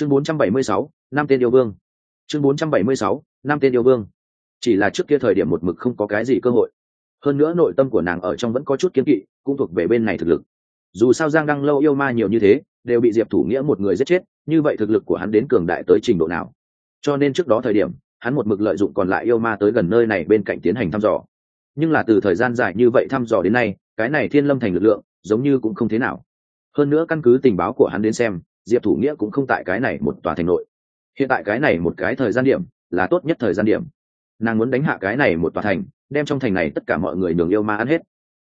chương 476, năm tên yêu vương. Chương 476, năm tên yêu vương. Chỉ là trước kia thời điểm một mực không có cái gì cơ hội. Hơn nữa nội tâm của nàng ở trong vẫn có chút kiến kỵ cũng thuộc về bên này thực lực. Dù sao giang đăng lâu yêu ma nhiều như thế đều bị diệp thủ nghĩa một người giết chết như vậy thực lực của hắn đến cường đại tới trình độ nào? Cho nên trước đó thời điểm hắn một mực lợi dụng còn lại yêu ma tới gần nơi này bên cạnh tiến hành thăm dò. Nhưng là từ thời gian dài như vậy thăm dò đến nay cái này thiên lâm thành lực lượng giống như cũng không thế nào. Hơn nữa căn cứ tình báo của hắn đến xem diệp thủ nghĩa cũng không tại cái này một tòa thành nội. Hiện tại cái này một cái thời gian điểm là tốt nhất thời gian điểm. Nàng muốn đánh hạ cái này một tòa thành, đem trong thành này tất cả mọi người nhường yêu ma ăn hết.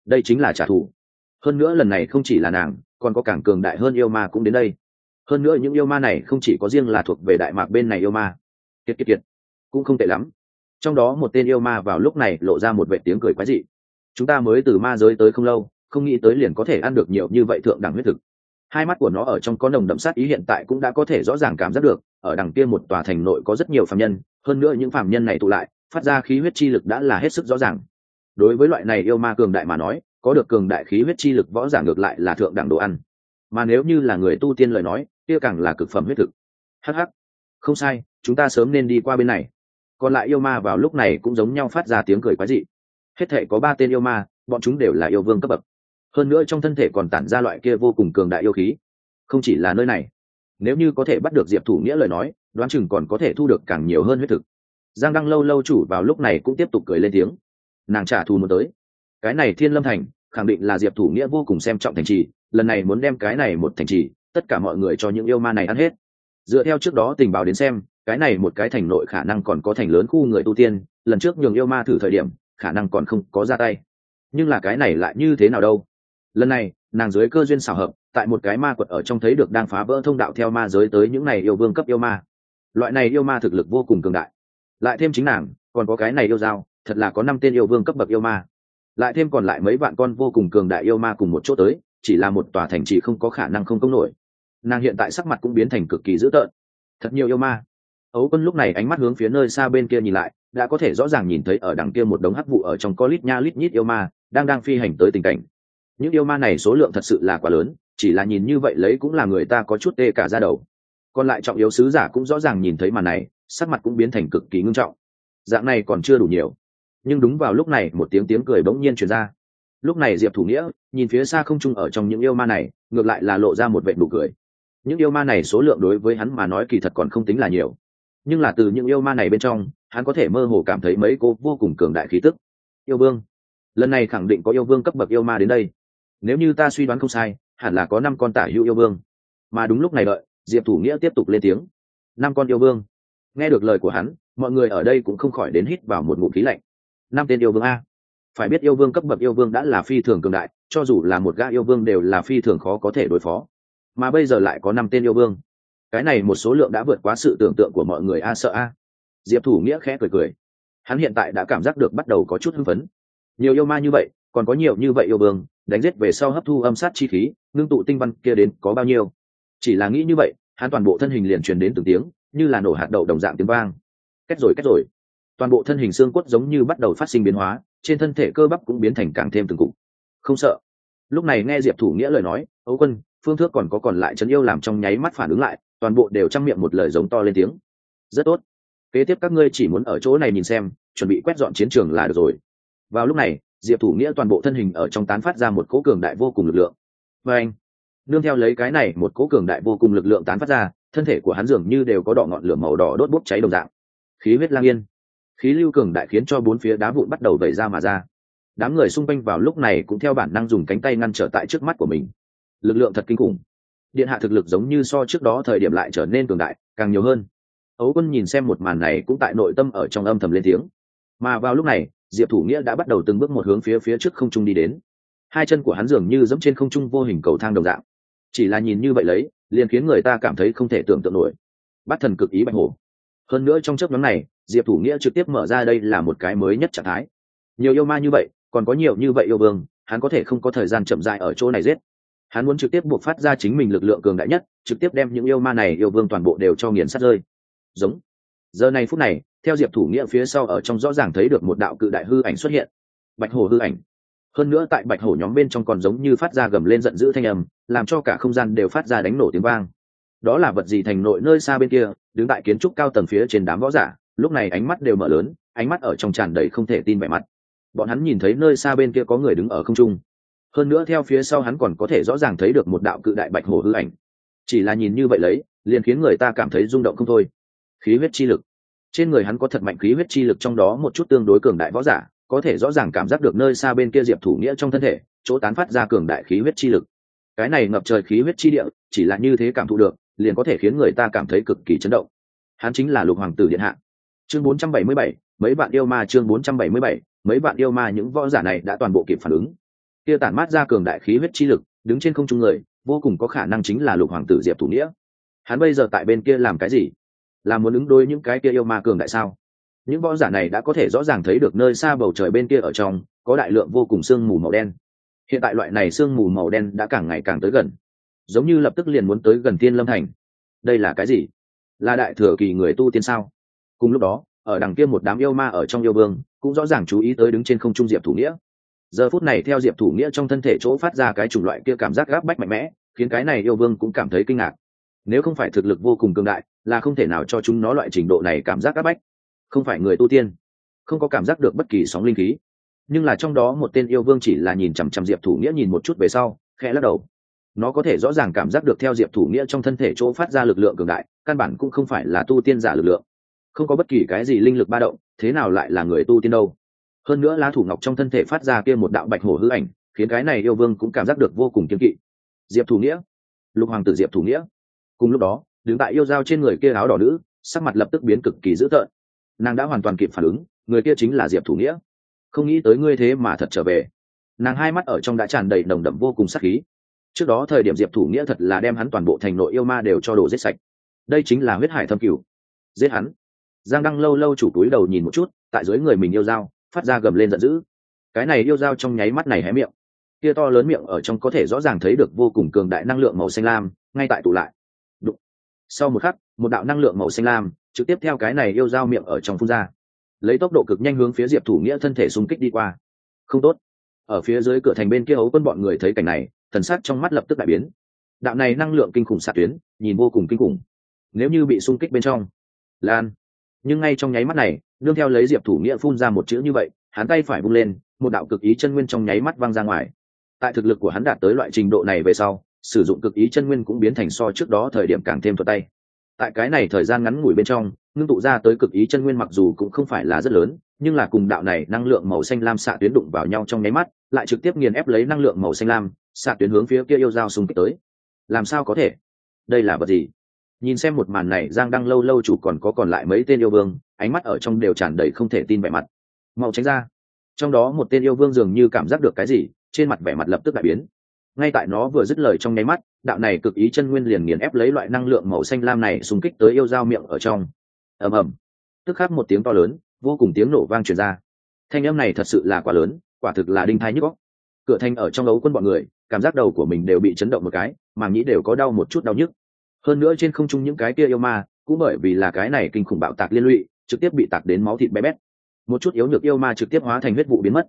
Đây chính là trả thù. Hơn nữa lần này không chỉ là nàng, còn có cảng cường đại hơn yêu ma cũng đến đây. Hơn nữa những yêu ma này không chỉ có riêng là thuộc về đại mạc bên này yêu ma. Kiệt kiệt kiệt. Cũng không tệ lắm. Trong đó một tên yêu ma vào lúc này lộ ra một vệ tiếng cười quái dị. Chúng ta mới từ ma giới tới không lâu, không nghĩ tới liền có thể ăn được nhiều như vậy thượng đẳng huyết thực hai mắt của nó ở trong có nồng đậm sát ý hiện tại cũng đã có thể rõ ràng cảm giác được, ở đằng kia một tòa thành nội có rất nhiều phạm nhân, hơn nữa những phạm nhân này tụ lại, phát ra khí huyết chi lực đã là hết sức rõ ràng. Đối với loại này yêu ma cường đại mà nói, có được cường đại khí huyết chi lực võ giả ngược lại là thượng đẳng đồ ăn. Mà nếu như là người tu tiên lời nói, kia càng là cực phẩm huyết thực. Hh không sai, chúng ta sớm nên đi qua bên này. Còn lại yêu ma vào lúc này cũng giống nhau phát ra tiếng cười quái dị. Hết thể có ba tên yêu ma, bọn chúng đều là yêu vương cấp bậc hơn nữa trong thân thể còn tản ra loại kia vô cùng cường đại yêu khí. Không chỉ là nơi này, nếu như có thể bắt được diệp thủ nghĩa lời nói, đoán chừng còn có thể thu được càng nhiều hơn huyết thực. Giang đăng lâu lâu chủ vào lúc này cũng tiếp tục cười lên tiếng. Nàng trả thù muốn tới. Cái này thiên lâm thành, khẳng định là diệp thủ nghĩa vô cùng xem trọng thành trì, lần này muốn đem cái này một thành trì, tất cả mọi người cho những yêu ma này ăn hết. Dựa theo trước đó tình báo đến xem, cái này một cái thành nội khả năng còn có thành lớn khu người tu tiên, lần trước nhường yêu ma thử thời điểm, khả năng còn không có ra tay. Nhưng là cái này lại như thế nào đâu? Lần này, nàng dưới cơ duyên xảo hợp, tại một cái ma quật ở trong thấy được đang phá vỡ thông đạo theo ma giới tới những này yêu vương cấp yêu ma. Loại này yêu ma thực lực vô cùng cường đại. Lại thêm chính nàng, còn có cái này yêu dao, thật là có năm tên yêu vương cấp bậc yêu ma. Lại thêm còn lại mấy vạn con vô cùng cường đại yêu ma cùng một chỗ tới, chỉ là một tòa thành chỉ không có khả năng không công nổi. Nàng hiện tại sắc mặt cũng biến thành cực kỳ dữ tợn. Thật nhiều yêu ma. Ấu quân lúc này ánh mắt hướng phía nơi xa bên kia nhìn lại, đã có thể rõ ràng nhìn thấy ở đằng kia một đống hắc vụ ở trong có lít nha lít nhít yêu ma, đang đang phi hành tới tình cảnh những yêu ma này số lượng thật sự là quá lớn, chỉ là nhìn như vậy lấy cũng là người ta có chút tê cả ra đầu. Còn lại trọng yếu sứ giả cũng rõ ràng nhìn thấy màn này, sắc mặt cũng biến thành cực kỳ ngưng trọng. Dạng này còn chưa đủ nhiều. Nhưng đúng vào lúc này, một tiếng tiếng cười bỗng nhiên truyền ra. Lúc này diệp thủ nghĩa, nhìn phía xa không trung ở trong những yêu ma này, ngược lại là lộ ra một vệ nụ cười. Những yêu ma này số lượng đối với hắn mà nói kỳ thật còn không tính là nhiều. Nhưng là từ những yêu ma này bên trong, hắn có thể mơ hồ cảm thấy mấy cô vô cùng cường đại khí tức. Yêu vương. Lần này khẳng định có yêu vương cấp bậc yêu ma đến đây nếu như ta suy đoán không sai, hẳn là có năm con tả hữu yêu vương. Mà đúng lúc này đợi, diệp thủ nghĩa tiếp tục lên tiếng. Năm con yêu vương. Nghe được lời của hắn, mọi người ở đây cũng không khỏi đến hít vào một ngụm khí lạnh. Năm tên yêu vương a. Phải biết yêu vương cấp bậc yêu vương đã là phi thường cường đại, cho dù là một gã yêu vương đều là phi thường khó có thể đối phó. Mà bây giờ lại có năm tên yêu vương. Cái này một số lượng đã vượt quá sự tưởng tượng của mọi người a, sợ a. Diệp thủ nghĩa khẽ cười cười. Hắn hiện tại đã cảm giác được bắt đầu có chút hưng phấn. Nhiều yêu ma như vậy, còn có nhiều như vậy yêu vương đánh giết về sau hấp thu âm sát chi khí, ngưng tụ tinh văn kia đến có bao nhiêu. Chỉ là nghĩ như vậy, hắn toàn bộ thân hình liền truyền đến từng tiếng, như là nổ hạt đậu đồng dạng tiếng vang. Cách rồi cách rồi. Toàn bộ thân hình xương cốt giống như bắt đầu phát sinh biến hóa, trên thân thể cơ bắp cũng biến thành càng thêm từng cục. Không sợ. Lúc này nghe diệp thủ nghĩa lời nói ấu quân, phương thước còn có còn lại trấn yêu làm trong nháy mắt phản ứng lại, toàn bộ đều chăm miệng một lời giống to lên tiếng. Rất tốt. Kế tiếp các ngươi chỉ muốn ở chỗ này nhìn xem, chuẩn bị quét dọn chiến trường là được rồi. Vào lúc này diệp thủ nghĩa toàn bộ thân hình ở trong tán phát ra một cố cường đại vô cùng lực lượng. Và anh, nương theo lấy cái này một cố cường đại vô cùng lực lượng tán phát ra, thân thể của hắn dường như đều có đỏ ngọn lửa màu đỏ đốt bốc cháy đồng dạng. Khí huyết lang yên. Khí lưu cường đại khiến cho bốn phía đá vụn bắt đầu vẩy ra mà ra. Đám người xung quanh vào lúc này cũng theo bản năng dùng cánh tay ngăn trở tại trước mắt của mình. Lực lượng thật kinh khủng. Điện hạ thực lực giống như so trước đó thời điểm lại trở nên cường đại, càng nhiều hơn. Ấu quân nhìn xem một màn này cũng tại nội tâm ở trong âm thầm lên tiếng. Mà vào lúc này diệp thủ nghĩa đã bắt đầu từng bước một hướng phía phía trước không trung đi đến. Hai chân của hắn dường như dẫm trên không trung vô hình cầu thang đồng dạng. Chỉ là nhìn như vậy lấy, liền khiến người ta cảm thấy không thể tưởng tượng nổi. Bắt thần cực ý bạch hổ. Hơn nữa trong chớp nhóm này, diệp thủ nghĩa trực tiếp mở ra đây là một cái mới nhất trạng thái. Nhiều yêu ma như vậy, còn có nhiều như vậy yêu vương, hắn có thể không có thời gian chậm dại ở chỗ này giết. Hắn muốn trực tiếp buộc phát ra chính mình lực lượng cường đại nhất, trực tiếp đem những yêu ma này yêu vương toàn bộ đều cho nghiền sát rơi. Giống. Giờ này phút này theo diệp thủ nghĩa phía sau ở trong rõ ràng thấy được một đạo cự đại hư ảnh xuất hiện. Bạch hổ hư ảnh. Hơn nữa tại bạch hổ nhóm bên trong còn giống như phát ra gầm lên giận dữ thanh âm, làm cho cả không gian đều phát ra đánh nổ tiếng vang. Đó là vật gì thành nội nơi xa bên kia, đứng tại kiến trúc cao tầng phía trên đám võ giả, lúc này ánh mắt đều mở lớn, ánh mắt ở trong tràn đầy không thể tin vẻ mặt. Bọn hắn nhìn thấy nơi xa bên kia có người đứng ở không trung. Hơn nữa theo phía sau hắn còn có thể rõ ràng thấy được một đạo cự đại bạch hổ hư ảnh. Chỉ là nhìn như vậy lấy, liền khiến người ta cảm thấy rung động không thôi. Khí huyết chi lực trên người hắn có thật mạnh khí huyết chi lực trong đó một chút tương đối cường đại võ giả có thể rõ ràng cảm giác được nơi xa bên kia diệp thủ nghĩa trong thân thể chỗ tán phát ra cường đại khí huyết chi lực. Cái này ngập trời khí huyết chi địa chỉ là như thế cảm thụ được liền có thể khiến người ta cảm thấy cực kỳ chấn động. Hắn chính là lục hoàng tử điện hạ. Chương 477, mấy bạn yêu ma chương 477, mấy bạn yêu ma những võ giả này đã toàn bộ kịp phản ứng. Kia tản mát ra cường đại khí huyết chi lực đứng trên không trung người vô cùng có khả năng chính là lục hoàng tử diệp thủ nghĩa. Hắn bây giờ tại bên kia làm cái gì? Là muốn ứng đối những cái kia yêu ma cường đại sao? Những võ giả này đã có thể rõ ràng thấy được nơi xa bầu trời bên kia ở trong, có đại lượng vô cùng sương mù màu đen. Hiện tại loại này sương mù màu đen đã càng ngày càng tới gần, giống như lập tức liền muốn tới gần thiên lâm thành. Đây là cái gì? Là đại thừa kỳ người tu tiên sao? Cùng lúc đó, ở đằng kia một đám yêu ma ở trong yêu vương, cũng rõ ràng chú ý tới đứng trên không trung diệp thủ nghĩa. Giờ phút này theo diệp thủ nghĩa trong thân thể chỗ phát ra cái chủng loại kia cảm giác gáp bách mạnh mẽ, khiến cái này yêu vương cũng cảm thấy kinh ngạc nếu không phải thực lực vô cùng cường đại, là không thể nào cho chúng nó loại trình độ này cảm giác áp bách. Không phải người tu tiên, không có cảm giác được bất kỳ sóng linh khí. Nhưng là trong đó một tên yêu vương chỉ là nhìn chằm chằm diệp thủ nghĩa nhìn một chút về sau, khẽ lắc đầu. Nó có thể rõ ràng cảm giác được theo diệp thủ nghĩa trong thân thể chỗ phát ra lực lượng cường đại, căn bản cũng không phải là tu tiên giả lực lượng. Không có bất kỳ cái gì linh lực ba động, thế nào lại là người tu tiên đâu? Hơn nữa lá thủ ngọc trong thân thể phát ra kia một đạo bạch hổ hư ảnh, khiến cái này yêu vương cũng cảm giác được vô cùng kiên kỵ. Diệp thủ nghĩa, lục hoàng tử diệp thủ nghĩa cùng lúc đó, đứng tại yêu dao trên người kia áo đỏ nữ, sắc mặt lập tức biến cực kỳ dữ tợn. Nàng đã hoàn toàn kịp phản ứng, người kia chính là diệp thủ nghĩa. Không nghĩ tới ngươi thế mà thật trở về. Nàng hai mắt ở trong đã tràn đầy nồng đậm vô cùng sắc khí. Trước đó thời điểm diệp thủ nghĩa thật là đem hắn toàn bộ thành nội yêu ma đều cho đổ giết sạch. Đây chính là huyết hải thâm cửu. Giết hắn. Giang đăng lâu lâu chủ túi đầu nhìn một chút, tại dưới người mình yêu dao, phát ra gầm lên giận dữ. Cái này yêu dao trong nháy mắt này hé miệng. Kia to lớn miệng ở trong có thể rõ ràng thấy được vô cùng cường đại năng lượng màu xanh lam, ngay tại tụ lại sau một khắc, một đạo năng lượng màu xanh lam trực tiếp theo cái này yêu dao miệng ở trong phun ra. Lấy tốc độ cực nhanh hướng phía diệp thủ nghĩa thân thể xung kích đi qua. Không tốt. Ở phía dưới cửa thành bên kia ấu quân bọn người thấy cảnh này, thần sát trong mắt lập tức đại biến. Đạo này năng lượng kinh khủng xạ tuyến, nhìn vô cùng kinh khủng. Nếu như bị xung kích bên trong, lan. Nhưng ngay trong nháy mắt này, đương theo lấy diệp thủ nghĩa phun ra một chữ như vậy, hắn tay phải bung lên, một đạo cực ý chân nguyên trong nháy mắt văng ra ngoài. Tại thực lực của hắn đạt tới loại trình độ này về sau sử dụng cực ý chân nguyên cũng biến thành so trước đó thời điểm càng thêm thuật tay. Tại cái này thời gian ngắn ngủi bên trong, ngưng tụ ra tới cực ý chân nguyên mặc dù cũng không phải là rất lớn, nhưng là cùng đạo này năng lượng màu xanh lam xạ tuyến đụng vào nhau trong nháy mắt, lại trực tiếp nghiền ép lấy năng lượng màu xanh lam, xạ tuyến hướng phía kia yêu dao xung kích tới. Làm sao có thể? Đây là vật gì? Nhìn xem một màn này, giang đang lâu lâu chủ còn có còn lại mấy tên yêu vương, ánh mắt ở trong đều tràn đầy không thể tin vẻ mặt. Mau tránh ra. Trong đó một tên yêu vương dường như cảm giác được cái gì, trên mặt vẻ mặt lập tức đại biến ngay tại nó vừa dứt lời trong nháy mắt, đạo này cực ý chân nguyên liền nghiền ép lấy loại năng lượng màu xanh lam này xung kích tới yêu dao miệng ở trong. Ầm ầm. Tức khắc một tiếng to lớn, vô cùng tiếng nổ vang truyền ra. Thanh âm này thật sự là quá lớn, quả thực là đinh thai nhức góc cửa thanh ở trong ấu quân bọn người, cảm giác đầu của mình đều bị chấn động một cái mà nghĩ đều có đau một chút đau nhức. Hơn nữa trên không trung những cái kia yêu ma, cũng bởi vì là cái này kinh khủng bạo tạc liên lụy, trực tiếp bị tạc đến máu thịt bé bét. Một chút yếu nhược yêu ma trực tiếp hóa thành huyết vụ biến mất.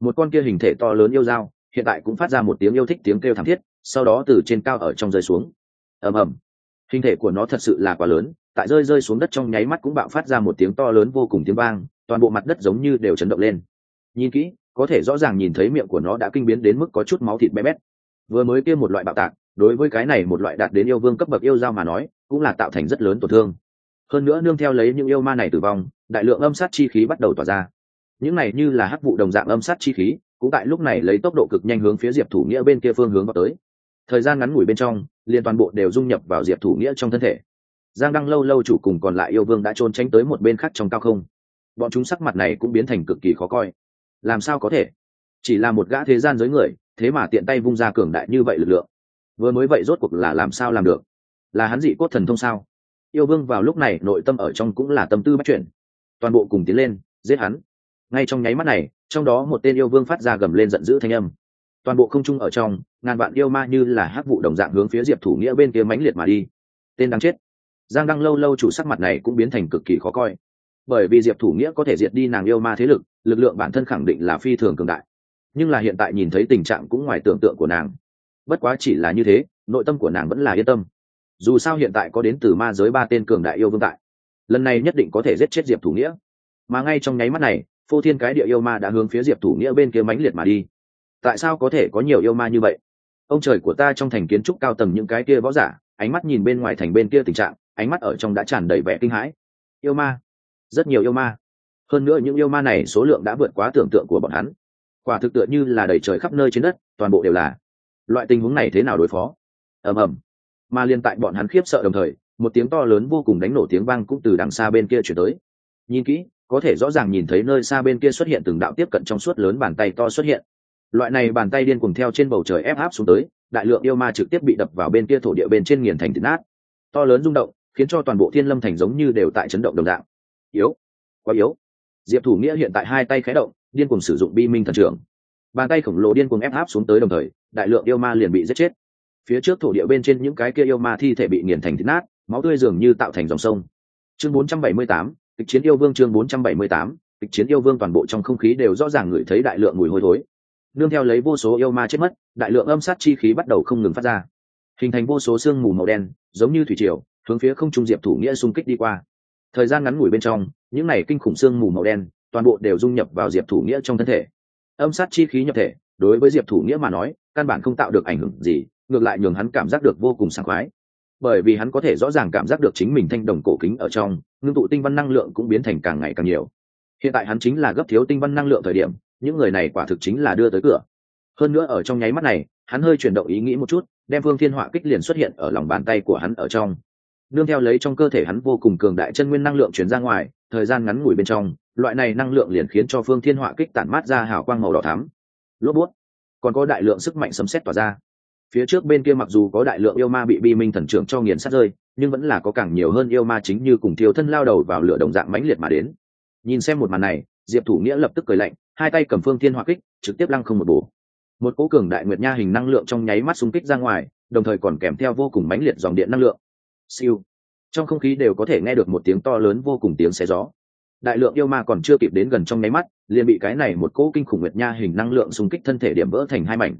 Một con kia hình thể to lớn yêu dao hiện tại cũng phát ra một tiếng yêu thích tiếng kêu thảm thiết, sau đó từ trên cao ở trong rơi xuống. Ầm ầm. Hình thể của nó thật sự là quá lớn, tại rơi rơi xuống đất trong nháy mắt cũng bạo phát ra một tiếng to lớn vô cùng tiếng vang, toàn bộ mặt đất giống như đều chấn động lên. Nhìn kỹ, có thể rõ ràng nhìn thấy miệng của nó đã kinh biến đến mức có chút máu thịt bé bét. Vừa mới kia một loại bạo tạc, đối với cái này một loại đạt đến yêu vương cấp bậc yêu giao mà nói, cũng là tạo thành rất lớn tổn thương. Hơn nữa nương theo lấy những yêu ma này tử vong, đại lượng âm sát chi khí bắt đầu tỏa ra. Những này như là hắc vụ đồng dạng âm sát chi khí cũng tại lúc này lấy tốc độ cực nhanh hướng phía diệp thủ nghĩa bên kia phương hướng vào tới. Thời gian ngắn ngủi bên trong, liền toàn bộ đều dung nhập vào diệp thủ nghĩa trong thân thể. Giang đăng lâu lâu chủ cùng còn lại yêu vương đã trốn tránh tới một bên khác trong cao không. Bọn chúng sắc mặt này cũng biến thành cực kỳ khó coi. Làm sao có thể? Chỉ là một gã thế gian giới người, thế mà tiện tay vung ra cường đại như vậy lực lượng. Vừa mới vậy rốt cuộc là làm sao làm được? Là hắn dị cốt thần thông sao? Yêu vương vào lúc này nội tâm ở trong cũng là tâm tư bắt chuyển. Toàn bộ cùng tiến lên, giết hắn. Ngay trong nháy mắt này trong đó một tên yêu vương phát ra gầm lên giận dữ thanh âm. Toàn bộ không trung ở trong, ngàn vạn yêu ma như là hắc vụ đồng dạng hướng phía diệp thủ nghĩa bên kia mãnh liệt mà đi. Tên đáng chết. Giang đăng lâu lâu chủ sắc mặt này cũng biến thành cực kỳ khó coi. Bởi vì diệp thủ nghĩa có thể diệt đi nàng yêu ma thế lực lực lượng bản thân khẳng định là phi thường cường đại. Nhưng là hiện tại nhìn thấy tình trạng cũng ngoài tưởng tượng của nàng. Bất quá chỉ là như thế, nội tâm của nàng vẫn là yên tâm. Dù sao hiện tại có đến từ ma giới ba tên cường đại yêu vương tại. Lần này nhất định có thể giết chết diệp thủ nghĩa. Mà ngay trong nháy mắt này phô thiên cái địa yêu ma đã hướng phía diệp thủ nghĩa bên kia mãnh liệt mà đi. Tại sao có thể có nhiều yêu ma như vậy? Ông trời của ta trong thành kiến trúc cao tầng những cái kia võ giả, ánh mắt nhìn bên ngoài thành bên kia tình trạng, ánh mắt ở trong đã tràn đầy vẻ kinh hãi. Yêu ma? Rất nhiều yêu ma. Hơn nữa những yêu ma này số lượng đã vượt quá tưởng tượng của bọn hắn. Quả thực tựa như là đầy trời khắp nơi trên đất, toàn bộ đều là. Loại tình huống này thế nào đối phó? Ầm ầm. Mà liên tại bọn hắn khiếp sợ đồng thời, một tiếng to lớn vô cùng đánh nổ tiếng vang cũng từ đằng xa bên kia chuyển tới. Nhìn kỹ có thể rõ ràng nhìn thấy nơi xa bên kia xuất hiện từng đạo tiếp cận trong suốt lớn bàn tay to xuất hiện. Loại này bàn tay điên cùng theo trên bầu trời ép áp xuống tới đại lượng yêu ma trực tiếp bị đập vào bên kia thổ địa bên trên nghiền thành thịt nát. To lớn rung động khiến cho toàn bộ thiên lâm thành giống như đều tại chấn động đồng dạng. Yếu. Quá yếu. Diệp thủ nghĩa hiện tại hai tay khé động điên cùng sử dụng bi minh thần trưởng. Bàn tay khổng lồ điên cùng ép áp xuống tới đồng thời đại lượng yêu ma liền bị giết chết. Phía trước thổ địa bên trên những cái kia yêu ma thi thể bị nghiền thành thịt nát máu tươi dường như tạo thành dòng sông. Chương 478, kịch chiến yêu vương chương 478, kịch chiến yêu vương toàn bộ trong không khí đều rõ ràng ngửi thấy đại lượng mùi hôi thối. Nương theo lấy vô số yêu ma chết mất đại lượng âm sát chi khí bắt đầu không ngừng phát ra. Hình thành vô số sương mù màu đen giống như thủy triều hướng phía không trung diệp thủ nghĩa xung kích đi qua. Thời gian ngắn ngủi bên trong những này kinh khủng sương mù màu đen toàn bộ đều dung nhập vào diệp thủ nghĩa trong thân thể. Âm sát chi khí nhập thể đối với diệp thủ nghĩa mà nói căn bản không tạo được ảnh hưởng gì ngược lại nhường hắn cảm giác được vô cùng sảng khoái bởi vì hắn có thể rõ ràng cảm giác được chính mình thanh đồng cổ kính ở trong, ngưng tụ tinh văn năng lượng cũng biến thành càng ngày càng nhiều. Hiện tại hắn chính là gấp thiếu tinh văn năng lượng thời điểm, những người này quả thực chính là đưa tới cửa. Hơn nữa ở trong nháy mắt này, hắn hơi chuyển động ý nghĩ một chút, đem phương thiên họa kích liền xuất hiện ở lòng bàn tay của hắn ở trong. Nương theo lấy trong cơ thể hắn vô cùng cường đại chân nguyên năng lượng chuyển ra ngoài, thời gian ngắn ngủi bên trong, loại này năng lượng liền khiến cho phương thiên họa kích tản mát ra hào quang màu đỏ thắm. Lốp bút. Còn có đại lượng sức mạnh sấm xét tỏa ra phía trước bên kia mặc dù có đại lượng yêu ma bị bi minh thần trưởng cho nghiền sát rơi, nhưng vẫn là có càng nhiều hơn yêu ma chính như cùng thiếu thân lao đầu vào lửa đồng dạng mãnh liệt mà đến. Nhìn xem một màn này, diệp thủ nghĩa lập tức cười lạnh, hai tay cầm phương thiên hỏa kích, trực tiếp lăng không một bổ. Một cố cường đại nguyệt nha hình năng lượng trong nháy mắt xung kích ra ngoài, đồng thời còn kèm theo vô cùng mãnh liệt dòng điện năng lượng. Siêu. Trong không khí đều có thể nghe được một tiếng to lớn vô cùng tiếng xé gió. Đại lượng yêu ma còn chưa kịp đến gần trong nháy mắt, liền bị cái này một cỗ kinh khủng nguyệt nha hình năng lượng xung kích thân thể điểm vỡ thành hai mảnh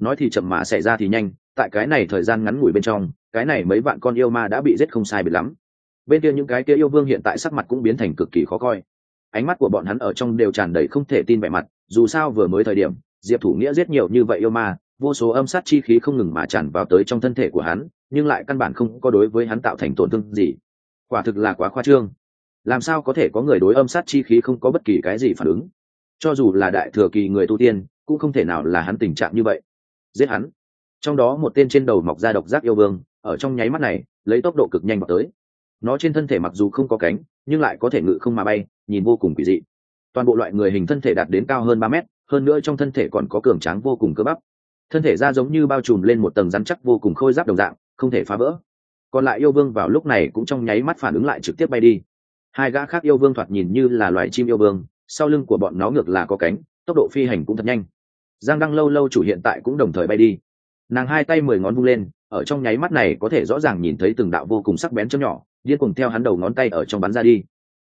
nói thì chậm mà xảy ra thì nhanh, tại cái này thời gian ngắn ngủi bên trong, cái này mấy vạn con yêu ma đã bị giết không sai biệt lắm. Bên kia những cái kia yêu vương hiện tại sắc mặt cũng biến thành cực kỳ khó coi. Ánh mắt của bọn hắn ở trong đều tràn đầy không thể tin vẻ mặt, dù sao vừa mới thời điểm, diệp thủ nghĩa giết nhiều như vậy yêu ma, vô số âm sát chi khí không ngừng mà tràn vào tới trong thân thể của hắn, nhưng lại căn bản không có đối với hắn tạo thành tổn thương gì. Quả thực là quá khoa trương. Làm sao có thể có người đối âm sát chi khí không có bất kỳ cái gì phản ứng? Cho dù là đại thừa kỳ người tu tiên, cũng không thể nào là hắn tình trạng như vậy giết hắn. Trong đó một tên trên đầu mọc ra độc giác yêu vương, ở trong nháy mắt này, lấy tốc độ cực nhanh vào tới. Nó trên thân thể mặc dù không có cánh, nhưng lại có thể ngự không mà bay, nhìn vô cùng kỳ dị. Toàn bộ loại người hình thân thể đạt đến cao hơn ba mét, hơn nữa trong thân thể còn có cường tráng vô cùng cơ bắp. Thân thể ra giống như bao trùm lên một tầng rắn chắc vô cùng khôi giáp đồng dạng, không thể phá vỡ. Còn lại yêu vương vào lúc này cũng trong nháy mắt phản ứng lại trực tiếp bay đi. Hai gã khác yêu vương thoạt nhìn như là loài chim yêu vương, sau lưng của bọn nó ngược là có cánh, tốc độ phi hành cũng thật nhanh giang đăng lâu lâu chủ hiện tại cũng đồng thời bay đi. Nàng hai tay mười ngón vung lên, ở trong nháy mắt này có thể rõ ràng nhìn thấy từng đạo vô cùng sắc bén châm nhỏ, điên cùng theo hắn đầu ngón tay ở trong bắn ra đi.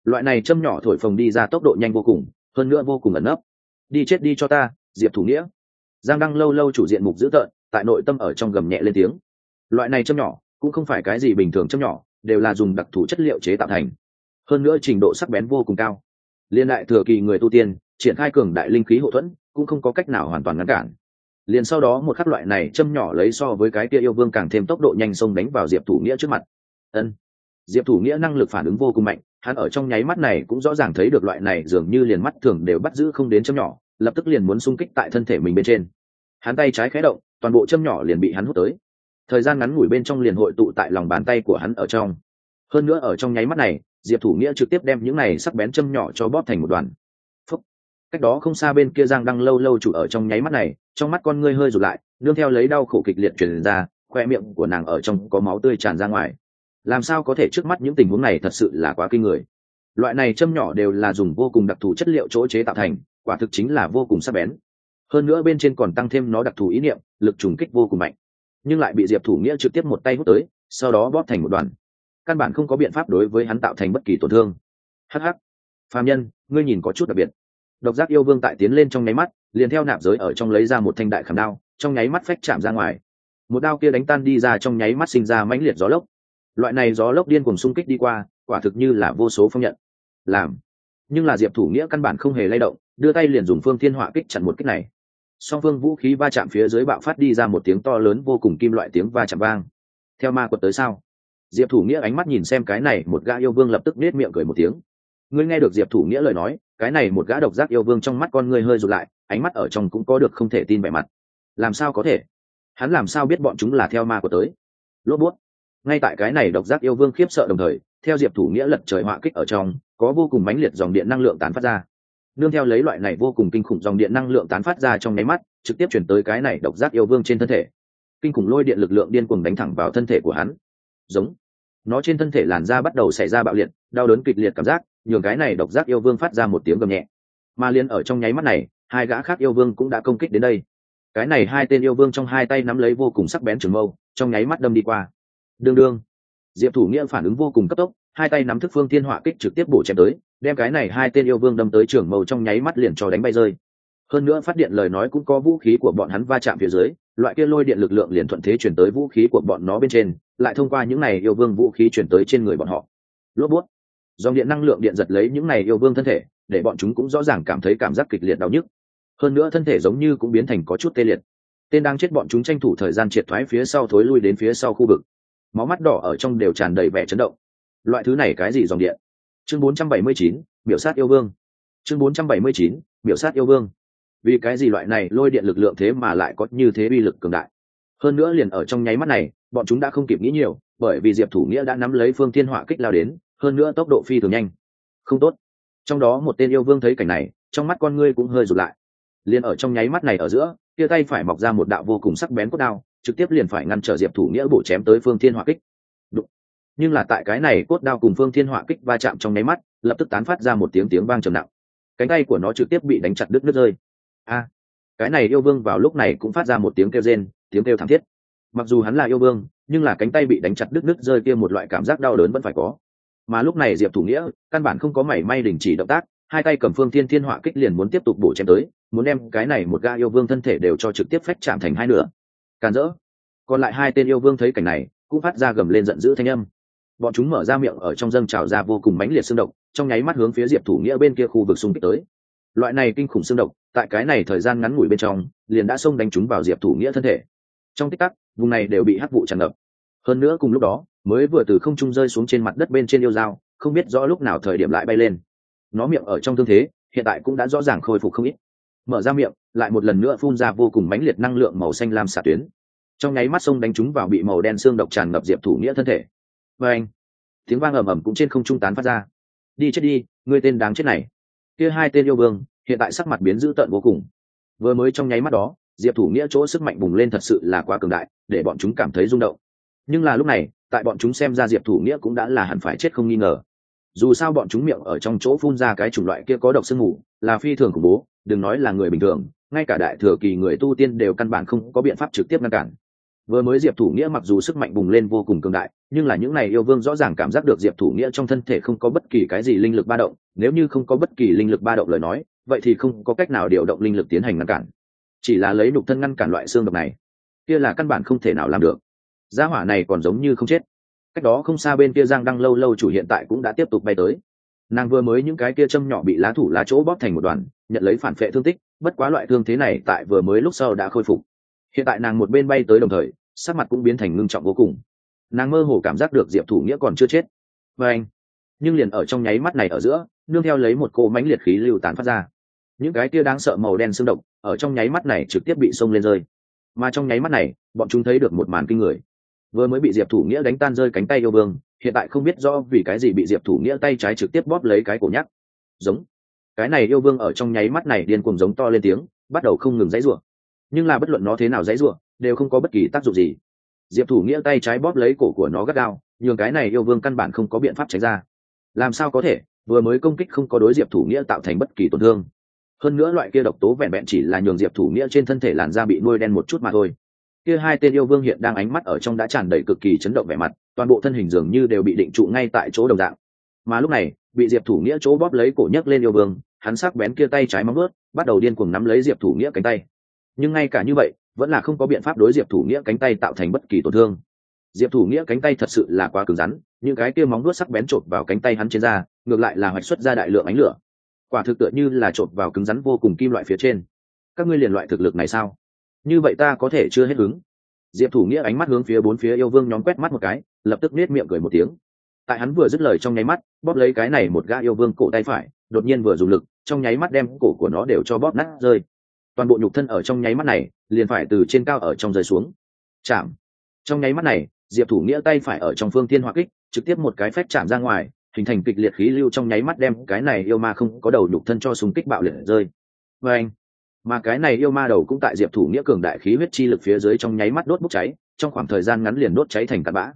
Loại này châm nhỏ thổi phồng đi ra tốc độ nhanh vô cùng, hơn nữa vô cùng ẩn nấp. Đi chết đi cho ta, diệp thủ nghĩa. Giang đăng lâu lâu chủ diện mục dữ tợn, tại nội tâm ở trong gầm nhẹ lên tiếng. Loại này châm nhỏ, cũng không phải cái gì bình thường châm nhỏ, đều là dùng đặc thù chất liệu chế tạo thành. Hơn nữa trình độ sắc bén vô cùng cao. Liên đại thừa kỳ người tu tiên, triển khai cường đại linh khí hậu thuẫn cũng không có cách nào hoàn toàn ngăn cản. Liền sau đó một khắc loại này châm nhỏ lấy so với cái kia yêu vương càng thêm tốc độ nhanh sông đánh vào diệp thủ nghĩa trước mặt. Ân. Diệp thủ nghĩa năng lực phản ứng vô cùng mạnh, hắn ở trong nháy mắt này cũng rõ ràng thấy được loại này dường như liền mắt thường đều bắt giữ không đến châm nhỏ, lập tức liền muốn xung kích tại thân thể mình bên trên. Hắn tay trái khé động, toàn bộ châm nhỏ liền bị hắn hút tới. Thời gian ngắn ngủi bên trong liền hội tụ tại lòng bàn tay của hắn ở trong. Hơn nữa ở trong nháy mắt này, diệp thủ nghĩa trực tiếp đem những này sắc bén châm nhỏ cho bóp thành một đoàn cách đó không xa bên kia giang đăng lâu lâu chủ ở trong nháy mắt này, trong mắt con ngươi hơi rụt lại, nương theo lấy đau khổ kịch liệt truyền ra, khoe miệng của nàng ở trong có máu tươi tràn ra ngoài. Làm sao có thể trước mắt những tình huống này thật sự là quá kinh người. Loại này châm nhỏ đều là dùng vô cùng đặc thù chất liệu chỗ chế tạo thành, quả thực chính là vô cùng sắc bén. Hơn nữa bên trên còn tăng thêm nó đặc thù ý niệm, lực trùng kích vô cùng mạnh. Nhưng lại bị diệp thủ nghĩa trực tiếp một tay hút tới, sau đó bóp thành một đoàn. Căn bản không có biện pháp đối với hắn tạo thành bất kỳ tổn thương. Hh phạm nhân, ngươi nhìn có chút đặc biệt độc giác yêu vương tại tiến lên trong nháy mắt, liền theo nạp giới ở trong lấy ra một thanh đại khảm đao, trong nháy mắt phách chạm ra ngoài. Một đao kia đánh tan đi ra trong nháy mắt sinh ra mãnh liệt gió lốc. Loại này gió lốc điên cùng xung kích đi qua, quả thực như là vô số phong nhận. Làm. Nhưng là diệp thủ nghĩa căn bản không hề lay động, đưa tay liền dùng phương thiên họa kích chặn một kích này. Song phương vũ khí va chạm phía dưới bạo phát đi ra một tiếng to lớn vô cùng kim loại tiếng va chạm vang. Theo ma quật tới sao diệp thủ nghĩa ánh mắt nhìn xem cái này một gã yêu vương lập tức nết miệng cười một tiếng. Ngươi nghe được diệp thủ nghĩa lời nói cái này một gã độc giác yêu vương trong mắt con ngươi hơi rụt lại, ánh mắt ở trong cũng có được không thể tin vẻ mặt. Làm sao có thể? Hắn làm sao biết bọn chúng là theo ma của tới? Lốp bút. Ngay tại cái này độc giác yêu vương khiếp sợ đồng thời, theo diệp thủ nghĩa lật trời họa kích ở trong, có vô cùng mãnh liệt dòng điện năng lượng tán phát ra. Nương theo lấy loại này vô cùng kinh khủng dòng điện năng lượng tán phát ra trong nháy mắt, trực tiếp chuyển tới cái này độc giác yêu vương trên thân thể. Kinh khủng lôi điện lực lượng điên cuồng đánh thẳng vào thân thể của hắn. Giống. Nó trên thân thể làn da bắt đầu xảy ra bạo liệt, đau đớn kịch liệt cảm giác nhường cái này độc giác yêu vương phát ra một tiếng gầm nhẹ. Mà liên ở trong nháy mắt này, hai gã khác yêu vương cũng đã công kích đến đây. Cái này hai tên yêu vương trong hai tay nắm lấy vô cùng sắc bén trường mâu, trong nháy mắt đâm đi qua. Đương đương. Diệp thủ nghĩa phản ứng vô cùng cấp tốc, hai tay nắm thức phương thiên họa kích trực tiếp bổ chém tới, đem cái này hai tên yêu vương đâm tới trường mâu trong nháy mắt liền cho đánh bay rơi. Hơn nữa phát điện lời nói cũng có vũ khí của bọn hắn va chạm phía dưới, loại kia lôi điện lực lượng liền thuận thế chuyển tới vũ khí của bọn nó bên trên, lại thông qua những này yêu vương vũ khí chuyển tới trên người bọn họ. Lốp bút dòng điện năng lượng điện giật lấy những này yêu vương thân thể để bọn chúng cũng rõ ràng cảm thấy cảm giác kịch liệt đau nhức. Hơn nữa thân thể giống như cũng biến thành có chút tê liệt. Tên đang chết bọn chúng tranh thủ thời gian triệt thoái phía sau thối lui đến phía sau khu vực. Máu mắt đỏ ở trong đều tràn đầy vẻ chấn động. Loại thứ này cái gì dòng điện? Chương 479, biểu sát yêu vương. Chương 479, biểu sát yêu vương. Vì cái gì loại này lôi điện lực lượng thế mà lại có như thế uy lực cường đại? Hơn nữa liền ở trong nháy mắt này bọn chúng đã không kịp nghĩ nhiều bởi vì diệp thủ nghĩa đã nắm lấy phương thiên họa kích lao đến hơn nữa tốc độ phi thường nhanh. Không tốt. Trong đó một tên yêu vương thấy cảnh này, trong mắt con ngươi cũng hơi rụt lại. Liền ở trong nháy mắt này ở giữa tia tay phải mọc ra một đạo vô cùng sắc bén cốt đao, trực tiếp liền phải ngăn trở diệp thủ nghĩa bổ chém tới phương thiên hỏa kích. Đụng. nhưng là tại cái này cốt đao cùng phương thiên hỏa kích va chạm trong nháy mắt, lập tức tán phát ra một tiếng tiếng vang trầm nặng. Cánh tay của nó trực tiếp bị đánh chặt đứt đứt rơi. A. Cái này yêu vương vào lúc này cũng phát ra một tiếng kêu rên, tiếng kêu thảm thiết. Mặc dù hắn là yêu vương, nhưng là cánh tay bị đánh chặt đứt đứt rơi kia một loại cảm giác đau đớn vẫn phải có mà lúc này diệp thủ nghĩa căn bản không có mảy may đình chỉ động tác, hai tay cầm phương thiên thiên họa kích liền muốn tiếp tục bổ chém tới, muốn đem cái này một ga yêu vương thân thể đều cho trực tiếp phách chạm thành hai nửa. Càn rỡ. Còn lại hai tên yêu vương thấy cảnh này, cũng phát ra gầm lên giận dữ thanh âm. Bọn chúng mở ra miệng ở trong dâng trào ra vô cùng mãnh liệt xương độc, trong nháy mắt hướng phía diệp thủ nghĩa bên kia khu vực xung kích tới. Loại này kinh khủng xương độc, tại cái này thời gian ngắn ngủi bên trong, liền đã xông đánh chúng vào diệp thủ nghĩa thân thể. Trong tích tắc, vùng này đều bị hắc vụ tràn ngập. Hơn nữa cùng lúc đó mới vừa từ không trung rơi xuống trên mặt đất bên trên yêu dao, không biết rõ lúc nào thời điểm lại bay lên. Nó miệng ở trong thương thế, hiện tại cũng đã rõ ràng khôi phục không ít. Mở ra miệng, lại một lần nữa phun ra vô cùng mãnh liệt năng lượng màu xanh lam xả tuyến. Trong nháy mắt sông đánh chúng vào bị màu đen xương độc tràn ngập diệp thủ nghĩa thân thể. Và anh, tiếng vang ầm ầm cũng trên không trung tán phát ra. Đi chết đi, ngươi tên đáng chết này. Kia hai tên yêu vương, hiện tại sắc mặt biến dữ tợn vô cùng. Vừa mới trong nháy mắt đó, diệp thủ nghĩa chỗ sức mạnh bùng lên thật sự là quá cường đại, để bọn chúng cảm thấy rung động. Nhưng là lúc này tại bọn chúng xem ra diệp thủ nghĩa cũng đã là hẳn phải chết không nghi ngờ. Dù sao bọn chúng miệng ở trong chỗ phun ra cái chủng loại kia có độc sương mù, là phi thường khủng bố, đừng nói là người bình thường, ngay cả đại thừa kỳ người tu tiên đều căn bản không có biện pháp trực tiếp ngăn cản. Vừa mới diệp thủ nghĩa mặc dù sức mạnh bùng lên vô cùng cường đại, nhưng là những n à y yêu vương rõ ràng cảm giác được diệp thủ nghĩa trong thân thể không có bất kỳ cái gì linh lực ba động, nếu như không có bất kỳ linh lực ba động lời nói, vậy thì không có cách nào điều động linh lực tiến hành ngăn cản. Chỉ là lấy nục thân ngăn cản loại xương độc này, kia là căn bản không thể nào làm được gia hỏa này còn giống như không chết. Cách đó không xa bên kia giang đăng lâu lâu chủ hiện tại cũng đã tiếp tục bay tới. Nàng vừa mới những cái kia châm nhỏ bị lá thủ lá chỗ bóp thành một đoàn, nhận lấy phản vệ thương tích, bất quá loại thương thế này tại vừa mới lúc sau đã khôi phục. Hiện tại nàng một bên bay tới đồng thời, sắc mặt cũng biến thành ngưng trọng vô cùng. Nàng mơ hồ cảm giác được diệp thủ nghĩa còn chưa chết. Và anh, nhưng liền ở trong nháy mắt này ở giữa, nương theo lấy một cỗ mánh liệt khí lưu tán phát ra. Những cái kia đáng sợ màu đen xương độc, ở trong nháy mắt này trực tiếp bị xông lên rơi. Mà trong nháy mắt này, bọn chúng thấy được một màn kinh người vừa mới bị diệp thủ nghĩa đánh tan rơi cánh tay yêu vương, hiện tại không biết rõ vì cái gì bị diệp thủ nghĩa tay trái trực tiếp bóp lấy cái cổ nhắc. Giống. Cái này yêu vương ở trong nháy mắt này điên cuồng giống to lên tiếng, bắt đầu không ngừng dãy rủa. Nhưng là bất luận nó thế nào dãy rủa, đều không có bất kỳ tác dụng gì. Diệp thủ nghĩa tay trái bóp lấy cổ của nó gắt gao, nhường cái này yêu vương căn bản không có biện pháp tránh ra. Làm sao có thể, vừa mới công kích không có đối diệp thủ nghĩa tạo thành bất kỳ tổn thương. Hơn nữa loại kia độc tố vẹn vẹn chỉ là nhường diệp thủ nghĩa trên thân thể làn da bị nuôi đen một chút mà thôi kia hai tên yêu vương hiện đang ánh mắt ở trong đã tràn đầy cực kỳ chấn động vẻ mặt, toàn bộ thân hình dường như đều bị định trụ ngay tại chỗ đồng dạng. Mà lúc này, bị diệp thủ nghĩa chỗ bóp lấy cổ nhấc lên yêu vương, hắn sắc bén kia tay trái móng ướt bắt đầu điên cuồng nắm lấy diệp thủ nghĩa cánh tay. Nhưng ngay cả như vậy, vẫn là không có biện pháp đối diệp thủ nghĩa cánh tay tạo thành bất kỳ tổn thương. Diệp thủ nghĩa cánh tay thật sự là quá cứng rắn, những cái kia móng đuốt sắc bén chột vào cánh tay hắn trên da, ngược lại là hoạch xuất ra đại lượng ánh lửa. Quả thực tựa như là chột vào cứng rắn vô cùng kim loại phía trên. Các ngươi liền loại thực lực này sao? Như vậy ta có thể chưa hết hứng. Diệp thủ nghĩa ánh mắt hướng phía bốn phía yêu vương nhóm quét mắt một cái, lập tức nết miệng cười một tiếng. Tại hắn vừa dứt lời trong nháy mắt, bóp lấy cái này một gã yêu vương cổ tay phải, đột nhiên vừa dùng lực, trong nháy mắt đem cổ của nó đều cho bóp nát rơi. Toàn bộ nhục thân ở trong nháy mắt này, liền phải từ trên cao ở trong rơi xuống. Chạm. Trong nháy mắt này, diệp thủ nghĩa tay phải ở trong phương thiên hoa kích, trực tiếp một cái phép chạm ra ngoài, hình thành kịch liệt khí lưu trong nháy mắt đem cái này yêu ma không có đầu nhục thân cho súng kích bạo liệt rơi. Và anh mà cái này yêu ma đầu cũng tại diệp thủ nghĩa cường đại khí huyết chi lực phía dưới trong nháy mắt đốt bốc cháy, trong khoảng thời gian ngắn liền đốt cháy thành cặn bã.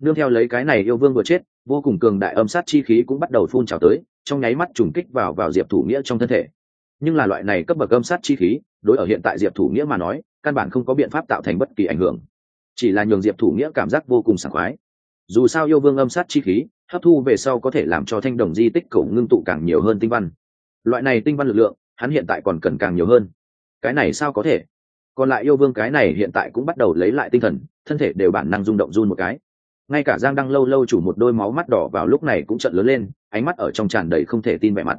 Nương theo lấy cái này yêu vương vừa chết, vô cùng cường đại âm sát chi khí cũng bắt đầu phun trào tới, trong nháy mắt trùng kích vào vào diệp thủ nghĩa trong thân thể. Nhưng là loại này cấp bậc âm sát chi khí, đối ở hiện tại diệp thủ nghĩa mà nói, căn bản không có biện pháp tạo thành bất kỳ ảnh hưởng. Chỉ là nhường diệp thủ nghĩa cảm giác vô cùng sảng khoái. Dù sao yêu vương âm sát chi khí, hấp thu về sau có thể làm cho thanh đồng di tích cổ ngưng tụ càng nhiều hơn tinh văn. Loại này tinh văn lực lượng hắn hiện tại còn cần càng nhiều hơn. Cái này sao có thể? Còn lại yêu vương cái này hiện tại cũng bắt đầu lấy lại tinh thần, thân thể đều bản năng rung động run một cái. Ngay cả giang đăng lâu lâu chủ một đôi máu mắt đỏ vào lúc này cũng trận lớn lên, ánh mắt ở trong tràn đầy không thể tin vẻ mặt.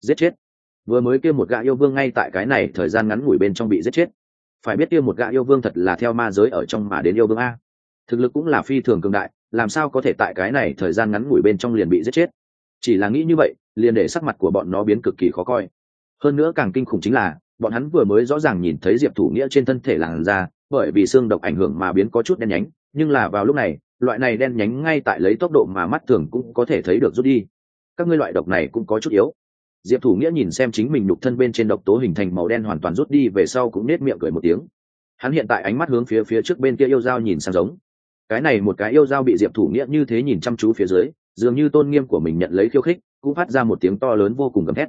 Giết chết. Vừa mới kêu một gã yêu vương ngay tại cái này thời gian ngắn ngủi bên trong bị giết chết. Phải biết kêu một gã yêu vương thật là theo ma giới ở trong mà đến yêu vương a. Thực lực cũng là phi thường cường đại, làm sao có thể tại cái này thời gian ngắn ngủi bên trong liền bị giết chết? Chỉ là nghĩ như vậy, liền để sắc mặt của bọn nó biến cực kỳ khó coi hơn nữa càng kinh khủng chính là, bọn hắn vừa mới rõ ràng nhìn thấy diệp thủ nghĩa trên thân thể làn da, bởi vì xương độc ảnh hưởng mà biến có chút đen nhánh, nhưng là vào lúc này, loại này đen nhánh ngay tại lấy tốc độ mà mắt thường cũng có thể thấy được rút đi. Các ngươi loại độc này cũng có chút yếu. Diệp thủ nghĩa nhìn xem chính mình đục thân bên trên độc tố hình thành màu đen hoàn toàn rút đi về sau cũng nết miệng cười một tiếng. Hắn hiện tại ánh mắt hướng phía phía trước bên kia yêu dao nhìn sang giống. Cái này một cái yêu dao bị diệp thủ nghĩa như thế nhìn chăm chú phía dưới, dường như tôn nghiêm của mình nhận lấy khiêu khích, cũng phát ra một tiếng to lớn vô cùng gầm thét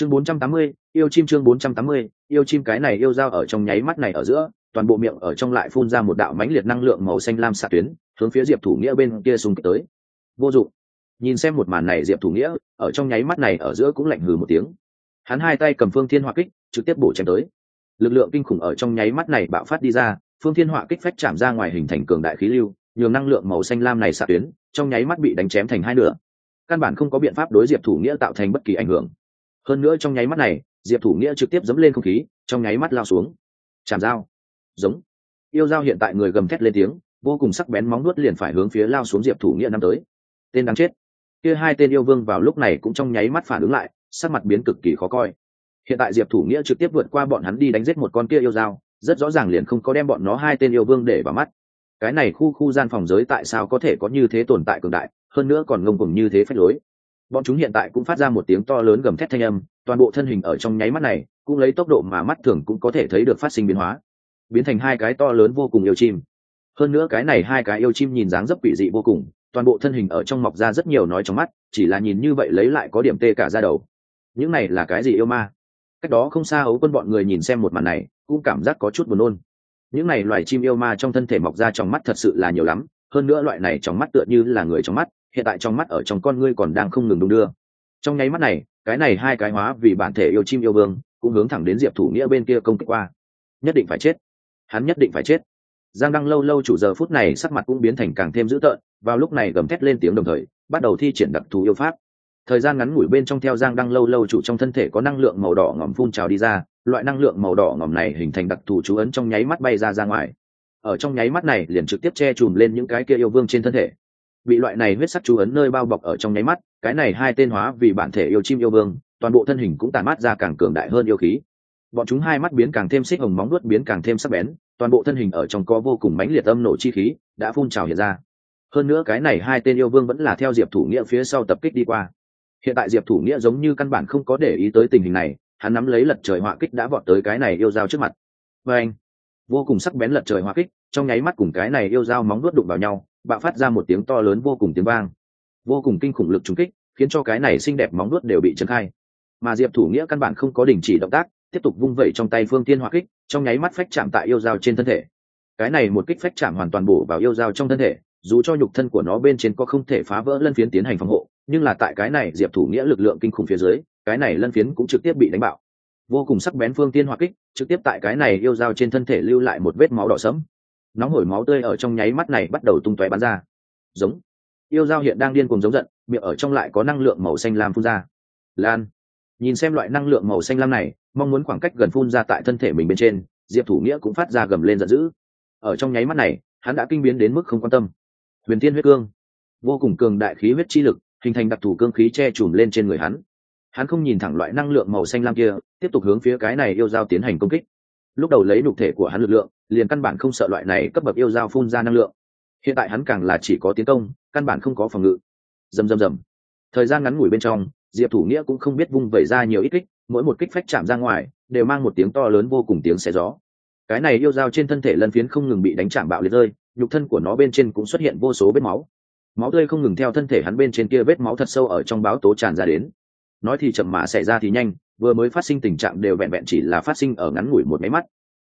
chương 480, yêu chim chương 480, yêu chim cái này yêu dao ở trong nháy mắt này ở giữa toàn bộ miệng ở trong lại phun ra một đạo mãnh liệt năng lượng màu xanh lam xạ tuyến hướng phía diệp thủ nghĩa bên kia xung kích tới. Vô dụng. Nhìn xem một màn này diệp thủ nghĩa ở trong nháy mắt này ở giữa cũng lạnh hừ một tiếng. Hắn hai tay cầm phương thiên hỏa kích trực tiếp bổ chém tới. Lực lượng kinh khủng ở trong nháy mắt này bạo phát đi ra phương thiên hỏa kích phách chạm ra ngoài hình thành cường đại khí lưu nhường năng lượng màu xanh lam này xạ tuyến trong nháy mắt bị đánh chém thành hai nửa. Căn bản không có biện pháp đối diệp thủ nghĩa tạo thành bất kỳ ảnh hưởng hơn nữa trong nháy mắt này, diệp thủ nghĩa trực tiếp dẫm lên không khí, trong nháy mắt lao xuống. Chạm dao. Giống. Yêu dao hiện tại người gầm thét lên tiếng, vô cùng sắc bén móng nuốt liền phải hướng phía lao xuống diệp thủ nghĩa năm tới. Tên đáng chết. Kia hai tên yêu vương vào lúc này cũng trong nháy mắt phản ứng lại, sắc mặt biến cực kỳ khó coi. Hiện tại diệp thủ nghĩa trực tiếp vượt qua bọn hắn đi đánh giết một con kia yêu dao, rất rõ ràng liền không có đem bọn nó hai tên yêu vương để vào mắt. Cái này khu khu gian phòng giới tại sao có thể có như thế tồn tại cường đại, hơn nữa còn ngông cùng như thế phách lối bọn chúng hiện tại cũng phát ra một tiếng to lớn gầm thét thanh âm, toàn bộ thân hình ở trong nháy mắt này, cũng lấy tốc độ mà mắt thường cũng có thể thấy được phát sinh biến hóa. Biến thành hai cái to lớn vô cùng yêu chim. Hơn nữa cái này hai cái yêu chim nhìn dáng dấp quỷ dị vô cùng, toàn bộ thân hình ở trong mọc ra rất nhiều nói trong mắt, chỉ là nhìn như vậy lấy lại có điểm tê cả ra đầu. Những này là cái gì yêu ma? Cách đó không xa ấu quân bọn người nhìn xem một màn này, cũng cảm giác có chút buồn nôn. Những này loài chim yêu ma trong thân thể mọc ra trong mắt thật sự là nhiều lắm, hơn nữa loại này trong mắt tựa như là người trong mắt hiện tại trong mắt ở trong con ngươi còn đang không ngừng đung đưa. Trong nháy mắt này, cái này hai cái hóa vì bản thể yêu chim yêu vương cũng hướng thẳng đến diệp thủ nghĩa bên kia công kích qua. Nhất định phải chết. Hắn nhất định phải chết. Giang đăng lâu lâu chủ giờ phút này sắc mặt cũng biến thành càng thêm dữ tợn, vào lúc này gầm thét lên tiếng đồng thời, bắt đầu thi triển đặc thù yêu pháp. Thời gian ngắn ngủi bên trong theo giang đăng lâu lâu chủ trong thân thể có năng lượng màu đỏ ngòm phun trào đi ra, loại năng lượng màu đỏ ngòm này hình thành đặc thù chú ấn trong nháy mắt bay ra ra ngoài. Ở trong nháy mắt này liền trực tiếp che chùm lên những cái kia yêu vương trên thân thể bị loại này huyết sắc chú ấn nơi bao bọc ở trong nháy mắt, cái này hai tên hóa vì bản thể yêu chim yêu vương, toàn bộ thân hình cũng tàn mát ra càng cường đại hơn yêu khí. Bọn chúng hai mắt biến càng thêm xích hồng, móng nuốt biến càng thêm sắc bén, toàn bộ thân hình ở trong có vô cùng mãnh liệt âm nổ chi khí đã phun trào hiện ra. Hơn nữa cái này hai tên yêu vương vẫn là theo diệp thủ nghĩa phía sau tập kích đi qua. Hiện tại diệp thủ nghĩa giống như căn bản không có để ý tới tình hình này, hắn nắm lấy lật trời họa kích đã vọt tới cái này yêu dao trước mặt. Và anh, vô cùng sắc bén lật trời họa kích, trong nháy mắt cùng cái này yêu dao móng nuốt đụng vào nhau bạo phát ra một tiếng to lớn vô cùng tiếng vang. Vô cùng kinh khủng lực trúng kích, khiến cho cái này xinh đẹp móng nuốt đều bị trấn khai. Mà diệp thủ nghĩa căn bản không có đình chỉ động tác, tiếp tục vung vẩy trong tay phương tiên hỏa kích, trong nháy mắt phách chạm tại yêu dao trên thân thể. Cái này một kích phách chạm hoàn toàn bổ vào yêu dao trong thân thể, dù cho nhục thân của nó bên trên có không thể phá vỡ lân phiến tiến hành phòng hộ, nhưng là tại cái này diệp thủ nghĩa lực lượng kinh khủng phía dưới, cái này lân phiến cũng trực tiếp bị đánh bạo. Vô cùng sắc bén phương tiên hỏa kích, trực tiếp tại cái này yêu dao trên thân thể lưu lại một vết máu đỏ sẫm nóng hổi máu tươi ở trong nháy mắt này bắt đầu tung tóe bắn ra. Giống. Yêu dao hiện đang điên cuồng giống giận, miệng ở trong lại có năng lượng màu xanh lam phun ra. Lan. Nhìn xem loại năng lượng màu xanh lam này, mong muốn khoảng cách gần phun ra tại thân thể mình bên trên, diệp thủ nghĩa cũng phát ra gầm lên giận dữ. Ở trong nháy mắt này, hắn đã kinh biến đến mức không quan tâm. Huyền tiên huyết cương. Vô cùng cường đại khí huyết chi lực, hình thành đặc thù cương khí che chùm lên trên người hắn. Hắn không nhìn thẳng loại năng lượng màu xanh lam kia, tiếp tục hướng phía cái này yêu dao tiến hành công kích. Lúc đầu lấy nhục thể của hắn lực lượng liền căn bản không sợ loại này cấp bậc yêu dao phun ra năng lượng. Hiện tại hắn càng là chỉ có tiến công, căn bản không có phòng ngự. Dầm dầm dầm thời gian ngắn ngủi bên trong, diệp thủ nghĩa cũng không biết vung vẩy ra nhiều ít kích, mỗi một kích phách chạm ra ngoài, đều mang một tiếng to lớn vô cùng tiếng xé gió. Cái này yêu dao trên thân thể lân phiến không ngừng bị đánh chạm bạo liệt rơi, nhục thân của nó bên trên cũng xuất hiện vô số vết máu. Máu tươi không ngừng theo thân thể hắn bên trên kia vết máu thật sâu ở trong báo tố tràn ra đến. Nói thì chậm mà xảy ra thì nhanh, vừa mới phát sinh tình trạng đều vẹn vẹn chỉ là phát sinh ở ngắn ngủi một máy mắt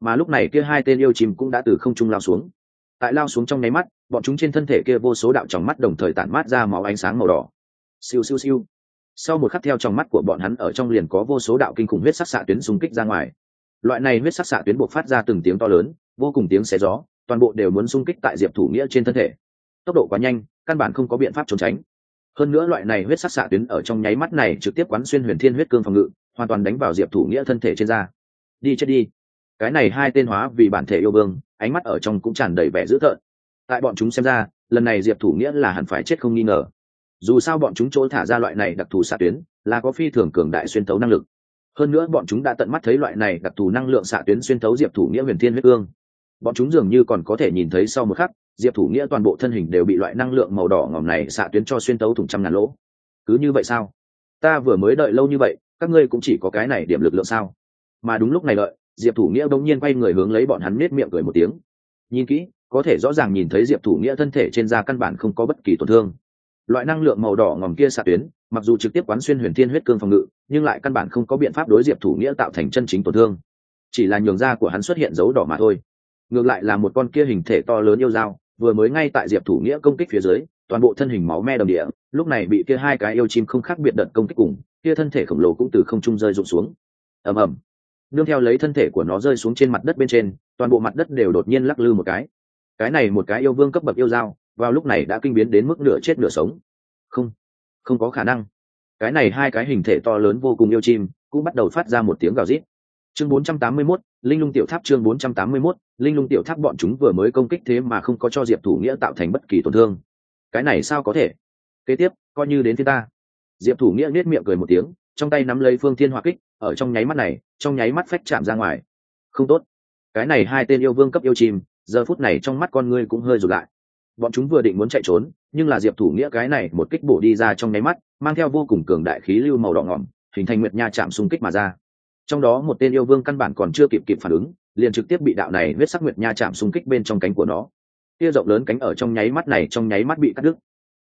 mà lúc này kia hai tên yêu chìm cũng đã từ không trung lao xuống. Tại lao xuống trong nháy mắt, bọn chúng trên thân thể kia vô số đạo tròng mắt đồng thời tản mát ra máu ánh sáng màu đỏ. Siêu siêu siêu. Sau một khắc theo trong mắt của bọn hắn ở trong liền có vô số đạo kinh khủng huyết sắc xạ tuyến xung kích ra ngoài. Loại này huyết sắc xạ tuyến buộc phát ra từng tiếng to lớn, vô cùng tiếng xé gió, toàn bộ đều muốn xung kích tại diệp thủ nghĩa trên thân thể. Tốc độ quá nhanh, căn bản không có biện pháp trốn tránh. Hơn nữa loại này huyết sắc xạ tuyến ở trong nháy mắt này trực tiếp quán xuyên huyền thiên huyết cương phòng ngự, hoàn toàn đánh vào diệp thủ nghĩa thân thể trên da. Đi chết đi cái này hai tên hóa vì bản thể yêu vương, ánh mắt ở trong cũng tràn đầy vẻ dữ thợn tại bọn chúng xem ra, lần này diệp thủ nghĩa là hẳn phải chết không nghi ngờ. Dù sao bọn chúng chỗ thả ra loại này đặc thù xạ tuyến, là có phi thường cường đại xuyên tấu năng lực. Hơn nữa bọn chúng đã tận mắt thấy loại này đặc thù năng lượng xạ tuyến xuyên tấu diệp thủ nghĩa huyền thiên huyết ương bọn chúng dường như còn có thể nhìn thấy sau một khắc, diệp thủ nghĩa toàn bộ thân hình đều bị loại năng lượng màu đỏ ngòm này xạ tuyến cho xuyên tấu thủng trăm ngàn lỗ. Cứ như vậy sao? Ta vừa mới đợi lâu như vậy, các ngươi cũng chỉ có cái này điểm lực lượng sao? Mà đúng lúc này đợi diệp thủ nghĩa đông nhiên quay người hướng lấy bọn hắn nết miệng cười một tiếng. Nhìn kỹ, có thể rõ ràng nhìn thấy diệp thủ nghĩa thân thể trên da căn bản không có bất kỳ tổn thương. Loại năng lượng màu đỏ ngòm kia xạ tuyến, mặc dù trực tiếp quán xuyên huyền thiên huyết cương phòng ngự, nhưng lại căn bản không có biện pháp đối diệp thủ nghĩa tạo thành chân chính tổn thương. Chỉ là nhường da của hắn xuất hiện dấu đỏ mà thôi. Ngược lại là một con kia hình thể to lớn yêu dao, vừa mới ngay tại diệp thủ nghĩa công kích phía dưới, toàn bộ thân hình máu me đồng địa, lúc này bị kia hai cái yêu chim không khác biệt đợt công kích cùng, kia thân thể khổng lồ cũng từ không trung rơi rụng xuống. Ầm ầm nương theo lấy thân thể của nó rơi xuống trên mặt đất bên trên toàn bộ mặt đất đều đột nhiên lắc lư một cái. Cái này một cái yêu vương cấp bậc yêu dao vào lúc này đã kinh biến đến mức nửa chết nửa sống. Không không có khả năng. Cái này hai cái hình thể to lớn vô cùng yêu chim cũng bắt đầu phát ra một tiếng gào rít. Chương 481, linh lung tiểu tháp chương 481, linh lung tiểu tháp bọn chúng vừa mới công kích thế mà không có cho diệp thủ nghĩa tạo thành bất kỳ tổn thương. Cái này sao có thể? Kế tiếp coi như đến thế ta. Diệp thủ nghĩa nết miệng cười một tiếng trong tay nắm lấy phương thiên hỏa kích ở trong nháy mắt này trong nháy mắt phách chạm ra ngoài. Không tốt. Cái này hai tên yêu vương cấp yêu chìm, giờ phút này trong mắt con ngươi cũng hơi rụt lại. Bọn chúng vừa định muốn chạy trốn nhưng là diệp thủ nghĩa cái này một kích bổ đi ra trong nháy mắt mang theo vô cùng cường đại khí lưu màu đỏ ngỏm hình thành nguyệt nha chạm xung kích mà ra. Trong đó một tên yêu vương căn bản còn chưa kịp kịp phản ứng liền trực tiếp bị đạo này huyết sắc nguyệt nha chạm xung kích bên trong cánh của nó. Kia rộng lớn cánh ở trong nháy mắt này trong nháy mắt bị cắt đứt.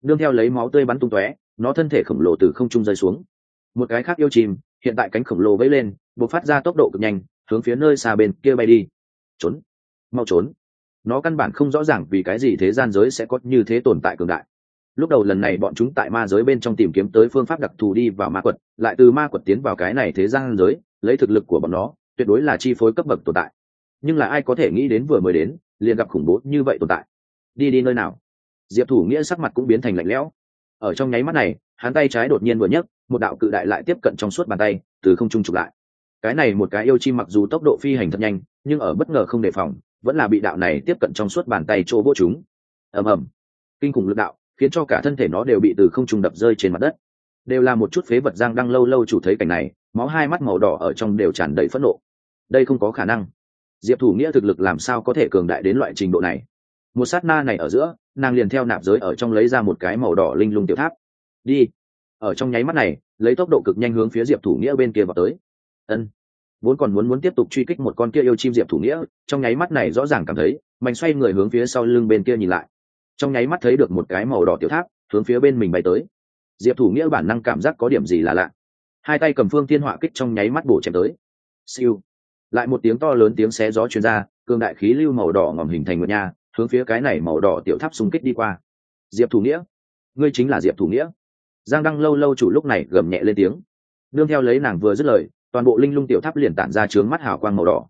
Đương theo lấy máu tươi bắn tung tóe nó thân thể khổng lồ từ không trung rơi xuống một cái khác yêu chìm hiện tại cánh khổng lồ vẫy lên buộc phát ra tốc độ cực nhanh, hướng phía nơi xa bên kia bay đi. Trốn. Mau trốn. Nó căn bản không rõ ràng vì cái gì thế gian giới sẽ có như thế tồn tại cường đại. Lúc đầu lần này bọn chúng tại ma giới bên trong tìm kiếm tới phương pháp đặc thù đi vào ma quật, lại từ ma quật tiến vào cái này thế gian giới, lấy thực lực của bọn nó, tuyệt đối là chi phối cấp bậc tồn tại. Nhưng là ai có thể nghĩ đến vừa mới đến, liền gặp khủng bố như vậy tồn tại. Đi đi nơi nào? Diệp thủ nghĩa sắc mặt cũng biến thành lạnh lẽo. Ở trong nháy mắt này, hắn tay trái đột nhiên vừa nhấc một đạo cự đại lại tiếp cận trong suốt bàn tay, từ không trung chụp lại. Cái này một cái yêu chi mặc dù tốc độ phi hành thật nhanh, nhưng ở bất ngờ không đề phòng, vẫn là bị đạo này tiếp cận trong suốt bàn tay chỗ vô chúng. Ầm ầm. Kinh khủng lực đạo, khiến cho cả thân thể nó đều bị từ không trung đập rơi trên mặt đất. Đều là một chút phế vật giang đang lâu lâu chủ thấy cảnh này, máu hai mắt màu đỏ ở trong đều tràn đầy phẫn nộ. Đây không có khả năng. Diệp thủ nghĩa thực lực làm sao có thể cường đại đến loại trình độ này? Một sát na này ở giữa, nàng liền theo nạp giới ở trong lấy ra một cái màu đỏ linh lung tiểu tháp. Đi ở trong nháy mắt này, lấy tốc độ cực nhanh hướng phía diệp thủ nghĩa bên kia vào tới. Ân. Vốn còn muốn muốn tiếp tục truy kích một con kia yêu chim diệp thủ nghĩa, trong nháy mắt này rõ ràng cảm thấy, mạnh xoay người hướng phía sau lưng bên kia nhìn lại. Trong nháy mắt thấy được một cái màu đỏ tiểu tháp, hướng phía bên mình bay tới. Diệp thủ nghĩa bản năng cảm giác có điểm gì là lạ. Hai tay cầm phương thiên họa kích trong nháy mắt bổ chém tới. Siêu. Lại một tiếng to lớn tiếng xé gió chuyên r a cường đại khí lưu màu đỏ ngòm hình thành một nhà, hướng phía cái này màu đỏ tiểu tháp xung kích đi qua. Diệp thủ nghĩa. Ngươi chính là diệp thủ nghĩa giang đăng lâu lâu chủ lúc này gầm nhẹ lên tiếng. Nương theo lấy nàng vừa dứt lời, toàn bộ linh lung tiểu tháp liền tản ra trướng mắt hào quang màu đỏ.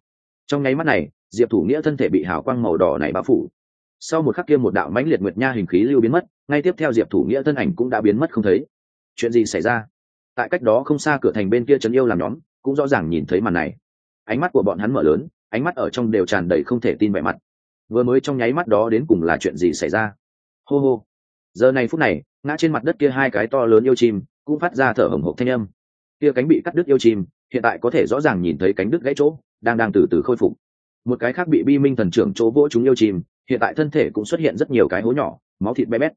Trong nháy mắt này, diệp thủ nghĩa thân thể bị hào quang màu đỏ này bao phủ. Sau một khắc kia một đạo mãnh liệt nguyệt nha hình khí lưu biến mất, ngay tiếp theo diệp thủ nghĩa thân ảnh cũng đã biến mất không thấy. Chuyện gì xảy ra? Tại cách đó không xa cửa thành bên kia trấn yêu làm nhóm, cũng rõ ràng nhìn thấy màn này. Ánh mắt của bọn hắn mở lớn, ánh mắt ở trong đều tràn đầy không thể tin vẻ mặt. Vừa mới trong nháy mắt đó đến cùng là chuyện gì xảy ra? Hô hô giờ này phút này, ngã trên mặt đất kia hai cái to lớn yêu chim cũng phát ra thở hồng hộc thanh âm. Kia cánh bị cắt đứt yêu chim, hiện tại có thể rõ ràng nhìn thấy cánh đứt gãy chỗ, đang đang từ từ khôi phục. Một cái khác bị bi minh thần trưởng chỗ vỗ chúng yêu chim, hiện tại thân thể cũng xuất hiện rất nhiều cái hố nhỏ, máu thịt bé bét.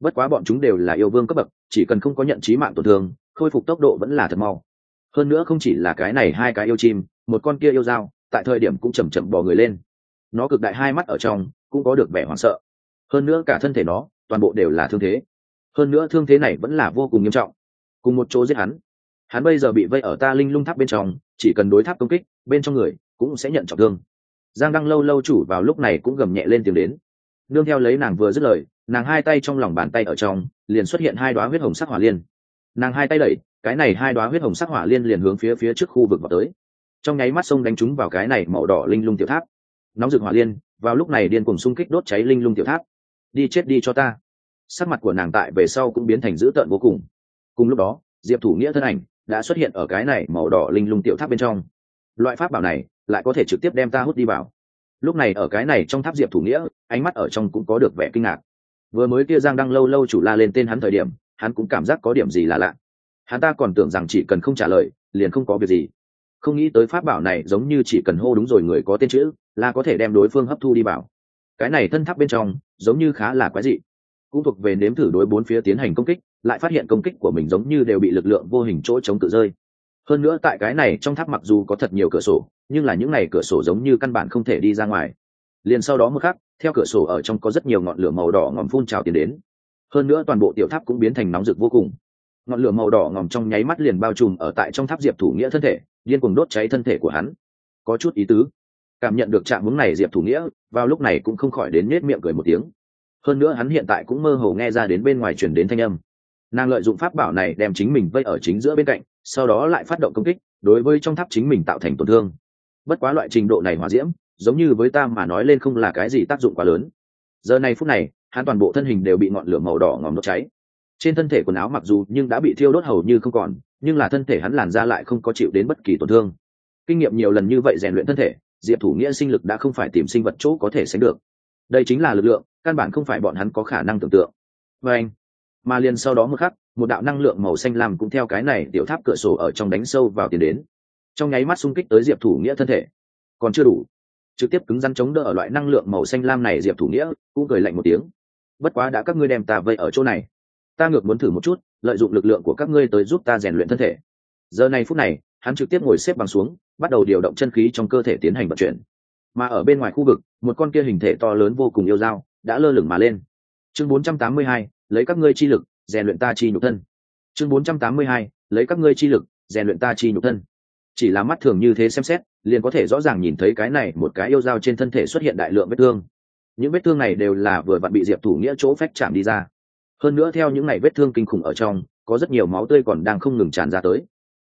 Bất quá bọn chúng đều là yêu vương cấp bậc, chỉ cần không có nhận trí mạng tổn thương, khôi phục tốc độ vẫn là thật mau. Hơn nữa không chỉ là cái này hai cái yêu chim, một con kia yêu dao, tại thời điểm cũng chầm chậm bò người lên. Nó cực đại hai mắt ở trong, cũng có được vẻ hoảng sợ. Hơn nữa cả thân thể nó toàn bộ đều là thương thế. Hơn nữa thương thế này vẫn là vô cùng nghiêm trọng. Cùng một chỗ giết hắn hắn bây giờ bị vây ở ta linh lung tháp bên trong, chỉ cần đối tháp công kích, bên trong người cũng sẽ nhận trọng thương. Giang đăng lâu lâu chủ vào lúc này cũng gầm nhẹ lên tiếng đến. Nương theo lấy nàng vừa dứt lời, nàng hai tay trong lòng bàn tay ở trong, liền xuất hiện hai đoá huyết hồng sắc hỏa liên. Nàng hai tay đẩy, cái này hai đoá huyết hồng sắc hỏa liên liền hướng phía phía trước khu vực vào tới. Trong nháy mắt sông đánh trúng vào cái này màu đỏ linh lung tiểu tháp. Nóng rực hỏa liên, vào lúc này điên cùng xung kích đốt cháy linh lung tiểu tháp đi chết đi cho ta. Sắc mặt của nàng tại về sau cũng biến thành dữ tợn vô cùng. Cùng lúc đó, diệp thủ nghĩa thân ảnh đã xuất hiện ở cái này màu đỏ linh lung tiểu tháp bên trong. Loại pháp bảo này lại có thể trực tiếp đem ta hút đi vào. Lúc này ở cái này trong tháp diệp thủ nghĩa, ánh mắt ở trong cũng có được vẻ kinh ngạc. Vừa mới kia giang đang lâu lâu chủ la lên tên hắn thời điểm, hắn cũng cảm giác có điểm gì là lạ. Hắn ta còn tưởng rằng chỉ cần không trả lời, liền không có việc gì. Không nghĩ tới pháp bảo này giống như chỉ cần hô đúng rồi người có tên chữ, là có thể đem đối phương hấp thu đi vào cái này thân tháp bên trong, giống như khá là quái dị. Cũng thuộc về nếm thử đối bốn phía tiến hành công kích, lại phát hiện công kích của mình giống như đều bị lực lượng vô hình chỗ chống tự rơi. Hơn nữa tại cái này trong tháp mặc dù có thật nhiều cửa sổ, nhưng là những n à y cửa sổ giống như căn bản không thể đi ra ngoài. Liền sau đó mưa khắc, theo cửa sổ ở trong có rất nhiều ngọn lửa màu đỏ ngòm phun trào tiến đến. Hơn nữa toàn bộ tiểu tháp cũng biến thành nóng rực vô cùng. Ngọn lửa màu đỏ ngòm trong nháy mắt liền bao trùm ở tại trong tháp diệp thủ nghĩa thân thể, điên cuồng đốt cháy thân thể của hắn. Có chút ý tứ cảm nhận được trạng hướng này diệp thủ nghĩa, vào lúc này cũng không khỏi đến nết miệng cười một tiếng. Hơn nữa hắn hiện tại cũng mơ hồ nghe ra đến bên ngoài chuyển đến thanh âm. Nàng lợi dụng pháp bảo này đem chính mình vây ở chính giữa bên cạnh, sau đó lại phát động công kích, đối với trong tháp chính mình tạo thành tổn thương. Bất quá loại trình độ này hòa diễm, giống như với ta mà nói lên không là cái gì tác dụng quá lớn. Giờ này phút này, hắn toàn bộ thân hình đều bị ngọn lửa màu đỏ ngòm đốt cháy. Trên thân thể quần áo mặc dù nhưng đã bị thiêu đốt hầu như không còn, nhưng là thân thể hắn làn ra lại không có chịu đến bất kỳ tổn thương. Kinh nghiệm nhiều lần như vậy rèn luyện thân thể diệp thủ nghĩa sinh lực đã không phải tìm sinh vật chỗ có thể sánh được. Đây chính là lực lượng, căn bản không phải bọn hắn có khả năng tưởng tượng. Và anh, mà liền sau đó một khắc, một đạo năng lượng màu xanh lam cũng theo cái này tiểu tháp cửa sổ ở trong đánh sâu vào tiền đến. Trong nháy mắt xung kích tới diệp thủ nghĩa thân thể. Còn chưa đủ. Trực tiếp cứng rắn chống đỡ ở loại năng lượng màu xanh lam này diệp thủ nghĩa, cũng cười lạnh một tiếng. Bất quá đã các ngươi đem ta vây ở chỗ này. Ta ngược muốn thử một chút, lợi dụng lực lượng của các ngươi tới giúp ta rèn luyện thân thể. Giờ này phút này hắn trực tiếp ngồi xếp bằng xuống bắt đầu điều động chân khí trong cơ thể tiến hành vận chuyển. Mà ở bên ngoài khu vực một con kia hình thể to lớn vô cùng yêu dao đã lơ lửng mà lên. Chương 482, lấy các ngươi chi lực rèn luyện ta chi nhục thân. Chương 482, lấy các ngươi chi lực rèn luyện ta chi nhục thân. Chỉ là mắt thường như thế xem xét liền có thể rõ ràng nhìn thấy cái này một cái yêu dao trên thân thể xuất hiện đại lượng vết thương. Những vết thương này đều là vừa vặn bị diệp thủ nghĩa chỗ phách chạm đi ra. Hơn nữa theo những ngày vết thương kinh khủng ở trong có rất nhiều máu tươi còn đang không ngừng tràn ra tới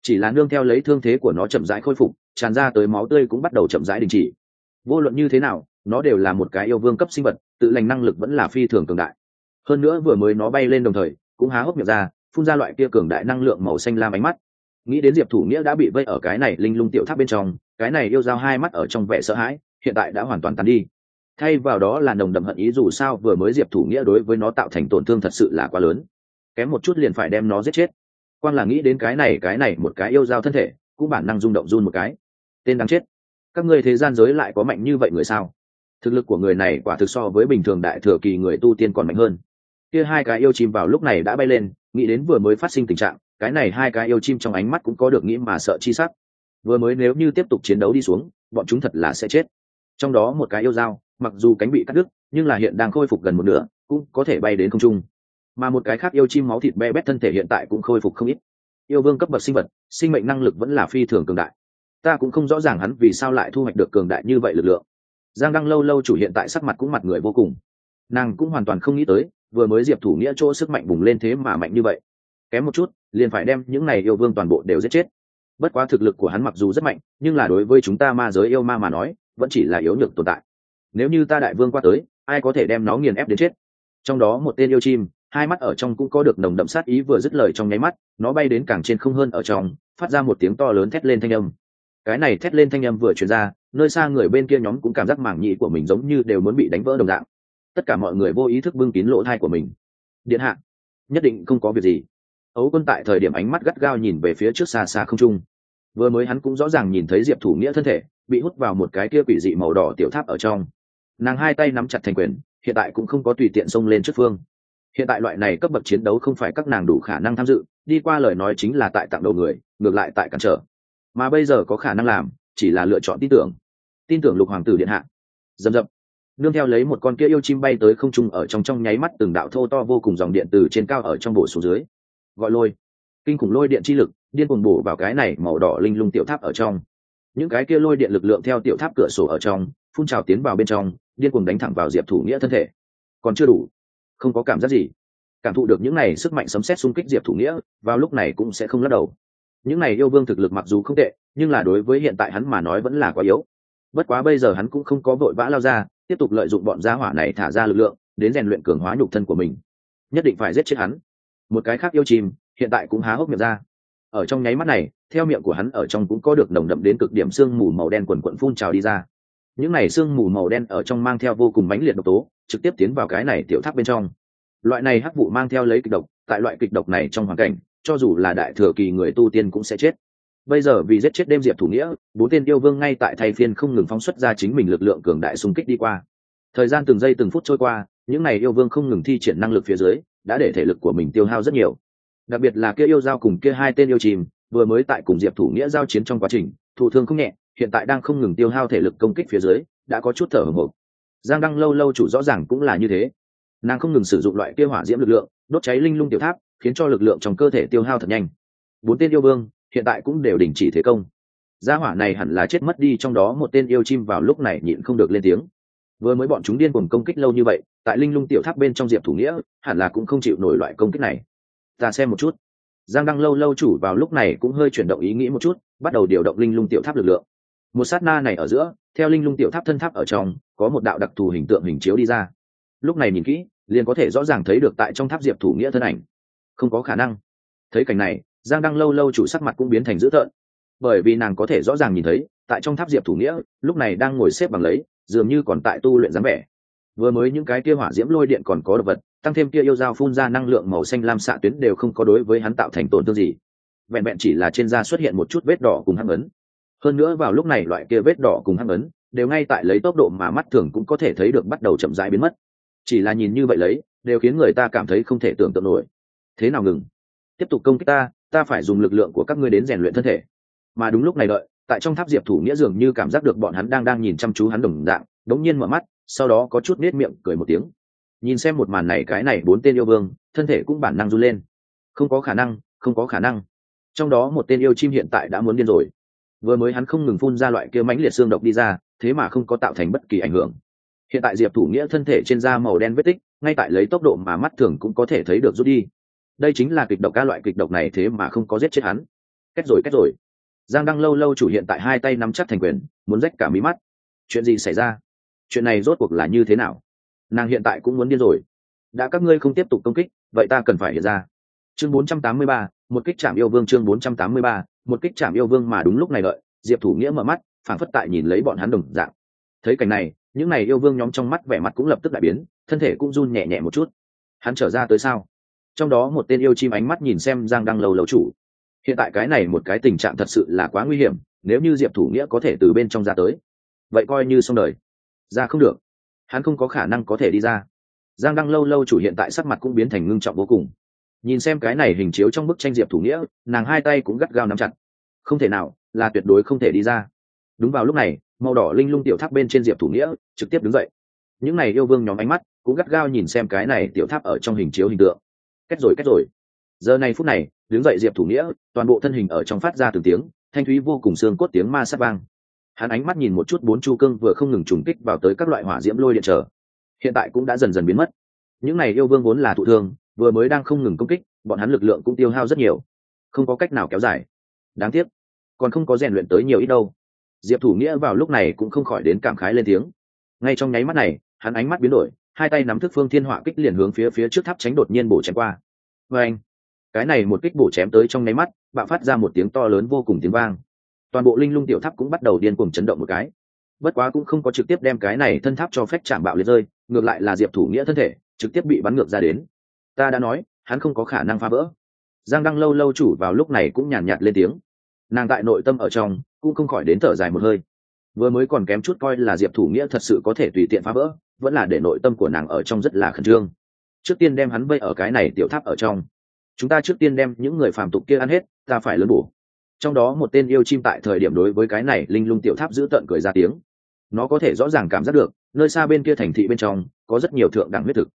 chỉ là nương theo lấy thương thế của nó chậm rãi khôi phục, tràn ra tới máu tươi cũng bắt đầu chậm rãi đình chỉ. Vô luận như thế nào, nó đều là một cái yêu vương cấp sinh vật, tự lành năng lực vẫn là phi thường cường đại. Hơn nữa vừa mới nó bay lên đồng thời, cũng há hốc miệng ra, phun ra loại kia cường đại năng lượng màu xanh lam ánh mắt. Nghĩ đến diệp thủ nghĩa đã bị vây ở cái này linh lung tiểu tháp bên trong, cái này yêu dao hai mắt ở trong vẻ sợ hãi, hiện tại đã hoàn toàn tàn đi. Thay vào đó là nồng đậm hận ý dù sao vừa mới diệp thủ nghĩa đối với nó tạo thành tổn thương thật sự là quá lớn. Kém một chút liền phải đem nó giết chết quan là nghĩ đến cái này cái này một cái yêu dao thân thể, cũng bản năng rung động run một cái. Tên đáng chết. Các ngươi thế gian giới lại có mạnh như vậy người sao? Thực lực của người này quả thực so với bình thường đại thừa kỳ người tu tiên còn mạnh hơn. Kia hai cái yêu chim vào lúc này đã bay lên, nghĩ đến vừa mới phát sinh tình trạng, cái này hai cái yêu chim trong ánh mắt cũng có được nghĩ mà sợ chi sắc. Vừa mới nếu như tiếp tục chiến đấu đi xuống, bọn chúng thật là sẽ chết. Trong đó một cái yêu dao, mặc dù cánh bị cắt đứt, nhưng là hiện đang khôi phục gần một nửa, cũng có thể bay đến không trung mà một cái khác yêu chim máu thịt be bét thân thể hiện tại cũng khôi phục không ít. Yêu vương cấp bậc sinh vật, sinh mệnh năng lực vẫn là phi thường cường đại. Ta cũng không rõ ràng hắn vì sao lại thu hoạch được cường đại như vậy lực lượng. Giang đăng lâu lâu chủ hiện tại sắc mặt cũng mặt người vô cùng. Nàng cũng hoàn toàn không nghĩ tới, vừa mới diệp thủ nghĩa chỗ sức mạnh bùng lên thế mà mạnh như vậy. Kém một chút, liền phải đem những này yêu vương toàn bộ đều giết chết. Bất quá thực lực của hắn mặc dù rất mạnh, nhưng là đối với chúng ta ma giới yêu ma mà nói, vẫn chỉ là yếu nhược tồn tại. Nếu như ta đại vương qua tới, ai có thể đem nó nghiền ép đến chết? Trong đó một tên yêu chim hai mắt ở trong cũng có được nồng đậm sát ý vừa dứt lời trong nháy mắt, nó bay đến càng trên không hơn ở trong, phát ra một tiếng to lớn thét lên thanh âm. Cái này thét lên thanh âm vừa truyền ra, nơi xa người bên kia nhóm cũng cảm giác mảng nhị của mình giống như đều muốn bị đánh vỡ đồng dạng. Tất cả mọi người vô ý thức bưng kín lỗ thai của mình. Điện hạ, nhất định không có việc gì. Ấu quân tại thời điểm ánh mắt gắt gao nhìn về phía trước xa xa không trung. Vừa mới hắn cũng rõ ràng nhìn thấy diệp thủ nghĩa thân thể, bị hút vào một cái kia quỷ dị màu đỏ tiểu tháp ở trong. Nàng hai tay nắm chặt thành quyền, hiện tại cũng không có tùy tiện xông lên trước phương hiện tại loại này cấp bậc chiến đấu không phải các nàng đủ khả năng tham dự, đi qua lời nói chính là tại tặng đầu người, ngược lại tại cản trở. Mà bây giờ có khả năng làm, chỉ là lựa chọn tin tưởng. Tin tưởng lục hoàng tử điện hạ. Dầm dập. Nương theo lấy một con kia yêu chim bay tới không trung ở trong trong nháy mắt từng đạo thô to vô cùng dòng điện từ trên cao ở trong bổ xuống dưới. Gọi lôi. Kinh khủng lôi điện chi lực, điên cuồng bổ vào cái này màu đỏ linh lung tiểu tháp ở trong. Những cái kia lôi điện lực lượng theo tiểu tháp cửa sổ ở trong, phun trào tiến vào bên trong, điên cuồng đánh thẳng vào diệp thủ nghĩa thân thể. Còn chưa đủ không có cảm giác gì. Cảm thụ được những này sức mạnh sấm xét xung kích diệp thủ nghĩa, vào lúc này cũng sẽ không lắc đầu. Những này yêu vương thực lực mặc dù không tệ, nhưng là đối với hiện tại hắn mà nói vẫn là quá yếu. Bất quá bây giờ hắn cũng không có vội vã lao ra, tiếp tục lợi dụng bọn gia hỏa này thả ra lực lượng, đến rèn luyện cường hóa nhục thân của mình. Nhất định phải giết chết hắn. Một cái khác yêu chìm hiện tại cũng há hốc miệng ra. Ở trong nháy mắt này, theo miệng của hắn ở trong cũng có được nồng đậm đến cực điểm sương mù màu đen quần quận phun trào đi ra. Những này sương mù màu đen ở trong mang theo vô cùng mãnh liệt độc tố trực tiếp tiến vào cái này tiểu tháp bên trong. Loại này hắc vụ mang theo lấy kịch độc, tại loại kịch độc này trong hoàn cảnh, cho dù là đại thừa kỳ người tu tiên cũng sẽ chết. Bây giờ vì giết chết đêm diệp thủ nghĩa, bốn tên yêu vương ngay tại thay phiên không ngừng phóng xuất ra chính mình lực lượng cường đại xung kích đi qua. Thời gian từng giây từng phút trôi qua, những n à y yêu vương không ngừng thi triển năng lực phía dưới, đã để thể lực của mình tiêu hao rất nhiều. Đặc biệt là kia yêu giao cùng kia hai tên yêu chìm, vừa mới tại cùng diệp thủ nghĩa giao chiến trong quá trình thủ thương không nhẹ, hiện tại đang không ngừng tiêu hao thể lực công kích phía dưới, đã có chút thở hồng hộc giang đăng lâu lâu chủ rõ ràng cũng là như thế. Nàng không ngừng sử dụng loại kia hỏa diễm lực lượng, đốt cháy linh lung tiểu tháp, khiến cho lực lượng trong cơ thể tiêu hao thật nhanh. Bốn tên yêu vương, hiện tại cũng đều đình chỉ thế công. Gia hỏa này hẳn là chết mất đi trong đó một tên yêu chim vào lúc này nhịn không được lên tiếng. Vừa mới bọn chúng điên cuồng công kích lâu như vậy, tại linh lung tiểu tháp bên trong diệp thủ nghĩa, hẳn là cũng không chịu nổi loại công kích này. Ta xem một chút. Giang đăng lâu lâu chủ vào lúc này cũng hơi chuyển động ý nghĩ một chút, bắt đầu điều động linh lung tiểu tháp lực lượng một sát na này ở giữa, theo linh lung tiểu tháp thân tháp ở trong, có một đạo đặc thù hình tượng hình chiếu đi ra. Lúc này nhìn kỹ, liền có thể rõ ràng thấy được tại trong tháp diệp thủ nghĩa thân ảnh. Không có khả năng. Thấy cảnh này, giang đăng lâu lâu chủ sắc mặt cũng biến thành dữ tợn. Bởi vì nàng có thể rõ ràng nhìn thấy, tại trong tháp diệp thủ nghĩa, lúc này đang ngồi xếp bằng lấy, dường như còn tại tu luyện dáng vẻ. Vừa mới những cái kia hỏa diễm lôi điện còn có đ ộ vật, tăng thêm kia yêu dao phun ra năng lượng màu xanh lam xạ tuyến đều không có đối với hắn tạo thành tổn thương gì. Vẹn vẹn chỉ là trên da xuất hiện một chút vết đỏ cùng hắc ấn hơn nữa vào lúc này loại kia vết đỏ cùng hắc ấn, đều ngay tại lấy tốc độ mà mắt thường cũng có thể thấy được bắt đầu chậm rãi biến mất. Chỉ là nhìn như vậy lấy, đều khiến người ta cảm thấy không thể tưởng tượng nổi. Thế nào ngừng? Tiếp tục công kích ta ta phải dùng lực lượng của các ngươi đến rèn luyện thân thể. Mà đúng lúc này đợi, tại trong tháp diệp thủ nghĩa dường như cảm giác được bọn hắn đang đang nhìn chăm chú hắn đồng dạng, đống nhiên mở mắt, sau đó có chút nết miệng cười một tiếng. Nhìn xem một màn này cái này bốn tên yêu vương, thân thể cũng bản năng run lên. Không có khả năng, không có khả năng. Trong đó một tên yêu chim hiện tại đã muốn điên rồi vừa mới hắn không ngừng phun ra loại kia mãnh liệt xương độc đi ra thế mà không có tạo thành bất kỳ ảnh hưởng. Hiện tại diệp thủ nghĩa thân thể trên da màu đen vết tích ngay tại lấy tốc độ mà mắt thường cũng có thể thấy được rút đi. Đây chính là kịch độc ca loại kịch độc này thế mà không có giết chết hắn. Kết rồi kết rồi. Giang đăng lâu lâu chủ hiện tại hai tay nắm chắc thành quyền muốn rách cả mí mắt. Chuyện gì xảy ra? Chuyện này rốt cuộc là như thế nào? Nàng hiện tại cũng muốn điên rồi. Đã các ngươi không tiếp tục công kích vậy ta cần phải hiện ra. Chương 483, một kích chạm yêu vương chương 483, một kích chạm yêu vương mà đúng lúc này đợi, diệp thủ nghĩa mở mắt phản phất tại nhìn lấy bọn hắn đồng dạng. Thấy cảnh này, những này yêu vương nhóm trong mắt vẻ mặt cũng lập tức đại biến, thân thể cũng run nhẹ nhẹ một chút. Hắn trở ra tới sao? Trong đó một tên yêu chim ánh mắt nhìn xem giang đăng lâu lâu chủ. Hiện tại cái này một cái tình trạng thật sự là quá nguy hiểm, nếu như diệp thủ nghĩa có thể từ bên trong ra tới, vậy coi như xong đời. Ra không được. Hắn không có khả năng có thể đi ra. Giang đăng lâu lâu chủ hiện tại sắc mặt cũng biến thành ngưng trọng vô cùng nhìn xem cái này hình chiếu trong bức tranh diệp thủ nghĩa, nàng hai tay cũng gắt gao nắm chặt. Không thể nào, là tuyệt đối không thể đi ra. Đúng vào lúc này, màu đỏ linh lung tiểu tháp bên trên diệp thủ nghĩa trực tiếp đứng dậy. Những này yêu vương nhóm ánh mắt cũng gắt gao nhìn xem cái này tiểu tháp ở trong hình chiếu hình tượng. Kết rồi kết rồi. Giờ này phút này, đứng dậy diệp thủ nghĩa, toàn bộ thân hình ở trong phát ra từng tiếng, thanh thúy vô cùng xương cốt tiếng ma sát vang. Hắn ánh mắt nhìn một chút bốn chu cương vừa không ngừng trùng kích vào tới các loại hỏa diễm lôi điện trở. Hiện tại cũng đã dần dần biến mất. Những này yêu vương vốn là thụ thương vừa mới đang không ngừng công kích, bọn hắn lực lượng cũng tiêu hao rất nhiều. Không có cách nào kéo dài. Đáng tiếc, còn không có rèn luyện tới nhiều ít đâu. Diệp thủ nghĩa vào lúc này cũng không khỏi đến cảm khái lên tiếng. Ngay trong nháy mắt này, hắn ánh mắt biến đổi, hai tay nắm thức phương thiên họa kích liền hướng phía phía trước tháp tránh đột nhiên bổ chém qua. Vê anh, cái này một kích bổ chém tới trong nháy mắt, bạo phát ra một tiếng to lớn vô cùng tiếng vang. Toàn bộ linh lung tiểu tháp cũng bắt đầu điên cuồng chấn động một cái. Bất quá cũng không có trực tiếp đem cái này thân tháp cho phép chạm bạo liệt rơi, ngược lại là diệp thủ nghĩa thân thể trực tiếp bị bắn ngược ra đến ta đã nói, hắn không có khả năng phá vỡ. Giang đăng lâu lâu chủ vào lúc này cũng nhàn nhạt lên tiếng. Nàng tại nội tâm ở trong, cũng không khỏi đến thở dài một hơi. Vừa mới còn kém chút coi là diệp thủ nghĩa thật sự có thể tùy tiện phá vỡ, vẫn là để nội tâm của nàng ở trong rất là khẩn trương. Trước tiên đem hắn vây ở cái này tiểu tháp ở trong. Chúng ta trước tiên đem những người phàm tục kia ăn hết, ta phải lớn bổ. Trong đó một tên yêu chim tại thời điểm đối với cái này linh lung tiểu tháp giữ tận cười ra tiếng. Nó có thể rõ ràng cảm giác được, nơi xa bên kia thành thị bên trong, có rất nhiều thượng đẳng huyết thực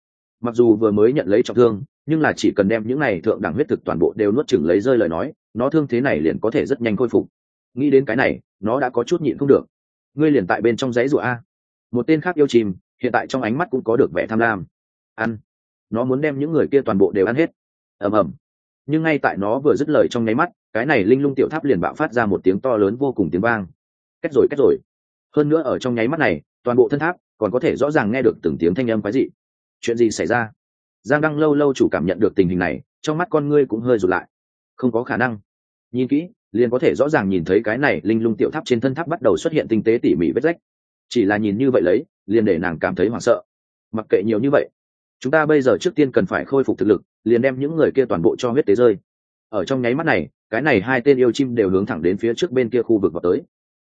mặc dù vừa mới nhận lấy trọng thương, nhưng là chỉ cần đem những này thượng đẳng huyết thực toàn bộ đều nuốt chừng lấy rơi lời nói, nó thương thế này liền có thể rất nhanh khôi phục. Nghĩ đến cái này, nó đã có chút nhịn không được. Ngươi liền tại bên trong giấy rùa a. Một tên khác yêu chìm, hiện tại trong ánh mắt cũng có được vẻ tham lam. Ăn. Nó muốn đem những người kia toàn bộ đều ăn hết. Ầm ầm. Nhưng ngay tại nó vừa dứt lời trong nháy mắt, cái này linh lung tiểu tháp liền bạo phát ra một tiếng to lớn vô cùng tiếng vang. Cách rồi cách rồi. Hơn nữa ở trong nháy mắt này, toàn bộ thân tháp còn có thể rõ ràng nghe được từng tiếng thanh âm quái dị chuyện gì xảy ra? Giang đăng lâu lâu chủ cảm nhận được tình hình này, trong mắt con ngươi cũng hơi rụt lại. Không có khả năng. Nhìn kỹ, liền có thể rõ ràng nhìn thấy cái này linh lung tiểu tháp trên thân tháp bắt đầu xuất hiện tinh tế tỉ mỉ vết rách. Chỉ là nhìn như vậy lấy, liền để nàng cảm thấy hoảng sợ. Mặc kệ nhiều như vậy, chúng ta bây giờ trước tiên cần phải khôi phục thực lực, liền đem những người kia toàn bộ cho huyết tế rơi. Ở trong nháy mắt này, cái này hai tên yêu chim đều hướng thẳng đến phía trước bên kia khu vực vào tới.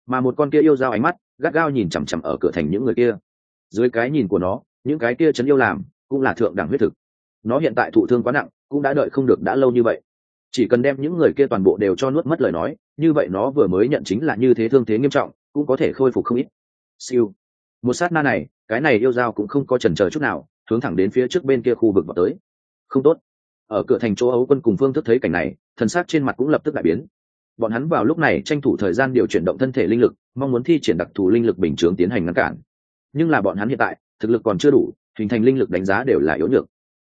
Mà một con kia yêu dao ánh mắt, gắt gao nhìn chằm chằm ở cửa thành những người kia. Dưới cái nhìn của nó những cái kia chấn yêu làm cũng là thượng đẳng huyết thực. Nó hiện tại thụ thương quá nặng, cũng đã đợi không được đã lâu như vậy. Chỉ cần đem những người kia toàn bộ đều cho nuốt mất lời nói, như vậy nó vừa mới nhận chính là như thế thương thế nghiêm trọng, cũng có thể khôi phục không ít. Siêu. Một sát na này, cái này yêu dao cũng không có chần chờ chút nào, hướng thẳng đến phía trước bên kia khu vực vào tới. Không tốt. Ở cửa thành chỗ ấu quân cùng phương thức thấy cảnh này, thần sắc trên mặt cũng lập tức đại biến. Bọn hắn vào lúc này tranh thủ thời gian điều chuyển động thân thể linh lực, mong muốn thi triển đặc thù linh lực bình chướng tiến hành ngăn cản. Nhưng là bọn hắn hiện tại thực lực còn chưa đủ, hình thành linh lực đánh giá đều là yếu nhược.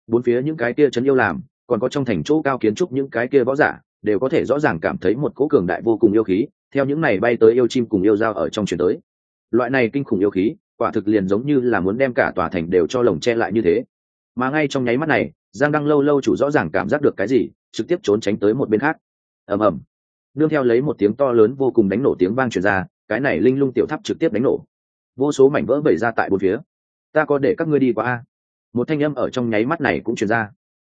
Bốn phía những cái kia chấn yêu làm, còn có trong thành chỗ cao kiến trúc những cái kia võ giả, đều có thể rõ ràng cảm thấy một cỗ cường đại vô cùng yêu khí, theo những này bay tới yêu chim cùng yêu dao ở trong chuyển tới. Loại này kinh khủng yêu khí, quả thực liền giống như là muốn đem cả tòa thành đều cho lồng che lại như thế. Mà ngay trong nháy mắt này, giang đăng lâu lâu chủ rõ ràng cảm giác được cái gì, trực tiếp trốn tránh tới một bên khác. Ầm ầm. Nương theo lấy một tiếng to lớn vô cùng đánh nổ tiếng vang truyền ra, cái này linh lung tiểu tháp trực tiếp đánh nổ. Vô số mảnh vỡ vẩy ra tại bốn phía ta có để các ngươi đi qua a? Một thanh âm ở trong nháy mắt này cũng truyền ra.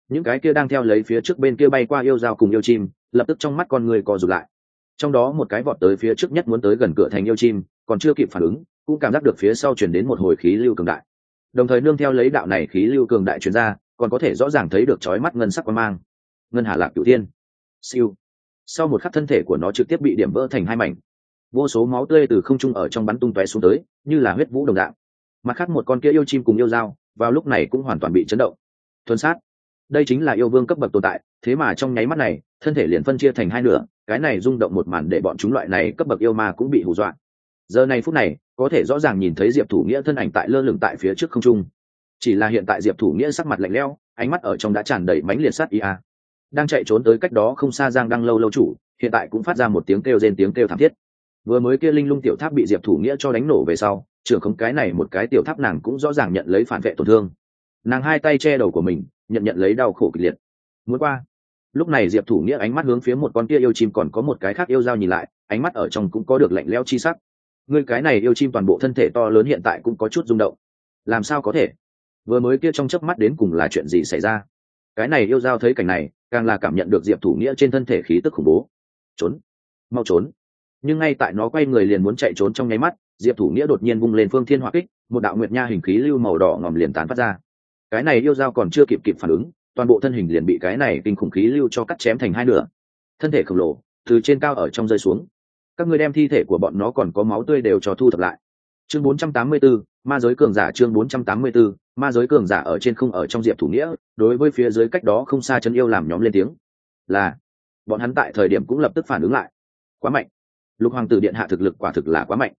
Những cái kia đang theo lấy phía trước bên kia bay qua yêu dao cùng yêu chim, lập tức trong mắt con người co rụt lại. Trong đó một cái vọt tới phía trước nhất muốn tới gần cửa thành yêu chim, còn chưa kịp phản ứng, cũng cảm giác được phía sau chuyển đến một hồi khí lưu cường đại. Đồng thời nương theo lấy đạo này khí lưu cường đại chuyển ra, còn có thể rõ ràng thấy được chói mắt ngân sắc quan mang. Ngân hà lạc cửu thiên. Siêu. Sau một khắc thân thể của nó trực tiếp bị điểm vỡ thành hai mảnh. Vô số máu tươi từ không trung ở trong bắn tung tóe xuống tới, như là huyết vũ đồng dạng mặt khác một con kia yêu chim cùng yêu dao, vào lúc này cũng hoàn toàn bị chấn động. Thuần sát. Đây chính là yêu vương cấp bậc tồn tại, thế mà trong nháy mắt này, thân thể liền phân chia thành hai nửa, cái này rung động một màn để bọn chúng loại này cấp bậc yêu ma cũng bị hù dọa. Giờ này phút này, có thể rõ ràng nhìn thấy diệp thủ nghĩa thân ảnh tại lơ lửng tại phía trước không trung. Chỉ là hiện tại diệp thủ nghĩa sắc mặt lạnh lẽo, ánh mắt ở trong đã tràn đầy mánh liệt sát ia đang chạy trốn tới cách đó không xa giang đang lâu lâu chủ, hiện tại cũng phát ra một tiếng kêu rên tiếng kêu thảm thiết. Vừa mới kia linh lung tiểu tháp bị diệp thủ nghĩa cho đánh nổ về sau trưởng không, cái này một cái tiểu tháp nàng cũng rõ ràng nhận lấy phản vệ tổn thương. Nàng hai tay che đầu của mình, nhận nhận lấy đau khổ kịch liệt. Muốn qua. Lúc này diệp thủ nghĩa ánh mắt hướng phía một con kia yêu chim còn có một cái khác yêu dao nhìn lại, ánh mắt ở trong cũng có được lạnh leo chi sắc. Người cái này yêu chim toàn bộ thân thể to lớn hiện tại cũng có chút rung động. Làm sao có thể? Vừa mới kia trong chớp mắt đến cùng là chuyện gì xảy ra? Cái này yêu dao thấy cảnh này, càng là cảm nhận được diệp thủ nghĩa trên thân thể khí tức khủng bố. Trốn. Mau trốn. Nhưng ngay tại nó quay người liền muốn chạy trốn trong nháy mắt diệp thủ nghĩa đột nhiên vung lên phương thiên hỏa kích một đạo nguyệt nha hình khí lưu màu đỏ ngòm liền tán phát ra. Cái này yêu dao còn chưa kịp kịp phản ứng toàn bộ thân hình liền bị cái này kinh khủng khí lưu cho cắt chém thành hai nửa. Thân thể khổng lồ từ trên cao ở trong rơi xuống. Các ngươi đem thi thể của bọn nó còn có máu tươi đều cho thu thập lại. Chương 484, ma giới cường giả chương 484, ma giới cường giả ở trên không ở trong diệp thủ nghĩa đối với phía dưới cách đó không xa chân yêu làm nhóm lên tiếng. Là bọn hắn tại thời điểm cũng lập tức phản ứng lại. Quá mạnh. Lục hoàng tử điện hạ thực lực quả thực là quá mạnh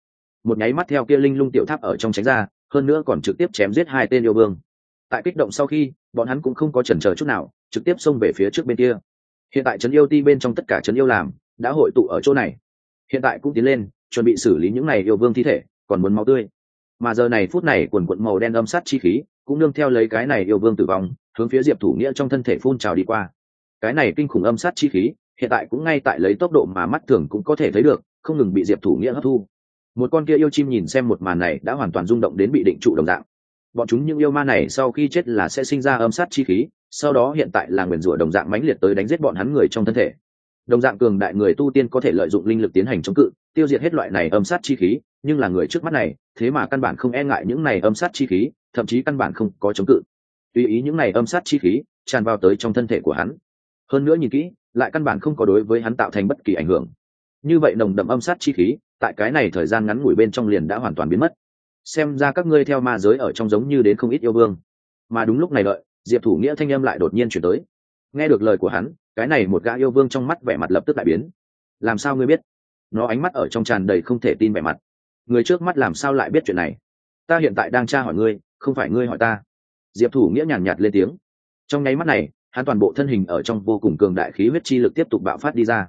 một nháy mắt theo kia linh lung tiểu tháp ở trong tránh ra, hơn nữa còn trực tiếp chém giết hai tên yêu vương. Tại kích động sau khi, bọn hắn cũng không có chần chờ chút nào, trực tiếp xông về phía trước bên kia. Hiện tại trấn yêu ti bên trong tất cả trấn yêu làm, đã hội tụ ở chỗ này. Hiện tại cũng tiến lên, chuẩn bị xử lý những này yêu vương thi thể, còn muốn máu tươi. Mà giờ này phút này quần quận màu đen âm sát chi khí, cũng nương theo lấy cái này yêu vương tử vong, hướng phía diệp thủ nghĩa trong thân thể phun trào đi qua. Cái này kinh khủng âm sát chi khí, hiện tại cũng ngay tại lấy tốc độ mà mắt thường cũng có thể thấy được, không ngừng bị diệp thủ nghĩa hấp thu một con kia yêu chim nhìn xem một màn này đã hoàn toàn rung động đến bị định trụ đồng dạng. Bọn chúng những yêu ma này sau khi chết là sẽ sinh ra âm sát chi khí, sau đó hiện tại là nguyền rủa đồng dạng mãnh liệt tới đánh giết bọn hắn người trong thân thể. Đồng dạng cường đại người tu tiên có thể lợi dụng linh lực tiến hành chống cự, tiêu diệt hết loại này âm sát chi khí, nhưng là người trước mắt này, thế mà căn bản không e ngại những này âm sát chi khí, thậm chí căn bản không có chống cự. Tùy ý những này âm sát chi khí tràn vào tới trong thân thể của hắn. Hơn nữa nhìn kỹ, lại căn bản không có đối với hắn tạo thành bất kỳ ảnh hưởng. Như vậy nồng đậm âm sát chi khí tại cái này thời gian ngắn ngủi bên trong liền đã hoàn toàn biến mất. Xem ra các ngươi theo ma giới ở trong giống như đến không ít yêu vương. Mà đúng lúc này đợi diệp thủ nghĩa thanh âm lại đột nhiên chuyển tới. Nghe được lời của hắn cái này một gã yêu vương trong mắt vẻ mặt lập tức đại biến. Làm sao ngươi biết? Nó ánh mắt ở trong tràn đầy không thể tin vẻ mặt. Người trước mắt làm sao lại biết chuyện này? Ta hiện tại đang tra hỏi ngươi không phải ngươi hỏi ta. Diệp thủ nghĩa nhàn nhạt, nhạt lên tiếng. Trong nháy mắt này hắn toàn bộ thân hình ở trong vô cùng cường đại khí huyết chi lực tiếp tục bạo phát đi ra.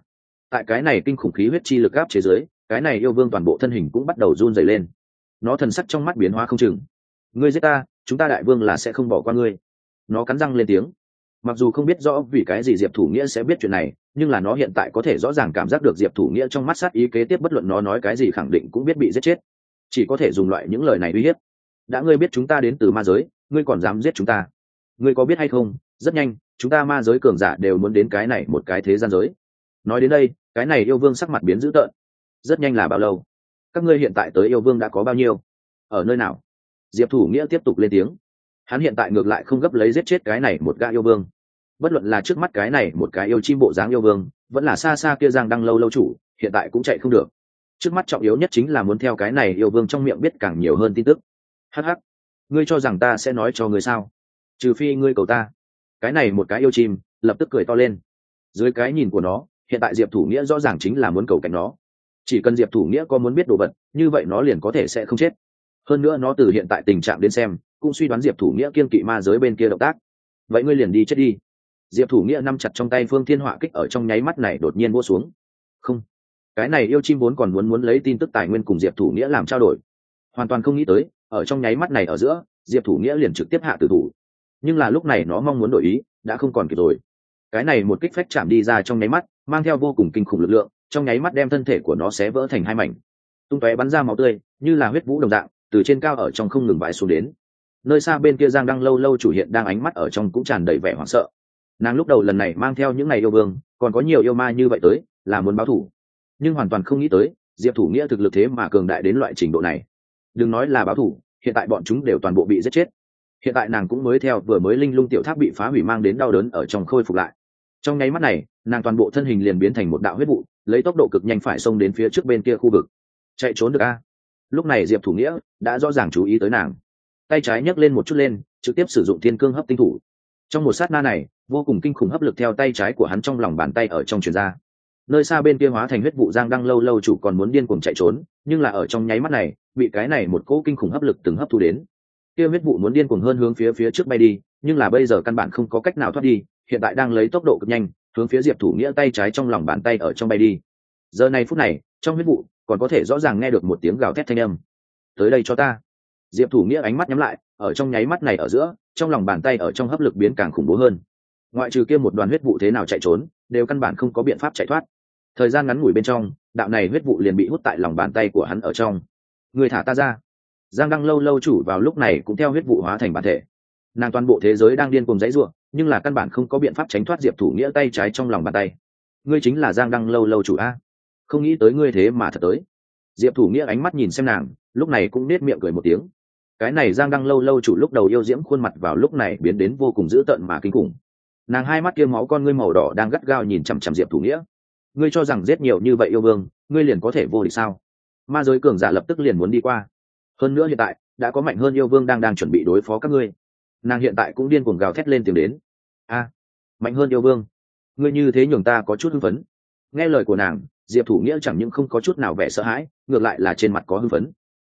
Tại cái này kinh khủng khí huyết chi lực áp chế giới cái này yêu vương toàn bộ thân hình cũng bắt đầu run dày lên. Nó thần sắc trong mắt biến hóa không chừng. Ngươi giết ta, chúng ta đại vương là sẽ không bỏ qua ngươi. Nó cắn răng lên tiếng. Mặc dù không biết rõ vì cái gì diệp thủ nghĩa sẽ biết chuyện này, nhưng là nó hiện tại có thể rõ ràng cảm giác được diệp thủ nghĩa trong mắt sát ý kế tiếp bất luận nó nói cái gì khẳng định cũng biết bị giết chết. Chỉ có thể dùng loại những lời này uy hiếp. Đã ngươi biết chúng ta đến từ ma giới, ngươi còn dám giết chúng ta. Ngươi có biết hay không, rất nhanh, chúng ta ma giới cường giả đều muốn đến cái này một cái thế gian giới. Nói đến đây, cái này yêu vương sắc mặt biến dữ tợn rất nhanh là bao lâu? Các ngươi hiện tại tới yêu vương đã có bao nhiêu? Ở nơi nào? Diệp thủ nghĩa tiếp tục lên tiếng. Hắn hiện tại ngược lại không gấp lấy giết chết cái này một gã yêu vương. Bất luận là trước mắt cái này một cái yêu chim bộ dáng yêu vương, vẫn là xa xa kia giang đăng lâu lâu chủ, hiện tại cũng chạy không được. Trước mắt trọng yếu nhất chính là muốn theo cái này yêu vương trong miệng biết càng nhiều hơn tin tức. Hh ngươi cho rằng ta sẽ nói cho ngươi sao? Trừ phi ngươi cầu ta. Cái này một cái yêu chim, lập tức cười to lên. Dưới cái nhìn của nó, hiện tại diệp thủ nghĩa rõ ràng chính là muốn cầu cạnh nó chỉ cần diệp thủ nghĩa có muốn biết đồ vật, như vậy nó liền có thể sẽ không chết. Hơn nữa nó từ hiện tại tình trạng đến xem, cũng suy đoán diệp thủ nghĩa kiên kỵ ma giới bên kia động tác. Vậy ngươi liền đi chết đi. Diệp thủ nghĩa nắm chặt trong tay phương thiên họa kích ở trong nháy mắt này đột nhiên vô xuống. Không. Cái này yêu chim vốn còn muốn muốn lấy tin tức tài nguyên cùng diệp thủ nghĩa làm trao đổi. Hoàn toàn không nghĩ tới, ở trong nháy mắt này ở giữa, diệp thủ nghĩa liền trực tiếp hạ tử thủ. Nhưng là lúc này nó mong muốn đổi ý, đã không còn kịp rồi. Cái này một kích phách chạm đi ra trong nháy mắt, mang theo vô cùng kinh khủng lực lượng trong nháy mắt đem thân thể của nó xé vỡ thành hai mảnh. Tung tóe bắn ra máu tươi, như là huyết vũ đồng dạng, từ trên cao ở trong không ngừng vãi xuống đến. Nơi xa bên kia giang đang lâu lâu chủ hiện đang ánh mắt ở trong cũng tràn đầy vẻ hoảng sợ. Nàng lúc đầu lần này mang theo những ngày yêu vương, còn có nhiều yêu ma như vậy tới, là muốn báo thủ. Nhưng hoàn toàn không nghĩ tới, diệp thủ nghĩa thực lực thế mà cường đại đến loại trình độ này. Đừng nói là báo thủ, hiện tại bọn chúng đều toàn bộ bị giết chết. Hiện tại nàng cũng mới theo vừa mới linh lung tiểu tháp bị phá hủy mang đến đau đớn ở trong khôi phục lại trong nháy mắt này, nàng toàn bộ thân hình liền biến thành một đạo huyết vụ, lấy tốc độ cực nhanh phải xông đến phía trước bên kia khu vực. Chạy trốn được a? Lúc này diệp thủ nghĩa đã rõ ràng chú ý tới nàng. Tay trái nhấc lên một chút lên, trực tiếp sử dụng thiên cương hấp tinh thủ. Trong một sát na này, vô cùng kinh khủng hấp lực theo tay trái của hắn trong lòng bàn tay ở trong truyền ra. Nơi xa bên kia hóa thành huyết vụ giang đang lâu lâu chủ còn muốn điên cuồng chạy trốn, nhưng là ở trong nháy mắt này, bị cái này một cỗ kinh khủng hấp lực từng hấp thu đến. Kia huyết vụ muốn điên cuồng hơn hướng phía phía trước bay đi, nhưng là bây giờ căn bản không có cách nào thoát đi hiện tại đang lấy tốc độ cực nhanh, hướng phía diệp thủ nghĩa tay trái trong lòng bàn tay ở trong bay đi. Giờ này phút này, trong huyết vụ, còn có thể rõ ràng nghe được một tiếng gào thét thanh âm. Tới đây cho ta. Diệp thủ nghĩa ánh mắt nhắm lại, ở trong nháy mắt này ở giữa, trong lòng bàn tay ở trong hấp lực biến càng khủng bố hơn. Ngoại trừ kia một đoàn huyết vụ thế nào chạy trốn, đều căn bản không có biện pháp chạy thoát. Thời gian ngắn ngủi bên trong, đạo này huyết vụ liền bị hút tại lòng bàn tay của hắn ở trong. Người thả ta ra. Giang đăng lâu lâu chủ vào lúc này cũng theo huyết vụ hóa thành bản thể. Nàng toàn bộ thế giới đang điên cùng dãy ruộng nhưng là căn bản không có biện pháp tránh thoát diệp thủ nghĩa tay trái trong lòng bàn tay. Ngươi chính là giang đăng lâu lâu chủ a. Không nghĩ tới ngươi thế mà thật tới. Diệp thủ nghĩa ánh mắt nhìn xem nàng, lúc này cũng nết miệng cười một tiếng. Cái này giang đăng lâu lâu chủ lúc đầu yêu diễm khuôn mặt vào lúc này biến đến vô cùng dữ tợn mà kinh khủng. Nàng hai mắt kia máu con ngươi màu đỏ đang gắt gao nhìn chằm chằm diệp thủ nghĩa. Ngươi cho rằng giết nhiều như vậy yêu vương, ngươi liền có thể vô địch sao? Ma giới cường giả lập tức liền muốn đi qua. Hơn nữa hiện tại, đã có mạnh hơn yêu vương đang đang chuẩn bị đối phó các ngươi nàng hiện tại cũng điên cuồng gào thét lên tìm đến. A, mạnh hơn yêu vương. Ngươi như thế nhường ta có chút hưng phấn. Nghe lời của nàng, diệp thủ nghĩa chẳng những không có chút nào vẻ sợ hãi, ngược lại là trên mặt có hưng phấn.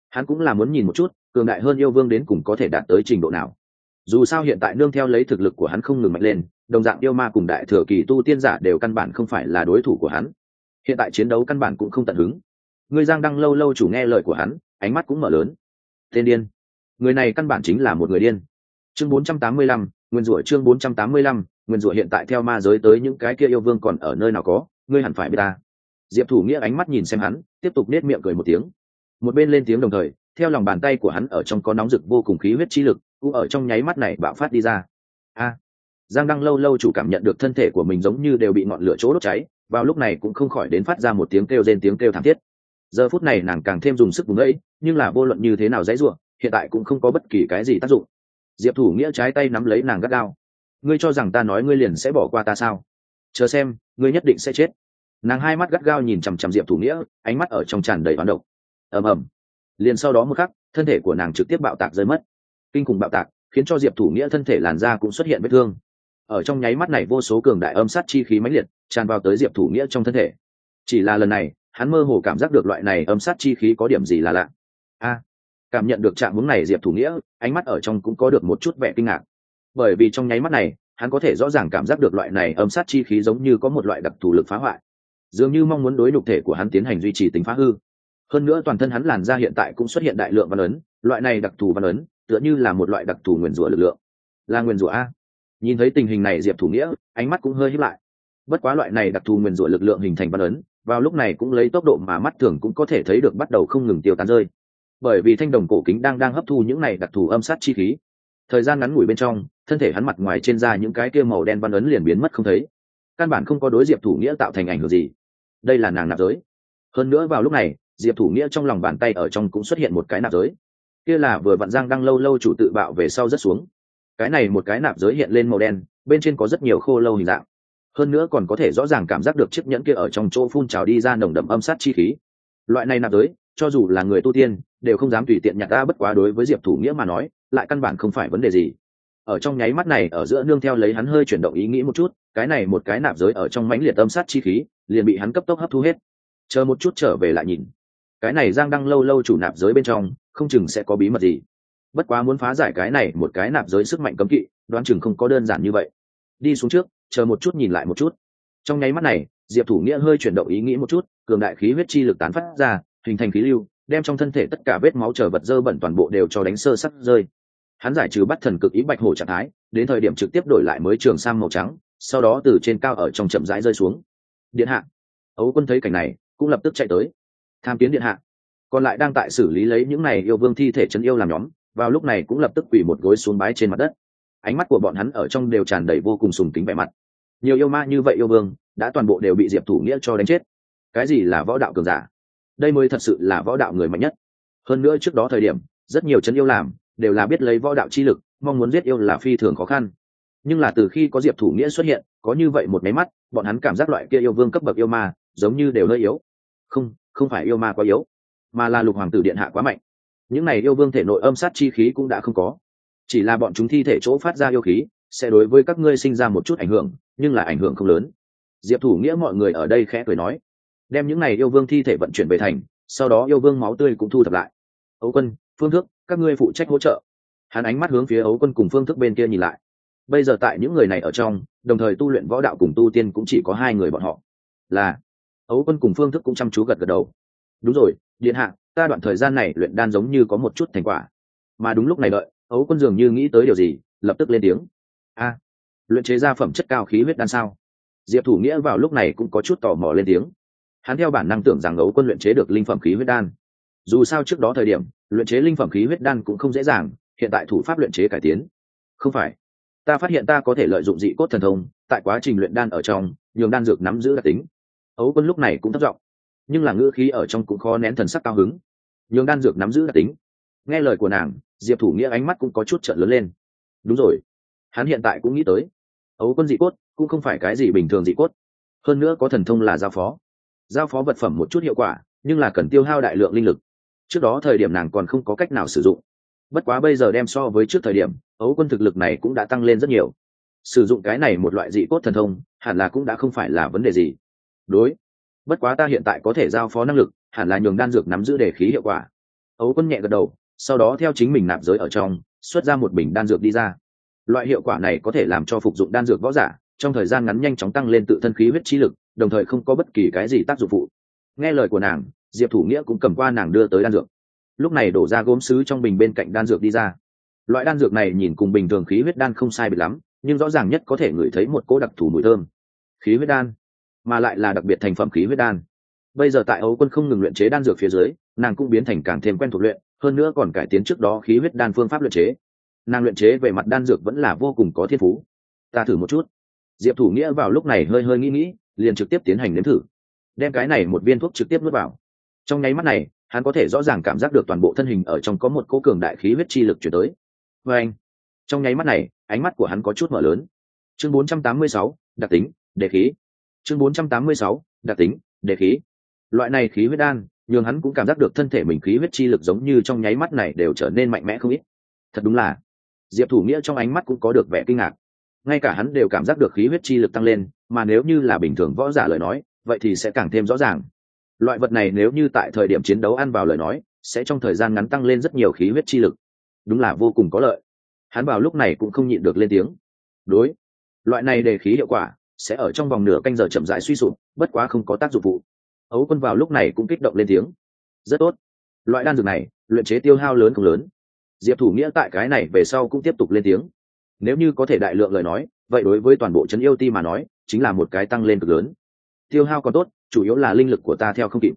Hắn cũng là muốn nhìn một chút, cường đại hơn yêu vương đến cùng có thể đạt tới trình độ nào. Dù sao hiện tại nương theo lấy thực lực của hắn không ngừng mạnh lên, đồng dạng yêu ma cùng đại thừa kỳ tu tiên giả đều căn bản không phải là đối thủ của hắn. Hiện tại chiến đấu căn bản cũng không tận hứng. Người giang đăng lâu lâu chủ nghe lời của hắn, ánh mắt cũng mở lớn. Tên điên. Người này căn bản chính là một người điên chương 485, nguyên rủa chương 485, nguyên rủa hiện tại theo ma giới tới những cái kia yêu vương còn ở nơi nào có ngươi hẳn phải biết ta. Diệp thủ nghĩa ánh mắt nhìn xem hắn tiếp tục nết miệng cười một tiếng. Một bên lên tiếng đồng thời theo lòng bàn tay của hắn ở trong có nóng rực vô cùng khí huyết chi lực cũng ở trong nháy mắt này bạo phát đi ra. A! Giang đăng lâu lâu chủ cảm nhận được thân thể của mình giống như đều bị ngọn lửa chỗ đốt cháy vào lúc này cũng không khỏi đến phát ra một tiếng kêu rên tiếng kêu thảm thiết. Giờ phút này nàng càng thêm dùng sức vùng ấy nhưng là vô luận như thế nào dãy rủa, hiện tại cũng không có bất kỳ cái gì tác dụng diệp thủ nghĩa trái tay nắm lấy nàng gắt gao. Ngươi cho rằng ta nói ngươi liền sẽ bỏ qua ta sao? Chờ xem, ngươi nhất định sẽ chết. Nàng hai mắt gắt gao nhìn chằm chằm diệp thủ nghĩa, ánh mắt ở trong tràn đầy oán độc. Ầm ầm. Liền sau đó một khắc, thân thể của nàng trực tiếp bạo tạc rơi mất. Kinh khủng bạo tạc, khiến cho diệp thủ nghĩa thân thể làn da cũng xuất hiện vết thương. Ở trong nháy mắt này vô số cường đại âm sát chi khí mãnh liệt, tràn vào tới diệp thủ nghĩa trong thân thể. Chỉ là lần này, hắn mơ hồ cảm giác được loại này âm sát chi khí có điểm gì là lạ. A cảm nhận được trạng hướng này diệp thủ nghĩa, ánh mắt ở trong cũng có được một chút vẻ kinh ngạc. Bởi vì trong nháy mắt này, hắn có thể rõ ràng cảm giác được loại này âm sát chi khí giống như có một loại đặc thù lực phá hoại. Dường như mong muốn đối nhục thể của hắn tiến hành duy trì tính phá hư. Hơn nữa toàn thân hắn làn ra hiện tại cũng xuất hiện đại lượng văn ấn, loại này đặc thù văn ấn, tựa như là một loại đặc thù nguyền rủa lực lượng. Là nguyền rủa a. Nhìn thấy tình hình này diệp thủ nghĩa, ánh mắt cũng hơi hiếp lại. Bất quá loại này đặc thù nguyền rủa lực lượng hình thành văn ấn, vào lúc này cũng lấy tốc độ mà mắt thường cũng có thể thấy được bắt đầu không ngừng tiêu tán rơi bởi vì thanh đồng cổ kính đang đang hấp thu những này đặc thù âm sát chi khí. Thời gian ngắn ngủi bên trong, thân thể hắn mặt ngoài trên da những cái kia màu đen văn ấn liền biến mất không thấy. Căn bản không có đối diệp thủ nghĩa tạo thành ảnh hưởng gì. Đây là nàng nạp giới. Hơn nữa vào lúc này, diệp thủ nghĩa trong lòng bàn tay ở trong cũng xuất hiện một cái nạp giới. Kia là vừa vặn giang đang lâu lâu chủ tự bạo về sau rất xuống. Cái này một cái nạp giới hiện lên màu đen, bên trên có rất nhiều khô lâu hình dạng. Hơn nữa còn có thể rõ ràng cảm giác được chiếc nhẫn kia ở trong chỗ phun trào đi ra nồng đậm âm sát chi khí. Loại này nạp giới, cho dù là người tu tiên đều không dám tùy tiện nhặt ra bất quá đối với diệp thủ nghĩa mà nói, lại căn bản không phải vấn đề gì. Ở trong nháy mắt này, ở giữa nương theo lấy hắn hơi chuyển động ý nghĩ một chút, cái này một cái nạp giới ở trong mãnh liệt âm sát chi khí, liền bị hắn cấp tốc hấp thu hết. Chờ một chút trở về lại nhìn. Cái này giang đăng lâu lâu chủ nạp giới bên trong, không chừng sẽ có bí mật gì. Bất quá muốn phá giải cái này một cái nạp giới sức mạnh cấm kỵ, đoán chừng không có đơn giản như vậy. Đi xuống trước, chờ một chút nhìn lại một chút. Trong nháy mắt này, diệp thủ nghĩa hơi chuyển động ý nghĩ một chút, cường đại khí huyết chi lực tán phát ra, hình thành khí lưu đem trong thân thể tất cả vết máu chờ vật dơ bẩn toàn bộ đều cho đánh sơ sắc rơi. Hắn giải trừ bắt thần cực ý bạch hổ trạng thái, đến thời điểm trực tiếp đổi lại mới trường sang màu trắng, sau đó từ trên cao ở trong chậm rãi rơi xuống. Điện hạ. Ấu quân thấy cảnh này, cũng lập tức chạy tới. Tham kiến điện hạ. Còn lại đang tại xử lý lấy những này yêu vương thi thể chân yêu làm nhóm, vào lúc này cũng lập tức quỳ một gối xuống bái trên mặt đất. Ánh mắt của bọn hắn ở trong đều tràn đầy vô cùng sùng kính vẻ mặt. Nhiều yêu ma như vậy yêu vương, đã toàn bộ đều bị diệp thủ nghĩa cho đánh chết. Cái gì là võ đạo cường giả? Đây mới thật sự là võ đạo người mạnh nhất. Hơn nữa trước đó thời điểm, rất nhiều chân yêu làm, đều là biết lấy võ đạo chi lực, mong muốn giết yêu là phi thường khó khăn. Nhưng là từ khi có diệp thủ nghĩa xuất hiện, có như vậy một máy mắt, bọn hắn cảm giác loại kia yêu vương cấp bậc yêu ma, giống như đều hơi yếu. Không không phải yêu ma quá yếu, mà là lục hoàng tử điện hạ quá mạnh. Những này yêu vương thể nội âm sát chi khí cũng đã không có. Chỉ là bọn chúng thi thể chỗ phát ra yêu khí, sẽ đối với các ngươi sinh ra một chút ảnh hưởng, nhưng là ảnh hưởng không lớn. Diệp thủ nghĩa mọi người ở đây khẽ cười nói đem những này yêu vương thi thể vận chuyển về thành, sau đó yêu vương máu tươi cũng thu thập lại. Ấu quân, phương thức các ngươi phụ trách hỗ trợ. Hắn ánh mắt hướng phía ấu quân cùng phương thức bên kia nhìn lại. Bây giờ tại những người này ở trong, đồng thời tu luyện võ đạo cùng tu tiên cũng chỉ có hai người bọn họ. Là, ấu quân cùng phương thức cũng chăm chú gật gật đầu. Đúng rồi, điện hạ, ta đoạn thời gian này luyện đan giống như có một chút thành quả. Mà đúng lúc này đợi, ấu quân dường như nghĩ tới điều gì, lập tức lên tiếng. A, luyện chế ra phẩm chất cao khí huyết đan sao? Diệp thủ nghĩa vào lúc này cũng có chút tò mò lên tiếng hắn theo bản năng tưởng rằng ấu quân luyện chế được linh phẩm khí huyết đan. Dù sao trước đó thời điểm, luyện chế linh phẩm khí huyết đan cũng không dễ dàng, hiện tại thủ pháp luyện chế cải tiến. Không phải. Ta phát hiện ta có thể lợi dụng dị cốt thần thông, tại quá trình luyện đan ở trong, nhường đan dược nắm giữ đặc tính. Ấu quân lúc này cũng thất vọng nhưng là ngữ khí ở trong cũng khó nén thần sắc cao hứng. Nhường đan dược nắm giữ đặc tính. Nghe lời của nàng, diệp thủ nghĩa ánh mắt cũng có chút trợn lớn lên. Đúng rồi. Hắn hiện tại cũng nghĩ tới. Ấu quân dị cốt cũng không phải cái gì bình thường dị cốt. Hơn nữa có thần thông là giao phó giao phó vật phẩm một chút hiệu quả, nhưng là cần tiêu hao đại lượng linh lực. Trước đó thời điểm nàng còn không có cách nào sử dụng. Bất quá bây giờ đem so với trước thời điểm, ấu quân thực lực này cũng đã tăng lên rất nhiều. Sử dụng cái này một loại dị cốt thần thông, hẳn là cũng đã không phải là vấn đề gì. Đối, bất quá ta hiện tại có thể giao phó năng lực, hẳn là nhường đan dược nắm giữ để khí hiệu quả. Ấu quân nhẹ gật đầu, sau đó theo chính mình nạp giới ở trong, xuất ra một bình đan dược đi ra. Loại hiệu quả này có thể làm cho phục dụng đan dược võ giả, trong thời gian ngắn nhanh chóng tăng lên tự thân khí huyết chi lực đồng thời không có bất kỳ cái gì tác dụng phụ. Nghe lời của nàng, diệp thủ nghĩa cũng cầm qua nàng đưa tới đan dược. Lúc này đổ ra gốm sứ trong bình bên cạnh đan dược đi ra. Loại đan dược này nhìn cùng bình thường khí huyết đan không sai biệt lắm, nhưng rõ ràng nhất có thể ngửi thấy một cỗ đặc thù mùi thơm. Khí huyết đan, mà lại là đặc biệt thành phẩm khí huyết đan. Bây giờ tại ấu quân không ngừng luyện chế đan dược phía dưới, nàng cũng biến thành càng thêm quen thuộc luyện, hơn nữa còn cải tiến trước đó khí huyết đan phương pháp luyện chế. Nàng luyện chế về mặt đan dược vẫn là vô cùng có thiên phú. Ta thử một chút. Diệp thủ nghĩa vào lúc này hơi hơi nghĩ nghĩ liền trực tiếp tiến hành nếm thử. Đem cái này một viên thuốc trực tiếp nuốt vào. Trong nháy mắt này hắn có thể rõ ràng cảm giác được toàn bộ thân hình ở trong có một cỗ cường đại khí huyết chi lực chuyển tới. Vê anh trong nháy mắt này ánh mắt của hắn có chút mở lớn. Chương 486, đặc tính đề khí. Chương 486, đặc tính đề khí. Loại này khí huyết đan nhường hắn cũng cảm giác được thân thể mình khí huyết chi lực giống như trong nháy mắt này đều trở nên mạnh mẽ không ít. Thật đúng là diệp thủ nghĩa trong ánh mắt cũng có được vẻ kinh ngạc ngay cả hắn đều cảm giác được khí huyết chi lực tăng lên, mà nếu như là bình thường võ giả lời nói, vậy thì sẽ càng thêm rõ ràng. Loại vật này nếu như tại thời điểm chiến đấu ăn vào lời nói, sẽ trong thời gian ngắn tăng lên rất nhiều khí huyết chi lực. Đúng là vô cùng có lợi. Hắn vào lúc này cũng không nhịn được lên tiếng. Đối, loại này đề khí hiệu quả sẽ ở trong vòng nửa canh giờ chậm rãi suy sụp, bất quá không có tác dụng phụ ấu quân vào lúc này cũng kích động lên tiếng. Rất tốt. Loại đan dược này, luyện chế tiêu hao lớn không lớn. Diệp thủ nghĩa tại cái này về sau cũng tiếp tục lên tiếng nếu như có thể đại lượng lời nói, vậy đối với toàn bộ trấn yêu ti mà nói, chính là một cái tăng lên cực lớn. Tiêu hao còn tốt, chủ yếu là linh lực của ta theo không kịp.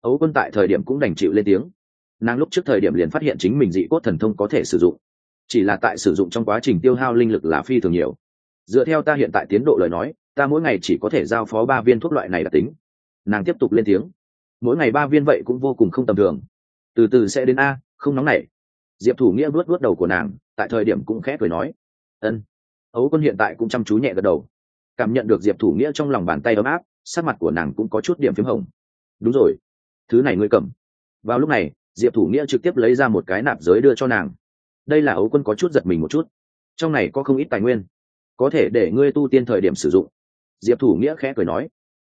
Ấu quân tại thời điểm cũng đành chịu lên tiếng. Nàng lúc trước thời điểm liền phát hiện chính mình dị cốt thần thông có thể sử dụng. Chỉ là tại sử dụng trong quá trình tiêu hao linh lực là phi thường nhiều. Dựa theo ta hiện tại tiến độ lời nói, ta mỗi ngày chỉ có thể giao phó ba viên thuốc loại này đặc tính. Nàng tiếp tục lên tiếng. Mỗi ngày ba viên vậy cũng vô cùng không tầm thường. Từ từ sẽ đến a, không nóng nảy. Diệp thủ nghĩa vuốt vuốt đầu của nàng, tại thời điểm cũng khẽ cười nói ân. Ấu quân hiện tại cũng chăm chú nhẹ gật đầu. Cảm nhận được diệp thủ nghĩa trong lòng bàn tay ấm áp, sắc mặt của nàng cũng có chút điểm p h í m hồng. Đúng rồi, thứ này ngươi cầm. Vào lúc này, diệp thủ nghĩa trực tiếp lấy ra một cái nạp giới đưa cho nàng. Đây là ấu quân có chút giật mình một chút. Trong này có không ít tài nguyên. Có thể để ngươi tu tiên thời điểm sử dụng. Diệp thủ nghĩa khẽ cười nói.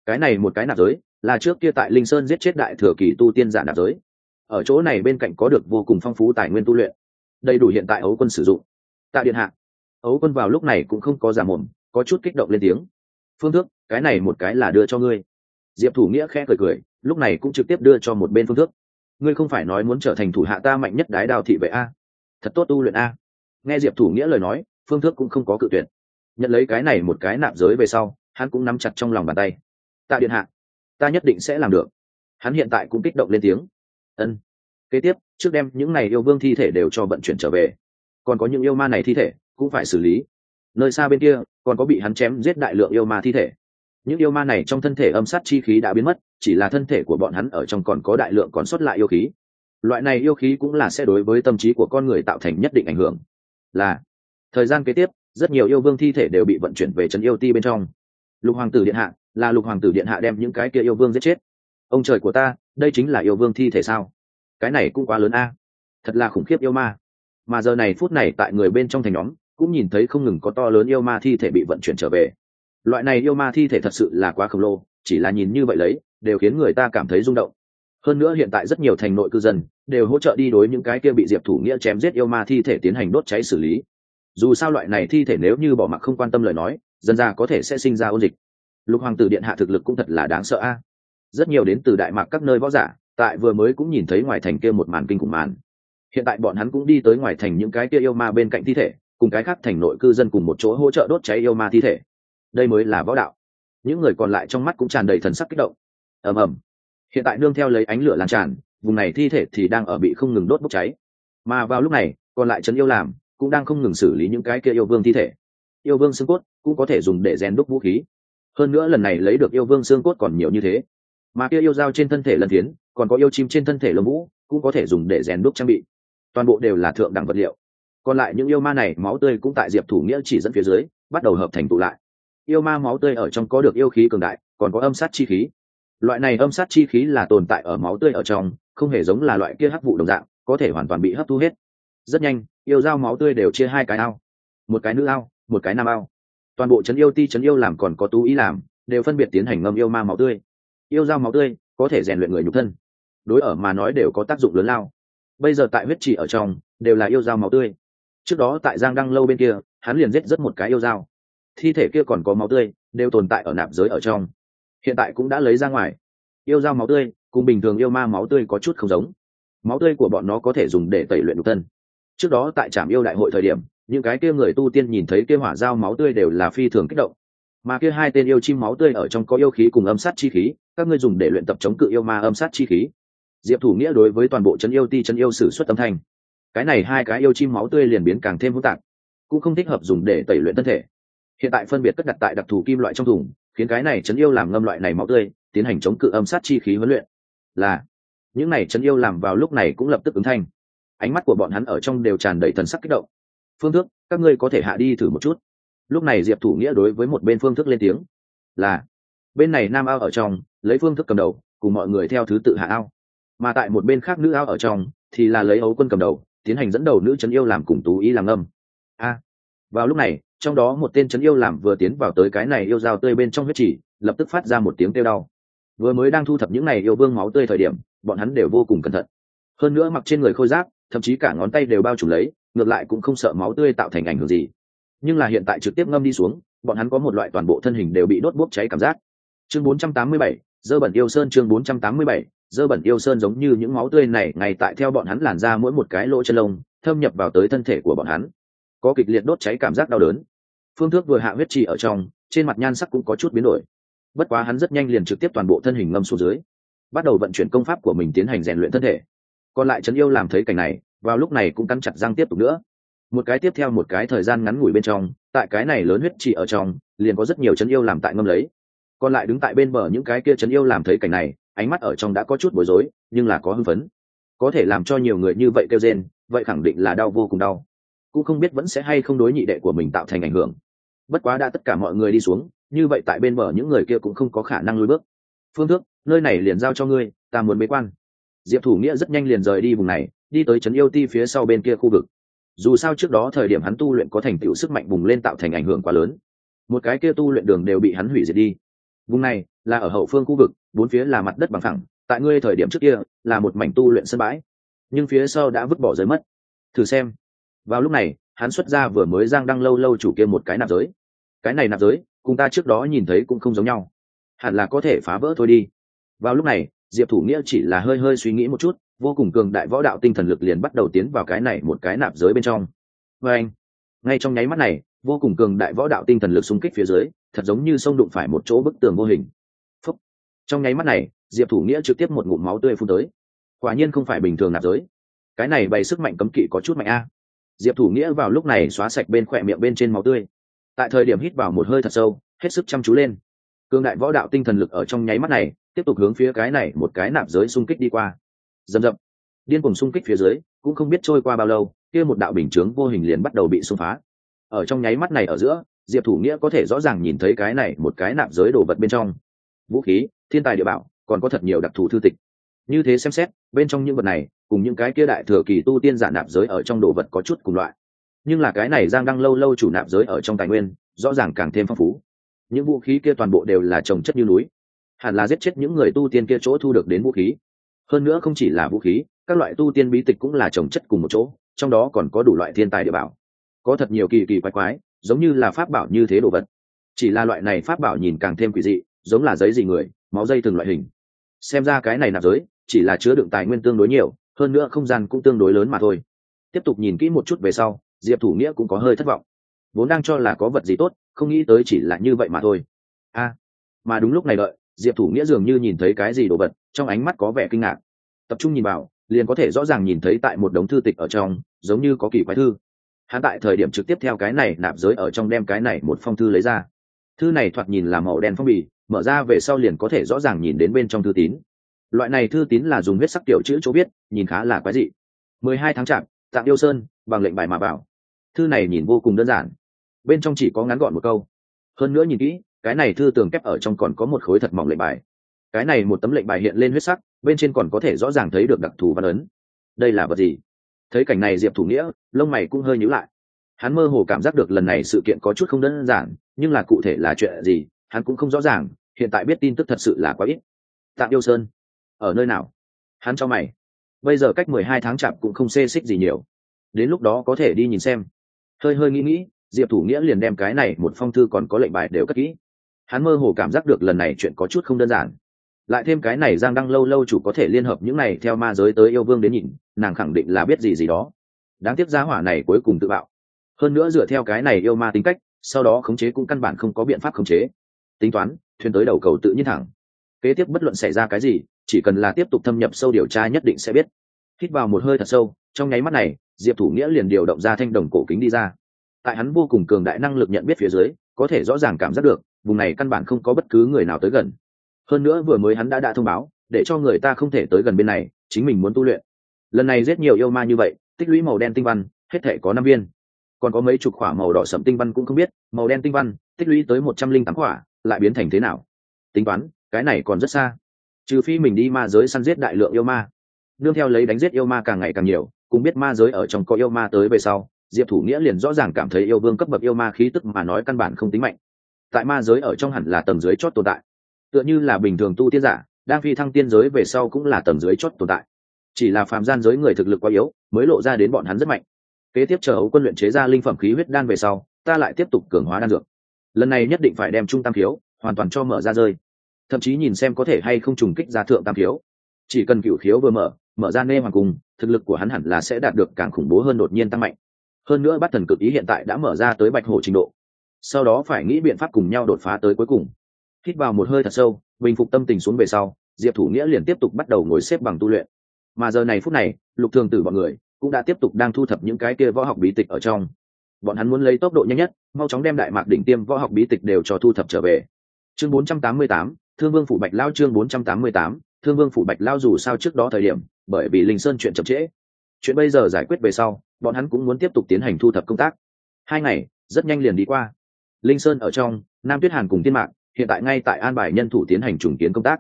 Cái này một cái nạp giới, là trước kia tại linh sơn giết chết đại thừa kỳ tu tiên giả nạp giới. Ở chỗ này bên cạnh có được vô cùng phong phú tài nguyên tu luyện. Đầy đủ hiện tại ấu quân sử dụng. Tạ điện hạ ấu quân vào lúc này cũng không có giả mồm, có chút kích động lên tiếng. Phương thức cái này một cái là đưa cho ngươi. Diệp thủ nghĩa khẽ cười cười, lúc này cũng trực tiếp đưa cho một bên phương thức ngươi không phải nói muốn trở thành thủ hạ ta mạnh nhất đái đào thị vệ a? Thật tốt tu luyện a. Nghe diệp thủ nghĩa lời nói, phương thức cũng không có cự tuyệt. Nhận lấy cái này một cái nạp giới về sau, hắn cũng nắm chặt trong lòng bàn tay. Tạ điện hạ, ta nhất định sẽ làm được. Hắn hiện tại cũng kích động lên tiếng. Ân, kế tiếp, trước đem những này yêu vương thi thể đều cho vận chuyển trở về. Còn có những yêu ma này thi thể cũng phải xử lý. Nơi xa bên kia, còn có bị hắn chém giết đại lượng yêu ma thi thể. Những yêu ma này trong thân thể âm sát chi khí đã biến mất, chỉ là thân thể của bọn hắn ở trong còn có đại lượng còn sót lại yêu khí. Loại này yêu khí cũng là sẽ đối với tâm trí của con người tạo thành nhất định ảnh hưởng. Là, thời gian kế tiếp, rất nhiều yêu vương thi thể đều bị vận chuyển về trấn yêu ti bên trong. Lục hoàng tử điện hạ, là lục hoàng tử điện hạ đem những cái kia yêu vương giết chết. Ông trời của ta, đây chính là yêu vương thi thể sao? Cái này cũng quá lớn a. Thật là khủng khiếp yêu ma. Mà giờ này phút này tại người bên trong thành nhóm cũng nhìn thấy không ngừng có to lớn yêu ma thi thể bị vận chuyển trở về. Loại này yêu ma thi thể thật sự là quá khổng lồ, chỉ là nhìn như vậy lấy, đều khiến người ta cảm thấy rung động. Hơn nữa hiện tại rất nhiều thành nội cư dân đều hỗ trợ đi đối những cái kia bị diệp thủ nghĩa chém giết yêu ma thi thể tiến hành đốt cháy xử lý. Dù sao loại này thi thể nếu như bỏ mặc không quan tâm lời nói, dân ra có thể sẽ sinh ra ôn dịch. Lục hoàng tử điện hạ thực lực cũng thật là đáng sợ a. Rất nhiều đến từ đại mạc các nơi võ giả, tại vừa mới cũng nhìn thấy ngoài thành kia một màn kinh khủng màn. Hiện tại bọn hắn cũng đi tới ngoài thành những cái kia yêu ma bên cạnh thi thể cùng cái khác thành nội cư dân cùng một chỗ hỗ trợ đốt cháy yêu ma thi thể. Đây mới là võ đạo. Những người còn lại trong mắt cũng tràn đầy thần sắc kích động. Ầm ầm. Hiện tại nương theo lấy ánh lửa lan tràn, vùng này thi thể thì đang ở bị không ngừng đốt bốc cháy. Mà vào lúc này, còn lại trấn yêu làm cũng đang không ngừng xử lý những cái kia yêu vương thi thể. Yêu vương xương cốt cũng có thể dùng để rèn đúc vũ khí. Hơn nữa lần này lấy được yêu vương xương cốt còn nhiều như thế. Mà kia yêu dao trên thân thể lần tiến, còn có yêu chim trên thân thể lông vũ cũng có thể dùng để rèn đúc trang bị. Toàn bộ đều là thượng đẳng vật liệu còn lại những yêu ma này, máu tươi cũng tại diệp thủ nghĩa chỉ dẫn phía dưới, bắt đầu hợp thành tụ lại. Yêu ma máu tươi ở trong có được yêu khí cường đại, còn có âm sát chi khí. Loại này âm sát chi khí là tồn tại ở máu tươi ở trong, không hề giống là loại kia hấp vụ đồng dạng, có thể hoàn toàn bị hấp thu hết. Rất nhanh, yêu dao máu tươi đều chia hai cái ao. Một cái nữ ao, một cái nam ao. Toàn bộ chấn yêu ti chấn yêu làm còn có tú ý làm, đều phân biệt tiến hành ngâm yêu ma máu tươi. Yêu dao máu tươi, có thể rèn luyện người nhục thân. Đối ở mà nói đều có tác dụng lớn lao. Bây giờ tại huyết trì ở trong, đều là yêu dao máu tươi trước đó tại giang đăng lâu bên kia, hắn liền giết rất một cái yêu dao. Thi thể kia còn có máu tươi, đều tồn tại ở nạp giới ở trong. Hiện tại cũng đã lấy ra ngoài. Yêu dao máu tươi, cùng bình thường yêu ma máu tươi có chút không giống. Máu tươi của bọn nó có thể dùng để tẩy luyện đục thân. Trước đó tại trạm yêu đại hội thời điểm, những cái kia người tu tiên nhìn thấy kia hỏa dao máu tươi đều là phi thường kích động. Mà kia hai tên yêu chim máu tươi ở trong có yêu khí cùng âm sát chi khí, các ngươi dùng để luyện tập chống cự yêu ma âm sát chi khí. Diệp thủ nghĩa đối với toàn bộ chân yêu ti chân yêu sử xuất tâm thanh cái này hai cái yêu chim máu tươi liền biến càng thêm hỗn tạp, cũng không thích hợp dùng để tẩy luyện thân thể. Hiện tại phân biệt cất đặt tại đặc thù kim loại trong thùng, khiến cái này chấn yêu làm ngâm loại này máu tươi, tiến hành chống cự âm sát chi khí huấn luyện. Là, những này chấn yêu làm vào lúc này cũng lập tức ứng thanh. Ánh mắt của bọn hắn ở trong đều tràn đầy thần sắc kích động. Phương thức các ngươi có thể hạ đi thử một chút. Lúc này diệp thủ nghĩa đối với một bên phương thức lên tiếng. Là, bên này nam ao ở trong, lấy phương thức cầm đầu, cùng mọi người theo thứ tự hạ ao. Mà tại một bên khác nữ ao ở trong, thì là lấy ấu quân cầm đầu tiến hành dẫn đầu nữ trấn yêu làm cùng tú ý làm âm. A vào lúc này trong đó một tên trấn yêu làm vừa tiến vào tới cái này yêu dao tươi bên trong huyết chỉ lập tức phát ra một tiếng kêu đau. Vừa mới đang thu thập những này yêu vương máu tươi thời điểm bọn hắn đều vô cùng cẩn thận. Hơn nữa mặc trên người khôi giáp thậm chí cả ngón tay đều bao trùm lấy ngược lại cũng không sợ máu tươi tạo thành ảnh hưởng gì. Nhưng là hiện tại trực tiếp ngâm đi xuống bọn hắn có một loại toàn bộ thân hình đều bị đốt bốc cháy cảm giác. Chương 487, dơ bẩn yêu sơn chương 487, dơ bẩn yêu sơn giống như những máu tươi này ngày tại theo bọn hắn làn ra mỗi một cái lỗ chân lông, thâm nhập vào tới thân thể của bọn hắn. Có kịch liệt đốt cháy cảm giác đau đớn. Phương thước vừa hạ huyết trì ở trong, trên mặt nhan sắc cũng có chút biến đổi. Bất quá hắn rất nhanh liền trực tiếp toàn bộ thân hình ngâm xuống dưới, bắt đầu vận chuyển công pháp của mình tiến hành rèn luyện thân thể. Còn lại trấn yêu làm thấy cảnh này, vào lúc này cũng cắn chặt răng tiếp tục nữa. Một cái tiếp theo một cái thời gian ngắn ngủi bên trong, tại cái này lớn huyết trì ở trong, liền có rất nhiều trấn yêu làm tại ngâm lấy. Còn lại đứng tại bên bờ những cái kia trấn yêu làm thấy cảnh này ánh mắt ở trong đã có chút bối rối, nhưng là có hưng phấn. Có thể làm cho nhiều người như vậy kêu rên, vậy khẳng định là đau vô cùng đau. Cũng không biết vẫn sẽ hay không đối nhị đệ của mình tạo thành ảnh hưởng. Bất quá đã tất cả mọi người đi xuống, như vậy tại bên bờ những người kia cũng không có khả năng lùi bước. Phương thức nơi này liền giao cho ngươi, ta muốn bế quan. Diệp thủ nghĩa rất nhanh liền rời đi vùng này, đi tới trấn yêu ti phía sau bên kia khu vực. Dù sao trước đó thời điểm hắn tu luyện có thành tựu sức mạnh bùng lên tạo thành ảnh hưởng quá lớn. Một cái kia tu luyện đường đều bị hắn hủy diệt đi. Vùng này là ở hậu phương khu vực bốn phía là mặt đất bằng thẳng tại ngươi thời điểm trước kia là một mảnh tu luyện sân bãi, nhưng phía sau đã vứt bỏ giới mất. Thử xem. Vào lúc này, hắn xuất ra vừa mới giang đăng lâu lâu chủ kia một cái nạp giới. Cái này nạp giới, cùng ta trước đó nhìn thấy cũng không giống nhau. Hẳn là có thể phá vỡ thôi đi. Vào lúc này, diệp thủ nghĩa chỉ là hơi hơi suy nghĩ một chút, vô cùng cường đại võ đạo tinh thần lực liền bắt đầu tiến vào cái này một cái nạp giới bên trong. Và anh, ngay trong nháy mắt này, vô cùng cường đại võ đạo tinh thần lực xung kích phía dưới, thật giống như sông đụng phải một chỗ bức tường vô hình trong nháy mắt này, diệp thủ nghĩa trực tiếp một ngụm máu tươi phun tới. Quả nhiên không phải bình thường nạp giới. Cái này bày sức mạnh cấm kỵ có chút mạnh a. Diệp thủ nghĩa vào lúc này xóa sạch bên khỏe miệng bên trên máu tươi. Tại thời điểm hít vào một hơi thật sâu, hết sức chăm chú lên. Cương đại võ đạo tinh thần lực ở trong nháy mắt này, tiếp tục hướng phía cái này một cái nạp giới xung kích đi qua. Dầm dập điên cùng xung kích phía dưới, cũng không biết trôi qua bao lâu, kia một đạo bình chướng vô hình liền bắt đầu bị xung phá. Ở trong nháy mắt này ở giữa, diệp thủ nghĩa có thể rõ ràng nhìn thấy cái này một cái nạp giới đồ vật bên trong vũ khí, thiên tài địa bảo, còn có thật nhiều đặc thù thư tịch. Như thế xem xét, bên trong những vật này, cùng những cái kia đại thừa kỳ tu tiên giả nạp giới ở trong đồ vật có chút cùng loại. Nhưng là cái này giang đăng lâu lâu chủ nạp giới ở trong tài nguyên, rõ ràng càng thêm phong phú. Những vũ khí kia toàn bộ đều là trồng chất như núi. Hẳn là giết chết những người tu tiên kia chỗ thu được đến vũ khí. Hơn nữa không chỉ là vũ khí, các loại tu tiên bí tịch cũng là trồng chất cùng một chỗ, trong đó còn có đủ loại thiên tài địa bảo. Có thật nhiều kỳ kỳ quái quái, giống như là pháp bảo như thế đồ vật. Chỉ là loại này pháp bảo nhìn càng thêm quỷ dị giống là giấy gì người, máu dây từng loại hình. Xem ra cái này nạp giới, chỉ là chứa đựng tài nguyên tương đối nhiều, hơn nữa không gian cũng tương đối lớn mà thôi. Tiếp tục nhìn kỹ một chút về sau, diệp thủ nghĩa cũng có hơi thất vọng. Vốn đang cho là có vật gì tốt, không nghĩ tới chỉ là như vậy mà thôi. A, mà đúng lúc này đợi, diệp thủ nghĩa dường như nhìn thấy cái gì đồ vật, trong ánh mắt có vẻ kinh ngạc. Tập trung nhìn vào, liền có thể rõ ràng nhìn thấy tại một đống thư tịch ở trong, giống như có kỳ quái thư. Hắn tại thời điểm trực tiếp theo cái này nạp giới ở trong đem cái này một phong thư lấy ra. Thư này thoạt nhìn là màu đen phong bì mở ra về sau liền có thể rõ ràng nhìn đến bên trong thư tín. Loại này thư tín là dùng huyết sắc tiểu chữ chỗ viết, nhìn khá là quái dị. Mười hai tháng chạp, tạng yêu sơn, bằng lệnh bài mà bảo. Thư này nhìn vô cùng đơn giản. Bên trong chỉ có ngắn gọn một câu. Hơn nữa nhìn kỹ, cái này thư tường kép ở trong còn có một khối thật mỏng lệnh bài. Cái này một tấm lệnh bài hiện lên huyết sắc, bên trên còn có thể rõ ràng thấy được đặc thù văn ấn. Đây là vật gì? Thấy cảnh này diệp thủ nghĩa, lông mày cũng hơi nhíu lại. Hắn mơ hồ cảm giác được lần này sự kiện có chút không đơn giản, nhưng là cụ thể là chuyện gì, hắn cũng không rõ ràng hiện tại biết tin tức thật sự là quá ít. Tạm yêu sơn, ở nơi nào? Hắn cho mày. Bây giờ cách mười hai tháng chạp cũng không xê xích gì nhiều. Đến lúc đó có thể đi nhìn xem. Hơi hơi nghĩ nghĩ, diệp thủ nghĩa liền đem cái này một phong thư còn có lệnh bài đều cất kỹ. Hắn mơ hồ cảm giác được lần này chuyện có chút không đơn giản. Lại thêm cái này giang đăng lâu lâu chủ có thể liên hợp những này theo ma giới tới yêu vương đến nhìn, nàng khẳng định là biết gì gì đó. Đáng tiếc giá hỏa này cuối cùng tự bạo. Hơn nữa dựa theo cái này yêu ma tính cách, sau đó khống chế cũng căn bản không có biện pháp khống chế. Tính toán thuyền tới đầu cầu tự nhiên thẳng. Kế tiếp bất luận xảy ra cái gì, chỉ cần là tiếp tục thâm nhập sâu điều tra nhất định sẽ biết. Hít vào một hơi thật sâu, trong nháy mắt này, diệp thủ nghĩa liền điều động ra thanh đồng cổ kính đi ra. Tại hắn vô cùng cường đại năng lực nhận biết phía dưới, có thể rõ ràng cảm giác được, vùng này căn bản không có bất cứ người nào tới gần. Hơn nữa vừa mới hắn đã đã thông báo, để cho người ta không thể tới gần bên này, chính mình muốn tu luyện. Lần này rất nhiều yêu ma như vậy, tích lũy màu đen tinh văn, hết thể có năm viên. Còn có mấy chục khỏa màu đỏ sậm tinh văn cũng không biết, màu đen tinh văn, tích lũy tới một trăm linh tám khỏa lại biến thành thế nào? Tính toán, cái này còn rất xa. Trừ phi mình đi ma giới săn giết đại lượng yêu ma. Nương theo lấy đánh giết yêu ma càng ngày càng nhiều cũng biết ma giới ở trong có yêu ma tới về sau, diệp thủ nghĩa liền rõ ràng cảm thấy yêu vương cấp bậc yêu ma khí tức mà nói căn bản không tính mạnh. Tại ma giới ở trong hẳn là tầng dưới chót tồn tại. Tựa như là bình thường tu tiên giả, đang phi thăng tiên giới về sau cũng là tầng dưới chót tồn tại. Chỉ là phàm gian giới người thực lực quá yếu, mới lộ ra đến bọn hắn rất mạnh. Kế tiếp chờ ấu quân luyện chế ra linh phẩm khí huyết đan về sau, ta lại tiếp tục cường hóa đan dược lần này nhất định phải đem trung tam thiếu, hoàn toàn cho mở ra rơi. Thậm chí nhìn xem có thể hay không trùng kích ra thượng tam thiếu. Chỉ cần cựu khiếu vừa mở mở ra nê hoàng cung thực lực của hắn hẳn là sẽ đạt được càng khủng bố hơn đột nhiên tăng mạnh. Hơn nữa bắt thần cực ý hiện tại đã mở ra tới bạch hổ trình độ. Sau đó phải nghĩ biện pháp cùng nhau đột phá tới cuối cùng. Hít vào một hơi thật sâu, bình phục tâm tình xuống về sau, diệp thủ nghĩa liền tiếp tục bắt đầu ngồi xếp bằng tu luyện. Mà giờ này phút này, lục thường tử bọn người cũng đã tiếp tục đang thu thập những cái kia võ học bí tịch ở trong bọn hắn muốn lấy tốc độ nhanh nhất mau chóng đem đại mạc đỉnh tiêm võ học bí tịch đều cho thu thập trở về. Chương 488, thương vương phủ bạch lao chương 488, thương vương phủ bạch lao dù sao trước đó thời điểm bởi vì linh sơn chuyện chậm trễ. Chuyện bây giờ giải quyết về sau bọn hắn cũng muốn tiếp tục tiến hành thu thập công tác. Hai ngày rất nhanh liền đi qua. Linh sơn ở trong nam tuyết hàn cùng tiên mạng hiện tại ngay tại an bài nhân thủ tiến hành trùng kiến công tác.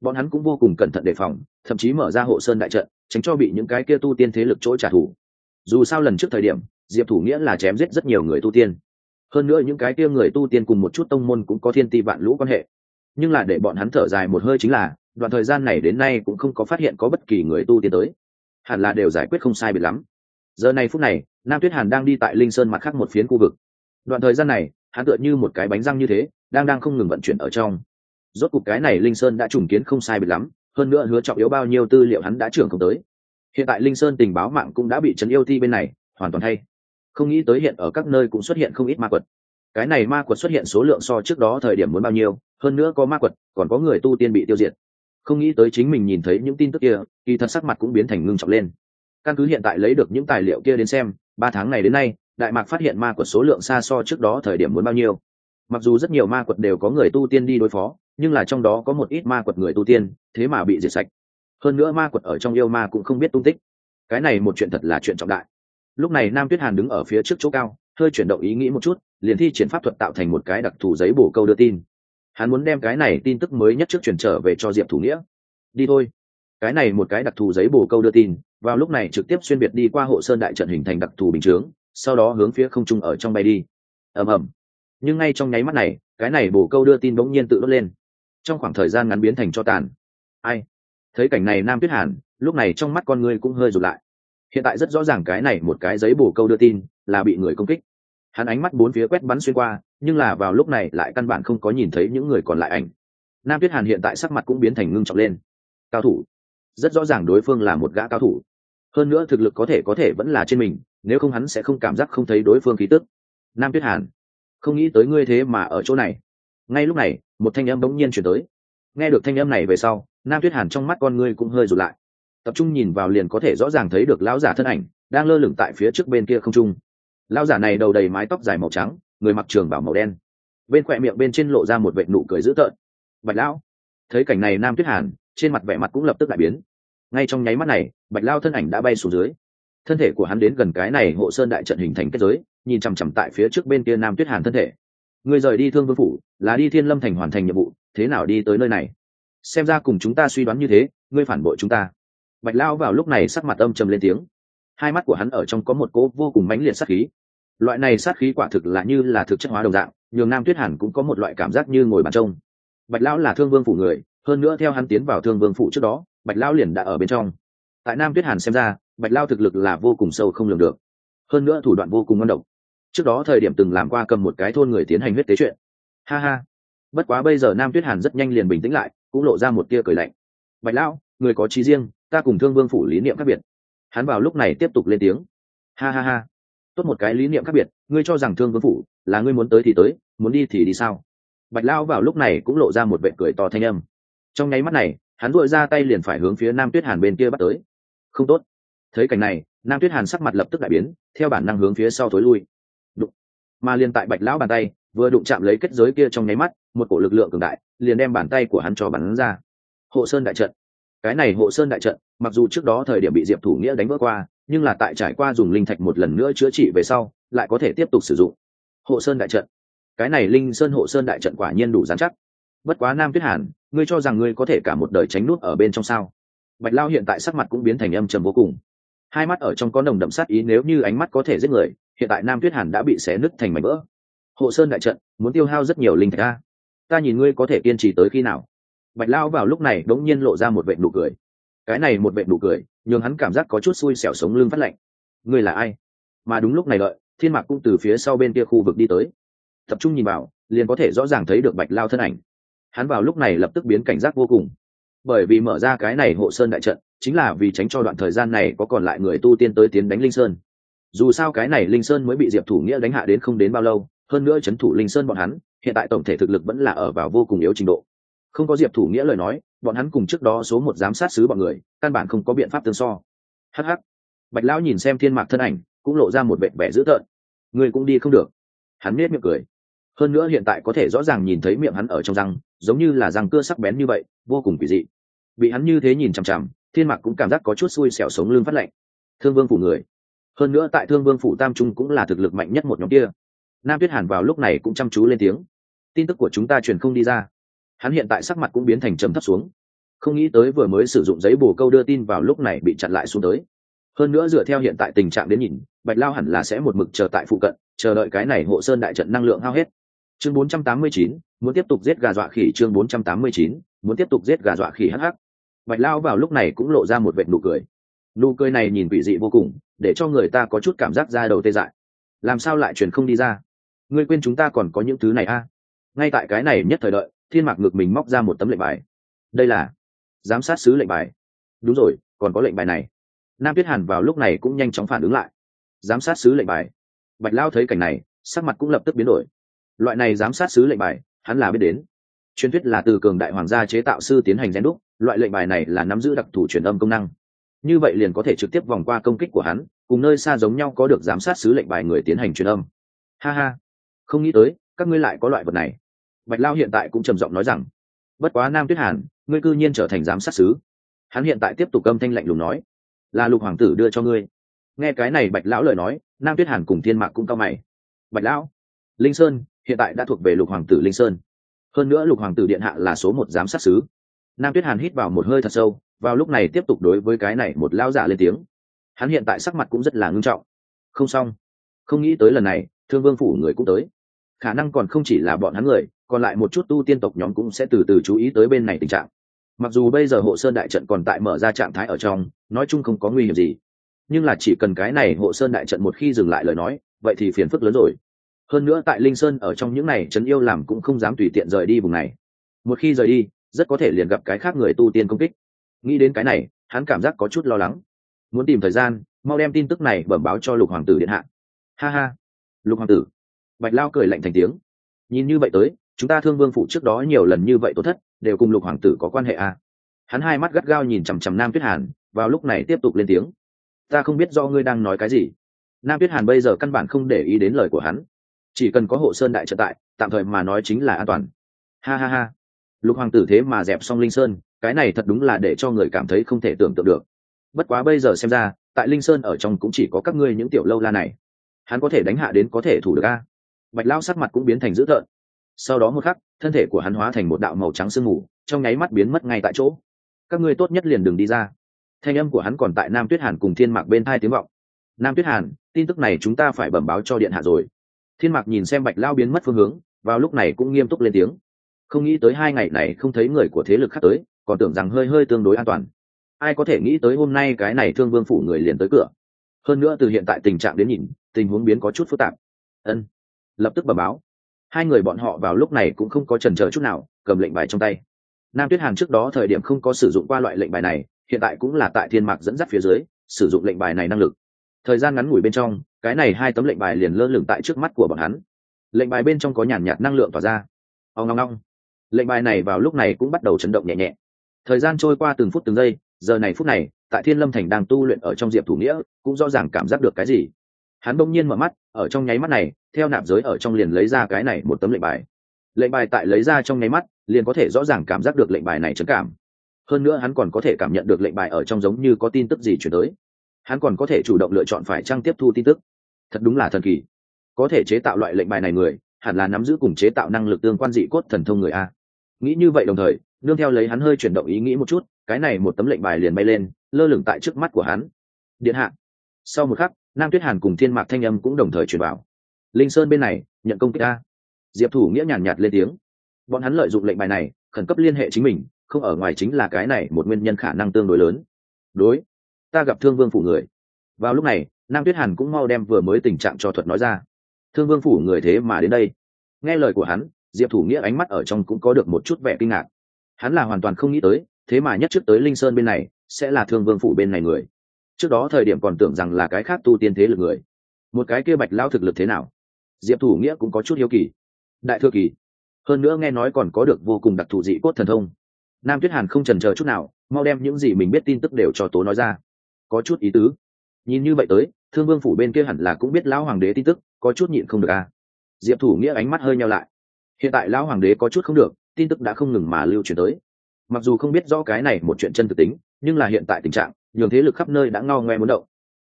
Bọn hắn cũng vô cùng cẩn thận đề phòng thậm chí mở ra hộ sơn đại trận tránh cho bị những cái kia tu tiên thế lực chỗ trả thù. Dù sao lần trước thời điểm diệp thủ nghĩa là chém giết rất nhiều người tu tiên. Hơn nữa những cái kia người tu tiên cùng một chút tông môn cũng có thiên ti vạn lũ quan hệ. Nhưng là để bọn hắn thở dài một hơi chính là, đoạn thời gian này đến nay cũng không có phát hiện có bất kỳ người tu tiên tới. Hẳn là đều giải quyết không sai biệt lắm. Giờ này phút này, nam tuyết hàn đang đi tại linh sơn mặt khác một phiến khu vực. Đoạn thời gian này, hắn tựa như một cái bánh răng như thế, đang đang không ngừng vận chuyển ở trong. Rốt cục cái này linh sơn đã trùng kiến không sai biệt lắm, hơn nữa hứa trọng yếu bao nhiêu tư liệu hắn đã trưởng không tới. Hiện tại linh sơn tình báo mạng cũng đã bị trấn yêu thi bên này hoàn toàn hay không nghĩ tới hiện ở các nơi cũng xuất hiện không ít ma quật. Cái này ma quật xuất hiện số lượng so trước đó thời điểm muốn bao nhiêu, hơn nữa có ma quật, còn có người tu tiên bị tiêu diệt. Không nghĩ tới chính mình nhìn thấy những tin tức kia, kỳ thật sắc mặt cũng biến thành ngưng trọng lên. Căn cứ hiện tại lấy được những tài liệu kia đến xem, ba tháng này đến nay, đại mạc phát hiện ma quật số lượng xa so trước đó thời điểm muốn bao nhiêu. Mặc dù rất nhiều ma quật đều có người tu tiên đi đối phó, nhưng là trong đó có một ít ma quật người tu tiên, thế mà bị diệt sạch. Hơn nữa ma quật ở trong yêu ma cũng không biết tung tích. Cái này một chuyện thật là chuyện trọng đại lúc này nam tuyết hàn đứng ở phía trước chỗ cao, hơi chuyển động ý nghĩ một chút, liền thi triển pháp thuật tạo thành một cái đặc thù giấy bổ câu đưa tin. Hắn muốn đem cái này tin tức mới nhất trước chuyển trở về cho diệp thủ nghĩa. Đi thôi. Cái này một cái đặc thù giấy bổ câu đưa tin, vào lúc này trực tiếp xuyên biệt đi qua hộ sơn đại trận hình thành đặc thù bình chướng, sau đó hướng phía không trung ở trong bay đi. Ầm ầm. Nhưng ngay trong nháy mắt này, cái này bổ câu đưa tin bỗng nhiên tự đốt lên. Trong khoảng thời gian ngắn biến thành cho tàn. Ai? Thấy cảnh này nam tuyết hàn, lúc này trong mắt con người cũng hơi rụt lại hiện tại rất rõ ràng cái này một cái giấy bổ câu đưa tin là bị người công kích. Hắn ánh mắt bốn phía quét bắn xuyên qua, nhưng là vào lúc này lại căn bản không có nhìn thấy những người còn lại ảnh. Nam tuyết hàn hiện tại sắc mặt cũng biến thành ngưng trọng lên. Cao thủ. Rất rõ ràng đối phương là một gã cao thủ. Hơn nữa thực lực có thể có thể vẫn là trên mình, nếu không hắn sẽ không cảm giác không thấy đối phương khí tức. Nam tuyết hàn. Không nghĩ tới ngươi thế mà ở chỗ này. Ngay lúc này, một thanh âm bỗng nhiên chuyển tới. Nghe được thanh âm này về sau, nam tuyết hàn trong mắt con ngươi cũng hơi rụt lại tập trung nhìn vào liền có thể rõ ràng thấy được lão giả thân ảnh, đang lơ lửng tại phía trước bên kia không trung. Lão giả này đầu đầy mái tóc dài màu trắng, người mặc trường bảo màu đen. Bên khoe miệng bên trên lộ ra một vệ nụ cười dữ tợn. Bạch lão, thấy cảnh này nam tuyết hàn, trên mặt vẻ mặt cũng lập tức lại biến. Ngay trong nháy mắt này, bạch lao thân ảnh đã bay xuống dưới. Thân thể của hắn đến gần cái này hộ sơn đại trận hình thành kết giới, nhìn chằm chằm tại phía trước bên kia nam tuyết hàn thân thể. Người rời đi thương vương phủ, là đi thiên lâm thành hoàn thành nhiệm vụ, thế nào đi tới nơi này? Xem ra cùng chúng ta suy đoán như thế, ngươi phản bội chúng ta bạch lao vào lúc này sắc mặt âm trầm lên tiếng. Hai mắt của hắn ở trong có một cỗ vô cùng mãnh liệt sát khí. Loại này sát khí quả thực là như là thực chất hóa đồng dạng, nhường nam tuyết hàn cũng có một loại cảm giác như ngồi bàn trông. Bạch lão là thương vương phủ người, hơn nữa theo hắn tiến vào thương vương phủ trước đó, bạch lão liền đã ở bên trong. Tại nam tuyết hàn xem ra, bạch lao thực lực là vô cùng sâu không lường được. Hơn nữa thủ đoạn vô cùng ngon độc. Trước đó thời điểm từng làm qua cầm một cái thôn người tiến hành huyết tế chuyện. Ha ha. Bất quá bây giờ nam tuyết hàn rất nhanh liền bình tĩnh lại, cũng lộ ra một tia cười lạnh. Bạch lão người có trí riêng, ta cùng thương vương phủ lý niệm khác biệt. Hắn vào lúc này tiếp tục lên tiếng. Ha ha ha. Tốt một cái lý niệm khác biệt, ngươi cho rằng thương vương phủ là ngươi muốn tới thì tới, muốn đi thì đi sao? Bạch lão vào lúc này cũng lộ ra một vệ cười to thanh âm. Trong nháy mắt này, hắn vội ra tay liền phải hướng phía nam tuyết hàn bên kia bắt tới. Không tốt. Thấy cảnh này, nam tuyết hàn sắc mặt lập tức đại biến, theo bản năng hướng phía sau thối lui. Đụng. mà liền tại bạch lão bàn tay, vừa đụng chạm lấy kết giới kia trong nháy mắt, một cổ lực lượng cường đại, liền đem bàn tay của hắn cho bắn ra. Hộ sơn đại trận cái này hộ sơn đại trận, mặc dù trước đó thời điểm bị diệp thủ nghĩa đánh vỡ qua, nhưng là tại trải qua dùng linh thạch một lần nữa chữa trị về sau, lại có thể tiếp tục sử dụng. Hộ sơn đại trận. Cái này linh sơn hộ sơn đại trận quả nhiên đủ dán chắc. Bất quá nam tuyết hàn, ngươi cho rằng ngươi có thể cả một đời tránh nút ở bên trong sao? Bạch lao hiện tại sắc mặt cũng biến thành âm trầm vô cùng. Hai mắt ở trong có nồng đậm sát ý nếu như ánh mắt có thể giết người, hiện tại nam tuyết hàn đã bị xé nứt thành mảnh vỡ. Hộ sơn đại trận, muốn tiêu hao rất nhiều linh thạch ta nhìn ngươi có thể kiên trì tới khi nào? Bạch lao vào lúc này đống nhiên lộ ra một vệ nụ cười. Cái này một vệ nụ cười, nhường hắn cảm giác có chút xui xẻo sống lưng phát lạnh. Ngươi là ai? Mà đúng lúc này đợi, thiên mạc cũng từ phía sau bên kia khu vực đi tới. Tập trung nhìn vào, liền có thể rõ ràng thấy được bạch lao thân ảnh. Hắn vào lúc này lập tức biến cảnh giác vô cùng. Bởi vì mở ra cái này hộ sơn đại trận, chính là vì tránh cho đoạn thời gian này có còn lại người tu tiên tới tiến đánh linh sơn. Dù sao cái này linh sơn mới bị diệp thủ nghĩa đánh hạ đến không đến bao lâu, hơn nữa c h ấ n thủ linh sơn bọn hắn, hiện tại tổng thể thực lực vẫn là ở vào vô cùng yếu trình độ không có diệp thủ nghĩa lời nói, bọn hắn cùng trước đó số một giám sát sứ bọn người, căn bản không có biện pháp tương so. Hh bạch lão nhìn xem thiên mạc thân ảnh, cũng lộ ra một vệ vẻ dữ tợn. Người cũng đi không được. Hắn nết miệng cười. Hơn nữa hiện tại có thể rõ ràng nhìn thấy miệng hắn ở trong răng, giống như là răng cưa sắc bén như vậy, vô cùng kỳ dị. Bị hắn như thế nhìn chằm chằm, thiên mạc cũng cảm giác có chút xui xẻo sống lưng phát lạnh. Thương vương phủ người. Hơn nữa tại thương vương phủ tam trung cũng là thực lực mạnh nhất một nhóm kia. Nam tuyết hàn vào lúc này cũng chăm chú lên tiếng. Tin tức của chúng ta truyền không đi ra hắn hiện tại sắc mặt cũng biến thành trầm thấp xuống. Không nghĩ tới vừa mới sử dụng giấy bồ câu đưa tin vào lúc này bị chặn lại xuống tới. Hơn nữa dựa theo hiện tại tình trạng đến nhìn bạch lao hẳn là sẽ một mực chờ tại phụ cận chờ đợi cái này hộ sơn đại trận năng lượng hao hết. Chương 489, muốn tiếp tục giết gà dọa khỉ chương 489, muốn tiếp tục giết gà dọa khỉ hắc hắc. Bạch lao vào lúc này cũng lộ ra một vệt nụ cười. Nụ cười này nhìn quỷ dị vô cùng để cho người ta có chút cảm giác ra đầu tê dại. Làm sao lại truyền không đi ra? Ngươi quên chúng ta còn có những thứ này a? À? ngay tại cái này nhất thời đợi thiên mạc ngực mình móc ra một tấm lệnh bài. Đây là giám sát sứ lệnh bài. Đúng rồi, còn có lệnh bài này. Nam tuyết hàn vào lúc này cũng nhanh chóng phản ứng lại. Giám sát sứ lệnh bài. Bạch lao thấy cảnh này, sắc mặt cũng lập tức biến đổi. Loại này giám sát sứ lệnh bài, hắn là biết đến. Truyền thuyết là từ cường đại hoàng gia chế tạo sư tiến hành rèn đúc, loại lệnh bài này là nắm giữ đặc thù truyền âm công năng. Như vậy liền có thể trực tiếp vòng qua công kích của hắn, cùng nơi xa giống nhau có được giám sát sứ lệnh bài người tiến hành truyền âm. Ha ha. Không nghĩ tới, các ngươi lại có loại vật này bạch lao hiện tại cũng trầm giọng nói rằng, bất quá nam tuyết hàn, ngươi cư nhiên trở thành giám sát sứ. Hắn hiện tại tiếp tục âm thanh lạnh lùng nói, là lục hoàng tử đưa cho ngươi. Nghe cái này bạch lão lời nói, nam tuyết hàn cùng thiên mạc cũng cao mày. Bạch lão, linh sơn, hiện tại đã thuộc về lục hoàng tử linh sơn. Hơn nữa lục hoàng tử điện hạ là số một giám sát sứ. Nam tuyết hàn hít vào một hơi thật sâu, vào lúc này tiếp tục đối với cái này một lao giả lên tiếng. Hắn hiện tại sắc mặt cũng rất là ngưng trọng. Không xong. Không nghĩ tới lần này, thương vương phủ người cũng tới. Khả năng còn không chỉ là bọn hắn người còn lại một chút tu tiên tộc nhóm cũng sẽ từ từ chú ý tới bên này tình trạng. Mặc dù bây giờ hộ sơn đại trận còn tại mở ra trạng thái ở trong, nói chung không có nguy hiểm gì. Nhưng là chỉ cần cái này hộ sơn đại trận một khi dừng lại lời nói, vậy thì phiền phức lớn rồi. Hơn nữa tại linh sơn ở trong những này trấn yêu làm cũng không dám tùy tiện rời đi vùng này. Một khi rời đi, rất có thể liền gặp cái khác người tu tiên công kích. Nghĩ đến cái này, hắn cảm giác có chút lo lắng. Muốn tìm thời gian, mau đem tin tức này bẩm báo cho lục hoàng tử điện hạ. Ha ha. Lục hoàng tử. Bạch lao cười lạnh thành tiếng. Nhìn như vậy tới chúng ta thương vương phụ trước đó nhiều lần như vậy tổn thất, đều cùng lục hoàng tử có quan hệ à. hắn hai mắt gắt gao nhìn chằm chằm nam tuyết hàn, vào lúc này tiếp tục lên tiếng. Ta không biết do ngươi đang nói cái gì. Nam tuyết hàn bây giờ căn bản không để ý đến lời của hắn. Chỉ cần có hộ sơn đại trợ tại, tạm thời mà nói chính là an toàn. Ha ha ha. Lục hoàng tử thế mà dẹp xong linh sơn, cái này thật đúng là để cho người cảm thấy không thể tưởng tượng được. Bất quá bây giờ xem ra, tại linh sơn ở trong cũng chỉ có các ngươi những tiểu lâu la này. Hắn có thể đánh hạ đến có thể thủ được a. Bạch lao sắc mặt cũng biến thành dữ tợn sau đó một khắc, thân thể của hắn hóa thành một đạo màu trắng sương mù, trong nháy mắt biến mất ngay tại chỗ. Các ngươi tốt nhất liền đừng đi ra. Thanh âm của hắn còn tại nam tuyết hàn cùng thiên mạc bên hai tiếng vọng. Nam tuyết hàn, tin tức này chúng ta phải bẩm báo cho điện hạ rồi. Thiên mạc nhìn xem bạch lao biến mất phương hướng, vào lúc này cũng nghiêm túc lên tiếng. Không nghĩ tới hai ngày này không thấy người của thế lực khác tới, còn tưởng rằng hơi hơi tương đối an toàn. Ai có thể nghĩ tới hôm nay cái này thương vương phủ người liền tới cửa. Hơn nữa từ hiện tại tình trạng đến nhìn, tình huống biến có chút phức tạp. Ân. Lập tức bẩm báo hai người bọn họ vào lúc này cũng không có trần chờ chút nào, cầm lệnh bài trong tay. Nam tuyết hàn trước đó thời điểm không có sử dụng qua loại lệnh bài này, hiện tại cũng là tại thiên mạc dẫn dắt phía dưới, sử dụng lệnh bài này năng lực. Thời gian ngắn ngủi bên trong, cái này hai tấm lệnh bài liền lơ lửng tại trước mắt của bọn hắn. Lệnh bài bên trong có nhàn nhạt năng lượng tỏa ra. Ông ngong ngong lệnh bài này vào lúc này cũng bắt đầu chấn động nhẹ nhẹ. Thời gian trôi qua từng phút từng giây, giờ này phút này, tại thiên lâm thành đang tu luyện ở trong diệp thủ nghĩa, cũng rõ ràng cảm giác được cái gì. Hắn bỗng nhiên mở mắt, ở trong nháy mắt này theo nạp giới ở trong liền lấy ra cái này một tấm lệnh bài. Lệnh bài tại lấy ra trong nháy mắt, liền có thể rõ ràng cảm giác được lệnh bài này trấn cảm. Hơn nữa hắn còn có thể cảm nhận được lệnh bài ở trong giống như có tin tức gì chuyển tới. Hắn còn có thể chủ động lựa chọn phải trang tiếp thu tin tức. Thật đúng là thần kỳ. Có thể chế tạo loại lệnh bài này người, hẳn là nắm giữ cùng chế tạo năng lực tương quan dị cốt thần thông người a. Nghĩ như vậy đồng thời, nương theo lấy hắn hơi chuyển động ý nghĩ một chút, cái này một tấm lệnh bài liền bay lên, lơ lửng tại trước mắt của hắn. Điện hạ. Sau một khắc, nam tuyết hàn cùng thiên mạc thanh âm cũng đồng thời truyền vào linh sơn bên này nhận công kích ta, diệp thủ nghĩa nhàn nhạt lên tiếng. Bọn hắn lợi dụng lệnh bài này khẩn cấp liên hệ chính mình không ở ngoài chính là cái này một nguyên nhân khả năng tương đối lớn. Đối ta gặp thương vương phủ người. Vào lúc này nam tuyết hàn cũng mau đem vừa mới tình trạng cho thuật nói ra. Thương vương phủ người thế mà đến đây. Nghe lời của hắn diệp thủ nghĩa ánh mắt ở trong cũng có được một chút vẻ kinh ngạc. Hắn là hoàn toàn không nghĩ tới thế mà nhất trước tới linh sơn bên này sẽ là thương vương phủ bên này người. Trước đó thời điểm còn tưởng rằng là cái khác tu tiên thế lực người. Một cái kia bạch lao thực lực thế nào? Diệp thủ nghĩa cũng có chút hiếu kỳ. Đại thừa kỳ, hơn nữa nghe nói còn có được vô cùng đặc thù dị cốt thần thông. Nam tuyết hàn không trần chờ chút nào, mau đem những gì mình biết tin tức đều cho tố nói ra. Có chút ý tứ. Nhìn như vậy tới, thương vương phủ bên kia hẳn là cũng biết lão hoàng đế tin tức, có chút nhịn không được à. diệp thủ nghĩa ánh mắt hơi nhau lại. Hiện tại lão hoàng đế có chút không được, tin tức đã không ngừng mà lưu truyền tới. Mặc dù không biết rõ cái này một chuyện chân thực tính, nhưng là hiện tại tình trạng, nhường thế lực khắp nơi đã ngao ngoe muốn động.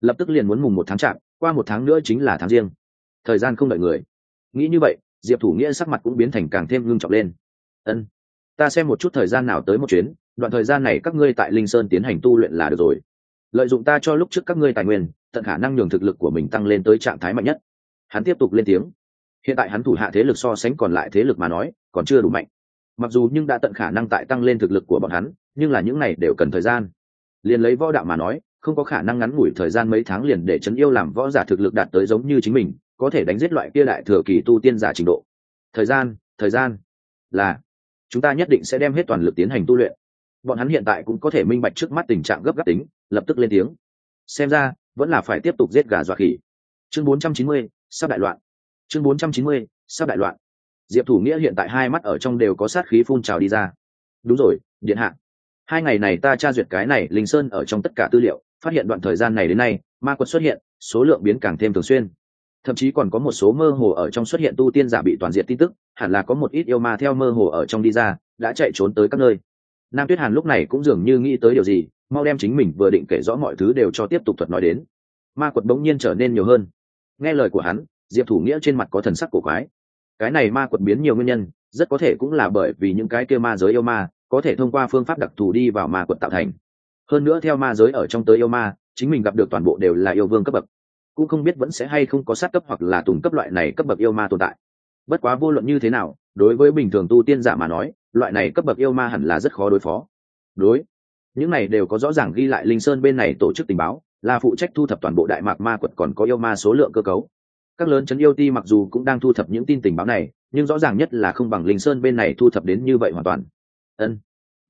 Lập tức liền muốn mùng một tháng chạp, qua một tháng nữa chính là tháng riêng thời gian không đợi người. Nghĩ như vậy, diệp thủ nghĩa sắc mặt cũng biến thành càng thêm ngưng trọng lên. Ân, ta xem một chút thời gian nào tới một chuyến, đoạn thời gian này các ngươi tại linh sơn tiến hành tu luyện là được rồi. Lợi dụng ta cho lúc trước các ngươi tài nguyên, tận khả năng nhường thực lực của mình tăng lên tới trạng thái mạnh nhất. Hắn tiếp tục lên tiếng. Hiện tại hắn thủ hạ thế lực so sánh còn lại thế lực mà nói, còn chưa đủ mạnh. Mặc dù nhưng đã tận khả năng tại tăng lên thực lực của bọn hắn, nhưng là những này đều cần thời gian. Liền lấy võ đạo mà nói, không có khả năng ngắn ngủi thời gian mấy tháng liền để chấn yêu làm võ giả thực lực đạt tới giống như chính mình có thể đánh giết loại kia đại thừa kỳ tu tiên giả trình độ. Thời gian thời gian là chúng ta nhất định sẽ đem hết toàn lực tiến hành tu luyện. Bọn hắn hiện tại cũng có thể minh bạch trước mắt tình trạng gấp gáp tính lập tức lên tiếng. Xem ra vẫn là phải tiếp tục giết gà dọa khỉ. Chương 490, sắp đại loạn. Chương 490, sắp đại loạn. Diệp thủ nghĩa hiện tại hai mắt ở trong đều có sát khí phun trào đi ra. Đúng rồi điện hạ. Hai ngày này ta tra duyệt cái này linh sơn ở trong tất cả tư liệu phát hiện đoạn thời gian này đến nay ma quật xuất hiện số lượng biến càng thêm thường xuyên thậm chí còn có một số mơ hồ ở trong xuất hiện tu tiên giả bị toàn diện tin tức, hẳn là có một ít yêu ma theo mơ hồ ở trong đi ra, đã chạy trốn tới các nơi. Nam tuyết hàn lúc này cũng dường như nghĩ tới điều gì, mau đem chính mình vừa định kể rõ mọi thứ đều cho tiếp tục thuật nói đến. Ma quật bỗng nhiên trở nên nhiều hơn. Nghe lời của hắn, diệp thủ nghĩa trên mặt có thần sắc cổ quái. Cái này ma quật biến nhiều nguyên nhân, rất có thể cũng là bởi vì những cái kia ma giới yêu ma, có thể thông qua phương pháp đặc thù đi vào ma quật tạo thành. Hơn nữa theo ma giới ở trong tới yêu ma, chính mình gặp được toàn bộ đều là yêu vương cấp bậc cũng không biết vẫn sẽ hay không có sát cấp hoặc là tùng cấp loại này cấp bậc yêu ma tồn tại. Bất quá vô luận như thế nào, đối với bình thường tu tiên giả mà nói, loại này cấp bậc yêu ma hẳn là rất khó đối phó. Đối, những này đều có rõ ràng ghi lại linh sơn bên này tổ chức tình báo, là phụ trách thu thập toàn bộ đại mạc ma quật còn có yêu ma số lượng cơ cấu. Các lớn chấn yêu ti mặc dù cũng đang thu thập những tin tình báo này, nhưng rõ ràng nhất là không bằng linh sơn bên này thu thập đến như vậy hoàn toàn. Ân,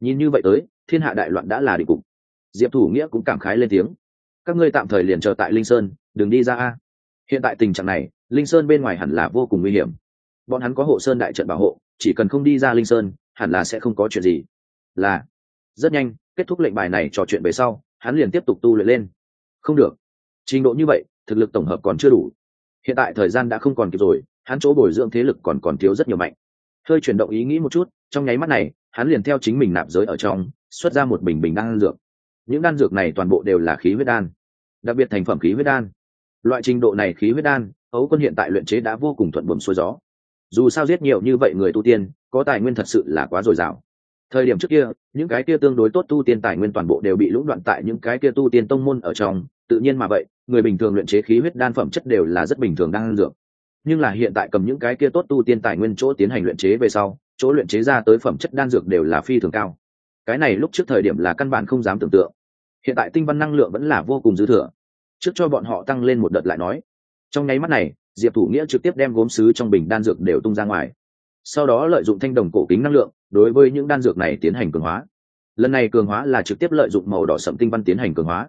nhìn như vậy tới, thiên hạ đại loạn đã là định cục. Diệp thủ nghĩa cũng cảm khái lên tiếng. Các ngươi tạm thời liền chờ tại linh sơn đừng đi ra a. Hiện tại tình trạng này, linh sơn bên ngoài hẳn là vô cùng nguy hiểm. Bọn hắn có hộ sơn đại trận bảo hộ, chỉ cần không đi ra linh sơn, hẳn là sẽ không có chuyện gì. Là, rất nhanh, kết thúc lệnh bài này trò chuyện về sau, hắn liền tiếp tục tu luyện lên. Không được. Trình độ như vậy, thực lực tổng hợp còn chưa đủ. Hiện tại thời gian đã không còn kịp rồi, hắn chỗ bồi dưỡng thế lực còn còn thiếu rất nhiều mạnh. Hơi chuyển động ý nghĩ một chút, trong nháy mắt này, hắn liền theo chính mình nạp giới ở trong, xuất ra một bình bình đan dược. Những đan dược này toàn bộ đều là khí huyết đan, đặc biệt thành phẩm khí huyết đan loại trình độ này khí huyết đan, ấu quân hiện tại luyện chế đã vô cùng thuận buồm xuôi gió. Dù sao giết nhiều như vậy người tu tiên, có tài nguyên thật sự là quá dồi dào. Thời điểm trước kia, những cái kia tương đối tốt tu tiên tài nguyên toàn bộ đều bị lũng đoạn tại những cái kia tu tiên tông môn ở trong, tự nhiên mà vậy, người bình thường luyện chế khí huyết đan phẩm chất đều là rất bình thường đang dược. Nhưng là hiện tại cầm những cái kia tốt tu tiên tài nguyên chỗ tiến hành luyện chế về sau, chỗ luyện chế ra tới phẩm chất đan dược đều là phi thường cao. Cái này lúc trước thời điểm là căn bản không dám tưởng tượng. Hiện tại tinh văn năng lượng vẫn là vô cùng dư thừa trước cho bọn họ tăng lên một đợt lại nói. Trong nháy mắt này, diệp thủ nghĩa trực tiếp đem gốm sứ trong bình đan dược đều tung ra ngoài. Sau đó lợi dụng thanh đồng cổ kính năng lượng, đối với những đan dược này tiến hành cường hóa. Lần này cường hóa là trực tiếp lợi dụng màu đỏ sậm tinh văn tiến hành cường hóa.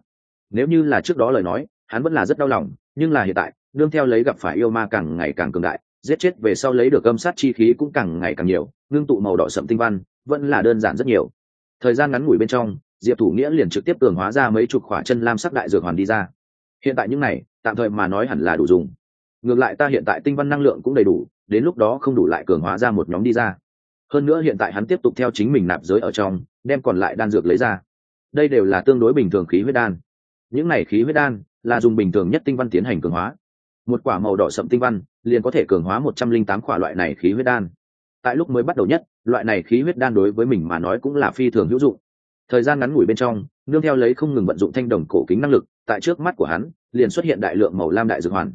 Nếu như là trước đó lời nói, hắn vẫn là rất đau lòng, nhưng là hiện tại, đương theo lấy gặp phải yêu ma càng ngày càng cường đại, giết chết về sau lấy được âm sát chi khí cũng càng ngày càng nhiều, ngưng tụ màu đỏ sậm tinh văn vẫn là đơn giản rất nhiều. Thời gian ngắn ngủi bên trong, diệp thủ nghĩa liền trực tiếp cường hóa ra mấy chục khỏa chân lam sắc đại dược hoàn đi ra hiện tại những này, tạm thời mà nói hẳn là đủ dùng. Ngược lại ta hiện tại tinh văn năng lượng cũng đầy đủ, đến lúc đó không đủ lại cường hóa ra một nhóm đi ra. Hơn nữa hiện tại hắn tiếp tục theo chính mình nạp giới ở trong, đem còn lại đan dược lấy ra. Đây đều là tương đối bình thường khí huyết đan. Những này khí huyết đan là dùng bình thường nhất tinh văn tiến hành cường hóa. Một quả màu đỏ sậm tinh văn liền có thể cường hóa một trăm linh tám quả loại này khí huyết đan. Tại lúc mới bắt đầu nhất, loại này khí huyết đan đối với mình mà nói cũng là phi thường hữu dụng. Thời gian ngắn ngủi bên trong nương theo lấy không ngừng vận dụng thanh đồng cổ kính năng lực tại trước mắt của hắn liền xuất hiện đại lượng màu lam đại dược hoàn.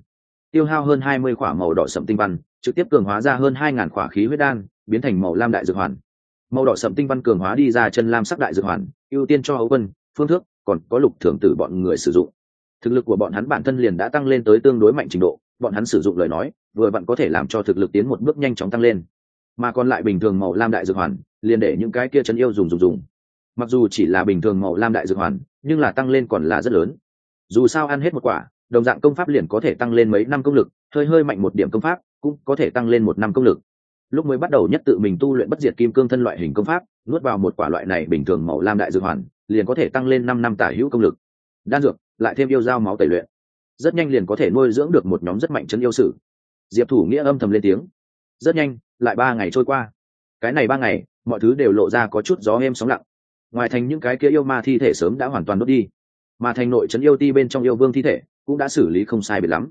Tiêu hao hơn hai mươi khỏa màu đỏ sậm tinh văn trực tiếp cường hóa ra hơn hai ngàn khỏa khí huyết đan biến thành màu lam đại dược hoàn. Màu đỏ sậm tinh văn cường hóa đi ra chân lam sắc đại dược hoàn ưu tiên cho hấu quân phương thước, còn có lục thường tử bọn người sử dụng. Thực lực của bọn hắn bản thân liền đã tăng lên tới tương đối mạnh trình độ bọn hắn sử dụng lời nói vừa bạn có thể làm cho thực lực tiến một bước nhanh chóng tăng lên. Mà còn lại bình thường màu lam đại dược hoàn liền để những cái kia chân yêu dùng dùng dùng mặc dù chỉ là bình thường màu lam đại dược hoàn, nhưng là tăng lên còn là rất lớn. Dù sao ăn hết một quả, đồng dạng công pháp liền có thể tăng lên mấy năm công lực, hơi hơi mạnh một điểm công pháp cũng có thể tăng lên một năm công lực. Lúc mới bắt đầu nhất tự mình tu luyện bất diệt kim cương thân loại hình công pháp, nuốt vào một quả loại này bình thường màu lam đại dược hoàn, liền có thể tăng lên năm năm tả hữu công lực. Đan dược, lại thêm yêu dao máu tẩy luyện. Rất nhanh liền có thể nuôi dưỡng được một nhóm rất mạnh chân yêu sử. Diệp thủ nghĩa âm thầm lên tiếng. Rất nhanh, lại ba ngày trôi qua. Cái này ba ngày, mọi thứ đều lộ ra có chút gió êm sóng lặng ngoài thành những cái kia yêu ma thi thể sớm đã hoàn toàn đốt đi. Mà thành nội trấn yêu ti bên trong yêu vương thi thể cũng đã xử lý không sai biệt lắm.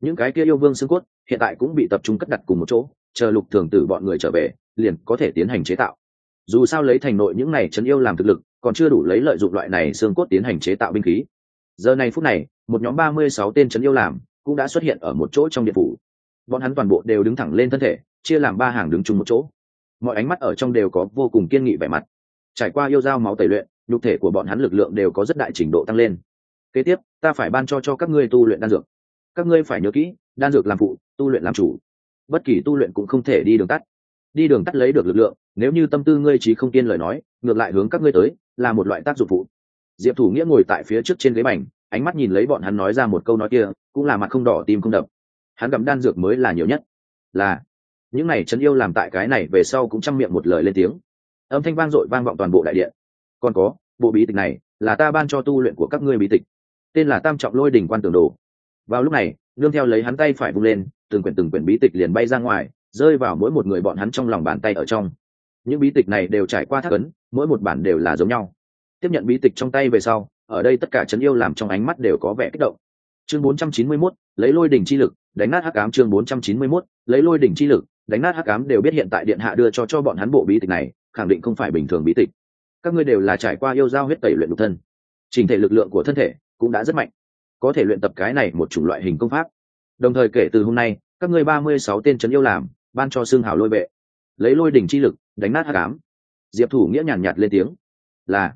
Những cái kia yêu vương xương cốt hiện tại cũng bị tập trung cất đặt cùng một chỗ, chờ lục thường tử bọn người trở về, liền có thể tiến hành chế tạo. Dù sao lấy thành nội những này trấn yêu làm thực lực, còn chưa đủ lấy lợi dụng loại này xương cốt tiến hành chế tạo binh khí. Giờ này phút này, một nhóm ba mươi sáu tên trấn yêu làm cũng đã xuất hiện ở một chỗ trong điện phủ. Bọn hắn toàn bộ đều đứng thẳng lên thân thể, chia làm ba hàng đứng chung một chỗ. Mọi ánh mắt ở trong đều có vô cùng kiên nghị vẻ mặt trải qua yêu dao máu tẩy luyện, nhục thể của bọn hắn lực lượng đều có rất đại trình độ tăng lên. Kế tiếp, ta phải ban cho cho các ngươi tu luyện đan dược. Các ngươi phải nhớ kỹ, đan dược làm phụ, tu luyện làm chủ. Bất kỳ tu luyện cũng không thể đi đường tắt. Đi đường tắt lấy được lực lượng, nếu như tâm tư ngươi trí không kiên lời nói, ngược lại hướng các ngươi tới, là một loại tác dụng phụ. Diệp thủ nghĩa ngồi tại phía trước trên ghế bành, ánh mắt nhìn lấy bọn hắn nói ra một câu nói kia, cũng là mặt không đỏ tim không đập. Hắn gặm đan dược mới là nhiều nhất. Là, những này trấn yêu làm tại cái này về sau cũng chăm miệng một lời lên tiếng âm thanh vang dội vang vọng toàn bộ đại điện. Còn có bộ bí tịch này là ta ban cho tu luyện của các ngươi bí tịch. Tên là tam trọng lôi đỉnh quan tường đồ. Vào lúc này nương theo lấy hắn tay phải vung lên từng quyển từng quyển bí tịch liền bay ra ngoài rơi vào mỗi một người bọn hắn trong lòng bàn tay ở trong. Những bí tịch này đều trải qua thác ấn mỗi một bản đều là giống nhau. Tiếp nhận bí tịch trong tay về sau ở đây tất cả trấn yêu làm trong ánh mắt đều có vẻ kích động. Chương 491, lấy lôi đỉnh chi lực đánh nát hắc ám. Chương 491, lấy lôi đỉnh chi lực đánh nát hắc ám đều biết hiện tại điện hạ đưa cho cho bọn hắn bộ bí tịch này khẳng định không phải bình thường bí tịch. Các ngươi đều là trải qua yêu giao huyết tẩy luyện lục thân. Trình thể lực lượng của thân thể cũng đã rất mạnh. Có thể luyện tập cái này một chủng loại hình công pháp. Đồng thời kể từ hôm nay, các ngươi ba mươi sáu tên trấn yêu làm, ban cho xương hào lôi vệ lấy lôi đỉnh chi lực, đánh nát hắc cám diệp thủ nghĩa nhàn nhạt lên tiếng. Là.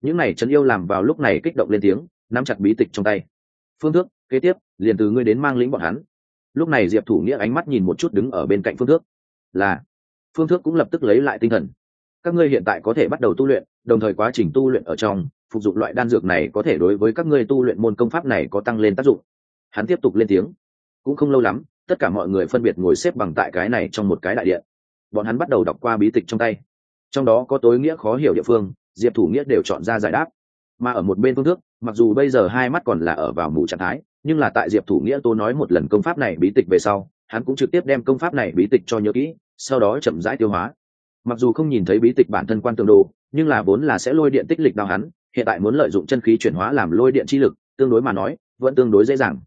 Những này trấn yêu làm vào lúc này kích động lên tiếng, nắm chặt bí tịch trong tay. Phương thước, kế tiếp, liền từ ngươi đến mang lĩnh bọn hắn. Lúc này diệp thủ nghĩa ánh mắt nhìn một chút đứng ở bên cạnh phương thước. Là. Phương thước cũng lập tức lấy lại tinh thần các ngươi hiện tại có thể bắt đầu tu luyện, đồng thời quá trình tu luyện ở trong, phục dụng loại đan dược này có thể đối với các ngươi tu luyện môn công pháp này có tăng lên tác dụng. Hắn tiếp tục lên tiếng. Cũng không lâu lắm, tất cả mọi người phân biệt ngồi xếp bằng tại cái này trong một cái đại điện. Bọn hắn bắt đầu đọc qua bí tịch trong tay. Trong đó có tối nghĩa khó hiểu địa phương, diệp thủ nghĩa đều chọn ra giải đáp. Mà ở một bên phương thức, mặc dù bây giờ hai mắt còn là ở vào mù trạng thái, nhưng là tại diệp thủ nghĩa tôi nói một lần công pháp này bí tịch về sau, hắn cũng trực tiếp đem công pháp này bí tịch cho nhớ kỹ, sau đó chậm rãi tiêu hóa mặc dù không nhìn thấy bí tịch bản thân quan tường đồ, nhưng là vốn là sẽ lôi điện tích lịch đao hắn, hiện tại muốn lợi dụng chân khí chuyển hóa làm lôi điện chi lực, tương đối mà nói, vẫn tương đối dễ dàng.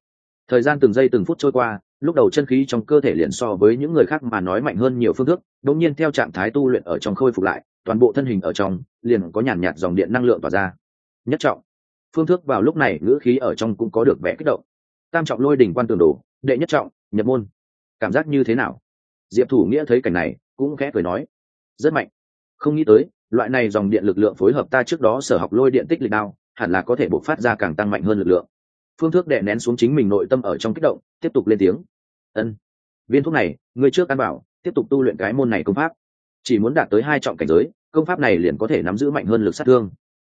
Thời gian từng giây từng phút trôi qua, lúc đầu chân khí trong cơ thể liền so với những người khác mà nói mạnh hơn nhiều phương thức đ nhiên theo trạng thái tu luyện ở trong khôi phục lại, toàn bộ thân hình ở trong, liền có nhàn nhạt dòng điện năng lượng tỏa ra. Nhất trọng. Phương thức vào lúc này, ngữ khí ở trong cũng có được vẻ kích động. Tam trọng lôi đỉnh quan tường đồ, đệ nhất trọng, nhập môn. Cảm giác như thế nào? Diệp thủ nghĩa thấy cảnh này, cũng khẽ cười nói rất mạnh. Không nghĩ tới, loại này dòng điện lực lượng phối hợp ta trước đó sở học lôi điện tích lịch đao, hẳn là có thể bộc phát ra càng tăng mạnh hơn lực lượng. Phương thức đệ nén xuống chính mình nội tâm ở trong kích động, tiếp tục lên tiếng. Ân, viên thuốc này, ngươi trước ăn bảo, tiếp tục tu luyện cái môn này công pháp. Chỉ muốn đạt tới hai trọng cảnh giới, công pháp này liền có thể nắm giữ mạnh hơn lực sát thương.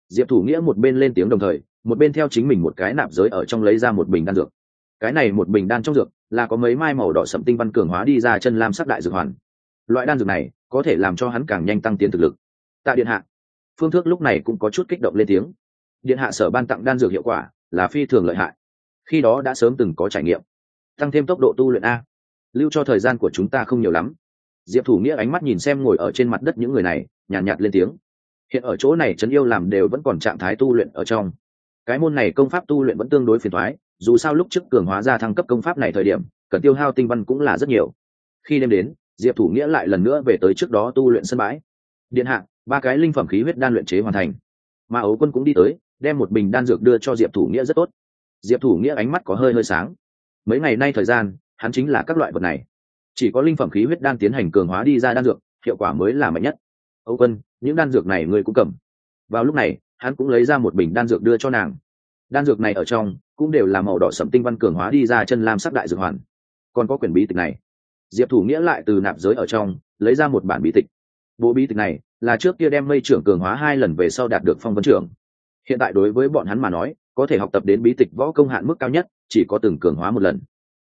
Diệp thủ nghĩa một bên lên tiếng đồng thời, một bên theo chính mình một cái nạp giới ở trong lấy ra một bình đan dược. Cái này một bình đan trong dược là có mấy mai màu đỏ sậm tinh văn cường hóa đi ra chân lam sắc đại dược hoàn. Loại đan dược này có thể làm cho hắn càng nhanh tăng tiến thực lực. Tạ điện hạ phương thước lúc này cũng có chút kích động lên tiếng. Điện hạ sở ban tặng đan dược hiệu quả là phi thường lợi hại. Khi đó đã sớm từng có trải nghiệm. Tăng thêm tốc độ tu luyện a. Lưu cho thời gian của chúng ta không nhiều lắm. Diệp thủ nghĩa ánh mắt nhìn xem ngồi ở trên mặt đất những người này nhàn nhạt, nhạt lên tiếng. Hiện ở chỗ này trấn yêu làm đều vẫn còn trạng thái tu luyện ở trong. Cái môn này công pháp tu luyện vẫn tương đối phiền thoái dù sao lúc trước cường hóa ra thăng cấp công pháp này thời điểm cần tiêu hao tinh văn cũng là rất nhiều. Khi đêm đến diệp thủ nghĩa lại lần nữa về tới trước đó tu luyện sân bãi. Điện hạ, ba cái linh phẩm khí huyết đan luyện chế hoàn thành. Mà ấu quân cũng đi tới, đem một bình đan dược đưa cho diệp thủ nghĩa rất tốt. Diệp thủ nghĩa ánh mắt có hơi hơi sáng. Mấy ngày nay thời gian, hắn chính là các loại vật này. Chỉ có linh phẩm khí huyết đan tiến hành cường hóa đi ra đan dược, hiệu quả mới là mạnh nhất. Âu quân, những đan dược này ngươi cũng cầm. Vào lúc này, hắn cũng lấy ra một bình đan dược đưa cho nàng. Đan dược này ở trong, cũng đều là màu đỏ sẩm tinh văn cường hóa đi ra chân lam sắc đại dược hoàn. Còn có quyển bí tịch này diệp thủ nghĩa lại từ nạp giới ở trong, lấy ra một bản bí tịch. Bộ bí tịch này là trước kia đem mây trưởng cường hóa hai lần về sau đạt được phong vấn trưởng. Hiện tại đối với bọn hắn mà nói, có thể học tập đến bí tịch võ công hạn mức cao nhất, chỉ có từng cường hóa một lần.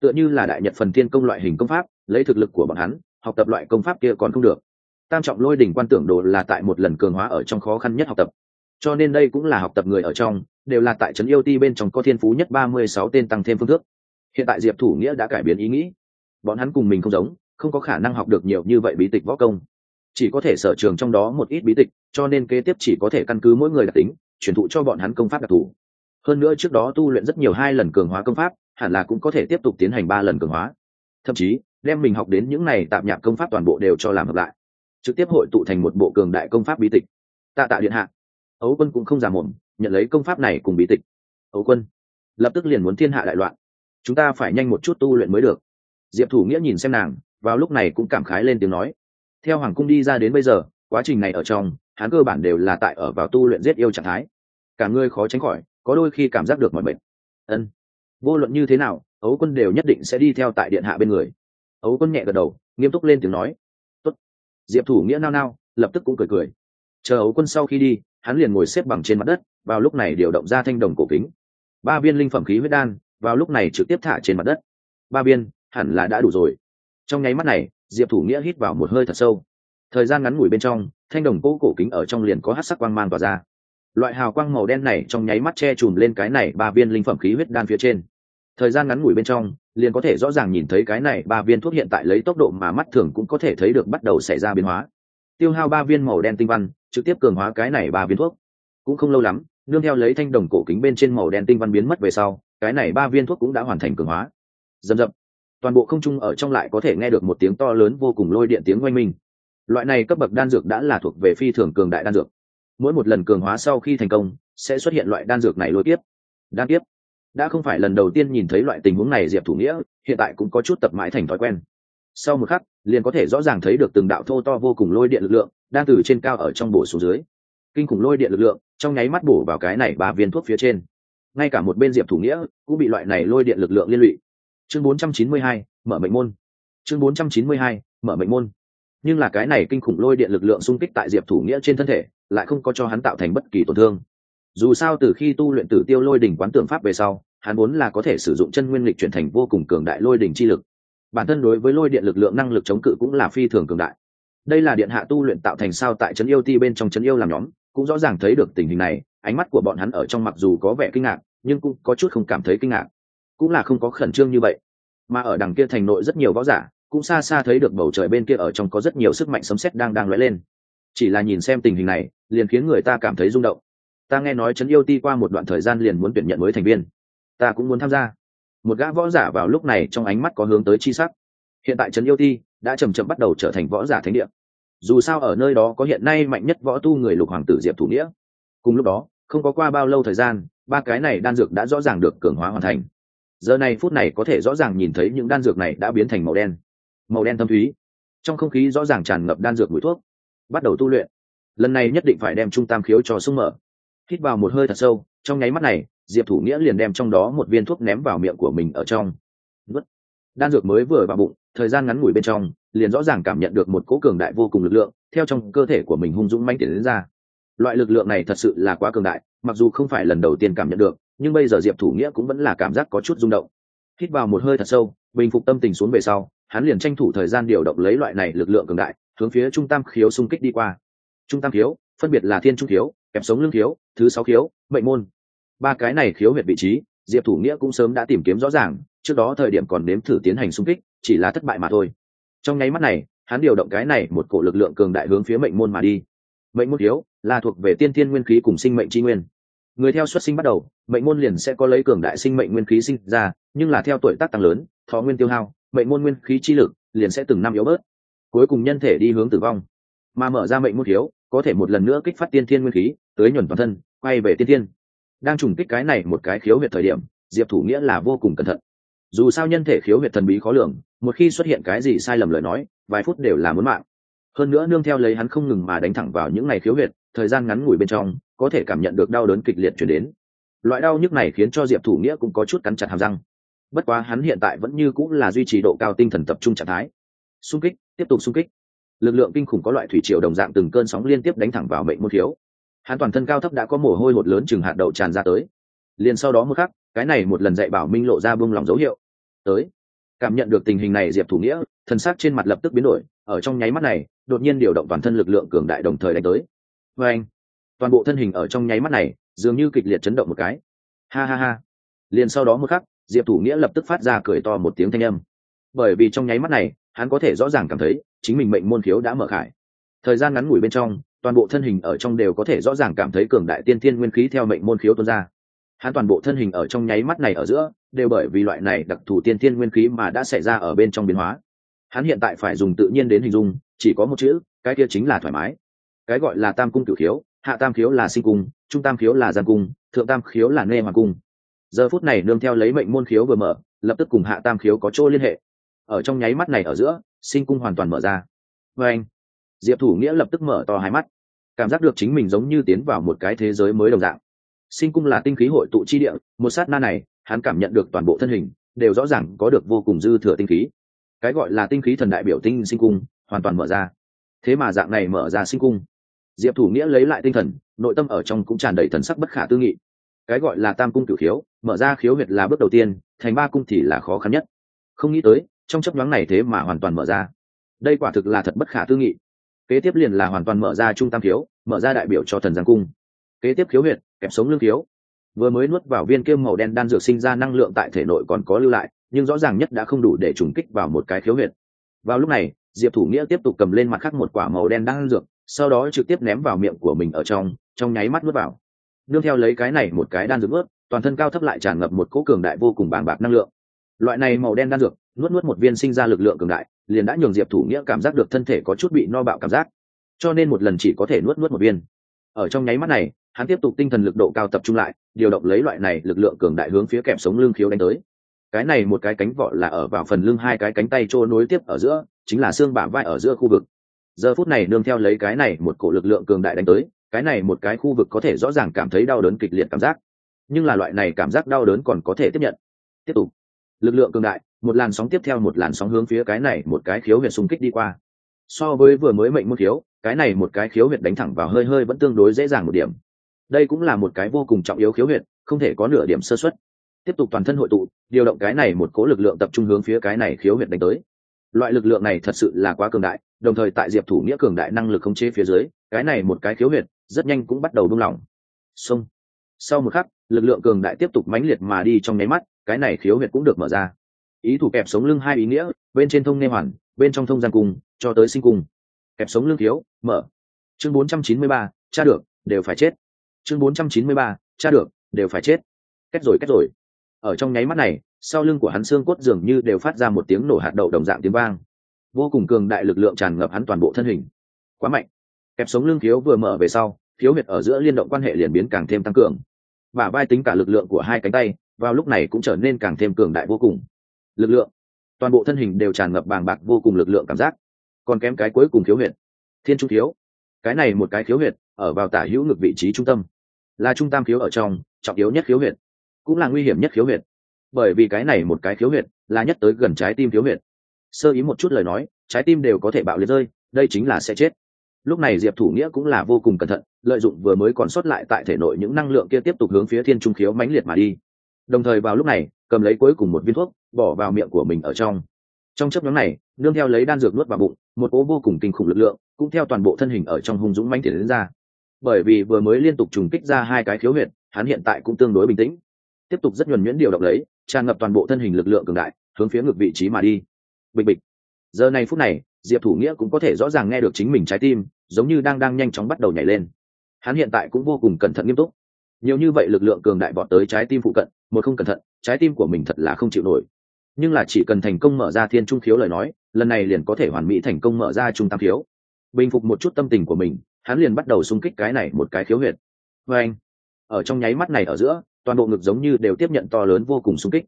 Tựa như là đại nhật phần thiên công loại hình công pháp, lấy thực lực của bọn hắn, học tập loại công pháp kia còn không được. Tam trọng lôi đỉnh quan tưởng đồ là tại một lần cường hóa ở trong khó khăn nhất học tập. Cho nên đây cũng là học tập người ở trong, đều là tại trấn yêu ti bên trong có thiên phú nhất ba mươi sáu tên tăng thêm phương thức. Hiện tại diệp thủ nghĩa đã cải biến ý nghĩ bọn hắn cùng mình không giống, không có khả năng học được nhiều như vậy bí tịch võ công. Chỉ có thể sở trường trong đó một ít bí tịch, cho nên kế tiếp chỉ có thể căn cứ mỗi người đặc tính, truyền thụ cho bọn hắn công pháp đặc thù. Hơn nữa trước đó tu luyện rất nhiều hai lần cường hóa công pháp, hẳn là cũng có thể tiếp tục tiến hành ba lần cường hóa. Thậm chí, đem mình học đến những này tạm nhạc công pháp toàn bộ đều cho làm hợp lại. Trực tiếp hội tụ thành một bộ cường đại công pháp bí tịch. Tạ tạ điện hạ. Ấu quân cũng không giả mồm, nhận lấy công pháp này cùng bí tịch. Ấu quân, lập tức liền muốn thiên hạ đại loạn. Chúng ta phải nhanh một chút tu luyện mới được diệp thủ nghĩa nhìn xem nàng, vào lúc này cũng cảm khái lên tiếng nói, theo hoàng cung đi ra đến bây giờ, quá trình này ở trong, hắn cơ bản đều là tại ở vào tu luyện giết yêu trạng thái. Cả ngươi khó tránh khỏi, có đôi khi cảm giác được mọi bệnh ân, vô luận như thế nào, ấu quân đều nhất định sẽ đi theo tại điện hạ bên người. Ấu quân nhẹ gật đầu, nghiêm túc lên tiếng nói, Tốt. diệp thủ nghĩa nao nao, lập tức cũng cười cười. Chờ ấu quân sau khi đi, hắn liền ngồi xếp bằng trên mặt đất, vào lúc này điều động ra thanh đồng cổ kính. Ba viên linh phẩm khí huyết đan, vào lúc này trực tiếp thả trên mặt đất. Ba viên hẳn là đã đủ rồi. Trong nháy mắt này, diệp thủ nghĩa hít vào một hơi thật sâu. Thời gian ngắn ngủi bên trong, thanh đồng cỗ cổ kính ở trong liền có hát sắc quang mang tỏa ra. Loại hào quang màu đen này trong nháy mắt che chùm lên cái này ba viên linh phẩm khí huyết đan phía trên. Thời gian ngắn ngủi bên trong, liền có thể rõ ràng nhìn thấy cái này ba viên thuốc hiện tại lấy tốc độ mà mắt thường cũng có thể thấy được bắt đầu xảy ra biến hóa. Tiêu hao ba viên màu đen tinh văn, trực tiếp cường hóa cái này ba viên thuốc. Cũng không lâu lắm, nương theo lấy thanh đồng cổ kính bên trên màu đen tinh văn biến mất về sau, cái này ba viên thuốc cũng đã hoàn thành cường hóa. Dầm dập toàn bộ không trung ở trong lại có thể nghe được một tiếng to lớn vô cùng lôi điện tiếng oanh minh. Loại này cấp bậc đan dược đã là thuộc về phi thường cường đại đan dược. Mỗi một lần cường hóa sau khi thành công, sẽ xuất hiện loại đan dược này lôi tiếp đan tiếp đã không phải lần đầu tiên nhìn thấy loại tình huống này, diệp thủ nghĩa, hiện tại cũng có chút tập mãi thành thói quen. Sau một khắc, liền có thể rõ ràng thấy được từng đạo thô to vô cùng lôi điện lực lượng đang từ trên cao ở trong bổ xuống dưới. Kinh khủng lôi điện lực lượng trong nháy mắt bổ vào cái này ba viên thuốc phía trên. Ngay cả một bên diệp thủ nghĩa cũng bị loại này lôi điện lực lượng liên lụy chương 492, mở mệnh môn. Chương 492, mở mệnh môn. Nhưng là cái này kinh khủng lôi điện lực lượng xung kích tại diệp thủ nghĩa trên thân thể lại không có cho hắn tạo thành bất kỳ tổn thương. Dù sao từ khi tu luyện tử tiêu lôi đỉnh quán tưởng pháp về sau hắn muốn là có thể sử dụng chân nguyên lịch chuyển thành vô cùng cường đại lôi đỉnh chi lực. Bản thân đối với lôi điện lực lượng năng lực chống cự cũng là phi thường cường đại. Đây là điện hạ tu luyện tạo thành sao tại trấn yêu ti bên trong trấn yêu làm nhóm cũng rõ ràng thấy được tình hình này ánh mắt của bọn hắn ở trong mặc dù có vẻ kinh ngạc nhưng cũng có chút không cảm thấy kinh ngạc cũng là không có khẩn trương như vậy. Mà ở đằng kia thành nội rất nhiều võ giả, cũng xa xa thấy được bầu trời bên kia ở trong có rất nhiều sức mạnh sấm sét đang đang lóe lên. Chỉ là nhìn xem tình hình này, liền khiến người ta cảm thấy rung động. Ta nghe nói trấn yêu ti qua một đoạn thời gian liền muốn tuyển nhận mới thành viên. Ta cũng muốn tham gia. Một gã võ giả vào lúc này trong ánh mắt có hướng tới chi sắc. Hiện tại trấn yêu ti đã chầm chậm bắt đầu trở thành võ giả thánh địa. Dù sao ở nơi đó có hiện nay mạnh nhất võ tu người lục hoàng tử diệp thủ nghĩa. Cùng lúc đó, không có qua bao lâu thời gian, ba cái này đan dược đã rõ ràng được cường hóa hoàn thành giờ này phút này có thể rõ ràng nhìn thấy những đan dược này đã biến thành màu đen. Màu đen thâm thúy. Trong không khí rõ ràng tràn ngập đan dược mũi thuốc. Bắt đầu tu luyện. Lần này nhất định phải đem trung tam khiếu cho sung mở. Hít vào một hơi thật sâu, trong nháy mắt này, diệp thủ nghĩa liền đem trong đó một viên thuốc ném vào miệng của mình ở trong. Đan dược mới vừa vào bụng, thời gian ngắn ngủi bên trong, liền rõ ràng cảm nhận được một cố cường đại vô cùng lực lượng theo trong cơ thể của mình hung dũng manh tiến đến ra. Loại lực lượng này thật sự là quá cường đại, mặc dù không phải lần đầu tiên cảm nhận được nhưng bây giờ diệp thủ nghĩa cũng vẫn là cảm giác có chút rung động. Hít vào một hơi thật sâu, bình phục tâm tình xuống về sau, hắn liền tranh thủ thời gian điều động lấy loại này lực lượng cường đại, hướng phía trung tam khiếu xung kích đi qua. Trung tam khiếu, phân biệt là thiên trung khiếu, kẹp sống lương khiếu, thứ sáu khiếu, mệnh môn. Ba cái này khiếu huyệt vị trí, diệp thủ nghĩa cũng sớm đã tìm kiếm rõ ràng, trước đó thời điểm còn nếm thử tiến hành xung kích, chỉ là thất bại mà thôi. Trong nháy mắt này, hắn điều động cái này một cổ lực lượng cường đại hướng phía mệnh môn mà đi. Mệnh môn khiếu là thuộc về tiên thiên nguyên khí cùng sinh mệnh tri nguyên. Người theo xuất sinh bắt đầu mệnh môn liền sẽ có lấy cường đại sinh mệnh nguyên khí sinh ra, nhưng là theo tuổi tác tăng lớn, thọ nguyên tiêu hao, mệnh môn nguyên khí chi lực liền sẽ từng năm yếu bớt, cuối cùng nhân thể đi hướng tử vong. Mà mở ra mệnh môn thiếu, có thể một lần nữa kích phát tiên thiên nguyên khí, tới nhuần toàn thân, quay về tiên thiên. Đang trùng kích cái này một cái khiếu huyệt thời điểm, diệp thủ nghĩa là vô cùng cẩn thận. Dù sao nhân thể khiếu huyệt thần bí khó lường, một khi xuất hiện cái gì sai lầm lời nói, vài phút đều là muốn mạng. Hơn nữa nương theo lấy hắn không ngừng mà đánh thẳng vào những ngày khiếu huyệt, thời gian ngắn ngủi bên trong, có thể cảm nhận được đau đớn kịch liệt chuyển đến loại đau nhức này khiến cho diệp thủ nghĩa cũng có chút cắn chặt hàm răng. Bất quá hắn hiện tại vẫn như cũng là duy trì độ cao tinh thần tập trung trạng thái. Xung kích, tiếp tục xung kích. Lực lượng kinh khủng có loại thủy triều đồng dạng từng cơn sóng liên tiếp đánh thẳng vào mệnh môn thiếu. Hắn toàn thân cao thấp đã có mồ hôi hột lớn chừng hạt đậu tràn ra tới. Liền sau đó một khắc, cái này một lần dạy bảo minh lộ ra buông lòng dấu hiệu. Tới. Cảm nhận được tình hình này, diệp thủ nghĩa, thân xác trên mặt lập tức biến đổi. Ở trong nháy mắt này, đột nhiên điều động toàn thân lực lượng cường đại đồng thời đánh tới. Vê anh, toàn bộ thân hình ở trong nháy mắt này dường như kịch liệt chấn động một cái. Ha ha ha. Liền sau đó một khắc, diệp thủ nghĩa lập tức phát ra cười to một tiếng thanh âm. Bởi vì trong nháy mắt này, hắn có thể rõ ràng cảm thấy, chính mình mệnh môn khiếu đã mở khải. Thời gian ngắn ngủi bên trong, toàn bộ thân hình ở trong đều có thể rõ ràng cảm thấy cường đại tiên thiên nguyên khí theo mệnh môn khiếu tuôn ra. Hắn toàn bộ thân hình ở trong nháy mắt này ở giữa, đều bởi vì loại này đặc thù tiên thiên nguyên khí mà đã xảy ra ở bên trong biến hóa. Hắn hiện tại phải dùng tự nhiên đến hình dung, chỉ có một chữ, cái kia chính là thoải mái. Cái gọi là tam cung cửu thiếu hạ tam khiếu là sinh cung, trung tam khiếu là giàn cung, thượng tam khiếu là nê hoàng cung. Giờ phút này nương theo lấy mệnh môn khiếu vừa mở, lập tức cùng hạ tam khiếu có chỗ liên hệ. Ở trong nháy mắt này ở giữa, sinh cung hoàn toàn mở ra. Vê anh, diệp thủ nghĩa lập tức mở to hai mắt. Cảm giác được chính mình giống như tiến vào một cái thế giới mới đồng dạng. Sinh cung là tinh khí hội tụ chi địa, một sát na này, hắn cảm nhận được toàn bộ thân hình, đều rõ ràng có được vô cùng dư thừa tinh khí. Cái gọi là tinh khí thần đại biểu tinh sinh cung, hoàn toàn mở ra. Thế mà dạng này mở ra sinh cung diệp thủ nghĩa lấy lại tinh thần, nội tâm ở trong cũng tràn đầy thần sắc bất khả tư nghị. Cái gọi là tam cung cửu khiếu, mở ra khiếu huyệt là bước đầu tiên, thành ba cung thì là khó khăn nhất. Không nghĩ tới, trong chấp nhoáng này thế mà hoàn toàn mở ra. Đây quả thực là thật bất khả tư nghị. Kế tiếp liền là hoàn toàn mở ra trung tam khiếu, mở ra đại biểu cho thần giang cung. Kế tiếp khiếu huyệt, kẹp sống lương khiếu. Vừa mới nuốt vào viên kiêm màu đen đan dược sinh ra năng lượng tại thể nội còn có lưu lại, nhưng rõ ràng nhất đã không đủ để trùng kích vào một cái khiếu huyệt. Vào lúc này diệp thủ nghĩa tiếp tục cầm lên mặt khác một quả màu đen đan dược, sau đó trực tiếp ném vào miệng của mình ở trong trong nháy mắt nuốt vào. Nương theo lấy cái này một cái đan dược ướt, toàn thân cao thấp lại tràn ngập một cỗ cường đại vô cùng bàng bạc năng lượng. Loại này màu đen đan dược, nuốt nuốt một viên sinh ra lực lượng cường đại, liền đã nhường diệp thủ nghĩa cảm giác được thân thể có chút bị no bạo cảm giác. Cho nên một lần chỉ có thể nuốt nuốt một viên. Ở trong nháy mắt này, hắn tiếp tục tinh thần lực độ cao tập trung lại, điều động lấy loại này lực lượng cường đại hướng phía kẹp sống lưng khiếu đánh tới cái này một cái cánh vọ là ở vào phần lưng hai cái cánh tay trô nối tiếp ở giữa, chính là xương bả vai ở giữa khu vực. Giờ phút này nương theo lấy cái này một cổ lực lượng cường đại đánh tới, cái này một cái khu vực có thể rõ ràng cảm thấy đau đớn kịch liệt cảm giác. Nhưng là loại này cảm giác đau đớn còn có thể tiếp nhận. Tiếp tục. Lực lượng cường đại, một làn sóng tiếp theo một làn sóng hướng phía cái này một cái khiếu huyệt xung kích đi qua. So với vừa mới mệnh một khiếu, cái này một cái khiếu huyệt đánh thẳng vào hơi hơi vẫn tương đối dễ dàng một điểm. Đây cũng là một cái vô cùng trọng yếu khiếu huyệt, không thể có nửa điểm sơ xuất tiếp tục toàn thân hội tụ điều động cái này một cố lực lượng tập trung hướng phía cái này khiếu huyệt đánh tới. Loại lực lượng này thật sự là quá cường đại đồng thời tại diệp thủ nghĩa cường đại năng lực khống chế phía dưới cái này một cái khiếu huyệt rất nhanh cũng bắt đầu buông lỏng. Xong, sau một khắc lực lượng cường đại tiếp tục mãnh liệt mà đi trong nháy mắt cái này khiếu huyệt cũng được mở ra. Ý thủ kẹp sống lưng hai ý nghĩa bên trên thông nê hoàn bên trong thông gian cung cho tới sinh cung. Kẹp sống lưng thiếu mở. Chương 493, cha được đều phải chết. Chương 493, cha được đều phải chết. Kết rồi kết rồi ở trong nháy mắt này, sau lưng của hắn xương cốt dường như đều phát ra một tiếng nổ hạt đậu đồng dạng tiếng vang. Vô cùng cường đại lực lượng tràn ngập hắn toàn bộ thân hình. Quá mạnh. Kẹp sống lưng thiếu vừa mở về sau thiếu huyệt ở giữa liên động quan hệ liền biến càng thêm tăng cường. Và vai tính cả lực lượng của hai cánh tay, vào lúc này cũng trở nên càng thêm cường đại vô cùng. Lực lượng. Toàn bộ thân hình đều tràn ngập bàng bạc vô cùng lực lượng cảm giác. Còn kém cái cuối cùng khiếu huyệt. Thiên trung thiếu. Cái này một cái khiếu huyệt, ở vào tả hữu ngực vị trí trung tâm. Là trung tam khiếu ở trong, trọng yếu nhất khiếu huyệt cũng là nguy hiểm nhất khiếu huyệt. Bởi vì cái này một cái khiếu huyệt là nhất tới gần trái tim thiếu huyệt. Sơ ý một chút lời nói, trái tim đều có thể bạo liệt rơi, đây chính là sẽ chết. Lúc này diệp thủ nghĩa cũng là vô cùng cẩn thận, lợi dụng vừa mới còn sót lại tại thể nội những năng lượng kia tiếp tục hướng phía thiên trung khiếu mãnh liệt mà đi. Đồng thời vào lúc này, cầm lấy cuối cùng một viên thuốc, bỏ vào miệng của mình ở trong. Trong chấp nhóm này, nương theo lấy đan dược nuốt vào bụng, một cố vô cùng kinh khủng lực lượng, cũng theo toàn bộ thân hình ở trong hung dũng mãnh thể đến ra. Bởi vì vừa mới liên tục trùng kích ra hai cái khiếu huyệt, hắn hiện tại cũng tương đối bình tĩnh tiếp tục rất nhuần nhuyễn điều động lấy, tràn ngập toàn bộ thân hình lực lượng cường đại, hướng phía ngược vị trí mà đi. Bịch bịch. Giờ này phút này, diệp thủ nghĩa cũng có thể rõ ràng nghe được chính mình trái tim, giống như đang đang nhanh chóng bắt đầu nhảy lên. Hắn hiện tại cũng vô cùng cẩn thận nghiêm túc. Nhiều như vậy lực lượng cường đại vọt tới trái tim phụ cận, một không cẩn thận, trái tim của mình thật là không chịu nổi. Nhưng là chỉ cần thành công mở ra thiên trung khiếu lời nói, lần này liền có thể hoàn mỹ thành công mở ra trung tam khiếu. Bình phục một chút tâm tình của mình, hắn liền bắt đầu xung kích cái này một cái khiếu huyệt. Vê anh, ở trong nháy mắt này ở giữa toàn bộ ngực giống như đều tiếp nhận to lớn vô cùng xung kích.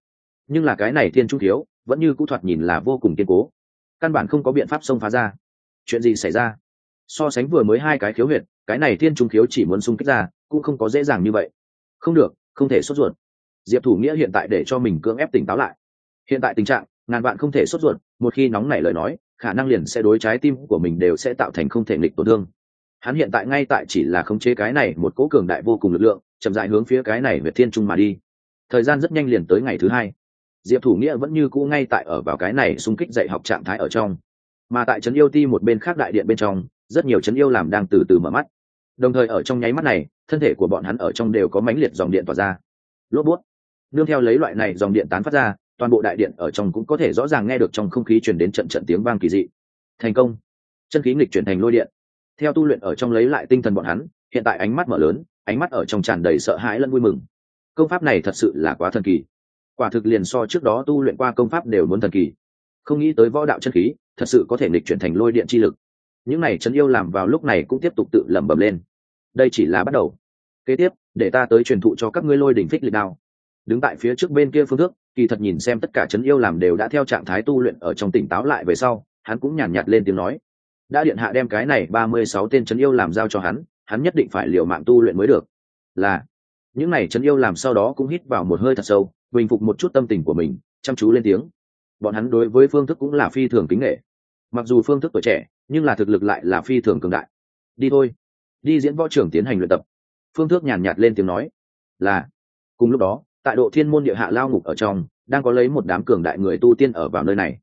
Nhưng là cái này thiên trung thiếu, vẫn như cũ thoạt nhìn là vô cùng kiên cố. Căn bản không có biện pháp xông phá ra. Chuyện gì xảy ra? So sánh vừa mới hai cái khiếu huyệt, cái này thiên trung khiếu chỉ muốn xung kích ra, cũng không có dễ dàng như vậy. Không được, không thể sốt ruột. Diệp thủ nghĩa hiện tại để cho mình cưỡng ép tỉnh táo lại. Hiện tại tình trạng, ngàn vạn không thể sốt ruột, một khi nóng nảy lời nói, khả năng liền sẽ đối trái tim của mình đều sẽ tạo thành không thể nghịch tổn thương. Hắn hiện tại ngay tại chỉ là khống chế cái này một cố cường đại vô cùng lực lượng chậm dại hướng phía cái này về thiên trung mà đi. Thời gian rất nhanh liền tới ngày thứ hai. Diệp thủ nghĩa vẫn như cũ ngay tại ở vào cái này xung kích dạy học trạng thái ở trong. Mà tại trấn yêu ti một bên khác đại điện bên trong, rất nhiều trấn yêu làm đang từ từ mở mắt. Đồng thời ở trong nháy mắt này, thân thể của bọn hắn ở trong đều có mãnh liệt dòng điện tỏa ra. Lốp bút. Nương theo lấy loại này dòng điện tán phát ra, toàn bộ đại điện ở trong cũng có thể rõ ràng nghe được trong không khí truyền đến trận trận tiếng vang kỳ dị. Thành công. Chân khí nghịch chuyển thành lôi điện. Theo tu luyện ở trong lấy lại tinh thần bọn hắn, hiện tại ánh mắt mở lớn ánh mắt ở trong tràn đầy sợ hãi lẫn vui mừng. Công pháp này thật sự là quá thần kỳ. Quả thực liền so trước đó tu luyện qua công pháp đều muốn thần kỳ. Không nghĩ tới võ đạo chân khí thật sự có thể nghịch chuyển thành lôi điện chi lực. Những này trấn yêu làm vào lúc này cũng tiếp tục tự lẩm bẩm lên. Đây chỉ là bắt đầu. Kế tiếp để ta tới truyền thụ cho các ngươi lôi đỉnh phích liệt đao. Đứng tại phía trước bên kia phương thức kỳ thật nhìn xem tất cả trấn yêu làm đều đã theo trạng thái tu luyện ở trong tỉnh táo lại về sau hắn cũng nhàn nhạt, nhạt lên tiếng nói. Đã điện hạ đem cái này ba mươi sáu tên trấn yêu làm giao cho hắn hắn nhất định phải liều mạng tu luyện mới được. Là, những này trấn yêu làm sau đó cũng hít vào một hơi thật sâu, bình phục một chút tâm tình của mình, chăm chú lên tiếng. Bọn hắn đối với phương thức cũng là phi thường kính nghệ. Mặc dù phương thức tuổi trẻ, nhưng là thực lực lại là phi thường cường đại. Đi thôi. Đi diễn võ trưởng tiến hành luyện tập. Phương thức nhàn nhạt lên tiếng nói. Là, cùng lúc đó, tại độ thiên môn địa hạ lao ngục ở trong, đang có lấy một đám cường đại người tu tiên ở vào nơi này.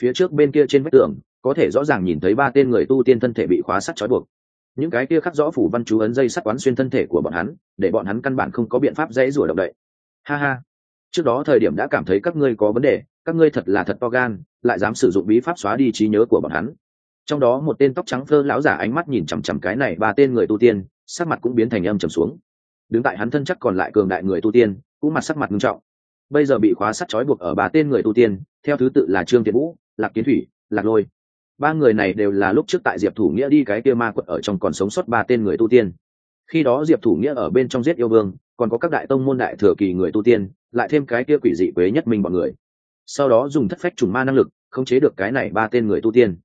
Phía trước bên kia trên vách tường, có thể rõ ràng nhìn thấy ba tên người tu tiên thân thể bị khóa sắt trói buộc những cái kia khắc rõ phủ văn chú ấn dây sắt quán xuyên thân thể của bọn hắn, để bọn hắn căn bản không có biện pháp dễ rủa động đậy. Ha ha. Trước đó thời điểm đã cảm thấy các ngươi có vấn đề, các ngươi thật là thật to gan, lại dám sử dụng bí pháp xóa đi trí nhớ của bọn hắn. Trong đó một tên tóc trắng phơ lão giả ánh mắt nhìn chằm chằm cái này ba tên người tu tiên, sắc mặt cũng biến thành âm trầm xuống. Đứng tại hắn thân chắc còn lại cường đại người tu tiên, cũng mặt sắc mặt nghiêm trọng. Bây giờ bị khóa sắt trói buộc ở ba tên người tu tiên, theo thứ tự là trương tiến vũ, lạc kiến thủy, lạc lôi ba người này đều là lúc trước tại diệp thủ nghĩa đi cái kia ma quật ở trong còn sống sót ba tên người tu tiên. Khi đó diệp thủ nghĩa ở bên trong giết yêu vương, còn có các đại tông môn đại thừa kỳ người tu tiên, lại thêm cái kia quỷ dị quế nhất minh bọn người. Sau đó dùng thất phách trùng ma năng lực, khống chế được cái này ba tên người tu tiên.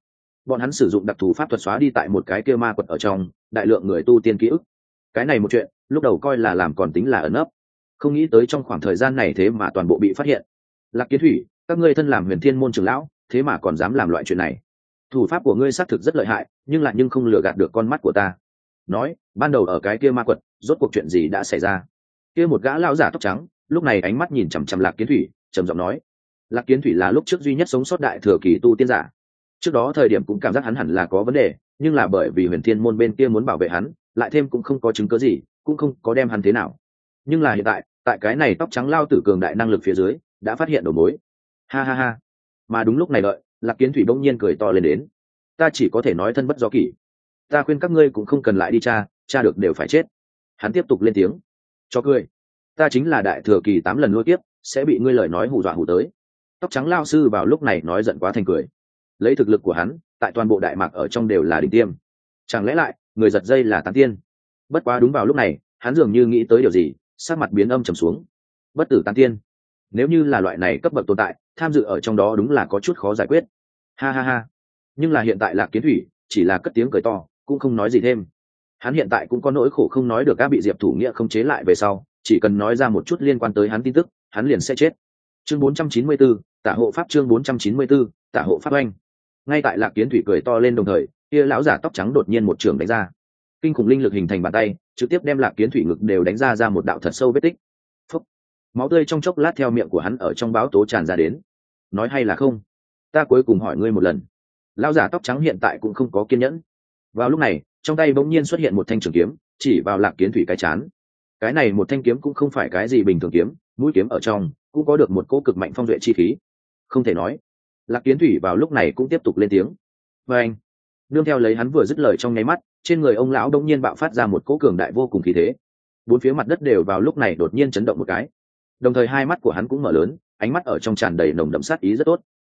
Bọn hắn sử dụng đặc thù pháp thuật xóa đi tại một cái kia ma quật ở trong, đại lượng người tu tiên ký ức. Cái này một chuyện, lúc đầu coi là làm còn tính là ẩn ấp không nghĩ tới trong khoảng thời gian này thế mà toàn bộ bị phát hiện. Lạc kiến thủy, các ngươi thân làm huyền thiên môn trường lão, thế mà còn dám làm loại chuyện này thủ pháp của ngươi xác thực rất lợi hại, nhưng lại nhưng không lừa gạt được con mắt của ta. Nói, ban đầu ở cái kia ma quật, rốt cuộc chuyện gì đã xảy ra? Kia một gã lão giả tóc trắng, lúc này ánh mắt nhìn chằm chằm lạc kiến thủy, trầm giọng nói. Lạc kiến thủy là lúc trước duy nhất sống sót đại thừa kỳ tu tiên giả. Trước đó thời điểm cũng cảm giác hắn hẳn là có vấn đề, nhưng là bởi vì huyền thiên môn bên kia muốn bảo vệ hắn, lại thêm cũng không có chứng cớ gì, cũng không có đem hắn thế nào. Nhưng là hiện tại tại cái này tóc trắng lao tử cường đại năng lực phía dưới, đã phát hiện đầu mối. Ha ha ha. Mà đúng lúc này đợi lạc kiến thủy bỗng nhiên cười to lên đến. Ta chỉ có thể nói thân bất do kỷ. Ta khuyên các ngươi cũng không cần lại đi cha cha được đều phải chết. Hắn tiếp tục lên tiếng. Cho cười. Ta chính là đại thừa kỳ tám lần lôi tiếp sẽ bị ngươi lời nói hù dọa hù tới. Tóc trắng lao sư vào lúc này nói giận quá thành cười. Lấy thực lực của hắn, tại toàn bộ đại mạc ở trong đều là đỉnh tiêm. Chẳng lẽ lại, người giật dây là tán tiên? Bất quá đúng vào lúc này, hắn dường như nghĩ tới điều gì, sắc mặt biến âm trầm xuống. Bất tử tán tiên nếu như là loại này cấp bậc tồn tại tham dự ở trong đó đúng là có chút khó giải quyết. Ha ha ha. Nhưng là hiện tại lạc kiến thủy chỉ là cất tiếng cười to cũng không nói gì thêm. Hắn hiện tại cũng có nỗi khổ không nói được các bị diệp thủ nghĩa không chế lại về sau chỉ cần nói ra một chút liên quan tới hắn tin tức hắn liền sẽ chết. Chương 494, tả hộ pháp chương bốn trăm chín mươi 494, tả hộ pháp oanh. Ngay tại lạc kiến thủy cười to lên đồng thời kia lão giả tóc trắng đột nhiên một trường đánh ra. Kinh khủng linh lực hình thành bàn tay trực tiếp đem lạc kiến thủy ngực đều đánh ra ra một đạo thật sâu vết tích máu tươi trong chốc lát theo miệng của hắn ở trong báo tố tràn ra đến. Nói hay là không? Ta cuối cùng hỏi ngươi một lần. Lão giả tóc trắng hiện tại cũng không có kiên nhẫn. Vào lúc này, trong tay bỗng nhiên xuất hiện một thanh trường kiếm, chỉ vào lạc kiến thủy cái chán. Cái này một thanh kiếm cũng không phải cái gì bình thường kiếm, mũi kiếm ở trong cũng có được một cỗ cực mạnh phong duệ chi khí. Không thể nói. Lạc kiến thủy vào lúc này cũng tiếp tục lên tiếng. Và anh, nương theo lấy hắn vừa dứt lời trong nháy mắt, trên người ông lão đông nhiên bạo phát ra một cỗ cường đại vô cùng khí thế. Bốn phía mặt đất đều vào lúc này đột nhiên chấn động một cái đồng thời hai mắt của hắn cũng mở lớn, ánh mắt ở trong tràn đầy nồng đậm sát ý rất tốt.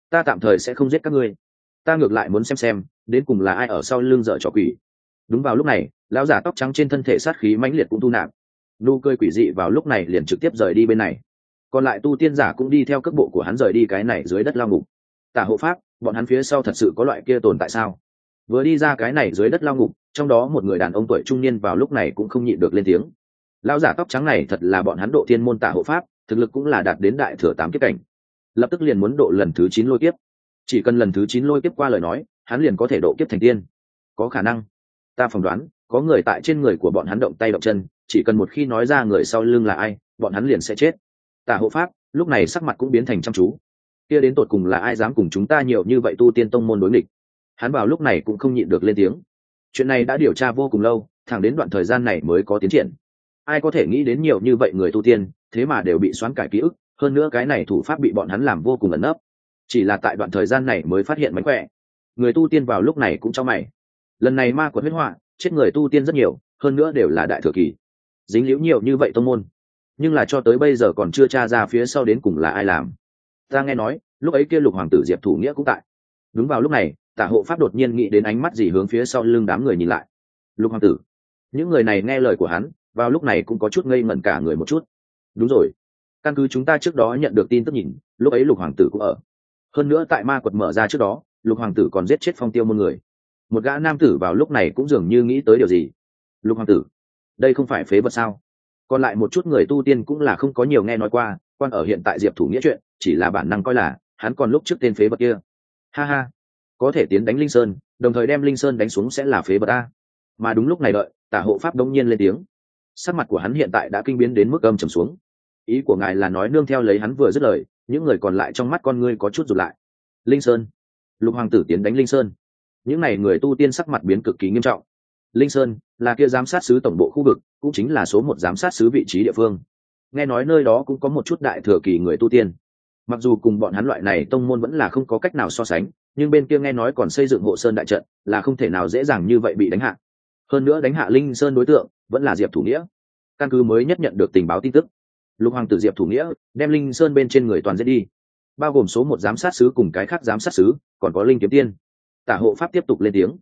Ta tạm thời sẽ không giết các ngươi. Ta ngược lại muốn xem xem, đến cùng là ai ở sau lưng dở trò quỷ. Đúng vào lúc này, lão giả tóc trắng trên thân thể sát khí mãnh liệt cũng thu nạp. Nụ cười quỷ dị vào lúc này liền trực tiếp rời đi bên này. Còn lại tu tiên giả cũng đi theo cước bộ của hắn rời đi cái này dưới đất lao ngục. Tả hộ pháp, bọn hắn phía sau thật sự có loại kia tồn tại sao? Vừa đi ra cái này dưới đất lao ngục, trong đó một người đàn ông tuổi trung niên vào lúc này cũng không nhịn được lên tiếng. Lão giả tóc trắng này thật là bọn hắn độ thiên môn tả hộ pháp thực lực cũng là đạt đến đại thừa tám kiếp cảnh. Lập tức liền muốn độ lần thứ chín lôi kiếp. Chỉ cần lần thứ chín lôi kiếp qua lời nói, hắn liền có thể độ kiếp thành tiên. Có khả năng. Ta phỏng đoán, có người tại trên người của bọn hắn động tay động chân, chỉ cần một khi nói ra người sau lưng là ai, bọn hắn liền sẽ chết. Tả hộ pháp, lúc này sắc mặt cũng biến thành chăm chú. Kia đến tột cùng là ai dám cùng chúng ta nhiều như vậy tu tiên tông môn đối nghịch? Hắn vào lúc này cũng không nhịn được lên tiếng. Chuyện này đã điều tra vô cùng lâu, thẳng đến đoạn thời gian này mới có tiến triển. Ai có thể nghĩ đến nhiều như vậy người tu tiên thế mà đều bị xoắn cải ký ức, hơn nữa cái này thủ pháp bị bọn hắn làm vô cùng ẩn nấp. Chỉ là tại đoạn thời gian này mới phát hiện mánh khỏe. Người tu tiên vào lúc này cũng cho mày. Lần này ma quật huyết họa, chết người tu tiên rất nhiều, hơn nữa đều là đại thừa kỳ. Dính liễu nhiều như vậy tông môn. Nhưng là cho tới bây giờ còn chưa tra ra phía sau đến cùng là ai làm. Ta nghe nói, lúc ấy kia lục hoàng tử diệp thủ nghĩa cũng tại. Đúng vào lúc này, tả hộ pháp đột nhiên nghĩ đến ánh mắt gì hướng phía sau lưng đám người nhìn lại. Lục hoàng tử. Những người này nghe lời của hắn, vào lúc này cũng có chút ngây ngẩn cả người một chút đúng rồi. Căn cứ chúng ta trước đó nhận được tin tức nhìn, lúc ấy lục hoàng tử cũng ở. Hơn nữa tại ma quật mở ra trước đó, lục hoàng tử còn giết chết phong tiêu một người. Một gã nam tử vào lúc này cũng dường như nghĩ tới điều gì. Lục hoàng tử, đây không phải phế vật sao? Còn lại một chút người tu tiên cũng là không có nhiều nghe nói qua, quan ở hiện tại diệp thủ nghĩa chuyện, chỉ là bản năng coi là, hắn còn lúc trước tên phế vật kia. Ha ha. Có thể tiến đánh linh sơn, đồng thời đem linh sơn đánh xuống sẽ là phế vật a. Mà đúng lúc này đợi, tả hộ pháp đông nhiên lên tiếng. Sắc mặt của hắn hiện tại đã kinh biến đến mức âm trầm xuống ý của ngài là nói nương theo lấy hắn vừa dứt lời, những người còn lại trong mắt con ngươi có chút rụt lại. Linh sơn. Lục hoàng tử tiến đánh linh sơn. Những n à y người tu tiên sắc mặt biến cực kỳ nghiêm trọng. Linh sơn là kia giám sát sứ tổng bộ khu vực, cũng chính là số một giám sát sứ vị trí địa phương. Nghe nói nơi đó cũng có một chút đại thừa kỳ người tu tiên. Mặc dù cùng bọn hắn loại này tông môn vẫn là không có cách nào so sánh, nhưng bên kia nghe nói còn xây dựng hộ sơn đại trận, là không thể nào dễ dàng như vậy bị đánh hạ. Hơn nữa đánh hạ linh sơn đối tượng, vẫn là diệp thủ nghĩa. Căn cứ mới nhất nhận được tình báo tin tức lục hoàng tử diệp thủ nghĩa, đem linh sơn bên trên người toàn giết đi. Bao gồm số một giám sát sứ cùng cái khác giám sát sứ, còn có linh kiếm tiên. Tả hộ pháp tiếp tục lên tiếng.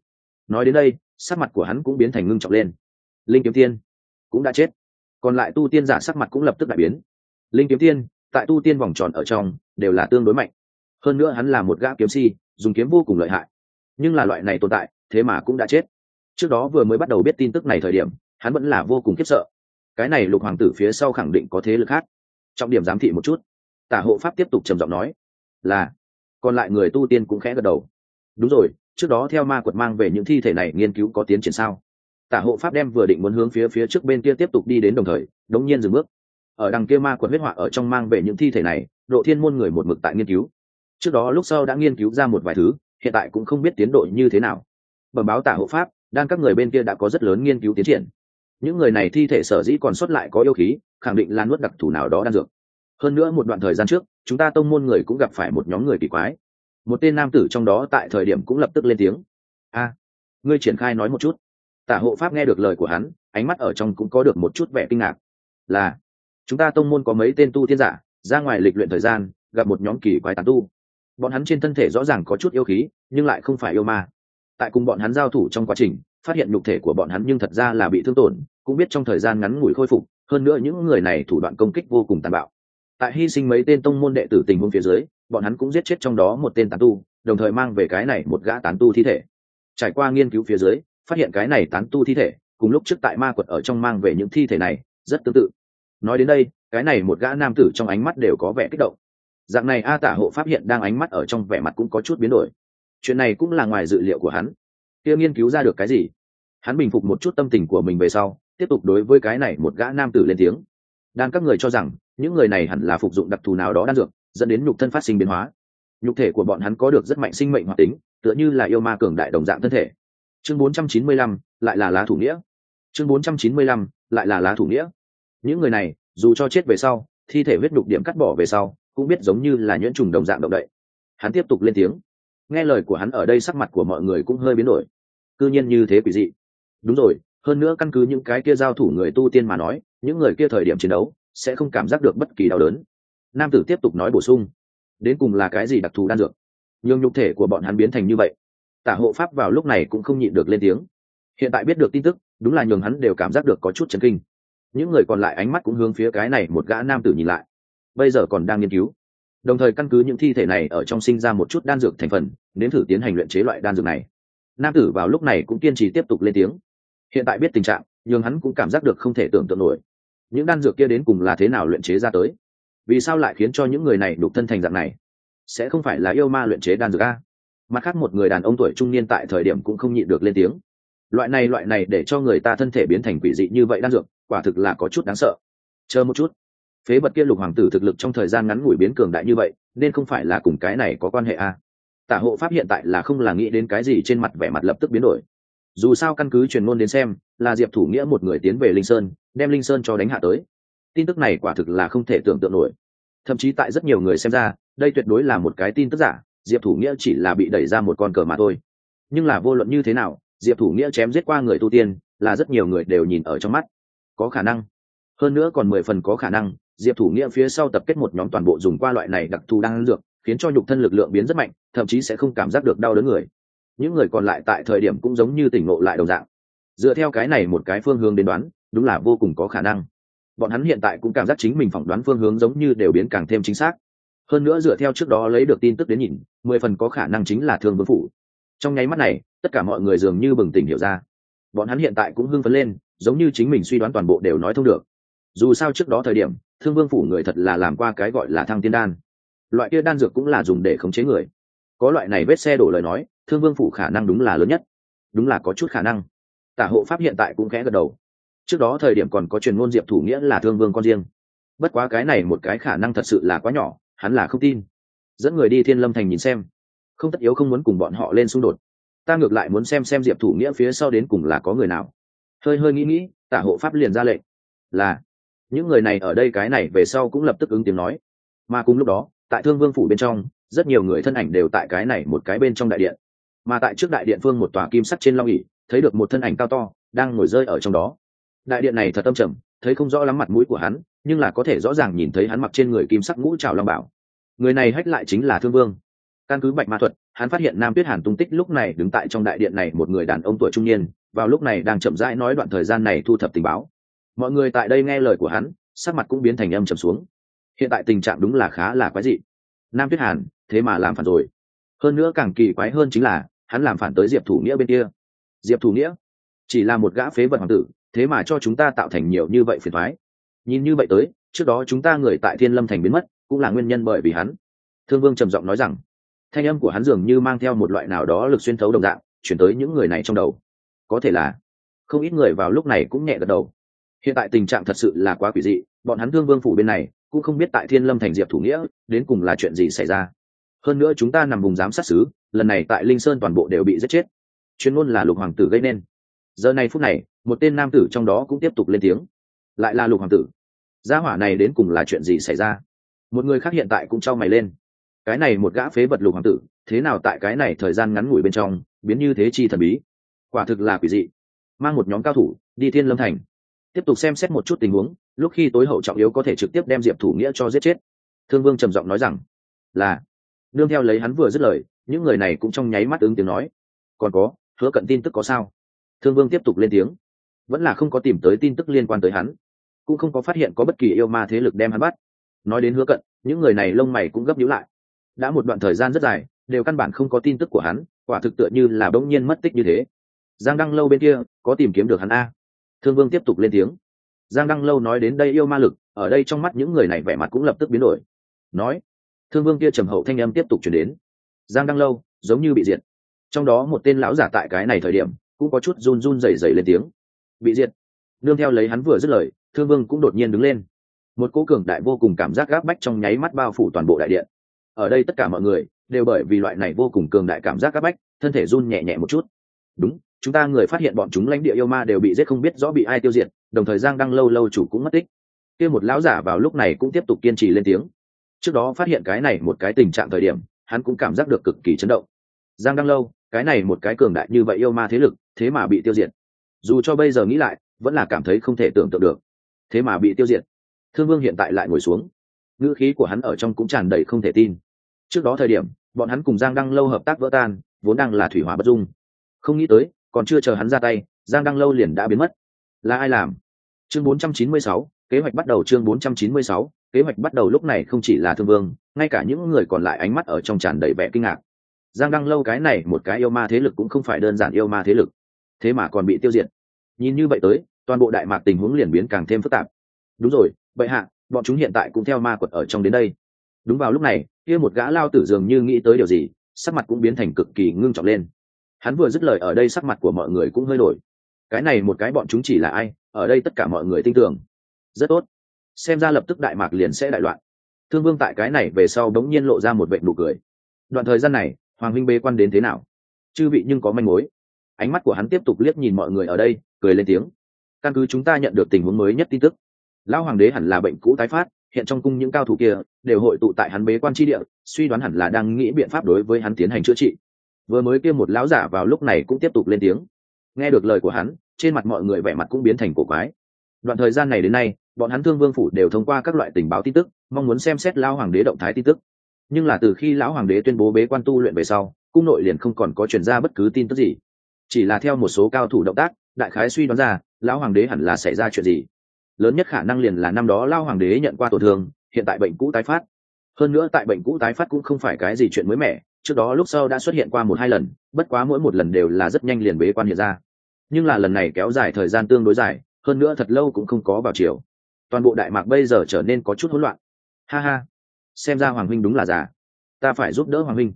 Nói đến đây, sắc mặt của hắn cũng biến thành ngưng trọng lên. Linh kiếm tiên cũng đã chết. Còn lại tu tiên giả sắc mặt cũng lập tức đại biến. Linh kiếm tiên, tại tu tiên vòng tròn ở trong, đều là tương đối mạnh. Hơn nữa hắn là một gã kiếm si, dùng kiếm vô cùng lợi hại. Nhưng là loại này tồn tại, thế mà cũng đã chết. Trước đó vừa mới bắt đầu biết tin tức này thời điểm, hắn vẫn là vô cùng khiếp sợ cái này lục hoàng tử phía sau khẳng định có thế lực khác. Trọng điểm giám thị một chút. Tả hộ pháp tiếp tục trầm giọng nói, là. Còn lại người tu tiên cũng khẽ gật đầu. Đúng rồi, trước đó theo ma quật mang về những thi thể này nghiên cứu có tiến triển sao? Tả hộ pháp đem vừa định muốn hướng phía phía trước bên kia tiếp tục đi đến đồng thời, đống nhiên dừng bước. Ở đằng kia ma quật huyết họa ở trong mang về những thi thể này, độ thiên môn người một mực tại nghiên cứu. Trước đó lúc sau đã nghiên cứu ra một vài thứ, hiện tại cũng không biết tiến độ như thế nào. Bẩm báo tả hộ pháp, đang các người bên kia đã có rất lớn nghiên cứu tiến triển những người này thi thể sở dĩ còn xuất lại có yêu khí, khẳng định là nuốt đặc thù nào đó đan dược. Hơn nữa một đoạn thời gian trước, chúng ta tông môn người cũng gặp phải một nhóm người kỳ quái. Một tên nam tử trong đó tại thời điểm cũng lập tức lên tiếng. A, ngươi triển khai nói một chút. Tả hộ pháp nghe được lời của hắn, ánh mắt ở trong cũng có được một chút vẻ kinh ngạc. Là, chúng ta tông môn có mấy tên tu tiên giả, ra ngoài lịch luyện thời gian, gặp một nhóm kỳ quái tán tu. Bọn hắn trên thân thể rõ ràng có chút yêu khí, nhưng lại không phải yêu ma. Tại cùng bọn hắn giao thủ trong quá trình, phát hiện nhục thể của bọn hắn nhưng thật ra là bị thương tổn cũng biết trong thời gian ngắn ngủi khôi phục, hơn nữa những người này thủ đoạn công kích vô cùng tàn bạo. Tại hy sinh mấy tên tông môn đệ tử tình huống phía dưới, bọn hắn cũng giết chết trong đó một tên tán tu, đồng thời mang về cái này một gã tán tu thi thể. Trải qua nghiên cứu phía dưới, phát hiện cái này tán tu thi thể, cùng lúc trước tại ma quật ở trong mang về những thi thể này, rất tương tự. Nói đến đây, cái này một gã nam tử trong ánh mắt đều có vẻ kích động. Dạng này a tả hộ pháp hiện đang ánh mắt ở trong vẻ mặt cũng có chút biến đổi. Chuyện này cũng là ngoài dự liệu của hắn. Kia nghiên cứu ra được cái gì? Hắn bình phục một chút tâm tình của mình về sau tiếp tục đối với cái này một gã nam tử lên tiếng. Đan các người cho rằng những người này hẳn là phục dụng đặc thù nào đó đan dược dẫn đến nhục thân phát sinh biến hóa. Nhục thể của bọn hắn có được rất mạnh sinh mệnh hoạt tính tựa như là yêu ma cường đại đồng dạng thân thể. Chương 495, lại là lá thủ nghĩa. Chương 495, lại là lá thủ nghĩa. Những người này dù cho chết về sau thi thể huyết nhục điểm cắt bỏ về sau cũng biết giống như là nhuyễn trùng đồng dạng động đậy. Hắn tiếp tục lên tiếng. Nghe lời của hắn ở đây sắc mặt của mọi người cũng hơi biến đổi. Cư nhiên như thế quỷ dị. Đúng rồi hơn nữa căn cứ những cái kia giao thủ người tu tiên mà nói, những người kia thời điểm chiến đấu, sẽ không cảm giác được bất kỳ đau đớn. Nam tử tiếp tục nói bổ sung. Đến cùng là cái gì đặc thù đan dược? Nhường nhục thể của bọn hắn biến thành như vậy. Tả hộ pháp vào lúc này cũng không nhịn được lên tiếng. Hiện tại biết được tin tức, đúng là nhường hắn đều cảm giác được có chút chấn kinh. Những người còn lại ánh mắt cũng hướng phía cái này một gã nam tử nhìn lại. Bây giờ còn đang nghiên cứu. Đồng thời căn cứ những thi thể này ở trong sinh ra một chút đan dược thành phần, nếm thử tiến hành luyện chế loại đan dược này. Nam tử vào lúc này cũng kiên trì tiếp tục lên tiếng hiện tại biết tình trạng nhưng hắn cũng cảm giác được không thể tưởng tượng nổi. Những đan dược kia đến cùng là thế nào luyện chế ra tới? Vì sao lại khiến cho những người này đục thân thành dạng này? Sẽ không phải là yêu ma luyện chế đan dược a? Mặt khác một người đàn ông tuổi trung niên tại thời điểm cũng không nhịn được lên tiếng. Loại này loại này để cho người ta thân thể biến thành quỷ dị như vậy đan dược, quả thực là có chút đáng sợ. Chờ một chút. Phế vật kia lục hoàng tử thực lực trong thời gian ngắn ngủi biến cường đại như vậy, nên không phải là cùng cái này có quan hệ a? Tả hộ pháp hiện tại là không là nghĩ đến cái gì trên mặt vẻ mặt lập tức biến đổi dù sao căn cứ truyền ngôn đến xem, là diệp thủ nghĩa một người tiến về linh sơn, đem linh sơn cho đánh hạ tới. Tin tức này quả thực là không thể tưởng tượng nổi. Thậm chí tại rất nhiều người xem ra, đây tuyệt đối là một cái tin tức giả, diệp thủ nghĩa chỉ là bị đẩy ra một con cờ mà thôi. Nhưng là vô luận như thế nào, diệp thủ nghĩa chém giết qua người tu tiên, là rất nhiều người đều nhìn ở trong mắt. Có khả năng. Hơn nữa còn mười phần có khả năng, diệp thủ nghĩa phía sau tập kết một nhóm toàn bộ dùng qua loại này đặc thù đang dược, khiến cho nhục thân lực lượng biến rất mạnh, thậm chí sẽ không cảm giác được đau đớn người những người còn lại tại thời điểm cũng giống như tỉnh ngộ lại đồng dạng. Dựa theo cái này một cái phương hướng đến đoán, đúng là vô cùng có khả năng. Bọn hắn hiện tại cũng cảm giác chính mình phỏng đoán phương hướng giống như đều biến càng thêm chính xác. Hơn nữa dựa theo trước đó lấy được tin tức đến nhìn, mười phần có khả năng chính là thương vương phủ. Trong nháy mắt này, tất cả mọi người dường như bừng tỉnh hiểu ra. Bọn hắn hiện tại cũng hưng phấn lên, giống như chính mình suy đoán toàn bộ đều nói thông được. Dù sao trước đó thời điểm, thương vương phủ người thật là làm qua cái gọi là thăng tiên đan. Loại kia đan dược cũng là dùng để khống chế người có loại này vết xe đổ lời nói, thương vương phủ khả năng đúng là lớn nhất. Đúng là có chút khả năng. Tả hộ pháp hiện tại cũng khẽ gật đầu. Trước đó thời điểm còn có truyền ngôn diệp thủ nghĩa là thương vương con riêng. Bất quá cái này một cái khả năng thật sự là quá nhỏ, hắn là không tin. Dẫn người đi thiên lâm thành nhìn xem. Không tất yếu không muốn cùng bọn họ lên xung đột. Ta ngược lại muốn xem xem diệp thủ nghĩa phía sau đến cùng là có người nào. Hơi hơi nghĩ nghĩ, tả hộ pháp liền ra lệnh. Là. Những người này ở đây cái này về sau cũng lập tức ứng tiếng nói. Mà cùng lúc đó, tại thương vương phủ bên trong rất nhiều người thân ảnh đều tại cái này một cái bên trong đại điện. Mà tại trước đại điện phương một tòa kim sắt trên long ỉ thấy được một thân ảnh cao to, đang ngồi rơi ở trong đó. Đại điện này thật âm trầm, thấy không rõ lắm mặt mũi của hắn, nhưng là có thể rõ ràng nhìn thấy hắn mặc trên người kim sắc ngũ trào long bảo. Người này hách lại chính là thương vương. Căn cứ bạch ma thuật, hắn phát hiện nam tuyết hàn tung tích lúc này đứng tại trong đại điện này một người đàn ông tuổi trung niên, vào lúc này đang chậm rãi nói đoạn thời gian này thu thập tình báo. Mọi người tại đây nghe lời của hắn, sắc mặt cũng biến thành âm trầm xuống. Hiện tại tình trạng đúng là khá là quái dị nam tuyết hàn, thế mà làm phản rồi. Hơn nữa càng kỳ quái hơn chính là, hắn làm phản tới diệp thủ nghĩa bên kia. Diệp thủ nghĩa, chỉ là một gã phế vật hoàng tử, thế mà cho chúng ta tạo thành nhiều như vậy phiền thoái nhìn như vậy tới, trước đó chúng ta người tại thiên lâm thành biến mất, cũng là nguyên nhân bởi vì hắn. Thương vương trầm giọng nói rằng, thanh âm của hắn dường như mang theo một loại nào đó lực xuyên thấu đồng dạng, chuyển tới những người này trong đầu. Có thể là, không ít người vào lúc này cũng nhẹ gật đầu. Hiện tại tình trạng thật sự là quá quỷ dị, bọn hắn thương vương phủ bên này cũng không biết tại thiên lâm thành diệp thủ nghĩa, đến cùng là chuyện gì xảy ra. Hơn nữa chúng ta nằm vùng giám sát xứ, lần này tại linh sơn toàn bộ đều bị giết chết. Chuyên môn là lục hoàng tử gây nên. Giờ này phút này, một tên nam tử trong đó cũng tiếp tục lên tiếng. Lại là lục hoàng tử. Gia hỏa này đến cùng là chuyện gì xảy ra? Một người khác hiện tại cũng trao mày lên. Cái này một gã phế vật lục hoàng tử, thế nào tại cái này thời gian ngắn ngủi bên trong, biến như thế chi thần bí? Quả thực là quỷ dị. Mang một nhóm cao thủ, đi thiên lâm thành. Tiếp tục xem xét một chút tình huống lúc khi tối hậu trọng yếu có thể trực tiếp đem diệp thủ nghĩa cho giết chết. Thương vương trầm giọng nói rằng, là. Nương theo lấy hắn vừa dứt lời, những người này cũng trong nháy mắt ứng tiếng nói, còn có, hứa cận tin tức có sao? Thương vương tiếp tục lên tiếng, vẫn là không có tìm tới tin tức liên quan tới hắn, cũng không có phát hiện có bất kỳ yêu ma thế lực đem hắn bắt. Nói đến hứa cận, những người này lông mày cũng gấp nhíu lại. Đã một đoạn thời gian rất dài, đều căn bản không có tin tức của hắn, quả thực tựa như là bỗng nhiên mất tích như thế. Giang đăng lâu bên kia, có tìm kiếm được hắn a. Thương vương tiếp tục lên tiếng giang đăng lâu nói đến đây yêu ma lực, ở đây trong mắt những người này vẻ mặt cũng lập tức biến đổi. Nói, thương vương kia trầm hậu thanh âm tiếp tục chuyển đến. Giang đăng lâu, giống như bị diệt. Trong đó một tên lão giả tại cái này thời điểm, cũng có chút run run rẩy rẩy lên tiếng. Bị diệt. Nương theo lấy hắn vừa dứt lời, thương vương cũng đột nhiên đứng lên. Một cỗ cường đại vô cùng cảm giác gáp bách trong nháy mắt bao phủ toàn bộ đại điện. Ở đây tất cả mọi người, đều bởi vì loại này vô cùng cường đại cảm giác gáp bách, thân thể run nhẹ nhẹ một chút. Đúng chúng ta người phát hiện bọn chúng lãnh địa yêu ma đều bị giết không biết rõ bị ai tiêu diệt, đồng thời giang đăng lâu lâu chủ cũng mất tích. Kia một lão giả vào lúc này cũng tiếp tục kiên trì lên tiếng. Trước đó phát hiện cái này một cái tình trạng thời điểm, hắn cũng cảm giác được cực kỳ chấn động. Giang đăng lâu, cái này một cái cường đại như vậy yêu ma thế lực, thế mà bị tiêu diệt. Dù cho bây giờ nghĩ lại, vẫn là cảm thấy không thể tưởng tượng được. Thế mà bị tiêu diệt. Thương vương hiện tại lại ngồi xuống. Ngữ khí của hắn ở trong cũng tràn đầy không thể tin. Trước đó thời điểm, bọn hắn cùng giang đăng lâu hợp tác vỡ tan, vốn đang là thủy hỏa bất dung. Không nghĩ tới còn chưa chờ hắn ra tay giang đăng lâu liền đã biến mất. Là ai làm? Chương 496, kế hoạch bắt đầu chương 496, kế hoạch bắt đầu lúc này không chỉ là thương vương ngay cả những người còn lại ánh mắt ở trong tràn đầy vẻ kinh ngạc. Giang đăng lâu cái này một cái yêu ma thế lực cũng không phải đơn giản yêu ma thế lực thế mà còn bị tiêu diệt. Nhìn như vậy tới toàn bộ đại mạc tình huống liền biến càng thêm phức tạp. Đúng rồi vậy hạ bọn chúng hiện tại cũng theo ma quật ở trong đến đây. Đúng vào lúc này kia một gã lao tử dường như nghĩ tới điều gì sắc mặt cũng biến thành cực kỳ ngưng trọng lên hắn vừa dứt lời ở đây sắc mặt của mọi người cũng hơi đổi. Cái này một cái bọn chúng chỉ là ai, ở đây tất cả mọi người tin tưởng. Rất tốt. Xem ra lập tức đại mạc liền sẽ đại loạn. Thương vương tại cái này về sau đống nhiên lộ ra một vệ nụ cười. Đoạn thời gian này, hoàng huynh bê quan đến thế nào? Chư vị nhưng có manh mối. Ánh mắt của hắn tiếp tục liếc nhìn mọi người ở đây, cười lên tiếng. Căn cứ chúng ta nhận được tình huống mới nhất tin tức. Lão hoàng đế hẳn là bệnh cũ tái phát, hiện trong cung những cao thủ kia đều hội tụ tại hắn bế quan tri địa, suy đoán hẳn là đang nghĩ biện pháp đối với hắn tiến hành chữa trị vừa mới kia một lão giả vào lúc này cũng tiếp tục lên tiếng. Nghe được lời của hắn, trên mặt mọi người vẻ mặt cũng biến thành cổ quái. Đoạn thời gian này đến nay, bọn hắn thương vương phủ đều thông qua các loại tình báo tin tức, mong muốn xem xét lão hoàng đế động thái tin tức. Nhưng là từ khi lão hoàng đế tuyên bố bế quan tu luyện về sau, cung nội liền không còn có chuyển ra bất cứ tin tức gì. Chỉ là theo một số cao thủ động tác, đại khái suy đoán ra, lão hoàng đế hẳn là xảy ra chuyện gì. Lớn nhất khả năng liền là năm đó lao hoàng đế nhận qua tổn thương, hiện tại bệnh cũ tái phát. Hơn nữa tại bệnh cũ tái phát cũng không phải cái gì chuyện mới mẻ trước đó lúc sau đã xuất hiện qua một hai lần, bất quá mỗi một lần đều là rất nhanh liền bế quan hiện ra. Nhưng là lần này kéo dài thời gian tương đối dài, hơn nữa thật lâu cũng không có vào chiều. Toàn bộ đại mạc bây giờ trở nên có chút hỗn loạn. Ha ha, xem ra hoàng huynh đúng là già. Ta phải giúp đỡ hoàng huynh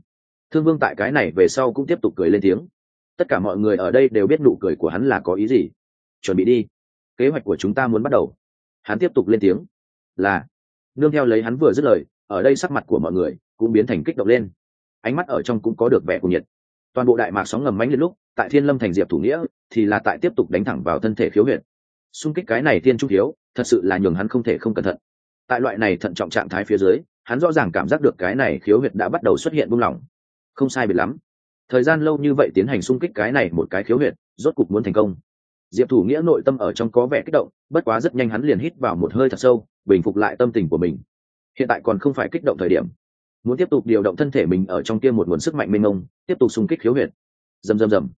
thương vương tại cái này về sau cũng tiếp tục cười lên tiếng. Tất cả mọi người ở đây đều biết nụ cười của hắn là có ý gì. Chuẩn bị đi. Kế hoạch của chúng ta muốn bắt đầu. Hắn tiếp tục lên tiếng. Là, nương theo lấy hắn vừa dứt lời, ở đây sắc mặt của mọi người cũng biến thành kích động lên ánh mắt ở trong cũng có được vẻ cuồng nhiệt. Toàn bộ đại mạc sóng ngầm mánh lên lúc, tại thiên lâm thành diệp thủ nghĩa thì là tại tiếp tục đánh thẳng vào thân thể khiếu huyện xung kích cái này thiên trung thiếu, thật sự là nhường hắn không thể không cẩn thận. Tại loại này thận trọng trạng thái phía dưới, hắn rõ ràng cảm giác được cái này khiếu huyệt đã bắt đầu xuất hiện buông lỏng. Không sai biệt lắm. Thời gian lâu như vậy tiến hành xung kích cái này một cái khiếu huyệt, rốt cục muốn thành công. Diệp thủ nghĩa nội tâm ở trong có vẻ kích động, bất quá rất nhanh hắn liền hít vào một hơi thật sâu, bình phục lại tâm tình của mình. Hiện tại còn không phải kích động thời điểm muốn tiếp tục điều động thân thể mình ở trong kia một nguồn sức mạnh mênh mông, tiếp tục xung kích khiếu huyệt. Rầm rầm rầm.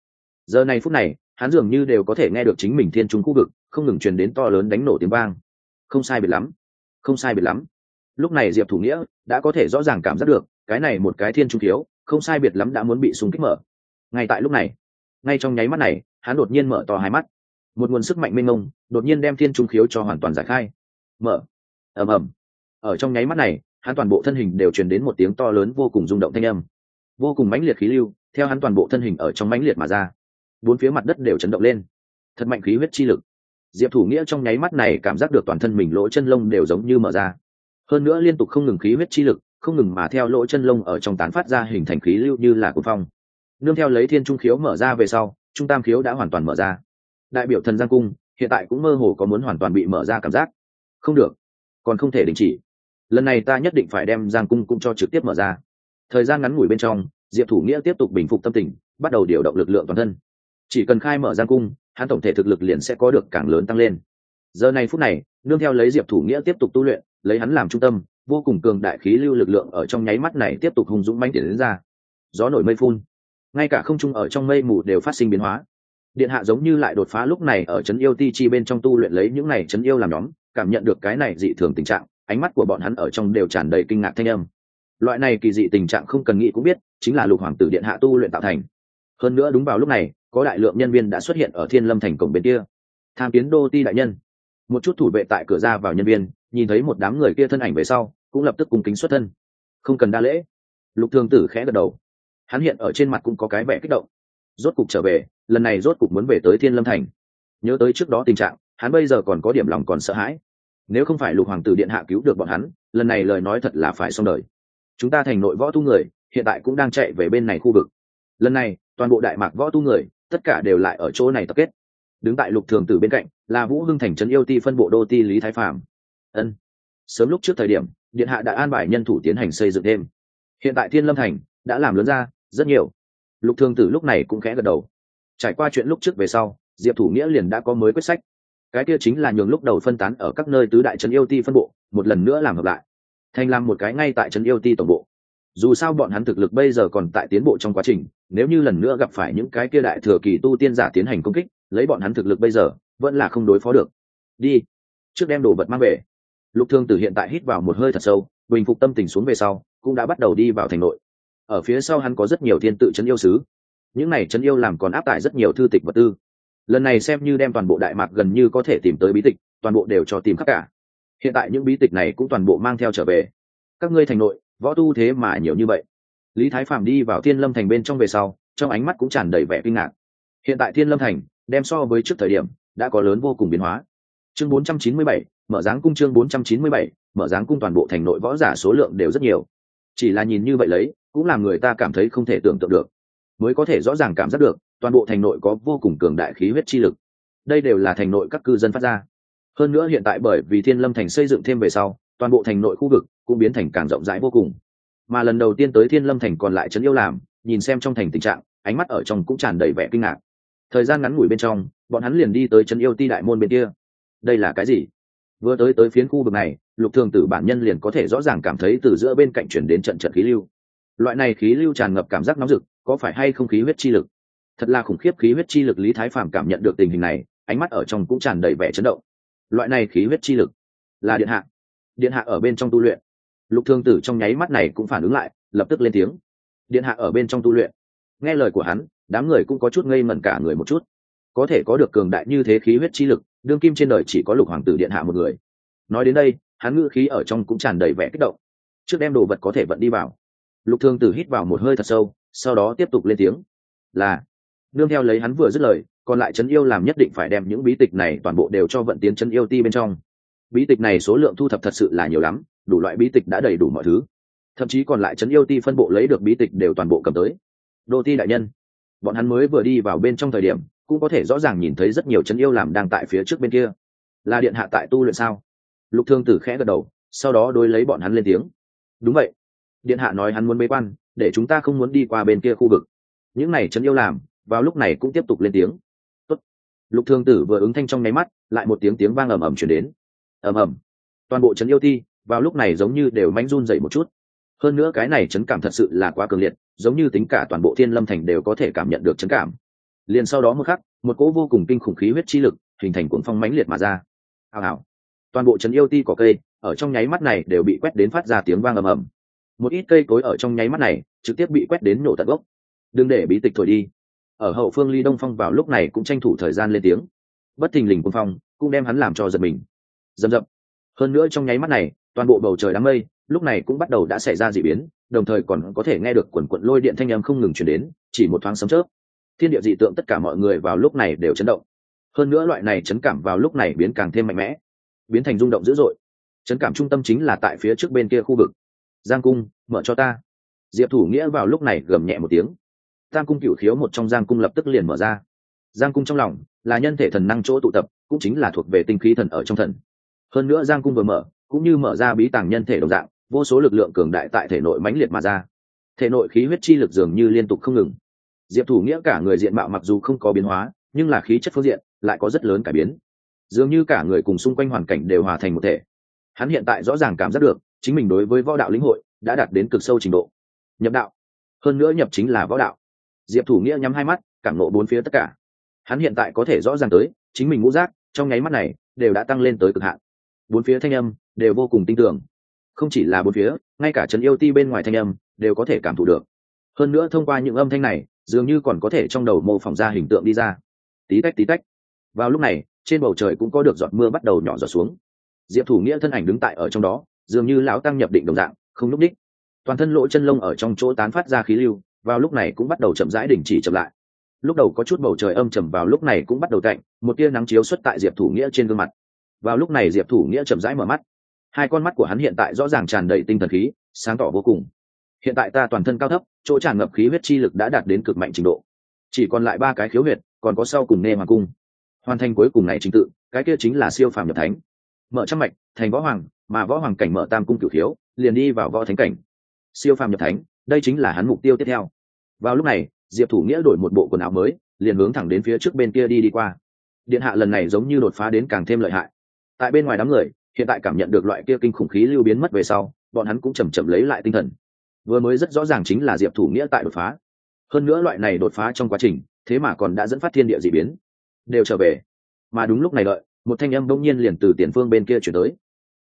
Giờ này phút này, hắn dường như đều có thể nghe được chính mình thiên trung khu vực, không ngừng truyền đến to lớn đánh nổ tiếng vang. Không sai biệt lắm. Không sai biệt lắm. Lúc này diệp thủ nghĩa đã có thể rõ ràng cảm giác được, cái này một cái thiên trung thiếu, không sai biệt lắm đã muốn bị xung kích mở. Ngay tại lúc này, ngay trong nháy mắt này, hắn đột nhiên mở to hai mắt. Một nguồn sức mạnh mênh mông đột nhiên đem thiên trung khiếu cho hoàn toàn giải khai. Mở. Ầm ầm. Ở trong nháy mắt này hắn toàn bộ thân hình đều truyền đến một tiếng to lớn vô cùng rung động thanh âm. Vô cùng mãnh liệt khí lưu, theo hắn toàn bộ thân hình ở trong mãnh liệt mà ra. Bốn phía mặt đất đều chấn động lên. Thật mạnh khí huyết chi lực. Diệp thủ nghĩa trong nháy mắt này cảm giác được toàn thân mình lỗ chân lông đều giống như mở ra. Hơn nữa liên tục không ngừng khí huyết chi lực, không ngừng mà theo lỗ chân lông ở trong tán phát ra hình thành khí lưu như là cuồng phong. Nương theo lấy thiên trung khiếu mở ra về sau, trung tam khiếu đã hoàn toàn mở ra. Đại biểu thần giang cung, hiện tại cũng mơ hồ có muốn hoàn toàn bị mở ra cảm giác. Không được. Còn không thể đình chỉ lần này ta nhất định phải đem giang cung cũng cho trực tiếp mở ra. Thời gian ngắn ngủi bên trong, diệp thủ nghĩa tiếp tục bình phục tâm tình, bắt đầu điều động lực lượng toàn thân. Chỉ cần khai mở giang cung, hắn tổng thể thực lực liền sẽ có được càng lớn tăng lên. Giờ này phút này, nương theo lấy diệp thủ nghĩa tiếp tục tu luyện, lấy hắn làm trung tâm, vô cùng cường đại khí lưu lực lượng ở trong nháy mắt này tiếp tục hùng dũng manh tiến đến ra. Gió nổi mây phun. Ngay cả không trung ở trong mây mù đều phát sinh biến hóa. Điện hạ giống như lại đột phá lúc này ở trấn yêu ti chi bên trong tu luyện lấy những này trấn yêu làm nhóm, cảm nhận được cái này dị thường tình trạng ánh mắt của bọn hắn ở trong đều tràn đầy kinh ngạc thanh âm. Loại này kỳ dị tình trạng không cần nghĩ cũng biết, chính là lục hoàng tử điện hạ tu luyện tạo thành. Hơn nữa đúng vào lúc này, có đại lượng nhân viên đã xuất hiện ở thiên lâm thành cổng bên kia. Tham kiến đô ti đại nhân. Một chút thủ vệ tại cửa ra vào nhân viên, nhìn thấy một đám người kia thân ảnh về sau, cũng lập tức cùng kính xuất thân. Không cần đa lễ. Lục thường tử khẽ gật đầu. Hắn hiện ở trên mặt cũng có cái vẻ kích động. Rốt cục trở về, lần này rốt cục muốn về tới thiên lâm thành. Nhớ tới trước đó tình trạng, hắn bây giờ còn có điểm lòng còn sợ hãi nếu không phải lục hoàng tử điện hạ cứu được bọn hắn, lần này lời nói thật là phải xong đời. Chúng ta thành nội võ tu người, hiện tại cũng đang chạy về bên này khu vực. Lần này, toàn bộ đại mạc võ tu người, tất cả đều lại ở chỗ này tập kết. Đứng tại lục thường tử bên cạnh, là vũ hưng thành trấn yêu ti phân bộ đô ti lý thái phạm ân. Sớm lúc trước thời điểm, điện hạ đã an bài nhân thủ tiến hành xây dựng thêm hiện tại thiên lâm thành đã làm lớn ra, rất nhiều. Lục thường tử lúc này cũng khẽ gật đầu. Trải qua chuyện lúc trước về sau, diệp thủ nghĩa liền đã có mới quyết sách cái kia chính là nhường lúc đầu phân tán ở các nơi tứ đại trấn yêu ti phân bộ, một lần nữa làm hợp lại. Thành làm một cái ngay tại trấn yêu ti tổng bộ. Dù sao bọn hắn thực lực bây giờ còn tại tiến bộ trong quá trình, nếu như lần nữa gặp phải những cái kia đại thừa kỳ tu tiên giả tiến hành công kích, lấy bọn hắn thực lực bây giờ, vẫn là không đối phó được. Đi. Trước đem đồ vật mang về. Lục thương tử hiện tại hít vào một hơi thật sâu, bình phục tâm tình xuống về sau, cũng đã bắt đầu đi vào thành nội. Ở phía sau hắn có rất nhiều thiên tự chấn yêu sứ. Những này chấn yêu làm còn áp tải rất nhiều thư tịch vật tư lần này xem như đem toàn bộ đại mạc gần như có thể tìm tới bí tịch toàn bộ đều cho tìm khắp cả. Hiện tại những bí tịch này cũng toàn bộ mang theo trở về. Các ngươi thành nội võ tu thế mà nhiều như vậy. Lý thái phạm đi vào thiên lâm thành bên trong về sau trong ánh mắt cũng tràn đầy vẻ kinh ngạc. Hiện tại thiên lâm thành đem so với trước thời điểm đã có lớn vô cùng biến hóa. Chương 497, mở dáng cung chương 497, mở dáng cung toàn bộ thành nội võ giả số lượng đều rất nhiều. Chỉ là nhìn như vậy lấy cũng làm người ta cảm thấy không thể tưởng tượng được mới có thể rõ ràng cảm giác được, toàn bộ thành nội có vô cùng cường đại khí huyết chi lực. Đây đều là thành nội các cư dân phát ra. Hơn nữa hiện tại bởi vì thiên lâm thành xây dựng thêm về sau, toàn bộ thành nội khu vực cũng biến thành càng rộng rãi vô cùng. Mà lần đầu tiên tới thiên lâm thành còn lại trấn yêu làm, nhìn xem trong thành tình trạng, ánh mắt ở trong cũng tràn đầy vẻ kinh ngạc. Thời gian ngắn ngủi bên trong, bọn hắn liền đi tới trấn yêu ti đại môn bên kia. Đây là cái gì? Vừa tới tới phiến khu vực này, lục thường tử bản nhân liền có thể rõ ràng cảm thấy từ giữa bên cạnh chuyển đến trận trận khí lưu. Loại này khí lưu tràn ngập cảm giác nóng rực có phải hay không khí huyết chi lực? Thật là khủng khiếp, khí huyết chi lực lý thái phàm cảm nhận được tình hình này, ánh mắt ở trong cũng tràn đầy vẻ chấn động. Loại này khí huyết chi lực là điện hạ. Điện hạ ở bên trong tu luyện. Lục thương tử trong nháy mắt này cũng phản ứng lại, lập tức lên tiếng. Điện hạ ở bên trong tu luyện. Nghe lời của hắn, đám người cũng có chút ngây mẩn cả người một chút. Có thể có được cường đại như thế khí huyết chi lực, đương kim trên đời chỉ có lục hoàng tử điện hạ một người. Nói đến đây, hắn ngữ khí ở trong cũng tràn đầy vẻ kích động. Trước đem đồ vật có thể vận đi vào. Lục thương tử hít vào một hơi thật sâu sau đó tiếp tục lên tiếng. Là, nương theo lấy hắn vừa dứt lời, còn lại trấn yêu làm nhất định phải đem những bí tịch này toàn bộ đều cho vận tiến trấn yêu ti bên trong. Bí tịch này số lượng thu thập thật sự là nhiều lắm, đủ loại bí tịch đã đầy đủ mọi thứ. Thậm chí còn lại trấn yêu ti phân bộ lấy được bí tịch đều toàn bộ cầm tới. Đô ti đại nhân, bọn hắn mới vừa đi vào bên trong thời điểm, cũng có thể rõ ràng nhìn thấy rất nhiều trấn yêu làm đang tại phía trước bên kia. Là điện hạ tại tu luyện sao? Lục thương tử khẽ gật đầu, sau đó đối lấy bọn hắn lên tiếng. Đúng vậy. Điện hạ nói hắn muốn bế quan để chúng ta không muốn đi qua bên kia khu vực. Những này trấn yêu làm, vào lúc này cũng tiếp tục lên tiếng. Tốt. lục thương tử vừa ứng thanh trong nháy mắt, lại một tiếng tiếng vang ầm ầm chuyển đến. Ầm ầm. Toàn bộ trấn yêu ti, vào lúc này giống như đều mánh run dậy một chút. Hơn nữa cái này chấn cảm thật sự là quá cường liệt, giống như tính cả toàn bộ thiên lâm thành đều có thể cảm nhận được chấn cảm. Liền sau đó một khắc, một cỗ vô cùng kinh khủng khí huyết chi lực, hình thành cuồng phong mãnh liệt mà ra. Hào hào. Toàn bộ trấn yêu ti cỏ cây, ở trong nháy mắt này đều bị quét đến phát ra tiếng vang ầm ầm một ít cây cối ở trong nháy mắt này trực tiếp bị quét đến nổ tận gốc. Đừng để bí tịch thổi đi. Ở hậu phương ly đông phong vào lúc này cũng tranh thủ thời gian lên tiếng. Bất thình lình quân phong cũng đem hắn làm cho giật mình. Rầm dập hơn nữa trong nháy mắt này, toàn bộ bầu trời đám mây lúc này cũng bắt đầu đã xảy ra d ị biến, đồng thời còn có thể nghe được quần quận lôi điện thanh âm không ngừng chuyển đến, chỉ một thoáng sấm chớp. Thiên địa dị tượng tất cả mọi người vào lúc này đều chấn động. Hơn nữa loại này chấn cảm vào lúc này biến càng thêm mạnh mẽ, biến thành rung động dữ dội. Chấn cảm trung tâm chính là tại phía trước bên kia khu vực giang cung, mở cho ta. Diệp thủ nghĩa vào lúc này gầm nhẹ một tiếng. Tam cung cựu khiếu một trong giang cung lập tức liền mở ra. Giang cung trong lòng là nhân thể thần năng chỗ tụ tập, cũng chính là thuộc về tinh khí thần ở trong thần. Hơn nữa giang cung vừa mở, cũng như mở ra bí tàng nhân thể đồng dạng, vô số lực lượng cường đại tại thể nội mãnh liệt mà ra. Thể nội khí huyết chi lực dường như liên tục không ngừng. Diệp thủ nghĩa cả người diện mạo mặc dù không có biến hóa, nhưng là khí chất phương diện lại có rất lớn cải biến. Dường như cả người cùng xung quanh hoàn cảnh đều hòa thành một thể. Hắn hiện tại rõ ràng cảm giác được chính mình đối với võ đạo lĩnh hội đã đạt đến cực sâu trình độ. Nhập đạo, hơn nữa nhập chính là võ đạo. Diệp thủ nghĩa nhắm hai mắt, cảm nộ bốn phía tất cả. Hắn hiện tại có thể rõ ràng tới, chính mình ngũ giác, trong nháy mắt này, đều đã tăng lên tới cực hạn. Bốn phía thanh âm đều vô cùng tin tưởng. Không chỉ là bốn phía, ngay cả trấn yêu ti bên ngoài thanh âm đều có thể cảm thụ được. Hơn nữa thông qua những âm thanh này, dường như còn có thể trong đầu mô phỏng ra hình tượng đi ra. Tí tách tí tách. Vào lúc này, trên bầu trời cũng có được giọt mưa bắt đầu nhỏ giọt xuống. Diệp thủ nghĩa thân ảnh đứng tại ở trong đó dường như lão tăng nhập định đồng dạng, không núp đích. Toàn thân lỗ chân lông ở trong chỗ tán phát ra khí lưu, vào lúc này cũng bắt đầu chậm rãi đình chỉ chậm lại. Lúc đầu có chút bầu trời âm trầm vào lúc này cũng bắt đầu tạnh, một tia nắng chiếu xuất tại diệp thủ nghĩa trên gương mặt. Vào lúc này diệp thủ nghĩa chậm rãi mở mắt. Hai con mắt của hắn hiện tại rõ ràng tràn đầy tinh thần khí, sáng tỏ vô cùng. Hiện tại ta toàn thân cao thấp, chỗ tràn ngập khí huyết chi lực đã đạt đến cực mạnh trình độ. Chỉ còn lại ba cái khiếu huyệt, còn có sau cùng nê hoàng cung. Hoàn thành cuối cùng này trình tự, cái kia chính là siêu phàm nhập thánh mở trăm mạch, thành võ hoàng, mà võ hoàng cảnh mở tam cung cửu thiếu, liền đi vào võ thánh cảnh. Siêu phàm nhập thánh, đây chính là hắn mục tiêu tiếp theo. Vào lúc này, diệp thủ nghĩa đổi một bộ quần áo mới, liền hướng thẳng đến phía trước bên kia đi đi qua. Điện hạ lần này giống như đột phá đến càng thêm lợi hại. Tại bên ngoài đám người, hiện tại cảm nhận được loại kia kinh khủng khí lưu biến mất về sau, bọn hắn cũng chầm chậm lấy lại tinh thần. Vừa mới rất rõ ràng chính là diệp thủ nghĩa tại đột phá. Hơn nữa loại này đột phá trong quá trình, thế mà còn đã dẫn phát thiên địa d ị biến. Đều trở về. Mà đúng lúc này đợi một thanh âm bỗng nhiên liền từ tiền phương bên kia chuyển tới.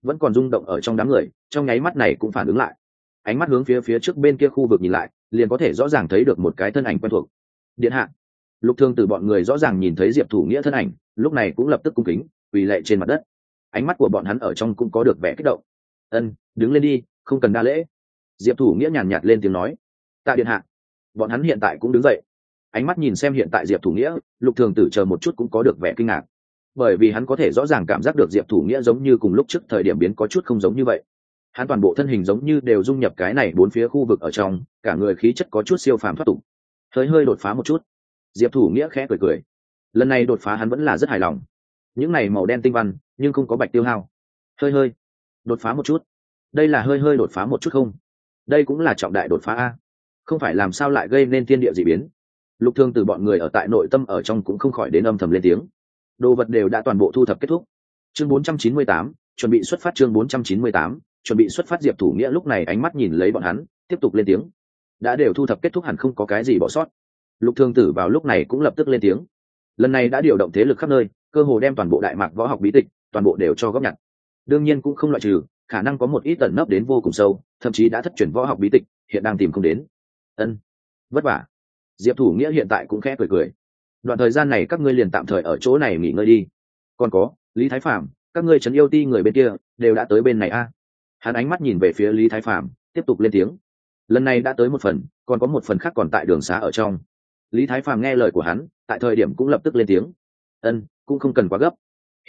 Vẫn còn rung động ở trong đám người, trong nháy mắt này cũng phản ứng lại. Ánh mắt hướng phía phía trước bên kia khu vực nhìn lại, liền có thể rõ ràng thấy được một cái thân ảnh quen thuộc. Điện hạ. Lục thương từ bọn người rõ ràng nhìn thấy diệp thủ nghĩa thân ảnh, lúc này cũng lập tức cung kính, quỳ lệ trên mặt đất. Ánh mắt của bọn hắn ở trong cũng có được vẻ kích động. Ân, đứng lên đi, không cần đa lễ. Diệp thủ nghĩa nhàn nhạt lên tiếng nói. Tạ điện hạ. Bọn hắn hiện tại cũng đứng dậy. Ánh mắt nhìn xem hiện tại diệp thủ nghĩa, lục thường tử chờ một chút cũng có được vẻ kinh ngạc bởi vì hắn có thể rõ ràng cảm giác được diệp thủ nghĩa giống như cùng lúc trước thời điểm biến có chút không giống như vậy. Hắn toàn bộ thân hình giống như đều dung nhập cái này bốn phía khu vực ở trong, cả người khí chất có chút siêu phàm thoát tục. Hơi hơi đột phá một chút. Diệp thủ nghĩa khẽ cười cười. Lần này đột phá hắn vẫn là rất hài lòng. Những này màu đen tinh văn, nhưng không có bạch tiêu hao. Hơi hơi. Đột phá một chút. Đây là hơi hơi đột phá một chút không? Đây cũng là trọng đại đột phá a. Không phải làm sao lại gây nên tiên địa d ị biến? Lục thương từ bọn người ở tại nội tâm ở trong cũng không khỏi đến âm thầm lên tiếng đồ vật đều đã toàn bộ thu thập kết thúc. Chương 498, chuẩn bị xuất phát chương 498, chuẩn bị xuất phát diệp thủ nghĩa lúc này ánh mắt nhìn lấy bọn hắn tiếp tục lên tiếng. Đã đều thu thập kết thúc hẳn không có cái gì bỏ sót. Lục thương tử vào lúc này cũng lập tức lên tiếng. Lần này đã điều động thế lực khắp nơi cơ hồ đem toàn bộ đại mạc võ học bí tịch toàn bộ đều cho góp nhặt. Đương nhiên cũng không loại trừ khả năng có một ít tẩn nấp đến vô cùng sâu thậm chí đã thất truyền võ học bí tịch hiện đang tìm không đến. Ân vất vả. Diệp thủ nghĩa hiện tại cũng khẽ cười cười đoạn thời gian này các ngươi liền tạm thời ở chỗ này nghỉ ngơi đi. Còn có, lý thái phạm các ngươi trấn yêu ti người bên kia, đều đã tới bên này a. Hắn ánh mắt nhìn về phía lý thái phạm tiếp tục lên tiếng. Lần này đã tới một phần, còn có một phần khác còn tại đường xá ở trong. Lý thái phạm nghe lời của hắn, tại thời điểm cũng lập tức lên tiếng. Ân, cũng không cần quá gấp.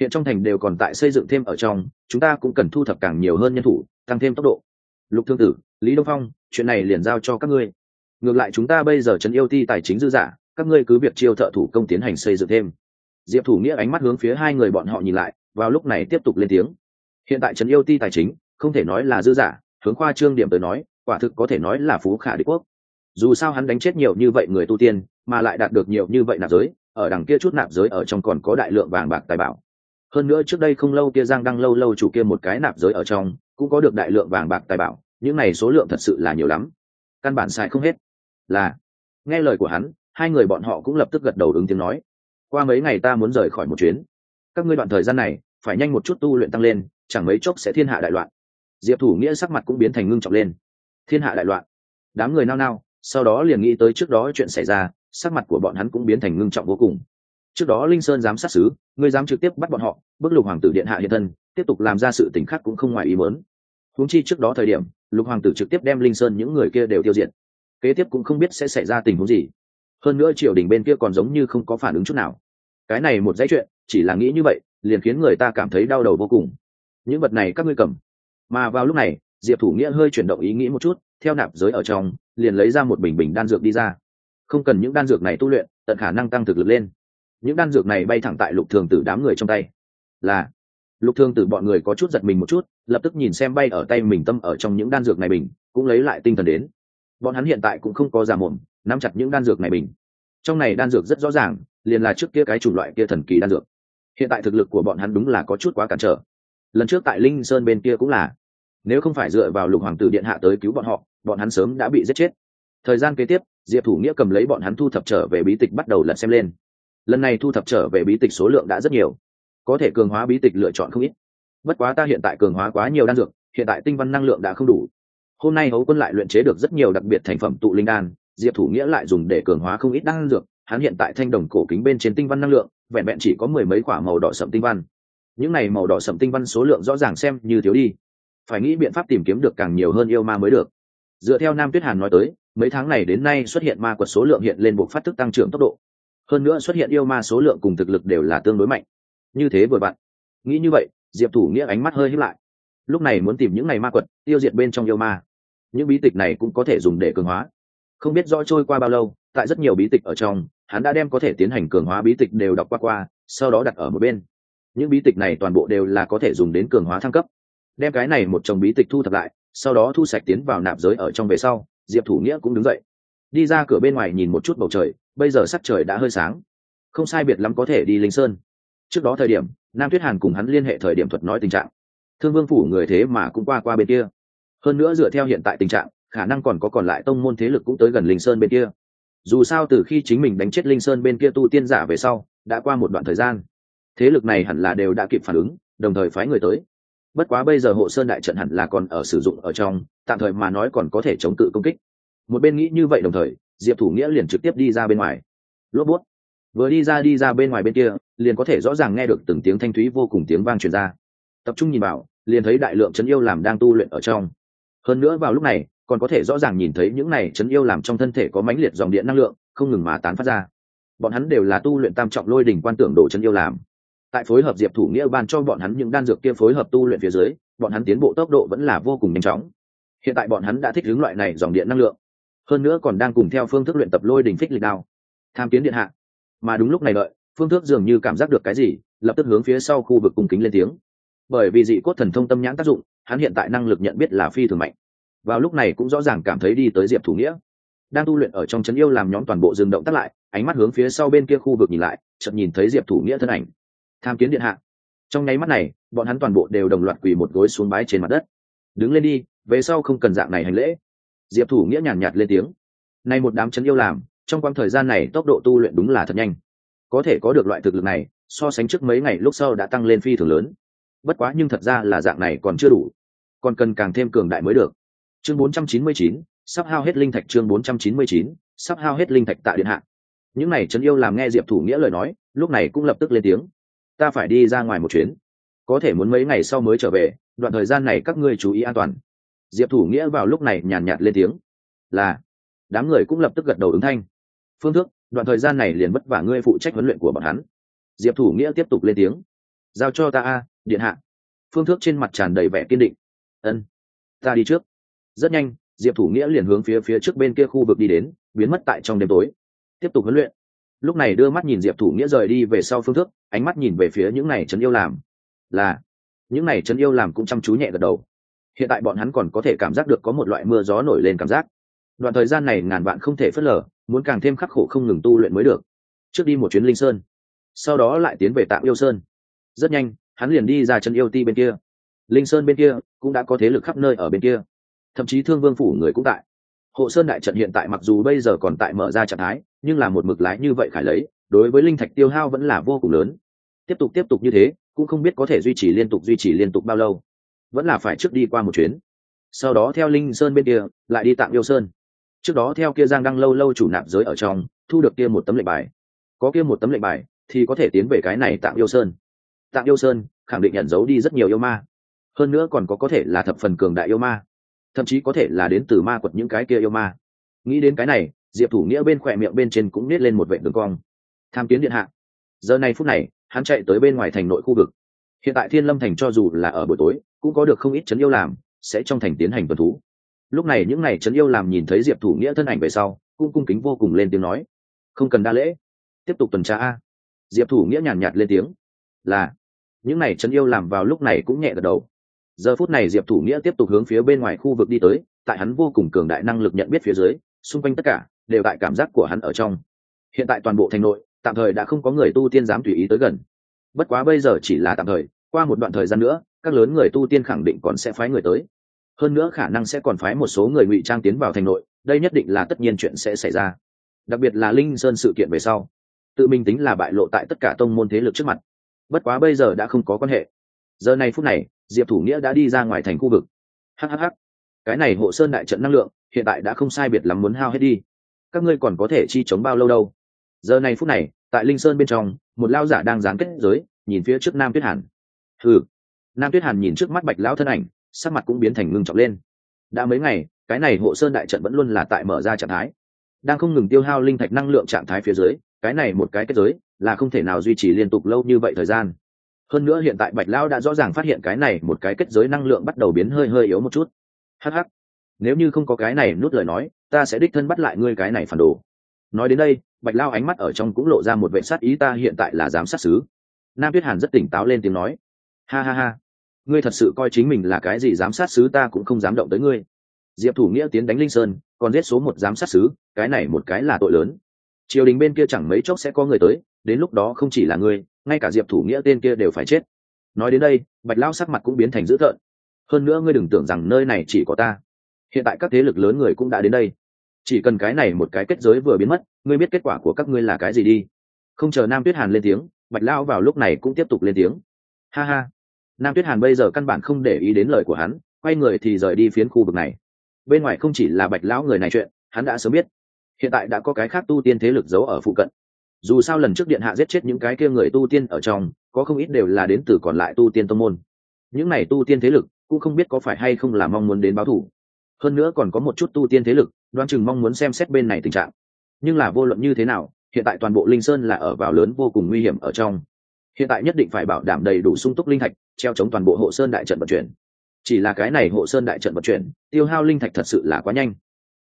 Hiện trong thành đều còn tại xây dựng thêm ở trong, chúng ta cũng cần thu thập càng nhiều hơn nhân thủ, tăng thêm tốc độ. Lục thương tử, lý đông phong, chuyện này liền giao cho các ngươi. Ngược lại chúng ta bây giờ trấn yêu ti tài chính dư giả các ngươi cứ việc chiêu thợ thủ công tiến hành xây dựng thêm. Diệp thủ nghĩa ánh mắt hướng phía hai người bọn họ nhìn lại, vào lúc này tiếp tục lên tiếng. Hiện tại trấn yêu ti tài chính, không thể nói là dư giả, hướng khoa trương điểm tới nói, quả thực có thể nói là phú khả đế quốc. Dù sao hắn đánh chết nhiều như vậy người tu tiên, mà lại đạt được nhiều như vậy nạp giới, ở đằng kia chút nạp giới ở trong còn có đại lượng vàng bạc tài bảo. Hơn nữa trước đây không lâu kia giang đăng lâu lâu chủ kia một cái nạp giới ở trong, cũng có được đại lượng vàng bạc tài bảo, những này số lượng thật sự là nhiều lắm. Căn bản xài không hết. Là, nghe lời của hắn hai người bọn họ cũng lập tức gật đầu ứng tiếng nói. Qua mấy ngày ta muốn rời khỏi một chuyến. Các ngươi đoạn thời gian này, phải nhanh một chút tu luyện tăng lên, chẳng mấy chốc sẽ thiên hạ đại loạn. Diệp thủ nghĩa sắc mặt cũng biến thành ngưng trọng lên. Thiên hạ đại loạn. Đám người nao nao, sau đó liền nghĩ tới trước đó chuyện xảy ra, sắc mặt của bọn hắn cũng biến thành ngưng trọng vô cùng. Trước đó linh sơn dám sát xứ, ngươi dám trực tiếp bắt bọn họ bức lục hoàng tử điện hạ hiện thân, tiếp tục làm ra sự tình khác cũng không ngoài ý muốn. Huống chi trước đó thời điểm, lục hoàng tử trực tiếp đem linh sơn những người kia đều tiêu diệt. Kế tiếp cũng không biết sẽ xảy ra tình huống gì hơn nữa triều đình bên kia còn giống như không có phản ứng chút nào. Cái này một dãy chuyện, chỉ là nghĩ như vậy, liền khiến người ta cảm thấy đau đầu vô cùng. Những vật này các ngươi cầm. Mà vào lúc này, diệp thủ nghĩa hơi chuyển động ý nghĩ một chút, theo nạp giới ở trong, liền lấy ra một bình bình đan dược đi ra. Không cần những đan dược này tu luyện, tận khả năng tăng thực lực lên. Những đan dược này bay thẳng tại lục thường tử đám người trong tay. Là, lục thường tử bọn người có chút giật mình một chút, lập tức nhìn xem bay ở tay mình tâm ở trong những đan dược này mình cũng lấy lại tinh thần đến bọn hắn hiện tại cũng không có giả mồm, nắm chặt những đan dược này mình. trong này đan dược rất rõ ràng, liền là trước kia cái chủng loại kia thần kỳ đan dược. Hiện tại thực lực của bọn hắn đúng là có chút quá cản trở. Lần trước tại linh sơn bên kia cũng là. Nếu không phải dựa vào lục hoàng tử điện hạ tới cứu bọn họ, bọn hắn sớm đã bị giết chết. Thời gian kế tiếp, diệp thủ nghĩa cầm lấy bọn hắn thu thập trở về bí tịch bắt đầu lật xem lên. Lần này thu thập trở về bí tịch số lượng đã rất nhiều. Có thể cường hóa bí tịch lựa chọn không ít. Bất quá ta hiện tại cường hóa quá nhiều đan dược, hiện tại tinh văn năng lượng đã không đủ hôm nay hấu quân lại luyện chế được rất nhiều đặc biệt thành phẩm tụ linh đan, diệp thủ nghĩa lại dùng để cường hóa không ít đan dược, hắn hiện tại thanh đồng cổ kính bên trên tinh văn năng lượng, vẹn vẹn chỉ có mười mấy quả màu đỏ sậm tinh văn. Những này màu đỏ sậm tinh văn số lượng rõ ràng xem như thiếu đi. Phải nghĩ biện pháp tìm kiếm được càng nhiều hơn yêu ma mới được. Dựa theo nam tuyết hàn nói tới, mấy tháng này đến nay xuất hiện ma quật số lượng hiện lên buộc phát thức tăng trưởng tốc độ. Hơn nữa xuất hiện yêu ma số lượng cùng thực lực đều là tương đối mạnh. Như thế vừa bạn. Nghĩ như vậy, diệp thủ nghĩa ánh mắt hơi hiếp lại lúc này muốn tìm những ngày ma quật, tiêu diệt bên trong yêu ma. Những bí tịch này cũng có thể dùng để cường hóa. Không biết rõ trôi qua bao lâu, tại rất nhiều bí tịch ở trong, hắn đã đem có thể tiến hành cường hóa bí tịch đều đọc qua qua, sau đó đặt ở một bên. Những bí tịch này toàn bộ đều là có thể dùng đến cường hóa thăng cấp. Đem cái này một chồng bí tịch thu thập lại, sau đó thu sạch tiến vào nạp giới ở trong về sau, diệp thủ nghĩa cũng đứng dậy. Đi ra cửa bên ngoài nhìn một chút bầu trời, bây giờ sắc trời đã hơi sáng. Không sai biệt lắm có thể đi linh sơn. Trước đó thời điểm, nam tuyết hàn cùng hắn liên hệ thời điểm thuật nói tình trạng thương vương phủ người thế mà cũng qua qua bên kia. Hơn nữa dựa theo hiện tại tình trạng, khả năng còn có còn lại tông môn thế lực cũng tới gần linh sơn bên kia. Dù sao từ khi chính mình đánh chết linh sơn bên kia tu tiên giả về sau, đã qua một đoạn thời gian. Thế lực này hẳn là đều đã kịp phản ứng, đồng thời phái người tới. Bất quá bây giờ hộ sơn đại trận hẳn là còn ở sử dụng ở trong, tạm thời mà nói còn có thể chống tự công kích. Một bên nghĩ như vậy đồng thời, diệp thủ nghĩa liền trực tiếp đi ra bên ngoài. Lốp bút. Vừa đi ra đi ra bên ngoài bên kia, liền có thể rõ ràng nghe được từng tiếng thanh thúy vô cùng tiếng vang truyền ra tập trung nhìn vào, liền thấy đại lượng chấn yêu làm đang tu luyện ở trong. Hơn nữa vào lúc này, còn có thể rõ ràng nhìn thấy những này chấn yêu làm trong thân thể có mãnh liệt dòng điện năng lượng, không ngừng mà tán phát ra. Bọn hắn đều là tu luyện tam trọng lôi đỉnh quan tưởng đồ chấn yêu làm. Tại phối hợp diệp thủ nghĩa ban cho bọn hắn những đan dược kia phối hợp tu luyện phía dưới, bọn hắn tiến bộ tốc độ vẫn là vô cùng nhanh chóng. Hiện tại bọn hắn đã thích ứng loại này dòng điện năng lượng. Hơn nữa còn đang cùng theo phương thức luyện tập lôi đỉnh phích lịch đao. Tham kiến điện hạ. Mà đúng lúc này đợi, phương thức dường như cảm giác được cái gì, lập tức hướng phía sau khu vực cung kính lên tiếng bởi vì dị cốt thần thông tâm nhãn tác dụng hắn hiện tại năng lực nhận biết là phi thường mạnh. Vào lúc này cũng rõ ràng cảm thấy đi tới diệp thủ nghĩa. Đang tu luyện ở trong trấn yêu làm nhóm toàn bộ dừng động tắt lại ánh mắt hướng phía sau bên kia khu vực nhìn lại chợt nhìn thấy diệp thủ nghĩa thân ảnh. Tham kiến điện hạ. Trong nháy mắt này bọn hắn toàn bộ đều đồng loạt quỳ một gối xuống bái trên mặt đất. Đứng lên đi về sau không cần dạng này hành lễ. Diệp thủ nghĩa nhàn nhạt, nhạt lên tiếng. Nay một đám chấn yêu làm trong quãng thời gian này tốc độ tu luyện đúng là thật nhanh. Có thể có được loại thực lực này so sánh trước mấy ngày lúc sau đã tăng lên phi thường lớn bất quá nhưng thật ra là dạng này còn chưa đủ. Còn cần càng thêm cường đại mới được. Chương 499, sắp hao hết linh thạch chương 499, sắp hao hết linh thạch tại điện hạ. Những này trấn yêu làm nghe diệp thủ nghĩa lời nói lúc này cũng lập tức lên tiếng. Ta phải đi ra ngoài một chuyến. Có thể muốn mấy ngày sau mới trở về đoạn thời gian này các ngươi chú ý an toàn. Diệp thủ nghĩa vào lúc này nhàn nhạt lên tiếng. Là. Đám người cũng lập tức gật đầu ứng thanh. Phương thức đoạn thời gian này liền vất vả ngươi phụ trách huấn luyện của bọn hắn. Diệp thủ nghĩa tiếp tục lên tiếng. Giao cho ta a điện hạ. Phương thức trên mặt tràn đầy vẻ kiên định. Ân, ta đi trước. Rất nhanh, diệp thủ nghĩa liền hướng phía phía trước bên kia khu vực đi đến, biến mất tại trong đêm tối. Tiếp tục huấn luyện. Lúc này đưa mắt nhìn diệp thủ nghĩa rời đi về sau phương thức ánh mắt nhìn về phía những này trấn yêu làm. Là, những này trấn yêu làm cũng chăm chú nhẹ gật đầu. Hiện tại bọn hắn còn có thể cảm giác được có một loại mưa gió nổi lên cảm giác. Đoạn thời gian này ngàn vạn không thể phớt lờ, muốn càng thêm khắc khổ không ngừng tu luyện mới được. Trước đi một chuyến linh sơn, sau đó lại tiến về tạm yêu sơn. Rất nhanh hắn liền đi ra chân yêu ti bên kia. Linh sơn bên kia cũng đã có thế lực khắp nơi ở bên kia. Thậm chí thương vương phủ người cũng tại. Hộ sơn đại trận hiện tại mặc dù bây giờ còn tại mở ra trạng thái, nhưng là một mực lái như vậy khải lấy, đối với linh thạch tiêu hao vẫn là vô cùng lớn. Tiếp tục tiếp tục như thế, cũng không biết có thể duy trì liên tục duy trì liên tục bao lâu. Vẫn là phải trước đi qua một chuyến. Sau đó theo linh sơn bên kia, lại đi tạm yêu sơn. Trước đó theo kia giang đăng lâu lâu chủ nạp giới ở trong, thu được kia một tấm lệnh bài. Có kia một tấm lệnh bài, thì có thể tiến về cái này tạm yêu sơn tạm yêu sơn khẳng định nhận dấu đi rất nhiều yêu ma. Hơn nữa còn có có thể là thập phần cường đại yêu ma. Thậm chí có thể là đến từ ma quật những cái kia yêu ma. Nghĩ đến cái này diệp thủ nghĩa bên khỏe miệng bên trên cũng nết lên một vệ đường cong. Tham kiến điện hạ. Giờ này phút này hắn chạy tới bên ngoài thành nội khu vực. Hiện tại thiên lâm thành cho dù là ở buổi tối cũng có được không ít chấn yêu làm sẽ trong thành tiến hành tuần thú. Lúc này những n à y chấn yêu làm nhìn thấy diệp thủ nghĩa thân ảnh về sau cũng cung kính vô cùng lên tiếng nói. Không cần đa lễ. Tiếp tục tuần tra a. Diệp thủ nghĩa nhàn nhạt, nhạt lên tiếng. Là những này trấn yêu làm vào lúc này cũng nhẹ gật đầu. Giờ phút này diệp thủ nghĩa tiếp tục hướng phía bên ngoài khu vực đi tới, tại hắn vô cùng cường đại năng lực nhận biết phía dưới, xung quanh tất cả đều tại cảm giác của hắn ở trong. Hiện tại toàn bộ thành nội, tạm thời đã không có người tu tiên dám tùy ý tới gần. Bất quá bây giờ chỉ là tạm thời, qua một đoạn thời gian nữa, các lớn người tu tiên khẳng định còn sẽ phái người tới. Hơn nữa khả năng sẽ còn phái một số người ngụy trang tiến vào thành nội, đây nhất định là tất nhiên chuyện sẽ xảy ra. Đặc biệt là linh sơn sự kiện về sau, tự mình tính là bại lộ tại tất cả tông môn thế lực trước mặt bất quá bây giờ đã không có quan hệ. Giờ này phút này, diệp thủ nghĩa đã đi ra ngoài thành khu vực. Hhh cái này hộ sơn đại trận năng lượng, hiện tại đã không sai biệt lắm muốn hao hết đi. Các ngươi còn có thể chi chống bao lâu đâu? Giờ này phút này, tại linh sơn bên trong, một lao giả đang dán kết giới, nhìn phía trước nam tuyết hàn. Ừ nam tuyết hàn nhìn trước mắt bạch lão thân ảnh, sắc mặt cũng biến thành ngưng trọng lên. Đã mấy ngày, cái này hộ sơn đại trận vẫn luôn là tại mở ra trạng thái. Đang không ngừng tiêu hao linh thạch năng lượng trạng thái phía dưới, cái này một cái kết giới là không thể nào duy trì liên tục lâu như vậy thời gian. Hơn nữa hiện tại bạch lão đã rõ ràng phát hiện cái này một cái kết giới năng lượng bắt đầu biến hơi hơi yếu một chút. Hh nếu như không có cái này nút lời nói, ta sẽ đích thân bắt lại ngươi cái này phản đồ. Nói đến đây, bạch lao ánh mắt ở trong cũng lộ ra một vệ sát ý, ta hiện tại là giám sát xứ nam tuyết hàn rất tỉnh táo lên tiếng nói, ha ha ha, ngươi thật sự coi chính mình là cái gì giám sát sứ, ta cũng không dám động tới ngươi. Diệp thủ nghĩa tiến đánh linh sơn, còn giết số một giám sát sứ, cái này một cái là tội lớn. Triều đình bên kia chẳng mấy chốc sẽ có người tới đến lúc đó không chỉ là ngươi, ngay cả diệp thủ nghĩa tên kia đều phải chết. Nói đến đây, bạch lao sắc mặt cũng biến thành dữ thợn hơn nữa ngươi đừng tưởng rằng nơi này chỉ có ta. Hiện tại các thế lực lớn người cũng đã đến đây. Chỉ cần cái này một cái kết giới vừa biến mất, ngươi biết kết quả của các ngươi là cái gì đi. Không chờ nam tuyết hàn lên tiếng, bạch lao vào lúc này cũng tiếp tục lên tiếng. Ha ha. Nam tuyết hàn bây giờ căn bản không để ý đến lời của hắn, quay người thì rời đi phiến khu vực này. Bên ngoài không chỉ là bạch lão người này chuyện, hắn đã sớm biết. Hiện tại đã có cái khác tu tiên thế lực giấu ở phụ cận dù sao lần trước điện hạ giết chết những cái kia người tu tiên ở trong, có không ít đều là đến từ còn lại tu tiên tông môn. Những này tu tiên thế lực cũng không biết có phải hay không là mong muốn đến báo thủ. Hơn nữa còn có một chút tu tiên thế lực đoan chừng mong muốn xem xét bên này tình trạng. Nhưng là vô luận như thế nào, hiện tại toàn bộ linh sơn là ở vào lớn vô cùng nguy hiểm ở trong. Hiện tại nhất định phải bảo đảm đầy đủ sung túc linh thạch, treo chống toàn bộ hộ sơn đại trận vận chuyển. Chỉ là cái này hộ sơn đại trận vận chuyển, tiêu hao linh thạch thật sự là quá nhanh.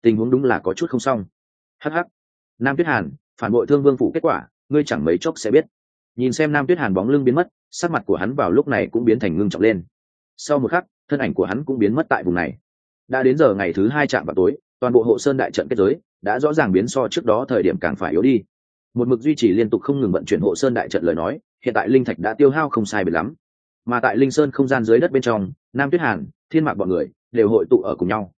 Tình huống đúng là có chút không xong. Hh nam tuyết hàn phản bội thương vương phủ kết quả, ngươi chẳng mấy chốc sẽ biết. Nhìn xem nam tuyết hàn bóng lưng biến mất, sắc mặt của hắn vào lúc này cũng biến thành ngưng trọng lên. Sau một khắc, thân ảnh của hắn cũng biến mất tại vùng này. Đã đến giờ ngày thứ hai chạm vào tối, toàn bộ hộ sơn đại trận kết giới đã rõ ràng biến so trước đó thời điểm càng phải yếu đi. Một mực duy trì liên tục không ngừng vận chuyển hộ sơn đại trận lời nói, hiện tại linh thạch đã tiêu hao không sai biệt lắm. Mà tại linh sơn không gian dưới đất bên trong, nam tuyết hàn, thiên mạc bọn người đều hội tụ ở cùng nhau.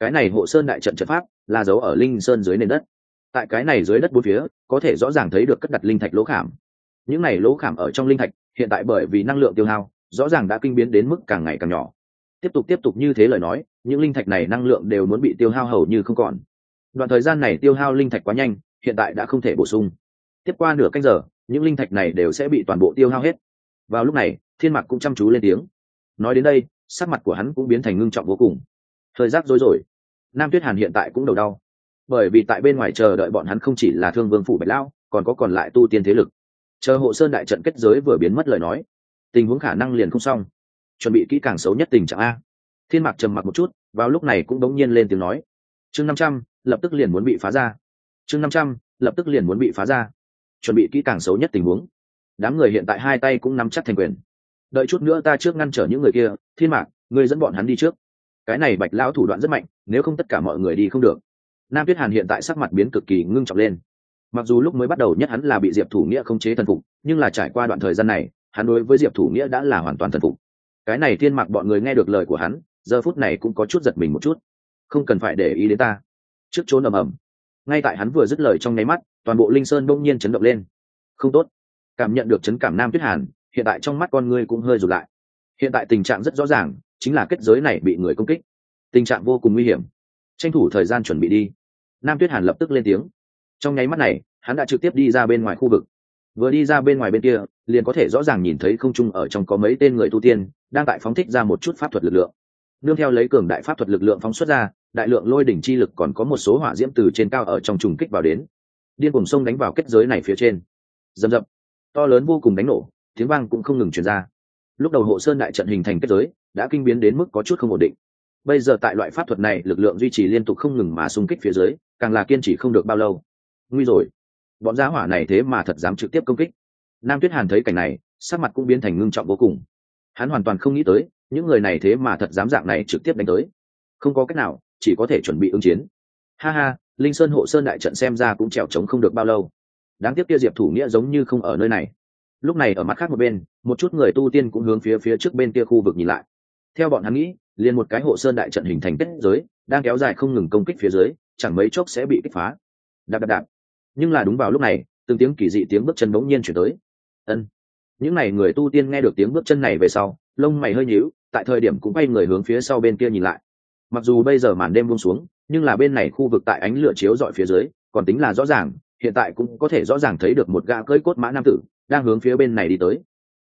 Cái này hộ sơn đại trận trận pháp là giấu ở linh sơn dưới nền đất tại cái này dưới đất bốn phía, có thể rõ ràng thấy được cất đặt linh thạch lỗ khảm. Những này lỗ khảm ở trong linh thạch, hiện tại bởi vì năng lượng tiêu hao, rõ ràng đã kinh biến đến mức càng ngày càng nhỏ. Tiếp tục tiếp tục như thế lời nói, những linh thạch này năng lượng đều muốn bị tiêu hao hầu như không còn. Đoạn thời gian này tiêu hao linh thạch quá nhanh, hiện tại đã không thể bổ sung. Tiếp qua nửa canh giờ, những linh thạch này đều sẽ bị toàn bộ tiêu hao hết. Vào lúc này, thiên mạc cũng chăm chú lên tiếng. Nói đến đây, sắc mặt của hắn cũng biến thành ngưng trọng vô cùng. Thời giác rối rồi nam tuyết hàn hiện tại cũng đầu đau bởi vì tại bên ngoài chờ đợi bọn hắn không chỉ là thương vương phủ bạch lão, còn có còn lại tu tiên thế lực. Chờ hộ sơn đại trận kết giới vừa biến mất lời nói, tình huống khả năng liền không xong. Chuẩn bị kỹ càng xấu nhất tình trạng a. Thiên mạc trầm mặc một chút, vào lúc này cũng đống nhiên lên tiếng nói. Chương năm trăm, lập tức liền muốn bị phá ra. Chương năm trăm, lập tức liền muốn bị phá ra. Chuẩn bị kỹ càng xấu nhất tình huống. Đám người hiện tại hai tay cũng nắm chắc thành quyền. Đợi chút nữa ta trước ngăn trở những người kia, thiên mạc, ngươi dẫn bọn hắn đi trước. Cái này bạch lão thủ đoạn rất mạnh, nếu không tất cả mọi người đi không được nam tuyết hàn hiện tại sắc mặt biến cực kỳ ngưng trọng lên. Mặc dù lúc mới bắt đầu nhất hắn là bị diệp thủ nghĩa không chế thần phục, nhưng là trải qua đoạn thời gian này, hắn đối với diệp thủ nghĩa đã là hoàn toàn thần phục. Cái này thiên Mặc bọn người nghe được lời của hắn, giờ phút này cũng có chút giật mình một chút. Không cần phải để ý đến ta. Trước trốn ầm ầm. Ngay tại hắn vừa dứt lời trong nháy mắt, toàn bộ linh sơn bỗng nhiên chấn động lên. Không tốt. Cảm nhận được chấn cảm nam tuyết hàn, hiện tại trong mắt con ngươi cũng hơi rụt lại. Hiện tại tình trạng rất rõ ràng, chính là kết giới này bị người công kích. Tình trạng vô cùng nguy hiểm tranh thủ thời gian chuẩn bị đi. Nam tuyết hàn lập tức lên tiếng. Trong nháy mắt này, hắn đã trực tiếp đi ra bên ngoài khu vực. Vừa đi ra bên ngoài bên kia, liền có thể rõ ràng nhìn thấy không trung ở trong có mấy tên người tu tiên, đang tại phóng thích ra một chút pháp thuật lực lượng. Nương theo lấy cường đại pháp thuật lực lượng phóng xuất ra, đại lượng lôi đỉnh chi lực còn có một số hỏa diễm từ trên cao ở trong trùng kích vào đến. Điên cùng sông đánh vào kết giới này phía trên. Rầm rập. To lớn vô cùng đánh nổ, tiếng vang cũng không ngừng truyền ra. Lúc đầu hộ sơn đại trận hình thành kết giới, đã kinh biến đến mức có chút không ổn định bây giờ tại loại pháp thuật này, lực lượng duy trì liên tục không ngừng mà xung kích phía dưới, càng là kiên trì không được bao lâu. Nguy rồi. Bọn giá hỏa này thế mà thật dám trực tiếp công kích. Nam tuyết hàn thấy cảnh này, sắc mặt cũng biến thành ngưng trọng vô cùng. Hắn hoàn toàn không nghĩ tới, những người này thế mà thật dám dạng này trực tiếp đánh tới. Không có cách nào, chỉ có thể chuẩn bị ứng chiến. Ha ha, linh sơn hộ sơn đại trận xem ra cũng trèo trống không được bao lâu. Đáng tiếc kia diệp thủ nghĩa giống như không ở nơi này. Lúc này ở mắt khác một bên, một chút người tu tiên cũng hướng phía phía trước bên kia khu vực nhìn lại. Theo bọn hắn nghĩ liền một cái hộ sơn đại trận hình thành kết giới, đang kéo dài không ngừng công kích phía dưới, chẳng mấy chốc sẽ bị kích phá. Đạp đạp đạp. Nhưng là đúng vào lúc này, từng tiếng kỳ dị tiếng bước chân bỗng nhiên chuyển tới. Ân. Những n à y người tu tiên nghe được tiếng bước chân này về sau, lông mày hơi nhíu, tại thời điểm cũng bay người hướng phía sau bên kia nhìn lại. Mặc dù bây giờ màn đêm buông xuống, nhưng là bên này khu vực tại ánh lửa chiếu dọi phía dưới, còn tính là rõ ràng, hiện tại cũng có thể rõ ràng thấy được một gã cưỡi cốt mã nam tử, đang hướng phía bên này đi tới.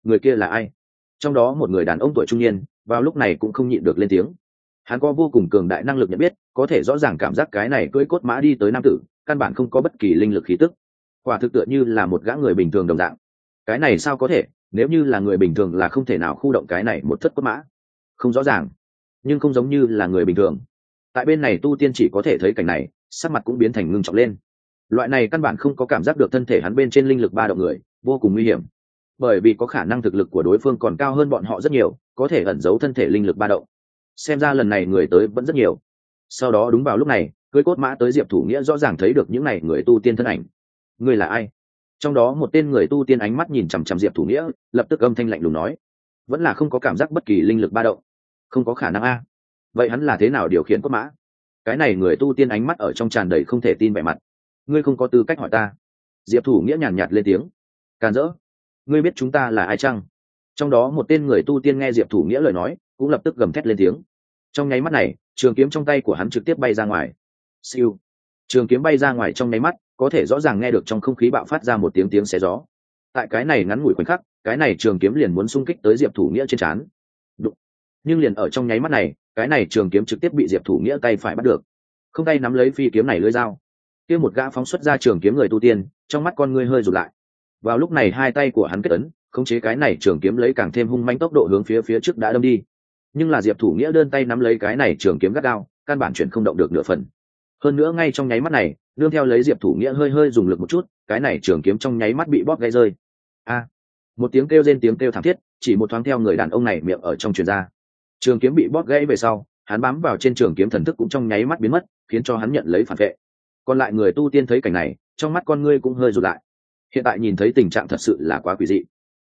Người kia là ai? Trong đó một người đàn ông tuổi trung niên vào lúc này cũng không nhịn được lên tiếng. Hắn có vô cùng cường đại năng lực nhận biết, có thể rõ ràng cảm giác cái này cưỡi cốt mã đi tới nam tử, căn bản không có bất kỳ linh lực khí tức. Quả thực tựa như là một gã người bình thường đồng dạng. Cái này sao có thể? Nếu như là người bình thường là không thể nào khu động cái này một thất cốt mã. Không rõ ràng, nhưng không giống như là người bình thường. Tại bên này tu tiên chỉ có thể thấy cảnh này, sắc mặt cũng biến thành ngưng trọng lên. Loại này căn bản không có cảm giác được thân thể hắn bên trên linh lực ba động người, vô cùng nguy hiểm. Bởi vì có khả năng thực lực của đối phương còn cao hơn bọn họ rất nhiều có thể ẩn giấu thân thể linh lực ba động. Xem ra lần này người tới vẫn rất nhiều. Sau đó đúng vào lúc này, cưới cốt mã tới diệp thủ nghĩa rõ ràng thấy được những n à y người tu tiên thân ảnh. Người là ai? Trong đó một tên người tu tiên ánh mắt nhìn chằm chằm diệp thủ nghĩa, lập tức âm thanh lạnh lùng nói, vẫn là không có cảm giác bất kỳ linh lực ba động. Không có khả năng a. Vậy hắn là thế nào điều khiển cốt mã? Cái này người tu tiên ánh mắt ở trong tràn đầy không thể tin vẻ mặt. Ngươi không có tư cách hỏi ta. Diệp thủ nghĩa nhàn nhạt lên tiếng, càn rỡ. Ngươi biết chúng ta là ai chăng? Trong đó một tên người tu tiên nghe diệp thủ nghĩa lời nói, cũng lập tức gầm thét lên tiếng. Trong nháy mắt này, trường kiếm trong tay của hắn trực tiếp bay ra ngoài. Siêu. Trường kiếm bay ra ngoài trong nháy mắt, có thể rõ ràng nghe được trong không khí bạo phát ra một tiếng tiếng xé gió. Tại cái này ngắn ngủi khoảnh khắc, cái này trường kiếm liền muốn xung kích tới diệp thủ nghĩa trên trán. Đụng. nhưng liền ở trong nháy mắt này, cái này trường kiếm trực tiếp bị diệp thủ nghĩa tay phải bắt được. Không tay nắm lấy phi kiếm này lưới dao. Kia một gã phóng xuất ra trường kiếm người tu tiên, trong mắt con ngươi hơi rụt lại. Vào lúc này hai tay của hắn kết ấn khống chế cái này trường kiếm lấy càng thêm hung manh tốc độ hướng phía phía trước đã đâm đi. Nhưng là diệp thủ nghĩa đơn tay nắm lấy cái này trường kiếm gắt gao, căn bản chuyển không động được nửa phần. Hơn nữa ngay trong nháy mắt này đương theo lấy diệp thủ nghĩa hơi hơi dùng lực một chút, cái này trường kiếm trong nháy mắt bị bóp gãy rơi. A! Một tiếng kêu rên tiếng kêu thảm thiết, chỉ một thoáng theo người đàn ông này miệng ở trong truyền ra. Trường kiếm bị bóp gãy về sau, hắn bám vào trên trường kiếm thần thức cũng trong nháy mắt biến mất, khiến cho hắn nhận lấy phản vệ. Còn lại người tu tiên thấy cảnh này, trong mắt con ngươi cũng hơi rụt lại. Hiện tại nhìn thấy tình trạng thật sự là quá quỷ dị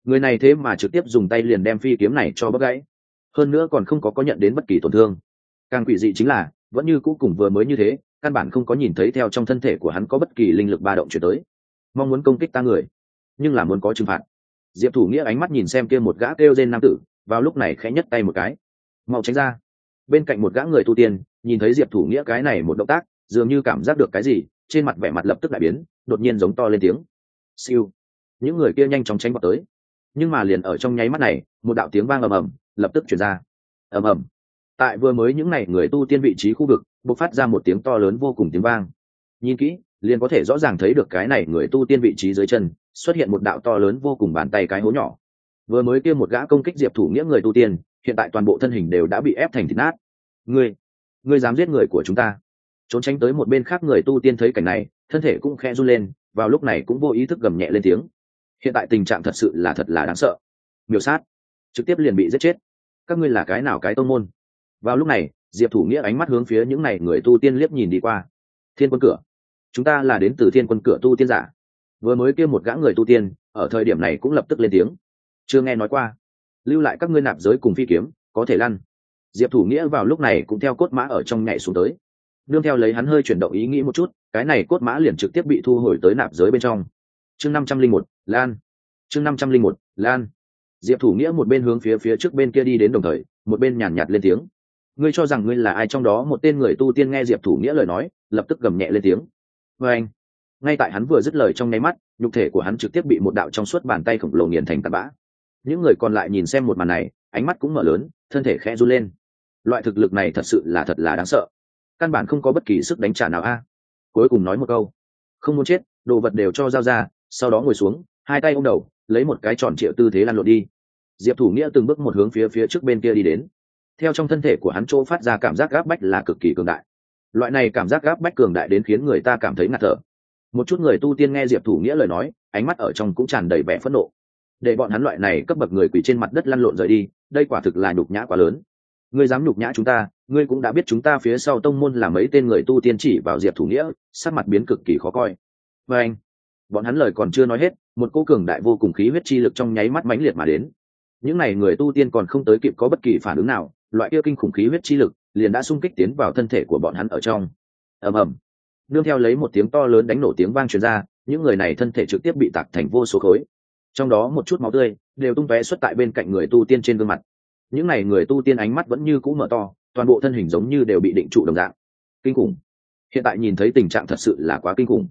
người này thế mà trực tiếp dùng tay liền đem phi kiếm này cho bấc gãy. Hơn nữa còn không có có nhận đến bất kỳ tổn thương. Càng quỷ dị chính là, vẫn như cũ cùng vừa mới như thế, căn bản không có nhìn thấy theo trong thân thể của hắn có bất kỳ linh lực ba động chuyển tới. Mong muốn công kích ta người, nhưng là muốn có trừng phạt. Diệp thủ nghĩa ánh mắt nhìn xem kia một gã kêu trên nam tử, vào lúc này khẽ nhất tay một cái. Mau tránh ra. Bên cạnh một gã người tu tiên, nhìn thấy diệp thủ nghĩa cái này một động tác, dường như cảm giác được cái gì, trên mặt vẻ mặt lập tức đại biến, đột nhiên giống to lên tiếng. Siêu. Những người kia nhanh chóng tránh vào tới nhưng mà liền ở trong nháy mắt này, một đạo tiếng vang ầm ầm lập tức chuyển ra. Ầm ầm. Tại vừa mới những ngày người tu tiên vị trí khu vực b ộ c phát ra một tiếng to lớn vô cùng tiếng vang. Nhìn kỹ, liền có thể rõ ràng thấy được cái này người tu tiên vị trí dưới chân, xuất hiện một đạo to lớn vô cùng bàn tay cái hố nhỏ. Vừa mới kia một gã công kích diệp thủ nghĩa người tu tiên, hiện tại toàn bộ thân hình đều đã bị ép thành thịt nát. Ngươi ngươi dám giết người của chúng ta. Trốn tránh tới một bên khác người tu tiên thấy cảnh này, thân thể cũng khe run lên, vào lúc này cũng vô ý thức gầm nhẹ lên tiếng hiện tại tình trạng thật sự là thật là đáng sợ. Miểu sát, trực tiếp liền bị giết chết. Các ngươi là cái nào cái tông môn? Vào lúc này, diệp thủ nghĩa ánh mắt hướng phía những n à y người tu tiên liếc nhìn đi qua. Thiên quân cửa. Chúng ta là đến từ thiên quân cửa tu tiên giả. Vừa mới kêu một gã người tu tiên, ở thời điểm này cũng lập tức lên tiếng. Chưa nghe nói qua. Lưu lại các ngươi nạp giới cùng phi kiếm, có thể lăn. Diệp thủ nghĩa vào lúc này cũng theo cốt mã ở trong nhảy xuống tới. Nương theo lấy hắn hơi chuyển động ý nghĩ một chút, cái này cốt mã liền trực tiếp bị thu hồi tới nạp giới bên trong. Chương năm trăm linh một lan. Chương năm trăm linh một, lan. Diệp thủ nghĩa một bên hướng phía phía trước bên kia đi đến đồng thời, một bên nhàn nhạt lên tiếng. Ngươi cho rằng ngươi là ai trong đó? Một tên người tu tiên nghe diệp thủ nghĩa lời nói, lập tức gầm nhẹ lên tiếng. Vê anh, ngay tại hắn vừa dứt lời trong nháy mắt, nhục thể của hắn trực tiếp bị một đạo trong suốt bàn tay khổng lồ nghiền thành tạt bã. Những người còn lại nhìn xem một màn này, ánh mắt cũng mở lớn, thân thể khẽ run lên. Loại thực lực này thật sự là thật là đáng sợ. Căn bản không có bất kỳ sức đánh trả nào a. Cuối cùng nói một câu. Không muốn chết, đồ vật đều cho giao ra, sau đó ngồi xuống hai tay ôm đầu, lấy một cái tròn triệu tư thế lăn lộn đi. Diệp thủ nghĩa từng bước một hướng phía phía trước bên kia đi đến. Theo trong thân thể của hắn chỗ phát ra cảm giác gáp bách là cực kỳ cường đại. Loại này cảm giác gáp bách cường đại đến khiến người ta cảm thấy ngạt thở. Một chút người tu tiên nghe diệp thủ nghĩa lời nói, ánh mắt ở trong cũng tràn đầy vẻ phẫn nộ. Để bọn hắn loại này cấp bậc người quỷ trên mặt đất lăn lộn rời đi, đây quả thực là nhục nhã quá lớn. Ngươi dám nhục nhã chúng ta, ngươi cũng đã biết chúng ta phía sau tông môn là mấy tên người tu tiên chỉ vào diệp thủ nghĩa, sắc mặt biến cực kỳ khó coi. Và anh bọn hắn lời còn chưa nói hết, một cô cường đại vô cùng khí huyết chi lực trong nháy mắt mãnh liệt mà đến. Những n à y người tu tiên còn không tới kịp có bất kỳ phản ứng nào, loại kia kinh khủng khí huyết chi lực liền đã sung kích tiến vào thân thể của bọn hắn ở trong. Ầm ầm. Nương theo lấy một tiếng to lớn đánh nổ tiếng vang truyền ra, những người này thân thể trực tiếp bị tạc thành vô số khối. Trong đó một chút máu tươi đều tung tóe xuất tại bên cạnh người tu tiên trên gương mặt. Những n à y người tu tiên ánh mắt vẫn như cũ mở to, toàn bộ thân hình giống như đều bị định trụ đồng dạng. Kinh khủng. Hiện tại nhìn thấy tình trạng thật sự là quá kinh khủng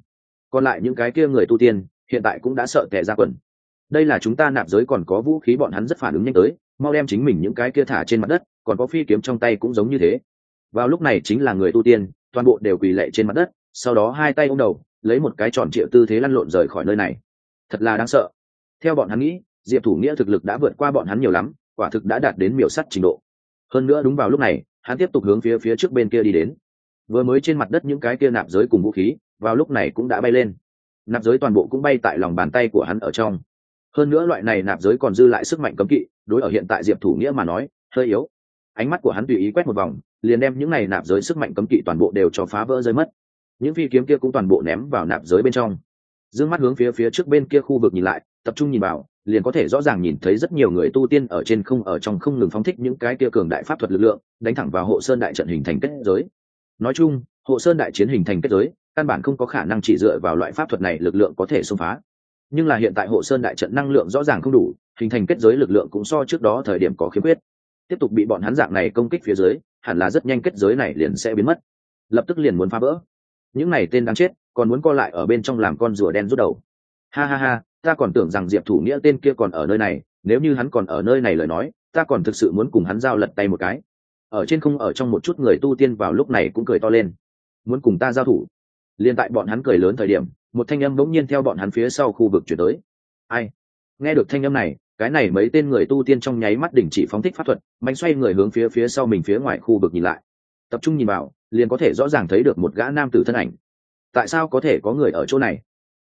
còn lại những cái kia người tu tiên, hiện tại cũng đã sợ tệ ra quần. Đây là chúng ta nạp giới còn có vũ khí bọn hắn rất phản ứng nhanh tới, mau đem chính mình những cái kia thả trên mặt đất, còn có phi kiếm trong tay cũng giống như thế. Vào lúc này chính là người tu tiên, toàn bộ đều quỳ lệ trên mặt đất, sau đó hai tay ôm đầu, lấy một cái tròn triệu tư thế lăn lộn rời khỏi nơi này. Thật là đáng sợ. Theo bọn hắn nghĩ, diệp thủ nghĩa thực lực đã vượt qua bọn hắn nhiều lắm, quả thực đã đạt đến miểu sắt trình độ. Hơn nữa đúng vào lúc này, hắn tiếp tục hướng phía phía trước bên kia đi đến vừa mới trên mặt đất những cái kia nạp giới cùng vũ khí, vào lúc này cũng đã bay lên. Nạp giới toàn bộ cũng bay tại lòng bàn tay của hắn ở trong. Hơn nữa loại này nạp giới còn dư lại sức mạnh cấm kỵ, đối ở hiện tại diệp thủ nghĩa mà nói, hơi yếu. Ánh mắt của hắn tùy ý quét một vòng, liền đem những này nạp giới sức mạnh cấm kỵ toàn bộ đều cho phá vỡ rơi mất. Những phi kiếm kia cũng toàn bộ ném vào nạp giới bên trong. D ư ơ n g mắt hướng phía phía trước bên kia khu vực nhìn lại, tập trung nhìn vào, liền có thể rõ ràng nhìn thấy rất nhiều người tu tiên ở trên không ở trong không ngừng phóng thích những cái kia cường đại pháp thuật lực lượng, đánh thẳng vào hộ sơn đại trận hình thành kết giới nói chung hộ sơn đại chiến hình thành kết giới, căn bản không có khả năng chỉ dựa vào loại pháp thuật này lực lượng có thể xông phá. Nhưng là hiện tại hộ sơn đại trận năng lượng rõ ràng không đủ, hình thành kết giới lực lượng cũng so trước đó thời điểm có khiếm khuyết. Tiếp tục bị bọn hắn dạng này công kích phía dưới, hẳn là rất nhanh kết giới này liền sẽ biến mất. Lập tức liền muốn phá vỡ. Những này tên đáng chết, còn muốn co lại ở bên trong làm con rùa đen rút đầu. Ha ha ha, ta còn tưởng rằng diệp thủ nghĩa tên kia còn ở nơi này, nếu như hắn còn ở nơi này lời nói, ta còn thực sự muốn cùng hắn giao lật tay một cái ở trên không ở trong một chút người tu tiên vào lúc này cũng cười to lên. Muốn cùng ta giao thủ. Liền tại bọn hắn cười lớn thời điểm, một thanh âm bỗng nhiên theo bọn hắn phía sau khu vực chuyển tới. Ai? Nghe được thanh âm này, cái này mấy tên người tu tiên trong nháy mắt đỉnh chỉ phóng thích pháp thuật, mạnh xoay người hướng phía phía sau mình phía ngoài khu vực nhìn lại. Tập trung nhìn vào, liền có thể rõ ràng thấy được một gã nam tử thân ảnh. Tại sao có thể có người ở chỗ này?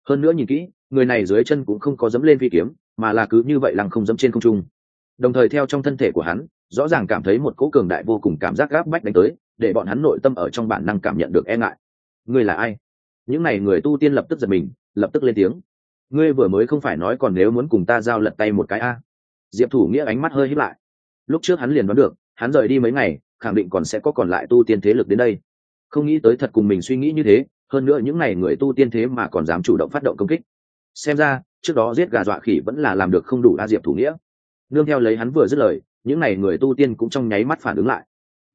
Hơn nữa nhìn kỹ, người này dưới chân cũng không có dẫm lên phi kiếm, mà là cứ như vậy lăng không dẫm trên không trung. Đồng thời theo trong thân thể của hắn rõ ràng cảm thấy một cỗ cường đại vô cùng cảm giác gáp bách đánh tới, để bọn hắn nội tâm ở trong bản năng cảm nhận được e ngại. Ngươi là ai? Những n à y người tu tiên lập tức giật mình, lập tức lên tiếng. Ngươi vừa mới không phải nói còn nếu muốn cùng ta giao lật tay một cái a? Diệp thủ nghĩa ánh mắt hơi hít lại. Lúc trước hắn liền đoán được, hắn rời đi mấy ngày, khẳng định còn sẽ có còn lại tu tiên thế lực đến đây. Không nghĩ tới thật cùng mình suy nghĩ như thế, hơn nữa những n à y người tu tiên thế mà còn dám chủ động phát động công kích. Xem ra, trước đó giết gà dọa khỉ vẫn là làm được không đủ a diệp thủ nghĩa. Nương theo lấy hắn vừa dứt lời những n à y người tu tiên cũng trong nháy mắt phản ứng lại.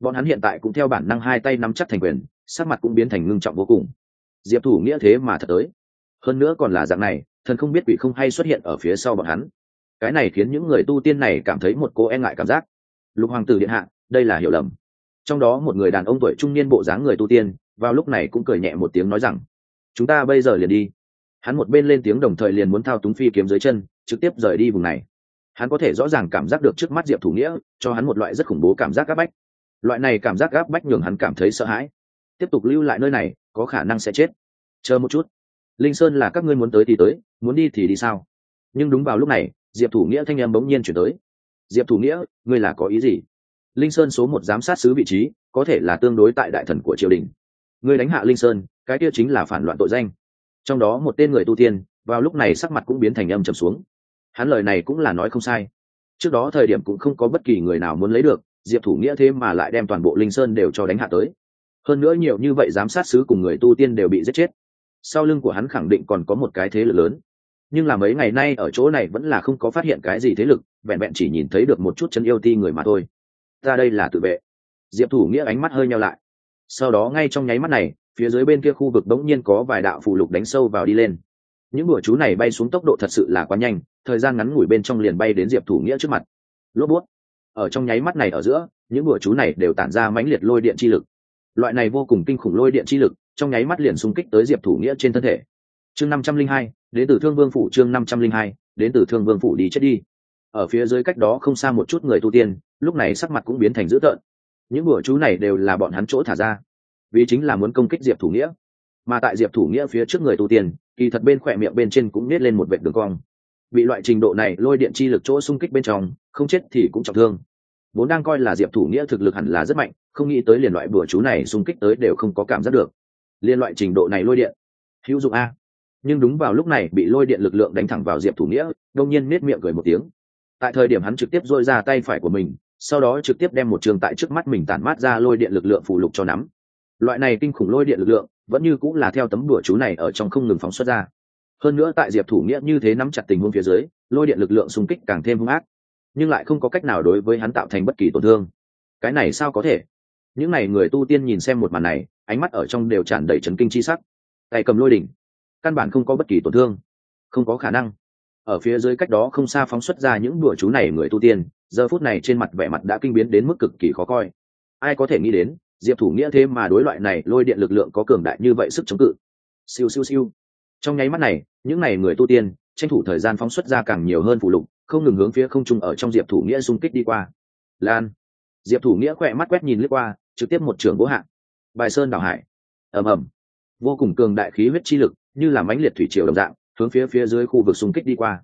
Bọn hắn hiện tại cũng theo bản năng hai tay nắm chắc thành quyền, sắc mặt cũng biến thành ngưng trọng vô cùng. Diệp thủ nghĩa thế mà thật tới. Hơn nữa còn là dạng này, thần không biết quỷ không hay xuất hiện ở phía sau bọn hắn. Cái này khiến những người tu tiên này cảm thấy một cô e ngại cảm giác. Lục hoàng tử điện hạ, đây là hiểu lầm. Trong đó một người đàn ông tuổi trung niên bộ dáng người tu tiên, vào lúc này cũng cười nhẹ một tiếng nói rằng, chúng ta bây giờ liền đi. Hắn một bên lên tiếng đồng thời liền muốn thao túng phi kiếm dưới chân, trực tiếp rời đi vùng này hắn có thể rõ ràng cảm giác được trước mắt diệp thủ nghĩa, cho hắn một loại rất khủng bố cảm giác gáp bách. Loại này cảm giác gáp bách nhường hắn cảm thấy sợ hãi. Tiếp tục lưu lại nơi này, có khả năng sẽ chết. Chờ một chút. Linh sơn là các ngươi muốn tới thì tới, muốn đi thì đi sao? Nhưng đúng vào lúc này, diệp thủ nghĩa thanh em bỗng nhiên chuyển tới. Diệp thủ nghĩa, ngươi là có ý gì? Linh sơn số một giám sát sứ vị trí, có thể là tương đối tại đại thần của triều đình. Ngươi đánh hạ linh sơn, cái kia chính là phản loạn tội danh. Trong đó một tên người tu tiên, vào lúc này sắc mặt cũng biến thành âm trầm xuống hắn lời này cũng là nói không sai. Trước đó thời điểm cũng không có bất kỳ người nào muốn lấy được, diệp thủ nghĩa thế mà lại đem toàn bộ linh sơn đều cho đánh hạ tới. Hơn nữa nhiều như vậy giám sát sứ cùng người tu tiên đều bị giết chết. Sau lưng của hắn khẳng định còn có một cái thế lực lớn. Nhưng là mấy ngày nay ở chỗ này vẫn là không có phát hiện cái gì thế lực, vẹn vẹn chỉ nhìn thấy được một chút chân yêu ti người mà thôi. Ra đây là tự vệ. Diệp thủ nghĩa ánh mắt hơi nhau lại. Sau đó ngay trong nháy mắt này, phía dưới bên kia khu vực bỗng nhiên có vài đạo phù lục đánh sâu vào đi lên. Những bữa chú này bay xuống tốc độ thật sự là quá nhanh thời gian ngắn ngủi bên trong liền bay đến diệp thủ nghĩa trước mặt. Lốp bút. Ở trong nháy mắt này ở giữa, những bữa chú này đều tản ra mãnh liệt lôi điện chi lực. Loại này vô cùng kinh khủng lôi điện chi lực, trong nháy mắt liền xung kích tới diệp thủ nghĩa trên thân thể. Chương năm trăm linh hai, đến từ thương vương phủ, chương năm trăm linh hai, đến từ thương vương phủ đi chết đi. Ở phía dưới cách đó không xa một chút người tu tiên, lúc này sắc mặt cũng biến thành dữ tợn. Những bữa chú này đều là bọn hắn chỗ thả ra, vì chính là muốn công kích diệp thủ nghĩa. Mà tại diệp thủ nghĩa phía trước người tu tiên, kỳ thật bên khỏe miệng bên trên cũng nết lên một vệ đường cong bị loại trình độ này, lôi điện chi lực chỗ xung kích bên trong, không chết thì cũng trọng thương. Vốn đang coi là diệp thủ nghĩa thực lực hẳn là rất mạnh, không nghĩ tới liền loại bừa chú này xung kích tới đều không có cảm giác được. Liên loại trình độ này lôi điện. Hữu dụng a. Nhưng đúng vào lúc này, bị lôi điện lực lượng đánh thẳng vào diệp thủ nghĩa, đông nhiên nết miệng cười một tiếng. Tại thời điểm hắn trực tiếp dôi ra tay phải của mình, sau đó trực tiếp đem một trường tại trước mắt mình tản mát ra lôi điện lực lượng phụ lục cho nắm. Loại này kinh khủng lôi điện lực lượng, vẫn như cũng là theo tấm đùa chú này ở trong không ngừng phóng xuất ra hơn nữa tại diệp thủ nghĩa như thế nắm chặt tình huống phía dưới, lôi điện lực lượng xung kích càng thêm hung ác. Nhưng lại không có cách nào đối với hắn tạo thành bất kỳ tổn thương. Cái này sao có thể? Những n à y người tu tiên nhìn xem một màn này, ánh mắt ở trong đều tràn đầy trấn kinh chi sắc. Tay cầm lôi đỉnh, căn bản không có bất kỳ tổn thương. Không có khả năng. Ở phía dưới cách đó không xa phóng xuất ra những đùa chú này người tu tiên, giờ phút này trên mặt vẻ mặt đã kinh biến đến mức cực kỳ khó coi. Ai có thể nghĩ đến, diệp thủ nghĩa thế mà đối loại này lôi điện lực lượng có cường đại như vậy sức chống cự. Siêu siêu siêu trong nháy mắt này, những n à y người tu tiên, tranh thủ thời gian phóng xuất ra càng nhiều hơn phụ lục, không ngừng hướng phía không trung ở trong diệp thủ nghĩa xung kích đi qua. Lan. Diệp thủ nghĩa khỏe mắt quét nhìn lướt qua, trực tiếp một trường bố hạng bài sơn đảo hải. Ầm ầm. Vô cùng cường đại khí huyết chi lực, như là mãnh liệt thủy triều đồng dạng, hướng phía phía dưới khu vực xung kích đi qua.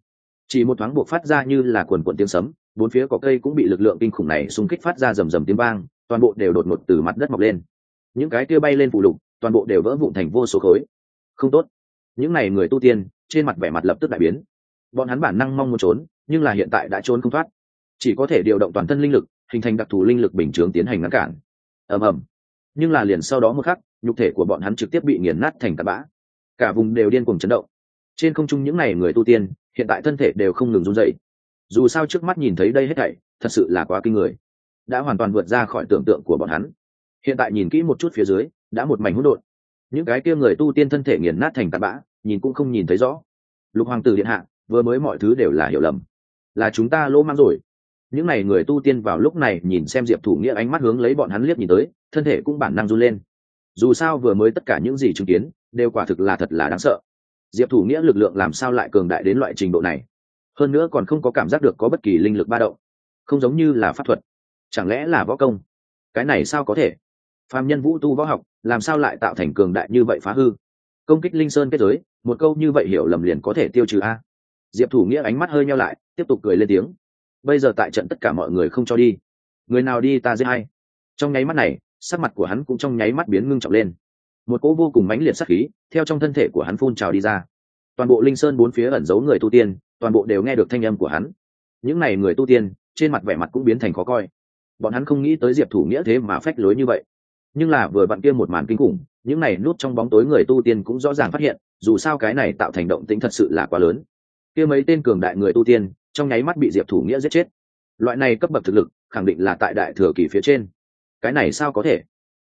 Chỉ một thoáng buộc phát ra như là quần quần tiếng sấm, bốn phía có cây cũng bị lực lượng kinh khủng này xung kích phát ra rầm rầm tiếng vang, toàn bộ đều đột ngột từ mặt đất mọc lên. Những cái kia bay lên phụ lục, toàn bộ đều vỡ vụn thành vô số khối. Không tốt những n à y người tu tiên, trên mặt vẻ mặt lập tức đại biến. Bọn hắn bản năng mong muốn trốn, nhưng là hiện tại đã trốn không thoát. Chỉ có thể điều động toàn thân linh lực, hình thành đặc thù linh lực bình chướng tiến hành ngăn cản. Ầm ầm. Nhưng là liền sau đó một khắc, nhục thể của bọn hắn trực tiếp bị nghiền nát thành tạt bã. Cả vùng đều điên cuồng chấn động. Trên không trung những n à y người tu tiên, hiện tại thân thể đều không ngừng run dậy dù sao trước mắt nhìn thấy đây hết thảy, thật sự là quá kinh người. Đã hoàn toàn vượt ra khỏi tưởng tượng của bọn hắn. Hiện tại nhìn kỹ một chút phía dưới, đã một mảnh hỗn độn những cái kia người tu tiên thân thể nghiền nát thành tạt bã, nhìn cũng không nhìn thấy rõ. Lục hoàng tử điện hạ, vừa mới mọi thứ đều là hiểu lầm. Là chúng ta lỗ mang rồi. Những n à y người tu tiên vào lúc này nhìn xem diệp thủ nghĩa ánh mắt hướng lấy bọn hắn liếc nhìn tới, thân thể cũng bản năng run lên. Dù sao vừa mới tất cả những gì chứng kiến, đều quả thực là thật là đáng sợ. Diệp thủ nghĩa lực lượng làm sao lại cường đại đến loại trình độ này? Hơn nữa còn không có cảm giác được có bất kỳ linh lực ba động. Không giống như là pháp thuật. Chẳng lẽ là võ công? Cái này sao có thể? Phạm nhân vũ tu võ học làm sao lại tạo thành cường đại như vậy phá hư? Công kích linh sơn kết giới, một câu như vậy hiểu lầm liền có thể tiêu trừ a. Diệp thủ nghĩa ánh mắt hơi nhau lại, tiếp tục cười lên tiếng. Bây giờ tại trận tất cả mọi người không cho đi. Người nào đi ta dễ hay trong nháy mắt này, sắc mặt của hắn cũng trong nháy mắt biến ngưng trọng lên. Một cỗ vô cùng mãnh liệt sắc khí, theo trong thân thể của hắn phun trào đi ra. Toàn bộ linh sơn bốn phía ẩn giấu người tu tiên, toàn bộ đều nghe được thanh âm của hắn. Những n à y người tu tiên, trên mặt vẻ mặt cũng biến thành khó coi. Bọn hắn không nghĩ tới diệp thủ nghĩa thế mà phách lối như vậy nhưng là vừa vặn kia một màn kinh khủng, những này nút trong bóng tối người tu tiên cũng rõ ràng phát hiện, dù sao cái này tạo thành động tính thật sự là quá lớn. Kia mấy tên cường đại người tu tiên, trong nháy mắt bị diệp thủ nghĩa giết chết. Loại này cấp bậc thực lực, khẳng định là tại đại thừa kỳ phía trên. Cái này sao có thể?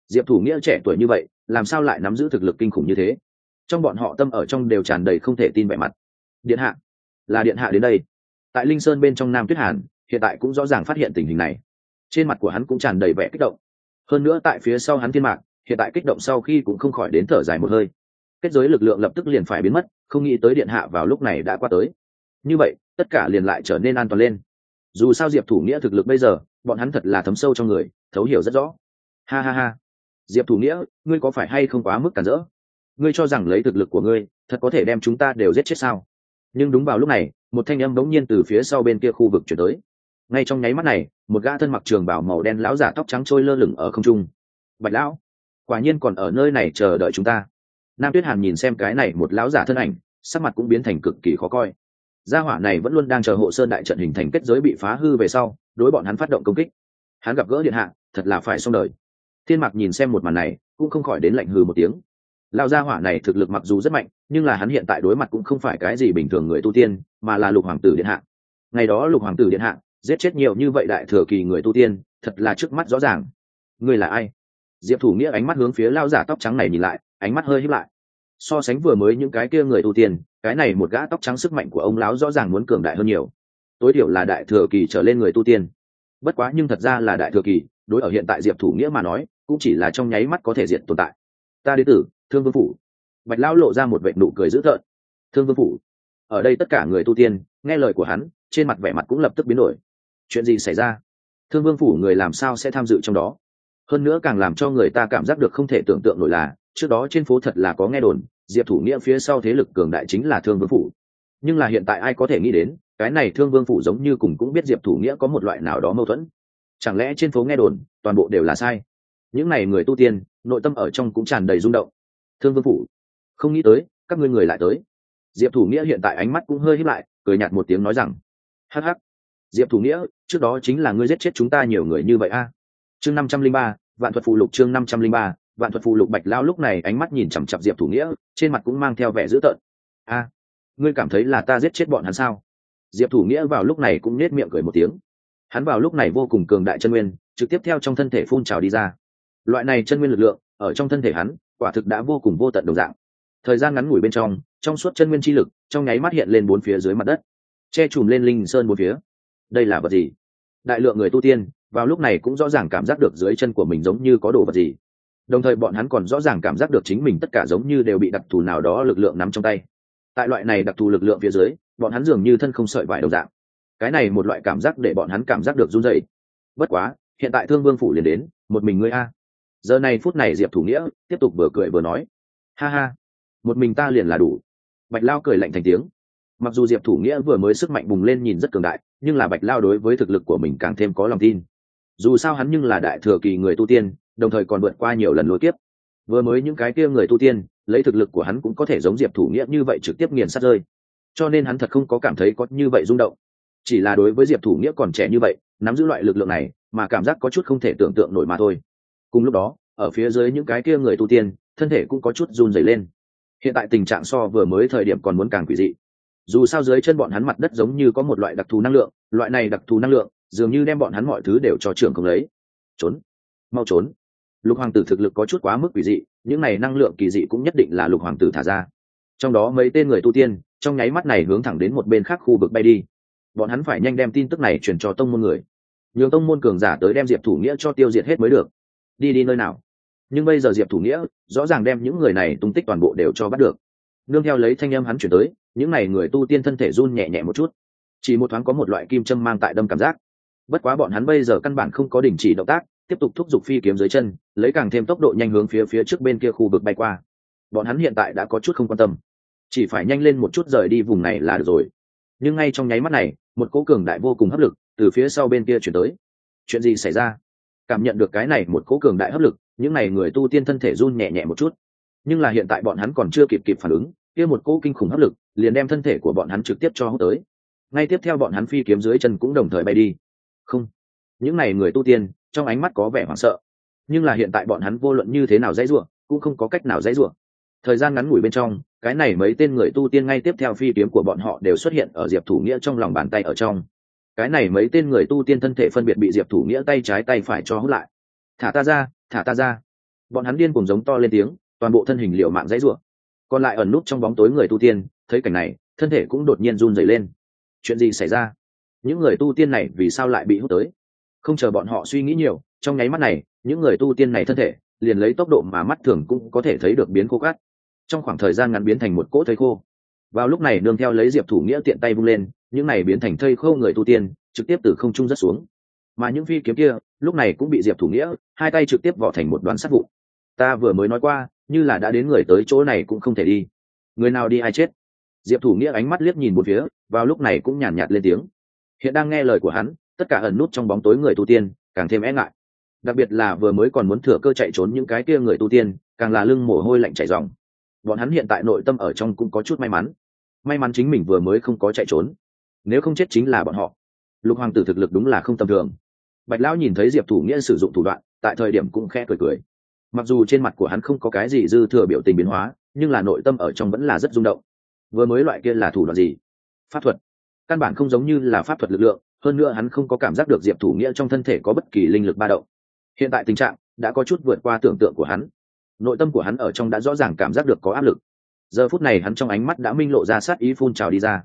Diệp thủ nghĩa trẻ tuổi như vậy, làm sao lại nắm giữ thực lực kinh khủng như thế? Trong bọn họ tâm ở trong đều tràn đầy không thể tin vẻ mặt. Điện hạ, là điện hạ đến đây. Tại linh sơn bên trong nam tuyết hàn, hiện tại cũng rõ ràng phát hiện tình hình này. Trên mặt của hắn cũng tràn đầy vẻ kích động hơn nữa tại phía sau hắn thiên mạc, hiện tại kích động sau khi cũng không khỏi đến thở dài một hơi. Kết giới lực lượng lập tức liền phải biến mất, không nghĩ tới điện hạ vào lúc này đã qua tới. Như vậy, tất cả liền lại trở nên an toàn lên. Dù sao diệp thủ nghĩa thực lực bây giờ, bọn hắn thật là thấm sâu trong người, thấu hiểu rất rõ. Ha ha ha. Diệp thủ nghĩa, ngươi có phải hay không quá mức cản rỡ? Ngươi cho rằng lấy thực lực của ngươi, thật có thể đem chúng ta đều giết chết sao? Nhưng đúng vào lúc này, một thanh âm bỗng nhiên từ phía sau bên kia khu vực chuyển tới ngay trong nháy mắt này, một gã thân mặc trường bảo màu đen lão giả tóc trắng trôi lơ lửng ở không trung. Bạch lão, quả nhiên còn ở nơi này chờ đợi chúng ta. Nam tuyết hàn nhìn xem cái này một lão giả thân ảnh, sắc mặt cũng biến thành cực kỳ khó coi. Gia hỏa này vẫn luôn đang chờ hộ sơn đại trận hình thành kết giới bị phá hư về sau, đối bọn hắn phát động công kích. Hắn gặp gỡ điện hạ, thật là phải xong đời. Thiên mạc nhìn xem một màn này, cũng không khỏi đến lạnh hừ một tiếng. Lao gia hỏa này thực lực mặc dù rất mạnh, nhưng là hắn hiện tại đối mặt cũng không phải cái gì bình thường người tu tiên, mà là lục hoàng tử điện hạ. Ngày đó lục hoàng tử điện hạ giết chết nhiều như vậy đại thừa kỳ người tu tiên, thật là trước mắt rõ ràng. Ngươi là ai? Diệp thủ nghĩa ánh mắt hướng phía lao giả tóc trắng này nhìn lại, ánh mắt hơi hít lại. So sánh vừa mới những cái kia người tu tiên, cái này một gã tóc trắng sức mạnh của ông lão rõ ràng muốn cường đại hơn nhiều. Tối thiểu là đại thừa kỳ trở lên người tu tiên. Bất quá nhưng thật ra là đại thừa kỳ, đối ở hiện tại diệp thủ nghĩa mà nói, cũng chỉ là trong nháy mắt có thể diện tồn tại. Ta đế tử, thương vương phủ. Bạch lão lộ ra một vệ nụ cười dữ tợn. Thương vương phủ. Ở đây tất cả người tu tiên, nghe lời của hắn, trên mặt vẻ mặt cũng lập tức biến đổi chuyện gì xảy ra? Thương vương phủ người làm sao sẽ tham dự trong đó? Hơn nữa càng làm cho người ta cảm giác được không thể tưởng tượng nổi là, trước đó trên phố thật là có nghe đồn, diệp thủ nghĩa phía sau thế lực cường đại chính là thương vương phủ. Nhưng là hiện tại ai có thể nghĩ đến, cái này thương vương phủ giống như cùng cũng biết diệp thủ nghĩa có một loại nào đó mâu thuẫn. Chẳng lẽ trên phố nghe đồn, toàn bộ đều là sai? Những n à y người tu tiên, nội tâm ở trong cũng tràn đầy rung động. Thương vương phủ, không nghĩ tới, các ngươi người lại tới. Diệp thủ nghĩa hiện tại ánh mắt cũng hơi hít lại, cười nhạt một tiếng nói rằng hh diệp thủ nghĩa, trước đó chính là ngươi giết chết chúng ta nhiều người như vậy a. Chương năm trăm linh ba, vạn thuật phụ lục chương năm trăm linh ba, vạn thuật phụ lục bạch lao lúc này ánh mắt nhìn chằm chặp diệp thủ nghĩa, trên mặt cũng mang theo vẻ dữ tợn. A, ngươi cảm thấy là ta giết chết bọn hắn sao? Diệp thủ nghĩa vào lúc này cũng nết miệng cười một tiếng. Hắn vào lúc này vô cùng cường đại chân nguyên, trực tiếp theo trong thân thể phun trào đi ra. Loại này chân nguyên lực lượng, ở trong thân thể hắn, quả thực đã vô cùng vô tận đồng dạng. Thời gian ngắn ngủi bên trong trong suốt chân nguyên chi lực, trong nháy mắt hiện lên bốn phía dưới mặt đất. Che chùm lên linh sơn bốn phía đây là vật gì? Đại lượng người tu tiên, vào lúc này cũng rõ ràng cảm giác được dưới chân của mình giống như có đồ vật gì. Đồng thời bọn hắn còn rõ ràng cảm giác được chính mình tất cả giống như đều bị đặc thù nào đó lực lượng nắm trong tay. Tại loại này đặc thù lực lượng phía dưới, bọn hắn dường như thân không sợi vải đầu dạng. Cái này một loại cảm giác để bọn hắn cảm giác được run dậy bất quá, hiện tại thương vương phủ liền đến, một mình ngươi a. Giờ này phút này diệp thủ nghĩa tiếp tục vừa cười vừa nói. Ha ha, một mình ta liền là đủ. Bạch lao cười lạnh thành tiếng mặc dù diệp thủ nghĩa vừa mới sức mạnh bùng lên nhìn rất cường đại, nhưng là bạch lao đối với thực lực của mình càng thêm có lòng tin. Dù sao hắn nhưng là đại thừa kỳ người tu tiên, đồng thời còn vượt qua nhiều lần lối tiếp vừa mới những cái kia người tu tiên, lấy thực lực của hắn cũng có thể giống diệp thủ nghĩa như vậy trực tiếp nghiền sát rơi. Cho nên hắn thật không có cảm thấy có như vậy rung động. Chỉ là đối với diệp thủ nghĩa còn trẻ như vậy, nắm giữ loại lực lượng này, mà cảm giác có chút không thể tưởng tượng nổi mà thôi. Cùng lúc đó, ở phía dưới những cái kia người tu tiên, thân thể cũng có chút run dày lên. Hiện tại tình trạng so vừa mới thời điểm còn muốn càng quỷ dị dù sao dưới chân bọn hắn mặt đất giống như có một loại đặc thù năng lượng, loại này đặc thù năng lượng, dường như đem bọn hắn mọi thứ đều cho trưởng không lấy. Trốn. Mau trốn. Lục hoàng tử thực lực có chút quá mức quỷ dị, những này năng lượng kỳ dị cũng nhất định là lục hoàng tử thả ra. Trong đó mấy tên người tu tiên, trong nháy mắt này hướng thẳng đến một bên khác khu vực bay đi. Bọn hắn phải nhanh đem tin tức này truyền cho tông môn người. Nhường tông môn cường giả tới đem diệp thủ nghĩa cho tiêu diệt hết mới được. Đi đi nơi nào? Nhưng bây giờ diệp thủ nghĩa rõ ràng đem những người này tung tích toàn bộ đều cho bắt được. Nương theo lấy thanh âm hắn chuyển tới những n à y người tu tiên thân thể run nhẹ nhẹ một chút. Chỉ một thoáng có một loại kim châm mang tại đâm cảm giác. Bất quá bọn hắn bây giờ căn bản không có đình chỉ động tác, tiếp tục thúc giục phi kiếm dưới chân, lấy càng thêm tốc độ nhanh hướng phía phía trước bên kia khu vực bay qua. Bọn hắn hiện tại đã có chút không quan tâm. Chỉ phải nhanh lên một chút rời đi vùng này là được rồi. Nhưng ngay trong nháy mắt này, một cỗ cường đại vô cùng hấp lực từ phía sau bên kia chuyển tới. Chuyện gì xảy ra? Cảm nhận được cái này một cỗ cường đại hấp lực, những n à y người tu tiên thân thể run nhẹ nhẹ một chút. Nhưng là hiện tại bọn hắn còn chưa kịp kịp phản ứng kia một cỗ kinh khủng hấp lực, liền đem thân thể của bọn hắn trực tiếp cho hút tới. Ngay tiếp theo bọn hắn phi kiếm dưới chân cũng đồng thời bay đi. Không. Những n à y người tu tiên, trong ánh mắt có vẻ hoảng sợ. Nhưng là hiện tại bọn hắn vô luận như thế nào dãy ruộng cũng không có cách nào dãy ruộng thời gian ngắn ngủi bên trong, cái này mấy tên người tu tiên ngay tiếp theo phi kiếm của bọn họ đều xuất hiện ở diệp thủ nghĩa trong lòng bàn tay ở trong. Cái này mấy tên người tu tiên thân thể phân biệt bị diệp thủ nghĩa tay trái tay phải cho hút lại. Thả ta ra, thả ta ra. Bọn hắn điên cùng giống to lên tiếng, toàn bộ thân hình liệu mạng dãy ruộng còn lại ẩn nút trong bóng tối người tu tiên, thấy cảnh này, thân thể cũng đột nhiên run dày lên. Chuyện gì xảy ra? Những người tu tiên này vì sao lại bị hút tới? Không chờ bọn họ suy nghĩ nhiều, trong nháy mắt này, những người tu tiên này thân thể, liền lấy tốc độ mà mắt thường cũng có thể thấy được biến khô cát. Trong khoảng thời gian ngắn biến thành một cỗ thây khô. Vào lúc này nương theo lấy diệp thủ nghĩa tiện tay vung lên, những này biến thành thây khô người tu tiên, trực tiếp từ không trung rất xuống. Mà những phi kiếm kia, lúc này cũng bị diệp thủ nghĩa, hai tay trực tiếp vỏ thành một đoàn sắt vụ ta vừa mới nói qua như là đã đến người tới chỗ này cũng không thể đi. Người nào đi ai chết? Diệp thủ nghĩa ánh mắt liếc nhìn một phía vào lúc này cũng nhàn nhạt, nhạt lên tiếng. Hiện đang nghe lời của hắn tất cả ẩn nút trong bóng tối người tu tiên càng thêm e ngại. Đặc biệt là vừa mới còn muốn thừa cơ chạy trốn những cái kia người tu tiên càng là lưng mồ hôi lạnh chảy dòng bọn hắn hiện tại nội tâm ở trong cũng có chút may mắn. May mắn chính mình vừa mới không có chạy trốn. Nếu không chết chính là bọn họ. Lục hoàng tử thực lực đúng là không tầm thường. Bạch lão nhìn thấy diệp thủ nghĩa sử dụng thủ đoạn tại thời điểm cũng khẽ cười cười mặc dù trên mặt của hắn không có cái gì dư thừa biểu tình biến hóa, nhưng là nội tâm ở trong vẫn là rất rung động. Vừa mới loại kia là thủ đoạn gì? Pháp thuật. Căn bản không giống như là pháp thuật lực lượng, hơn nữa hắn không có cảm giác được diệp thủ nghĩa trong thân thể có bất kỳ linh lực ba động. Hiện tại tình trạng đã có chút vượt qua tưởng tượng của hắn. Nội tâm của hắn ở trong đã rõ ràng cảm giác được có áp lực. Giờ phút này hắn trong ánh mắt đã minh lộ ra sát ý phun trào đi ra.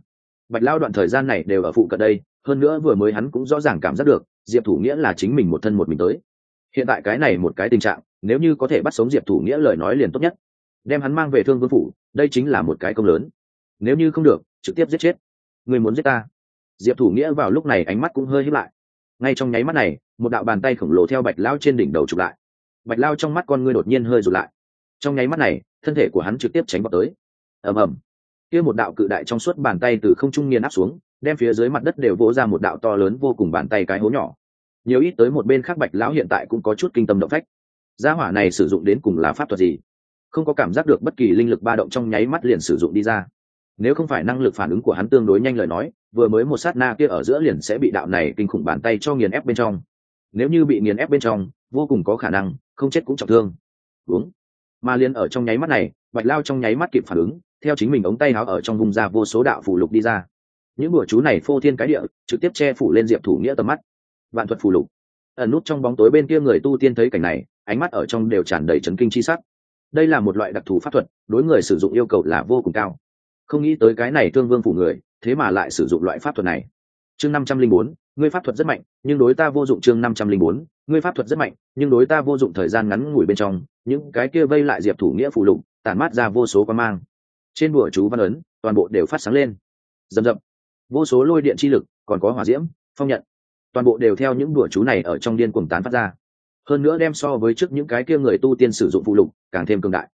Bạch lao đoạn thời gian này đều ở phụ cận đây, hơn nữa vừa mới hắn cũng rõ ràng cảm giác được diệp thủ nghĩa là chính mình một thân một mình tới. Hiện tại cái này một cái tình trạng nếu như có thể bắt sống diệp thủ nghĩa lời nói liền tốt nhất. Đem hắn mang về thương vương phủ, đây chính là một cái công lớn. Nếu như không được, trực tiếp giết chết. Người muốn giết ta? Diệp thủ nghĩa vào lúc này ánh mắt cũng hơi hít lại. Ngay trong nháy mắt này, một đạo bàn tay khổng lồ theo bạch lao trên đỉnh đầu chụp lại. Bạch lao trong mắt con ngươi đột nhiên hơi rụt lại. Trong nháy mắt này, thân thể của hắn trực tiếp tránh vào tới. Ầm ầm. Kia một đạo cự đại trong suốt bàn tay từ không trung nghiền áp xuống, đem phía dưới mặt đất đều vỗ ra một đạo to lớn vô cùng bàn tay cái hố nhỏ. Nhiều ít tới một bên khác bạch lão hiện tại cũng có chút kinh tâm động phách gia hỏa này sử dụng đến cùng là pháp thuật gì? Không có cảm giác được bất kỳ linh lực ba động trong nháy mắt liền sử dụng đi ra. Nếu không phải năng lực phản ứng của hắn tương đối nhanh lời nói, vừa mới một sát na kia ở giữa liền sẽ bị đạo này kinh khủng bàn tay cho nghiền ép bên trong. Nếu như bị nghiền ép bên trong, vô cùng có khả năng, không chết cũng trọng thương. Đúng. Mà liền ở trong nháy mắt này, bạch lao trong nháy mắt kịp phản ứng, theo chính mình ống tay áo ở trong vùng ra vô số đạo phủ lục đi ra. Những bữa chú này phô thiên cái địa, trực tiếp che phủ lên diệp thủ nghĩa tầm mắt. Vạn thuật phù lục. Ẩn nút trong bóng tối bên kia người tu tiên thấy cảnh này ánh mắt ở trong đều tràn đầy chấn kinh chi sắc. Đây là một loại đặc thù pháp thuật, đối người sử dụng yêu cầu là vô cùng cao. Không nghĩ tới cái này thương vương phủ người, thế mà lại sử dụng loại pháp thuật này. Chương năm trăm linh bốn, ngươi pháp thuật rất mạnh, nhưng đối ta vô dụng chương năm trăm linh bốn, ngươi pháp thuật rất mạnh, nhưng đối ta vô dụng thời gian ngắn ngủi bên trong, những cái kia vây lại diệp thủ nghĩa phụ lục, tản mát ra vô số quan mang. Trên bùa chú văn ấn, toàn bộ đều phát sáng lên. Dầm dập vô số lôi điện chi lực, còn có hỏa diễm, phong nhận. Toàn bộ đều theo những đùa chú này ở trong điên cuồng tán phát ra hơn nữa đem so với trước những cái kia người tu tiên sử dụng phụ lục, càng thêm cường đại.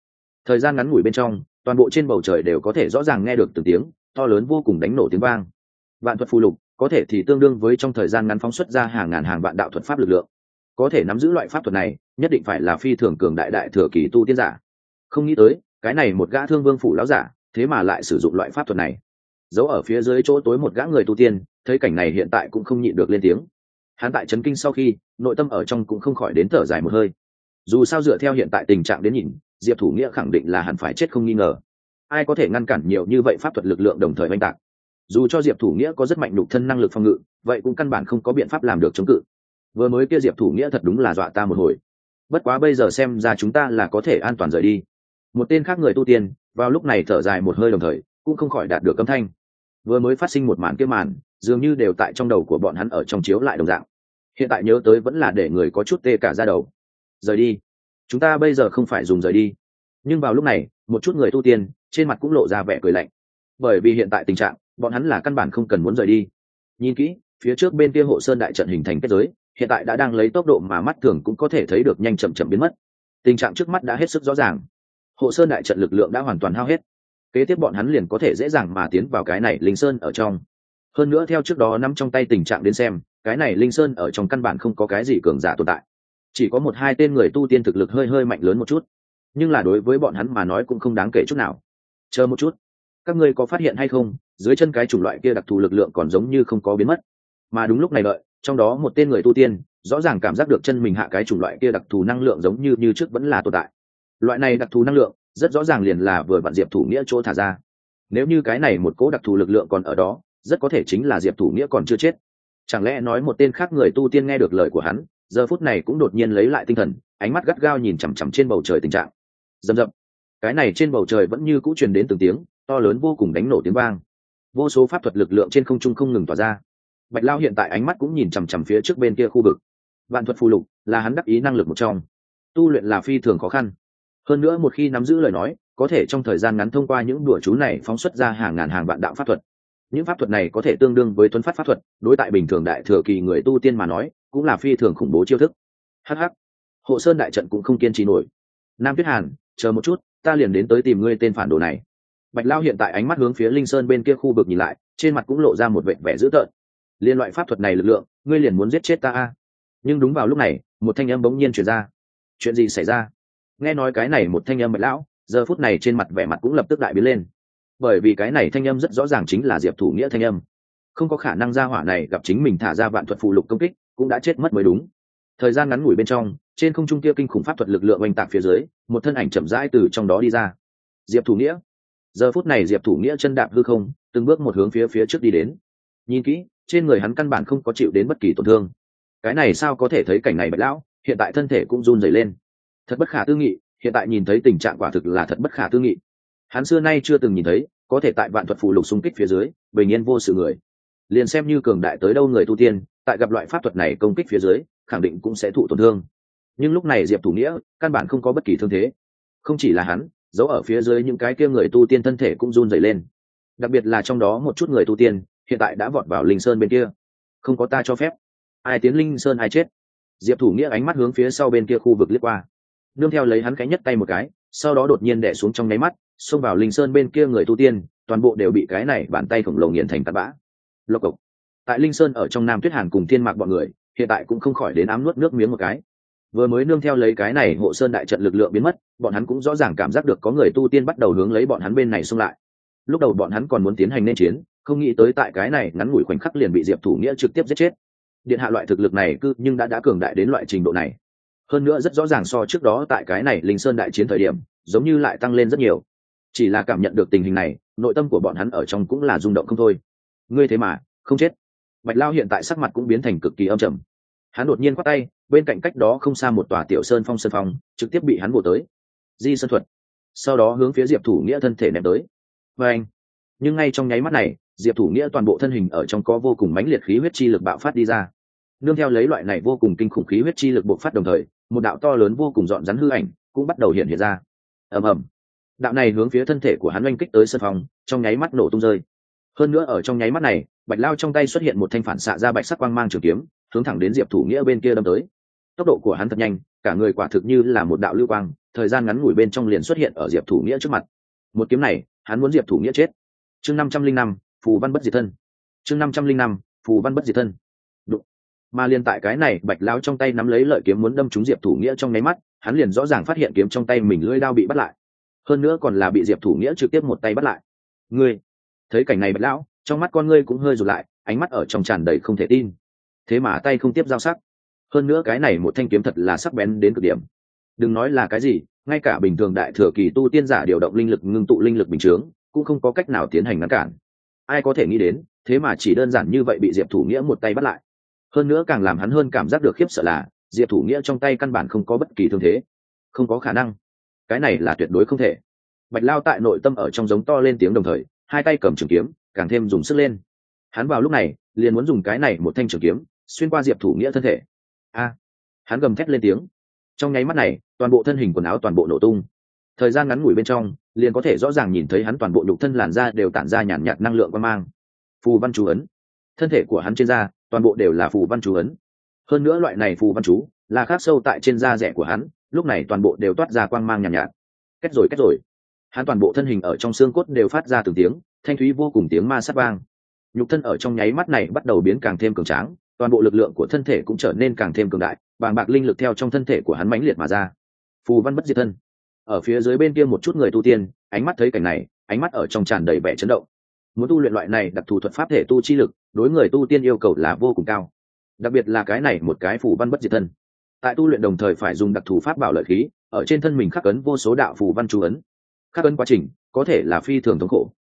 Thời gian ngắn ngủi bên trong, toàn bộ trên bầu trời đều có thể rõ ràng nghe được từng tiếng, to lớn vô cùng đánh nổ tiếng vang. Vạn thuật phụ lục, có thể thì tương đương với trong thời gian ngắn phóng xuất ra hàng ngàn hàng vạn đạo thuật pháp lực lượng. Có thể nắm giữ loại pháp thuật này, nhất định phải là phi thường cường đại đại thừa kỳ tu tiên giả. Không nghĩ tới, cái này một gã thương vương phủ lão giả, thế mà lại sử dụng loại pháp thuật này. Giấu ở phía dưới chỗ tối một gã người tu tiên, thấy cảnh này hiện tại cũng không nhịn được lên tiếng hắn tại chấn kinh sau khi, nội tâm ở trong cũng không khỏi đến thở dài một hơi. Dù sao dựa theo hiện tại tình trạng đến nhìn, diệp thủ nghĩa khẳng định là hẳn phải chết không nghi ngờ. Ai có thể ngăn cản nhiều như vậy pháp thuật lực lượng đồng thời oanh tạc? Dù cho diệp thủ nghĩa có rất mạnh đục thân năng lực phòng ngự, vậy cũng căn bản không có biện pháp làm được chống cự. Vừa mới kia diệp thủ nghĩa thật đúng là dọa ta một hồi. Bất quá bây giờ xem ra chúng ta là có thể an toàn rời đi. Một tên khác người tu tiên, vào lúc này thở dài một hơi đồng thời, cũng không khỏi đạt được âm thanh. Vừa mới phát sinh một màn kia màn, dường như đều tại trong đầu của bọn hắn ở trong chiếu lại đồng dạng hiện tại nhớ tới vẫn là để người có chút tê cả ra đầu. Rời đi. Chúng ta bây giờ không phải dùng rời đi. Nhưng vào lúc này, một chút người tu tiên, trên mặt cũng lộ ra vẻ cười lạnh. Bởi vì hiện tại tình trạng, bọn hắn là căn bản không cần muốn rời đi. Nhìn kỹ, phía trước bên kia hộ sơn đại trận hình thành kết giới, hiện tại đã đang lấy tốc độ mà mắt thường cũng có thể thấy được nhanh chậm chậm biến mất. Tình trạng trước mắt đã hết sức rõ ràng. Hộ sơn đại trận lực lượng đã hoàn toàn hao hết. Kế tiếp bọn hắn liền có thể dễ dàng mà tiến vào cái này linh sơn ở trong. Hơn nữa theo trước đó nắm trong tay tình trạng đến xem cái này linh sơn ở trong căn bản không có cái gì cường giả tồn tại. Chỉ có một hai tên người tu tiên thực lực hơi hơi mạnh lớn một chút. Nhưng là đối với bọn hắn mà nói cũng không đáng kể chút nào. Chờ một chút. Các ngươi có phát hiện hay không, dưới chân cái chủng loại kia đặc thù lực lượng còn giống như không có biến mất. Mà đúng lúc này đợi, trong đó một tên người tu tiên, rõ ràng cảm giác được chân mình hạ cái chủng loại kia đặc thù năng lượng giống như như trước vẫn là tồn tại. Loại này đặc thù năng lượng, rất rõ ràng liền là vừa vặn diệp thủ nghĩa chỗ thả ra. Nếu như cái này một cố đặc thù lực lượng còn ở đó, rất có thể chính là diệp thủ nghĩa còn chưa chết chẳng lẽ nói một tên khác người tu tiên nghe được lời của hắn, giờ phút này cũng đột nhiên lấy lại tinh thần, ánh mắt gắt gao nhìn chằm chằm trên bầu trời tình trạng. Dầm dập cái này trên bầu trời vẫn như cũ truyền đến từng tiếng, to lớn vô cùng đánh nổ tiếng vang. Vô số pháp thuật lực lượng trên không trung không ngừng tỏa ra. Bạch lao hiện tại ánh mắt cũng nhìn chằm chằm phía trước bên kia khu vực. Vạn thuật phù lục là hắn đắc ý năng lực một trong. Tu luyện là phi thường khó khăn. Hơn nữa một khi nắm giữ lời nói, có thể trong thời gian ngắn thông qua những đùa chú này phóng xuất ra hàng ngàn hàng vạn đạo pháp thuật những pháp thuật này có thể tương đương với tuấn phát pháp thuật, đối tại bình thường đại thừa kỳ người tu tiên mà nói, cũng là phi thường khủng bố chiêu thức. Hh hộ sơn đại trận cũng không kiên trì nổi. Nam tuyết hàn, chờ một chút, ta liền đến tới tìm ngươi tên phản đồ này. Bạch lao hiện tại ánh mắt hướng phía linh sơn bên kia khu vực nhìn lại, trên mặt cũng lộ ra một vệ vẻ dữ tợn. Liên loại pháp thuật này lực lượng, ngươi liền muốn giết chết ta a? Nhưng đúng vào lúc này, một thanh âm bỗng nhiên chuyển ra. Chuyện gì xảy ra? Nghe nói cái này một thanh âm bạch lão, giờ phút này trên mặt vẻ mặt cũng lập tức đại biến lên bởi vì cái này thanh âm rất rõ ràng chính là diệp thủ nghĩa thanh âm. Không có khả năng ra hỏa này gặp chính mình thả ra vạn thuật phụ lục công kích, cũng đã chết mất mới đúng. Thời gian ngắn ngủi bên trong, trên không trung kia kinh khủng pháp thuật lực lượng oanh tạc phía dưới, một thân ảnh chậm rãi từ trong đó đi ra. Diệp thủ nghĩa. Giờ phút này diệp thủ nghĩa chân đạp hư không, từng bước một hướng phía phía trước đi đến. Nhìn kỹ, trên người hắn căn bản không có chịu đến bất kỳ tổn thương. Cái này sao có thể thấy cảnh này bạch lão, hiện tại thân thể cũng run dày lên. Thật bất khả tư nghị, hiện tại nhìn thấy tình trạng quả thực là thật bất khả tư nghị hắn xưa nay chưa từng nhìn thấy, có thể tại vạn thuật phù lục xung kích phía dưới, bình yên vô sự người. Liền xem như cường đại tới đâu người tu tiên, tại gặp loại pháp thuật này công kích phía dưới, khẳng định cũng sẽ thụ tổn thương. Nhưng lúc này diệp thủ nghĩa, căn bản không có bất kỳ thương thế. Không chỉ là hắn, giấu ở phía dưới những cái kia người tu tiên thân thể cũng run dày lên. Đặc biệt là trong đó một chút người tu tiên, hiện tại đã vọt vào linh sơn bên kia. Không có ta cho phép. Ai tiến linh sơn ai chết. Diệp thủ nghĩa ánh mắt hướng phía sau bên kia khu vực liếc qua. Nương theo lấy hắn cái nhất tay một cái, sau đó đột nhiên đẻ xuống trong nháy mắt xông vào linh sơn bên kia người tu tiên, toàn bộ đều bị cái này bàn tay khổng lồ nghiền thành tạt bã. Lộc cộc. Tại linh sơn ở trong nam tuyết hàn cùng thiên mạc bọn người, hiện tại cũng không khỏi đến ám nuốt nước miếng một cái. Vừa mới nương theo lấy cái này hộ sơn đại trận lực lượng biến mất, bọn hắn cũng rõ ràng cảm giác được có người tu tiên bắt đầu hướng lấy bọn hắn bên này xông lại. Lúc đầu bọn hắn còn muốn tiến hành nên chiến, không nghĩ tới tại cái này ngắn ngủi khoảnh khắc liền bị diệp thủ nghĩa trực tiếp giết chết. Điện hạ loại thực lực này cứ nhưng đã đã cường đại đến loại trình độ này. Hơn nữa rất rõ ràng so trước đó tại cái này linh sơn đại chiến thời điểm, giống như lại tăng lên rất nhiều chỉ là cảm nhận được tình hình này, nội tâm của bọn hắn ở trong cũng là rung động không thôi. Ngươi thế mà, không chết. Bạch lao hiện tại sắc mặt cũng biến thành cực kỳ âm trầm. Hắn đột nhiên khoác tay, bên cạnh cách đó không xa một tòa tiểu sơn phong sơn phong, trực tiếp bị hắn bổ tới. Di sơn thuật. Sau đó hướng phía diệp thủ nghĩa thân thể ném tới. Và anh. Nhưng ngay trong nháy mắt này, diệp thủ nghĩa toàn bộ thân hình ở trong có vô cùng mãnh liệt khí huyết chi lực bạo phát đi ra. Nương theo lấy loại này vô cùng kinh khủng khí huyết chi lực bộc phát đồng thời, một đạo to lớn vô cùng dọn rắn hư ảnh cũng bắt đầu hiện hiện ra. Ầm ầm đạo này hướng phía thân thể của hắn oanh kích tới sân phòng, trong nháy mắt nổ tung rơi. Hơn nữa ở trong nháy mắt này, bạch lao trong tay xuất hiện một thanh phản xạ ra bạch sắc quang mang trường kiếm, hướng thẳng đến diệp thủ nghĩa bên kia đâm tới. Tốc độ của hắn thật nhanh, cả người quả thực như là một đạo lưu quang, thời gian ngắn ngủi bên trong liền xuất hiện ở diệp thủ nghĩa trước mặt. Một kiếm này, hắn muốn diệp thủ nghĩa chết. Chương năm trăm linh năm, phù văn bất diệt thân. Chương năm trăm linh năm, phù văn bất diệt thân. Đụng. mà liền tại cái này, bạch lao trong tay nắm lấy lợi kiếm muốn đâm trúng diệp thủ nghĩa trong nháy mắt, hắn liền rõ ràng phát hiện kiếm trong tay mình lưỡi đao bị bắt lại hơn nữa còn là bị diệp thủ nghĩa trực tiếp một tay bắt lại. Ngươi, thấy cảnh này bạch lão, trong mắt con ngươi cũng hơi rụt lại, ánh mắt ở trong tràn đầy không thể tin. Thế mà tay không tiếp giao sắc. Hơn nữa cái này một thanh kiếm thật là sắc bén đến cực điểm. Đừng nói là cái gì, ngay cả bình thường đại thừa kỳ tu tiên giả điều động linh lực ngưng tụ linh lực bình chướng, cũng không có cách nào tiến hành ngăn cản. Ai có thể nghĩ đến, thế mà chỉ đơn giản như vậy bị diệp thủ nghĩa một tay bắt lại. Hơn nữa càng làm hắn hơn cảm giác được khiếp sợ là, diệp thủ nghĩa trong tay căn bản không có bất kỳ thương thế. Không có khả năng cái này là tuyệt đối không thể. Bạch lao tại nội tâm ở trong giống to lên tiếng đồng thời, hai tay cầm trường kiếm, càng thêm dùng sức lên. Hắn vào lúc này, liền muốn dùng cái này một thanh trường kiếm, xuyên qua diệp thủ nghĩa thân thể. A! Hắn gầm thét lên tiếng. Trong nháy mắt này, toàn bộ thân hình quần áo toàn bộ nổ tung. Thời gian ngắn ngủi bên trong, liền có thể rõ ràng nhìn thấy hắn toàn bộ nhục thân làn da đều tản ra nhàn nhạt năng lượng quan mang. Phù văn chú ấn. Thân thể của hắn trên da, toàn bộ đều là phù văn chú ấn. Hơn nữa loại này phù văn chú, là khác sâu tại trên da rẻ của hắn lúc này toàn bộ đều toát ra quang mang nhàn nhạt, nhạt. Kết rồi kết rồi. Hắn toàn bộ thân hình ở trong xương cốt đều phát ra từng tiếng thanh thúy vô cùng tiếng ma sát vang. Nhục thân ở trong nháy mắt này bắt đầu biến càng thêm cường tráng toàn bộ lực lượng của thân thể cũng trở nên càng thêm cường đại bàng bạc linh lực theo trong thân thể của hắn mãnh liệt mà ra. Phù văn bất diệt thân. Ở phía dưới bên kia một chút người tu tiên ánh mắt thấy cảnh này ánh mắt ở trong tràn đầy vẻ chấn động. Muốn tu luyện loại này đặc thù thuật pháp thể tu chi lực đối người tu tiên yêu cầu là vô cùng cao. Đặc biệt là cái này một cái phù văn bất diệt thân tại tu luyện đồng thời phải dùng đặc thù pháp bảo lợi khí, ở trên thân mình khắc ấn vô số đạo phù văn chú ấn. Khắc ấn quá trình có thể là phi thường thống khổ.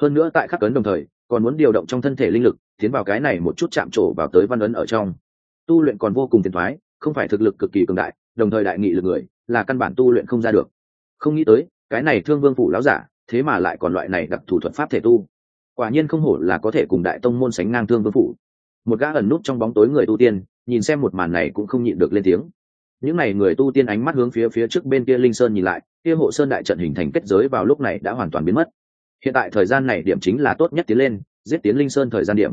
Hơn nữa tại khắc ấn đồng thời, còn muốn điều động trong thân thể linh lực, tiến vào cái này một chút chạm trổ vào tới văn ấn ở trong. Tu luyện còn vô cùng tiền thoái không phải thực lực cực kỳ cường đại, đồng thời đại nghị lực người, là căn bản tu luyện không ra được. Không nghĩ tới, cái này thương vương phủ láo giả, thế mà lại còn loại này đặc thủ thuật pháp thể tu. Quả nhiên không hổ là có thể cùng đại tông môn sánh ngang thương vương phủ. Một gã ẩn nút trong bóng tối người tu tiên nhìn xem một màn này cũng không nhịn được lên tiếng. Những n à y người tu tiên ánh mắt hướng phía phía trước bên kia linh sơn nhìn lại, kia hộ sơn đại trận hình thành kết giới vào lúc này đã hoàn toàn biến mất. Hiện tại thời gian này điểm chính là tốt nhất tiến lên, giết tiến linh sơn thời gian điểm.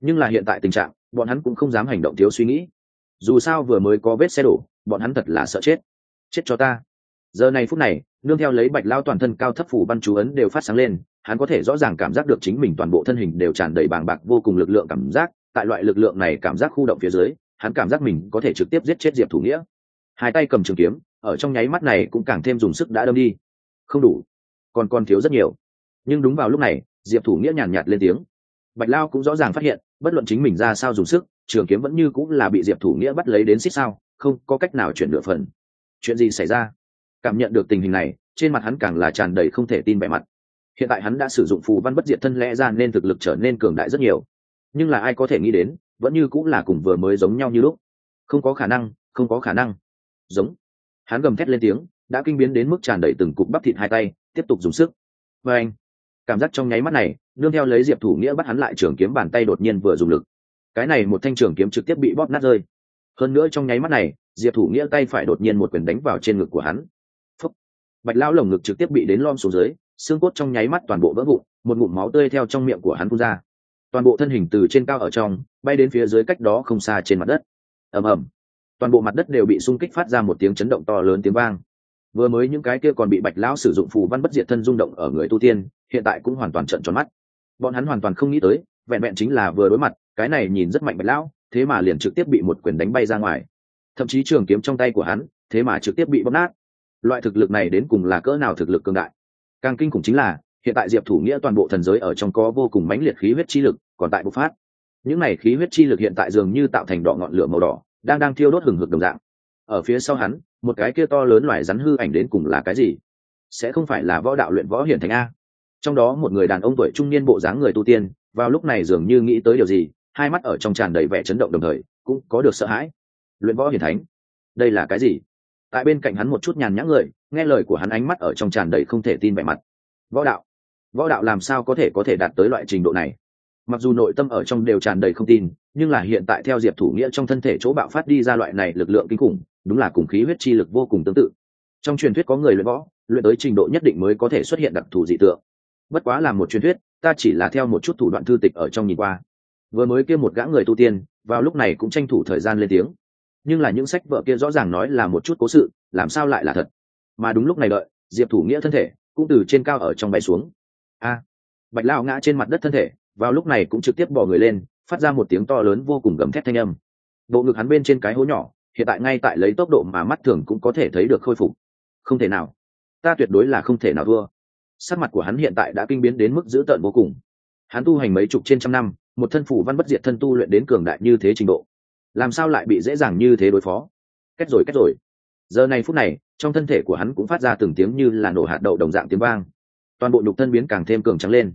Nhưng là hiện tại tình trạng, bọn hắn cũng không dám hành động thiếu suy nghĩ. Dù sao vừa mới có vết xe đổ, bọn hắn thật là sợ chết. Chết cho ta. Giờ này phút này, nương theo lấy bạch lao toàn thân cao thấp phủ văn chú ấn đều phát sáng lên, hắn có thể rõ ràng cảm giác được chính mình toàn bộ thân hình đều tràn đầy bàng bạc vô cùng lực lượng cảm giác. Tại loại lực lượng này cảm giác khu động phía dưới hắn cảm giác mình có thể trực tiếp giết chết diệp thủ nghĩa. Hai tay cầm trường kiếm ở trong nháy mắt này cũng càng thêm dùng sức đã đâm đi. Không đủ còn còn thiếu rất nhiều. Nhưng đúng vào lúc này diệp thủ nghĩa nhàn nhạt, nhạt lên tiếng. Bạch lao cũng rõ ràng phát hiện bất luận chính mình ra sao dùng sức trường kiếm vẫn như cũng là bị diệp thủ nghĩa bắt lấy đến xích sao không có cách nào chuyển nửa phần. Chuyện gì xảy ra? Cảm nhận được tình hình này trên mặt hắn càng là tràn đầy không thể tin vẻ mặt. Hiện tại hắn đã sử dụng phù văn bất diệt thân lẽ ra nên thực lực trở nên cường đại rất nhiều. Nhưng là ai có thể nghĩ đến vẫn như cũng là cùng vừa mới giống nhau như lúc. Không có khả năng, không có khả năng. Giống. Hắn gầm thét lên tiếng, đã kinh biến đến mức tràn đầy từng cục bắp thịt hai tay, tiếp tục dùng sức. Và anh, cảm giác trong nháy mắt này, nương theo lấy diệp thủ nghĩa bắt hắn lại trường kiếm bàn tay đột nhiên vừa dùng lực. Cái này một thanh trường kiếm trực tiếp bị bóp nát rơi. Hơn nữa trong nháy mắt này, diệp thủ nghĩa tay phải đột nhiên một quyền đánh vào trên ngực của hắn. Phúc. bạch lão lồng ngực trực tiếp bị đến lom xuống dưới, xương cốt trong nháy mắt toàn bộ vỡ vụn, một ngụm máu tươi theo trong miệng của hắn phun ra. Toàn bộ thân hình từ trên cao ở trong bay đến phía dưới cách đó không xa trên mặt đất. Ầm ầm. Toàn bộ mặt đất đều bị xung kích phát ra một tiếng chấn động to lớn tiếng vang. Vừa mới những cái kia còn bị bạch lão sử dụng phù văn bất diệt thân rung động ở người tu tiên, hiện tại cũng hoàn toàn trận tròn mắt. Bọn hắn hoàn toàn không nghĩ tới, vẹn vẹn chính là vừa đối mặt, cái này nhìn rất mạnh bạch lão, thế mà liền trực tiếp bị một quyền đánh bay ra ngoài. Thậm chí trường kiếm trong tay của hắn, thế mà trực tiếp bị bóp nát. Loại thực lực này đến cùng là cỡ nào thực lực cường đại. Càng kinh khủng chính là, hiện tại diệp thủ nghĩa toàn bộ thần giới ở trong có vô cùng mãnh liệt khí huyết chi lực, còn tại bộc phát những này khí huyết chi lực hiện tại dường như tạo thành đỏ ngọn lửa màu đỏ, đang đang thiêu đốt hừng hực đồng dạng. Ở phía sau hắn, một cái kia to lớn loài rắn hư ảnh đến cùng là cái gì? Sẽ không phải là võ đạo luyện võ hiển thành a. Trong đó một người đàn ông tuổi trung niên bộ dáng người tu tiên, vào lúc này dường như nghĩ tới điều gì, hai mắt ở trong tràn đầy vẻ chấn động đồng thời, cũng có được sợ hãi. Luyện võ hiển thánh? Đây là cái gì? Tại bên cạnh hắn một chút nhàn nhã người, nghe lời của hắn ánh mắt ở trong tràn đầy không thể tin vẻ mặt. Võ đạo? Võ đạo làm sao có thể có thể đạt tới loại trình độ này? Mặc dù nội tâm ở trong đều tràn đầy không tin, nhưng là hiện tại theo diệp thủ nghĩa trong thân thể chỗ bạo phát đi ra loại này lực lượng kinh khủng, đúng là cùng khí huyết chi lực vô cùng tương tự. Trong truyền thuyết có người luyện võ, luyện tới trình độ nhất định mới có thể xuất hiện đặc thù dị tượng. Bất quá là một truyền thuyết, ta chỉ là theo một chút thủ đoạn thư tịch ở trong nhìn qua. Vừa mới kia một gã người tu tiên, vào lúc này cũng tranh thủ thời gian lên tiếng. Nhưng là những sách vợ kia rõ ràng nói là một chút cố sự, làm sao lại là thật? Mà đúng lúc này đợi, diệp thủ nghĩa thân thể cũng từ trên cao ở trong bay xuống. A! Bạch lao ngã trên mặt đất thân thể vào lúc này cũng trực tiếp bỏ người lên, phát ra một tiếng to lớn vô cùng gầm thét thanh âm. Bộ ngực hắn bên trên cái hố nhỏ, hiện tại ngay tại lấy tốc độ mà mắt thường cũng có thể thấy được khôi phục. Không thể nào. Ta tuyệt đối là không thể nào thua. Sắc mặt của hắn hiện tại đã kinh biến đến mức dữ tợn vô cùng. Hắn tu hành mấy chục trên trăm năm, một thân phủ văn bất diệt thân tu luyện đến cường đại như thế trình độ. Làm sao lại bị dễ dàng như thế đối phó? Kết rồi kết rồi. Giờ này phút này, trong thân thể của hắn cũng phát ra từng tiếng như là nổ hạt đậu đồng dạng tiếng vang. Toàn bộ nhục thân biến càng thêm cường trắng lên.